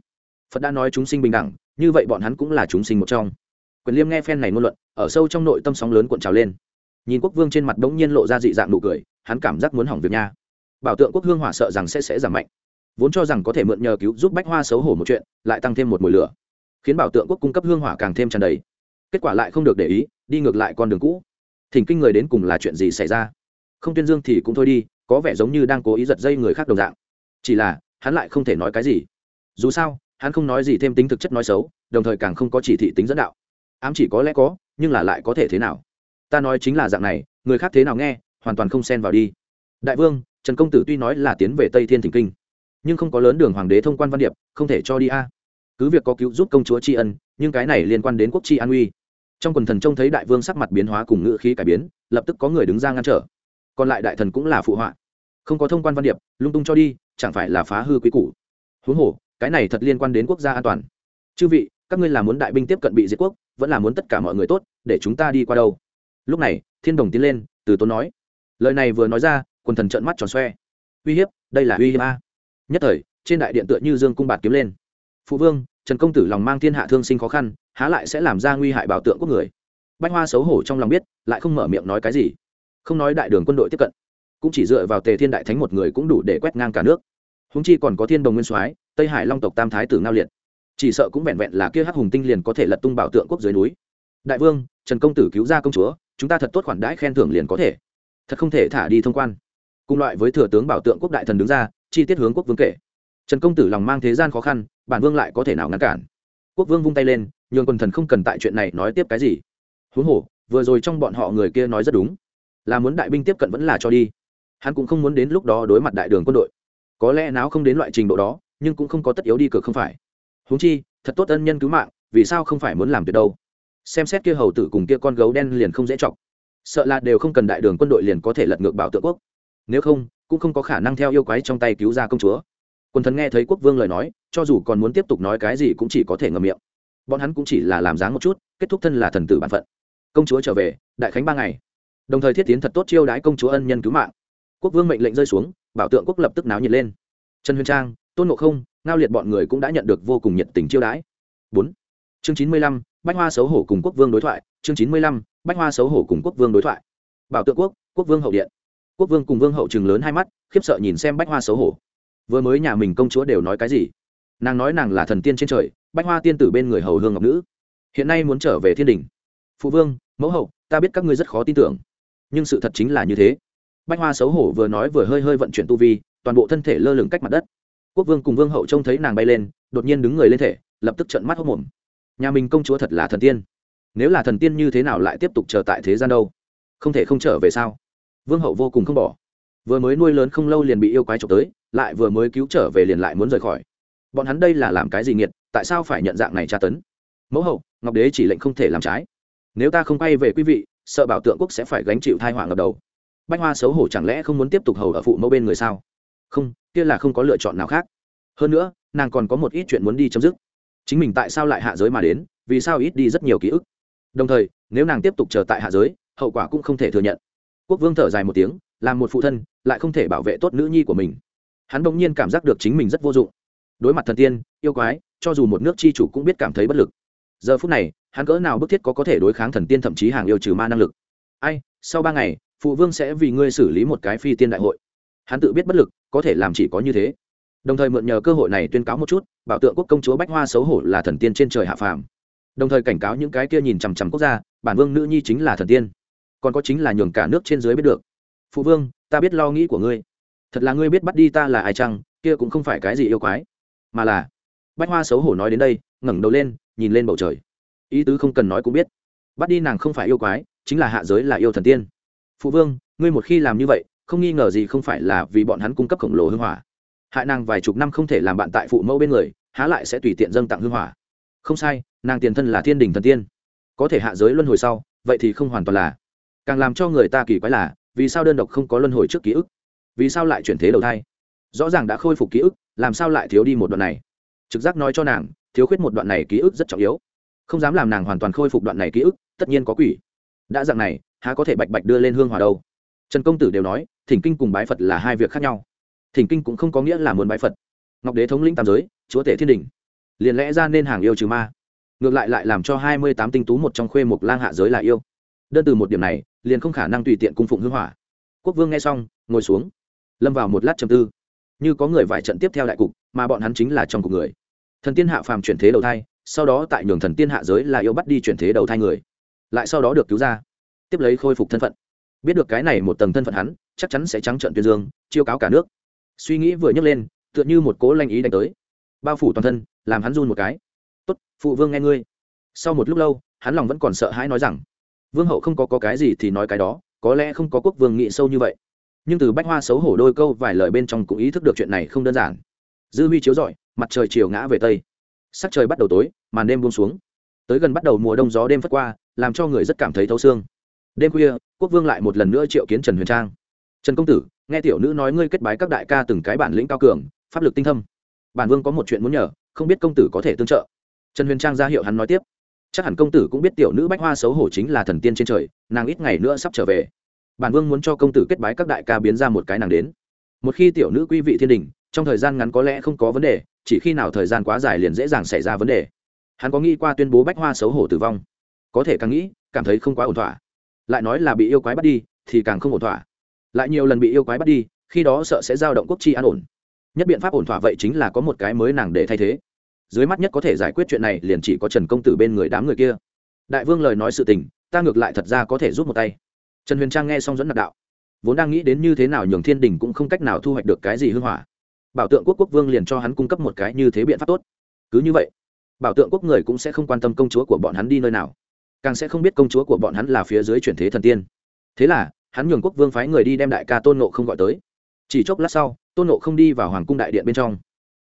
Phật đã nói chúng sinh bình đẳng, như vậy bọn hắn cũng là chúng sinh một trong. Quyền liêm nghe phen này ngôn luận, ở sâu trong nội tâm sóng lớn cuộn trào lên nhìn quốc vương trên mặt đống nhiên lộ ra dị dạng nụ cười, hắn cảm giác muốn hỏng việc nha. Bảo tượng quốc hương hỏa sợ rằng sẽ sẽ giảm mạnh. Vốn cho rằng có thể mượn nhờ cứu giúp bách hoa xấu hổ một chuyện, lại tăng thêm một mùi lửa. Khiến bảo tượng quốc cung cấp hương hỏa càng thêm tràn đầy. Kết quả lại không được để ý, đi ngược lại con đường cũ. Thỉnh kinh người đến cùng là chuyện gì xảy ra? Không tuyên dương thì cũng thôi đi, có vẻ giống như đang cố ý giật dây người khác đồng dạng. Chỉ là, hắn lại không thể nói cái gì. Dù sao, hắn không nói gì thêm tính thực chất nói xấu, đồng thời càng không có chỉ thị tính dẫn đạo. Ám chỉ có lẽ có, nhưng là lại có thể thế nào? Ta nói chính là dạng này, người khác thế nào nghe, hoàn toàn không xen vào đi. Đại vương, trần công tử tuy nói là tiến về tây thiên thỉnh kinh, nhưng không có lớn đường hoàng đế thông quan văn điệp, không thể cho đi a. Cứ việc có cứu giúp công chúa tri ân, nhưng cái này liên quan đến quốc tri an uy. Trong quần thần trông thấy đại vương sắc mặt biến hóa cùng ngữ khí cải biến, lập tức có người đứng ra ngăn trở. Còn lại đại thần cũng là phụ họa. Không có thông quan văn điệp, lung tung cho đi, chẳng phải là phá hư quý củ. Huống hồ, cái này thật liên quan đến quốc gia an toàn. Chư vị, các ngươi là muốn đại binh tiếp cận bị diệt quốc, vẫn là muốn tất cả mọi người tốt, để chúng ta đi qua đâu? Lúc này, thiên đồng tiến lên, từ tốn nói. Lời này vừa nói ra, quần thần trợn mắt tròn xoe. Uy hiếp, đây là uy hiếp a. Nhất thời, trên đại điện tựa như dương cung bạt kiếm lên. Phụ vương, trần công tử lòng mang thiên hạ thương sinh khó khăn, há lại sẽ làm ra nguy hại bảo tượng của người? Bách hoa xấu hổ trong lòng biết, lại không mở miệng nói cái gì. Không nói đại đường quân đội tiếp cận, cũng chỉ dựa vào tề thiên đại thánh một người cũng đủ để quét ngang cả nước. Húng chi còn có thiên đồng nguyên soái, tây hải long tộc tam thái tử ngao liệt. Chỉ sợ cũng vẹn vẹn là kia hắc hùng tinh liền có thể lật tung bảo tượng quốc dưới núi. Đại vương, trần công tử cứu ra công chúa chúng ta thật tốt khoản đãi khen thưởng liền có thể. Thật không thể thả đi thông quan. Cùng loại với thừa tướng bảo tượng quốc đại thần đứng ra, chi tiết hướng quốc vương kể. Trần công tử lòng mang thế gian khó khăn, bản vương lại có thể nào ngăn cản? Quốc vương vung tay lên, nhường quần thần không cần tại chuyện này nói tiếp cái gì. Huống hồ, vừa rồi trong bọn họ người kia nói rất đúng. Là muốn đại binh tiếp cận vẫn là cho đi. Hắn cũng không muốn đến lúc đó đối mặt đại đường quân đội. Có lẽ não không đến loại trình độ đó, nhưng cũng không có tất yếu đi cược không phải. Huống chi, thật tốt ân nhân cứu mạng, vì sao không phải muốn làm tuyệt đâu? Xem xét kia hầu tử cùng kia con gấu đen liền không dễ chọc. Sợ là đều không cần đại đường quân đội liền có thể lật ngược bảo tượng quốc. Nếu không, cũng không có khả năng theo yêu quái trong tay cứu ra công chúa. Quần thần nghe thấy quốc vương lời nói, cho dù còn muốn tiếp tục nói cái gì cũng chỉ có thể ngầm miệng. Bọn hắn cũng chỉ là làm dáng một chút, kết thúc thân là thần tử bản phận. Công chúa trở về, đại khánh ba ngày. Đồng thời thiết tiến thật tốt chiêu đái công chúa ân nhân cứu mạng. Quốc vương mệnh lệnh rơi xuống, bảo tượng quốc lập tức náo nhiệt lên. Trần huyền trang, tôn ngộ không, ngao liệt bọn người cũng đã nhận được vô cùng nhiệt tình chiêu đái bốn. Chương chín mươi lăm bách hoa xấu hổ cùng quốc vương đối thoại, chương chín mươi lăm, bách hoa xấu hổ cùng quốc vương đối thoại. Bảo tượng quốc quốc vương hậu điện. Quốc vương cùng vương hậu chừng lớn hai mắt, khiếp sợ nhìn xem bách hoa xấu hổ. Vừa mới nhà mình công chúa đều nói cái gì? Nàng nói nàng là thần tiên trên trời, bách hoa tiên tử bên người hầu hương ngọc nữ. Hiện nay muốn trở về thiên đình. Phụ vương, mẫu hậu, ta biết các ngươi rất khó tin tưởng. Nhưng sự thật chính là như thế. Bách hoa xấu hổ vừa nói vừa hơi hơi vận chuyển tu vi, toàn bộ thân thể lơ lửng cách mặt đất. Quốc vương cùng vương hậu trông thấy nàng bay lên, đột nhiên đứng người lên thể, lập tức trận mắt hốc mồm nhà mình công chúa thật là thần tiên. Nếu là thần tiên như thế nào lại tiếp tục chờ tại thế gian đâu? Không thể không trở về sao? Vương hậu vô cùng không bỏ. Vừa mới nuôi lớn không lâu liền bị yêu quái trộm tới, lại vừa mới cứu trở về liền lại muốn rời khỏi. Bọn hắn đây là làm cái gì nghiệt, tại sao phải nhận dạng này tra tấn? Mẫu hậu, ngọc đế chỉ lệnh không thể làm trái. Nếu ta không quay về quý vị, sợ bảo tượng quốc sẽ phải gánh chịu thai họa ngập đầu. Bách hoa xấu hổ chẳng lẽ không muốn tiếp tục hầu ở phụ mẫu bên người sao? Không, kia là không có lựa chọn nào khác. Hơn nữa, nàng còn có một ít chuyện muốn đi chấm dứt chính mình tại sao lại hạ giới mà đến, vì sao ít đi rất nhiều ký ức. Đồng thời, nếu nàng tiếp tục chờ tại hạ giới, hậu quả cũng không thể thừa nhận. Quốc vương thở dài một tiếng, làm một phụ thân, lại không thể bảo vệ tốt nữ nhi của mình. Hắn bỗng nhiên cảm giác được chính mình rất vô dụng. Đối mặt thần tiên, yêu quái, cho dù một nước chi chủ cũng biết cảm thấy bất lực. Giờ phút này, hắn cỡ nào bức thiết có có thể đối kháng thần tiên thậm chí hàng yêu trừ ma năng lực. Ai, sau ba ngày, phụ vương sẽ vì ngươi xử lý một cái phi tiên đại hội. Hắn tự biết bất lực, có thể làm chỉ có như thế đồng thời mượn nhờ cơ hội này tuyên cáo một chút, bảo tượng quốc công chúa bách hoa xấu hổ là thần tiên trên trời hạ phàm. Đồng thời cảnh cáo những cái kia nhìn chằm chằm quốc gia, bản vương nữ nhi chính là thần tiên. Còn có chính là nhường cả nước trên dưới biết được. Phụ vương, ta biết lo nghĩ của ngươi. Thật là ngươi biết bắt đi ta là ai chăng, kia cũng không phải cái gì yêu quái. Mà là, bách hoa xấu hổ nói đến đây, ngẩng đầu lên, nhìn lên bầu trời. Ý tứ không cần nói cũng biết. Bắt đi nàng không phải yêu quái, chính là hạ giới là yêu thần tiên. Phụ vương, ngươi một khi làm như vậy, không nghi ngờ gì không phải là vì bọn hắn cung cấp khổng lồ hưng hỏa hại nàng vài chục năm không thể làm bạn tại phụ mẫu bên người, há lại sẽ tùy tiện dâng tặng hưng hỏa. Không sai, nàng tiền thân là thiên đình thần tiên. Có thể hạ giới luân hồi sau, vậy thì không hoàn toàn là. Càng làm cho người ta kỳ quái là, vì sao đơn độc không có luân hồi trước ký ức? Vì sao lại chuyển thế đầu thai? Rõ ràng đã khôi phục ký ức, làm sao lại thiếu đi một đoạn này? Trực giác nói cho nàng, thiếu khuyết một đoạn này ký ức rất trọng yếu. Không dám làm nàng hoàn toàn khôi phục đoạn này ký ức, tất nhiên có quỷ. Đã dạng này, há có thể bạch bạch đưa lên hương hòa đâu? Trần công tử đều nói, thỉnh kinh cùng bái phật là hai việc khác nhau thỉnh kinh cũng không có nghĩa là muốn bái phật. Ngọc đế thống lĩnh tam giới, chúa tể thiên đình. Liền lẽ ra nên hàng yêu trừ ma. Ngược lại lại làm cho hai mươi tám tinh tú một trong khuê mục lang hạ giới là yêu. Đơn từ một điểm này, liền không khả năng tùy tiện cung phụng hưng hỏa. Quốc vương nghe xong, ngồi xuống. Lâm vào một lát trầm tư. Như có người vài trận tiếp theo đại cục, mà bọn hắn chính là trong cục người. Thần tiên hạ phàm chuyển thế đầu thai, sau đó tại nhường thần tiên hạ giới là yêu bắt đi chuyển thế đầu thai người. Lại sau đó được cứu ra. Tiếp lấy khôi phục thân phận. Biết được cái này một tầng thân phận hắn, chắc chắn sẽ trắng trận tuyên dương, chiêu cáo cả nước suy nghĩ vừa nhấc lên tựa như một cố lanh ý đánh tới. Bao phủ toàn thân làm hắn run một cái. Tốt phụ vương nghe ngươi. Sau một lúc lâu hắn lòng vẫn còn sợ hãi nói rằng vương hậu không có, có cái gì thì nói cái đó có lẽ không có quốc vương nghĩ sâu như vậy. Nhưng từ bách hoa xấu hổ đôi câu vài lời bên trong cũng ý thức được chuyện này không đơn giản. Dư huy chiếu rọi mặt trời chiều ngã về tây. Sắc trời bắt đầu tối màn đêm buông xuống. Tới gần bắt đầu mùa đông gió đêm phất qua làm cho người rất cảm thấy thấu xương. Đêm khuya quốc vương lại một lần nữa triệu kiến trần huyền trang. Trần công tử nghe tiểu nữ nói ngươi kết bái các đại ca từng cái bản lĩnh cao cường, pháp lực tinh thâm. Bản vương có một chuyện muốn nhờ, không biết công tử có thể tương trợ. Trần huyền trang ra hiệu hắn nói tiếp. Chắc hẳn công tử cũng biết tiểu nữ bách hoa xấu hổ chính là thần tiên trên trời, nàng ít ngày nữa sắp trở về. Bản vương muốn cho công tử kết bái các đại ca biến ra một cái nàng đến. Một khi tiểu nữ quý vị thiên đình, trong thời gian ngắn có lẽ không có vấn đề, chỉ khi nào thời gian quá dài liền dễ dàng xảy ra vấn đề. Hắn có nghĩ qua tuyên bố bách hoa xấu hổ tử vong? Có thể càng nghĩ, cảm thấy không quá ổn thỏa. Lại nói là bị yêu quái bắt đi, thì càng không ổn thỏa lại nhiều lần bị yêu quái bắt đi, khi đó sợ sẽ giao động quốc chi an ổn. Nhất biện pháp ổn thỏa vậy chính là có một cái mới nàng để thay thế. Dưới mắt nhất có thể giải quyết chuyện này liền chỉ có trần công tử bên người đám người kia. Đại vương lời nói sự tình, ta ngược lại thật ra có thể giúp một tay. Trần huyền trang nghe xong dẫn nạp đạo. Vốn đang nghĩ đến như thế nào nhường thiên đình cũng không cách nào thu hoạch được cái gì hưng hỏa. Bảo tượng quốc quốc vương liền cho hắn cung cấp một cái như thế biện pháp tốt. Cứ như vậy, bảo tượng quốc người cũng sẽ không quan tâm công chúa của bọn hắn đi nơi nào. Càng sẽ không biết công chúa của bọn hắn là phía dưới chuyển thế thần tiên. Thế là hắn nhường quốc vương phái người đi đem đại ca tôn nộ không gọi tới. Chỉ chốc lát sau, tôn nộ không đi vào hoàng cung đại điện bên trong.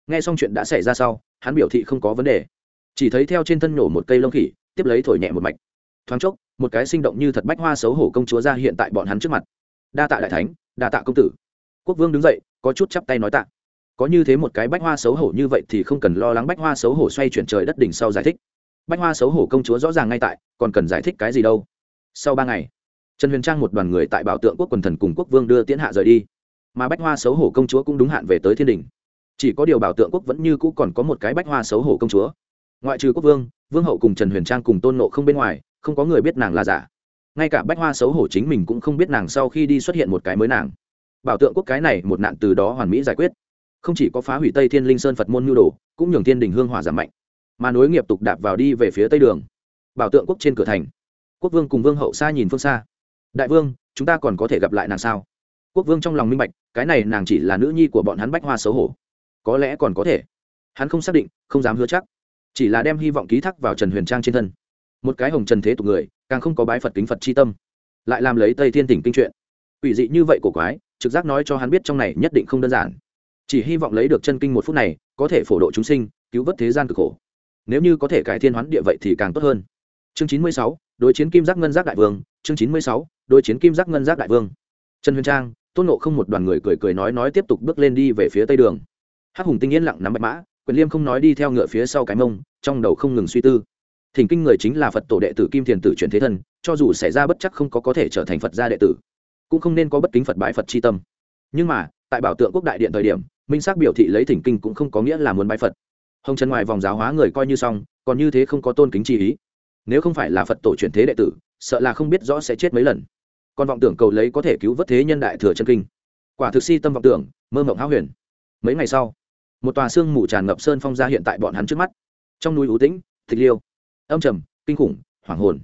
Nghe xong chuyện đã xảy ra sau, hắn biểu thị không có vấn đề. Chỉ thấy theo trên thân nổ một cây lông khỉ, tiếp lấy thổi nhẹ một mạch. Thoáng chốc, một cái sinh động như thật bách hoa xấu hổ công chúa ra hiện tại bọn hắn trước mặt. Đa tạ đại thánh, đa tạ công tử. Quốc vương đứng dậy, có chút chắp tay nói tạ. Có như thế một cái bách hoa xấu hổ như vậy thì không cần lo lắng bách hoa xấu hổ xoay chuyển trời đất đỉnh sau giải thích. Bách hoa xấu hổ công chúa rõ ràng ngay tại, còn cần giải thích cái gì đâu. Sau ba ngày trần huyền trang một đoàn người tại bảo tượng quốc quần thần cùng quốc vương đưa tiễn hạ rời đi. Mà bách hoa xấu hổ công chúa cũng đúng hạn về tới thiên đình. Chỉ có điều bảo tượng quốc vẫn như cũ còn có một cái bách hoa xấu hổ công chúa. Ngoại trừ quốc vương vương hậu cùng trần huyền trang cùng tôn nộ không bên ngoài, không có người biết nàng là giả. Ngay cả bách hoa xấu hổ chính mình cũng không biết nàng sau khi đi xuất hiện một cái mới nàng. Bảo tượng quốc cái này một nạn từ đó hoàn mỹ giải quyết. Không chỉ có phá hủy tây thiên linh sơn phật môn nhu đồ, cũng nhường thiên đình hương hỏa giảm mạnh. Mà nối nghiệp tục đạp vào đi về phía tây đường. Bảo tượng quốc trên cửa thành. Quốc vương cùng vương hậu xa nhìn phương xa đại vương, chúng ta còn có thể gặp lại nàng sao? Quốc vương trong lòng minh bạch, cái này nàng chỉ là nữ nhi của bọn hắn bách hoa xấu hổ. Có lẽ còn có thể. Hắn không xác định, không dám hứa chắc. Chỉ là đem hy vọng ký thác vào trần huyền trang trên thân. Một cái hồng trần thế tục người, càng không có bái phật kính phật c h i tâm. Lại làm lấy tây thiên tỉnh kinh truyện ủy dị như vậy của quái, trực giác nói cho hắn biết trong này nhất định không đơn giản. Chỉ hy vọng lấy được chân kinh một phút này, có thể phổ độ chúng sinh, cứu vớt thế gian cực khổ. Nếu như có thể cải thiên hoán địa vậy thì càng tốt hơn. Chương chín mươi sáu, đối chiến kim giác ngân giác đại vương, chương chín mươi sáu đối chiến kim giác ngân giác đại vương. Trần huyền trang, tôn nộ không một đoàn người cười cười nói nói tiếp tục bước lên đi về phía tây đường. Hắc hùng tinh yên lặng nắm bạch mã, quyền liêm không nói đi theo ngựa phía sau cái mông, trong đầu không ngừng suy tư. Thỉnh kinh người chính là phật tổ đệ tử kim thiền tử chuyển thế thân, cho dù xảy ra bất chắc không có có thể trở thành phật gia đệ tử, cũng không nên có bất kính phật bái phật c h i tâm. Nhưng mà, tại bảo tượng quốc đại điện thời điểm, minh xác biểu thị lấy thỉnh kinh cũng không có nghĩa là muốn bái phật. Hồng trần ngoài vòng giáo hóa người coi như xong, còn như thế không có tôn kính chi ý. Nếu không phải là phật tổ chuyển thế đệ tử, sợ là không biết rõ sẽ chết mấy lần còn vọng tưởng cầu lấy có thể cứu vớt thế nhân đại thừa chân kinh. Quả thực si tâm vọng tưởng, mơ mộng háo huyền. Mấy ngày sau, một tòa xương mù tràn ngập sơn phong ra hiện tại bọn hắn trước mắt. Trong núi ú tĩnh thịt liêu, âm trầm, kinh khủng, hoảng hồn.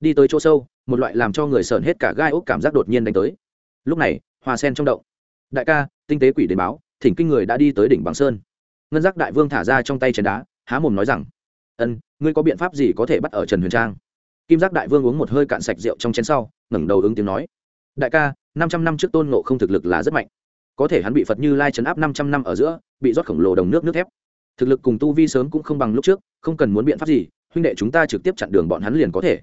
Đi tới chỗ sâu, một loại làm cho người sởn hết cả gai ốc cảm giác đột nhiên đánh tới. Lúc này, hoa sen trong động. Đại ca, tinh tế quỷ đến báo, thỉnh kinh người đã đi tới đỉnh bằng sơn. Ngân giác đại vương thả ra trong tay chén đá, há mồm nói rằng, ân, ngươi có biện pháp gì có thể bắt ở trần huyền trang? Kim giác đại vương uống một hơi cạn sạch rượu trong chén sau, ngẩng đầu ứng tiếng nói. Đại ca, năm trăm năm trước tôn nộ không thực lực là rất mạnh. Có thể hắn bị phật như lai chấn áp năm trăm năm ở giữa, bị rót khổng lồ đồng nước nước thép. Thực lực cùng tu vi sớm cũng không bằng lúc trước, không cần muốn biện pháp gì, huynh đệ chúng ta trực tiếp chặn đường bọn hắn liền có thể.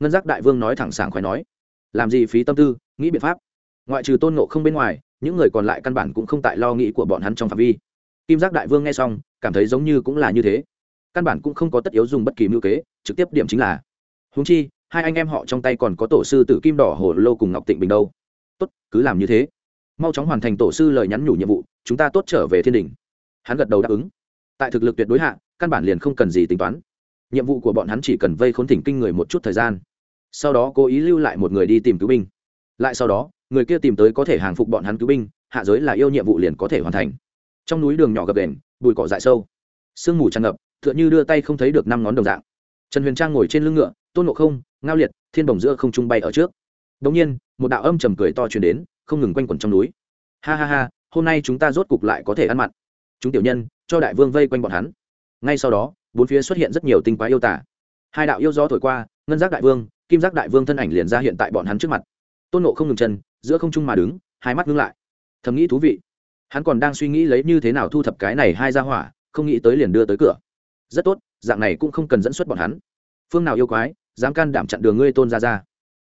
Ngân giác đại vương nói thẳng sảng khoái nói. Làm gì phí tâm tư, nghĩ biện pháp. Ngoại trừ tôn nộ không bên ngoài, những người còn lại căn bản cũng không tại lo nghĩ của bọn hắn trong phạm vi. Kim giác đại vương nghe xong, cảm thấy giống như cũng là như thế. Căn bản cũng không có tất yếu dùng bất kỳ mưu kế, trực tiếp điểm chính là húng chi, hai anh em họ trong tay còn có tổ sư tử kim đỏ hồ lô cùng ngọc tịnh bình đâu. Tốt, cứ làm như thế. Mau chóng hoàn thành tổ sư lời nhắn nhủ nhiệm vụ, chúng ta tốt trở về thiên đình. Hắn gật đầu đáp ứng. Tại thực lực tuyệt đối hạ, căn bản liền không cần gì tính toán. Nhiệm vụ của bọn hắn chỉ cần vây khốn thỉnh kinh người một chút thời gian. Sau đó cố ý lưu lại một người đi tìm cứu binh. Lại sau đó, người kia tìm tới có thể hàng phục bọn hắn cứu binh, hạ giới là yêu nhiệm vụ liền có thể hoàn thành. Trong núi đường nhỏ gập đền bụi cỏ dại sâu. Sương mù tràn ngập t h ư ợ n h ư đưa tay không thấy được năm ngón đồng dạng. Trần huyền trang ngồi trên lưng ngựa tôn ngộ không, ngao liệt, thiên đồng giữa không trung bay ở trước. Đông nhiên, một đạo âm trầm cười to chuyển đến, không ngừng quanh quẩn trong núi. Ha ha ha, hôm nay chúng ta rốt cục lại có thể ăn mặn. Chúng tiểu nhân, cho đại vương vây quanh bọn hắn. Ngay sau đó, bốn phía xuất hiện rất nhiều tinh quái yêu tả hai đạo yêu gió thổi qua, ngân giác đại vương, kim giác đại vương thân ảnh liền ra hiện tại bọn hắn trước mặt. Tôn nộ không ngừng chân, giữa không trung mà đứng, hai mắt ngưng lại. Thầm nghĩ thú vị. Hắn còn đang suy nghĩ lấy như thế nào thu thập cái này hai ra hỏa, không nghĩ tới liền đưa tới cửa. Rất tốt, dạng này cũng không cần dẫn xuất bọn hắn. Phương nào yêu quái dám can đảm chặn đường ngươi tôn ra ra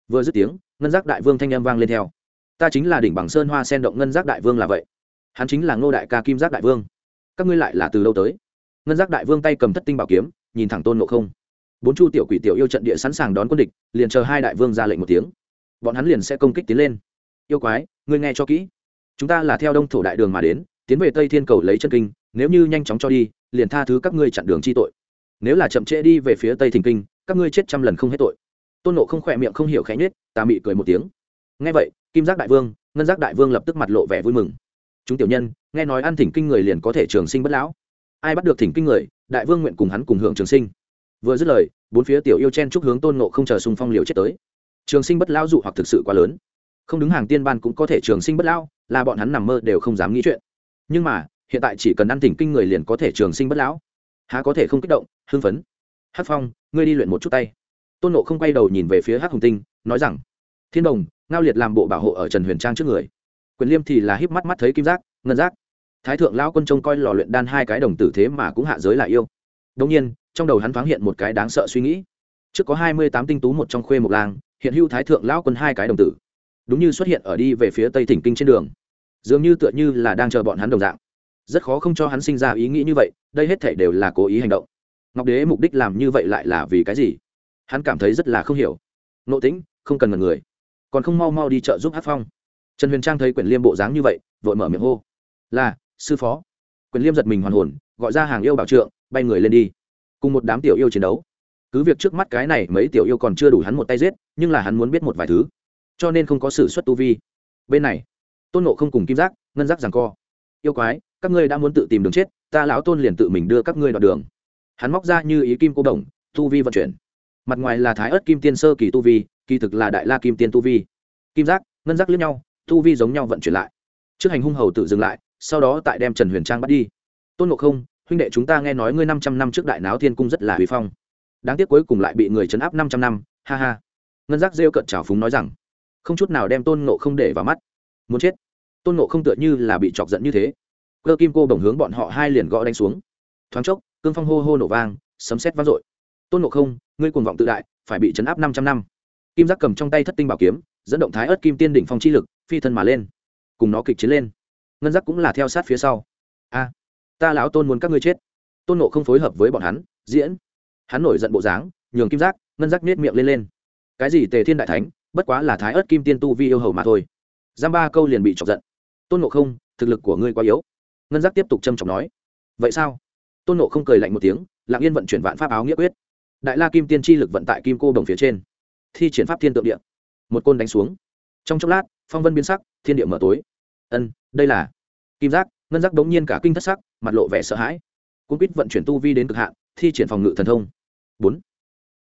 vừa dứt tiếng, ngân giác đại vương thanh â m vang lên theo. Ta chính là đỉnh bằng sơn hoa sen động ngân giác đại vương là vậy. Hắn chính là ngô đại ca kim giác đại vương. Các ngươi lại là từ đâu tới? Ngân giác đại vương tay cầm thất tinh bảo kiếm, nhìn thẳng tôn ngộ không. Bốn chu tiểu quỷ tiểu yêu trận địa sẵn sàng đón quân địch, liền chờ hai đại vương ra lệnh một tiếng. Bọn hắn liền sẽ công kích tiến lên. Yêu quái, ngươi nghe cho kỹ. Chúng ta là theo đông thổ đại đường mà đến, tiến về tây thiên cầu lấy chân kinh, nếu như nhanh chóng cho đi, liền tha thứ các ngươi chặn đường chi tội. Nếu là chậm trễ đi về phía tây thình kinh các ngươi chết trăm lần không hết tội. Tôn nộ không khỏe miệng không hiểu khẽ nhết ta mị cười một tiếng. Nghe vậy kim giác đại vương ngân giác đại vương lập tức mặt lộ vẻ vui mừng. Chúng tiểu nhân nghe nói ăn thỉnh kinh người liền có thể trường sinh bất lão. Ai bắt được thỉnh kinh người đại vương nguyện cùng hắn cùng hưởng trường sinh. Vừa dứt lời bốn phía tiểu yêu chen chúc hướng tôn nộ không chờ xung phong liều chết tới. Trường sinh bất lão dụ hoặc thực sự quá lớn. Không đứng hàng tiên ban cũng có thể trường sinh bất lão, là bọn hắn nằm mơ đều không dám nghĩ chuyện. Nhưng mà hiện tại chỉ cần ăn thỉnh kinh người liền có thể trường sinh bất lão. Há có thể không kích động hưng phấn hát phong, ngươi đi luyện một chút tay. Tôn nộ không quay đầu nhìn về phía hát hồng tinh, nói rằng, thiên đồng, ngao liệt làm bộ bảo hộ ở trần huyền trang trước người. Quyền liêm thì là híp mắt mắt thấy kim giác, ngân giác. Thái thượng lao quân trông coi lò luyện đan hai cái đồng tử thế mà cũng hạ giới lại yêu. Đông nhiên, trong đầu hắn thoáng hiện một cái đáng sợ suy nghĩ. Trước có hai mươi tám tinh tú một trong khuê một làng hiện hưu thái thượng lao quân hai cái đồng tử. Đúng như xuất hiện ở đi về phía tây thỉnh kinh trên đường. Dường như tựa như là đang chờ bọn hắn đồng dạng. Rất khó không cho hắn sinh ra ý nghĩ như vậy, đây hết thể đều là cố ý hành động ngọc đế mục đích làm như vậy lại là vì cái gì? Hắn cảm thấy rất là không hiểu. Nộ tĩnh, không cần mật người. Còn không mau mau đi chợ giúp hát phong. Trần huyền trang thấy quyển liêm bộ dáng như vậy, vội mở miệng hô. Là, sư phó. Quyển liêm giật mình hoàn hồn, gọi ra hàng yêu bảo trượng, bay người lên đi. Cùng một đám tiểu yêu chiến đấu. Cứ việc trước mắt cái này mấy tiểu yêu còn chưa đủ hắn một tay giết, nhưng là hắn muốn biết một vài thứ. Cho nên không có sự xuất tu vi. Bên này, tôn nộ không cùng kim giác, ngân giác rằng co. Yêu quái, các ngươi đã muốn tự tìm đường chết, ta lão tôn liền tự mình đưa các ngươi đoạn đường hắn móc ra như ý kim cô đồng, tu vi vận chuyển. Mặt ngoài là thái ớt kim tiên sơ kỳ tu vi, kỳ thực là đại la kim tiên tu vi. Kim giác, ngân giác lướt nhau, tu vi giống nhau vận chuyển lại. Trước hành hung hầu tự dừng lại, sau đó tại đem trần huyền trang bắt đi. Tôn ngộ không, huynh đệ chúng ta nghe nói ngươi năm trăm năm trước đại náo thiên cung rất là huy phong. Đáng tiếc cuối cùng lại bị người chấn áp năm trăm năm, ha ha. Ngân giác rêu cận trào phúng nói rằng, không chút nào đem tôn ngộ không để vào mắt. Muốn chết. Tôn ngộ không tựa như là bị chọc giận như thế. Cơ kim cô bồng hướng bọn họ hai liền gõ đánh xuống. Thoáng chốc cương phong hô hô nổ vang, sấm xét vang dội. Tôn ngộ không, ngươi cuồng vọng tự đại, phải bị chấn áp năm trăm năm. Kim giác cầm trong tay thất tinh bảo kiếm, dẫn động thái ớt kim tiên đỉnh phong chi lực, phi thân mà lên. Cùng nó kịch chiến lên. Ngân giác cũng là theo sát phía sau. A, ta lão tôn muốn các ngươi chết. Tôn nộ không phối hợp với bọn hắn, diễn. Hắn nổi giận bộ dáng, nhường kim giác, ngân giác nết miệng lên lên. Cái gì tề thiên đại thánh, bất quá là thái ớt kim tiên tu vi yêu hầu mà thôi. Giam ba câu liền bị chọc giận. Tôn nộ không, thực lực của ngươi quá yếu. Ngân giác tiếp tục châm trọng nói. Vậy sao? Tôn nộ không cười lạnh một tiếng, lặng yên vận chuyển vạn pháp áo nghĩa quyết. Đại la kim tiên chi lực vận tại kim cô đồng phía trên, thi triển pháp thiên tượng địa. Một côn đánh xuống. Trong chốc lát, phong vân biến sắc, thiên địa mở tối. Ân, đây là kim giác, ngân giác đống nhiên cả kinh thất sắc, mặt lộ vẻ sợ hãi. Cung quýt vận chuyển tu vi đến cực hạn, thi triển phòng ngự thần thông. Bốn.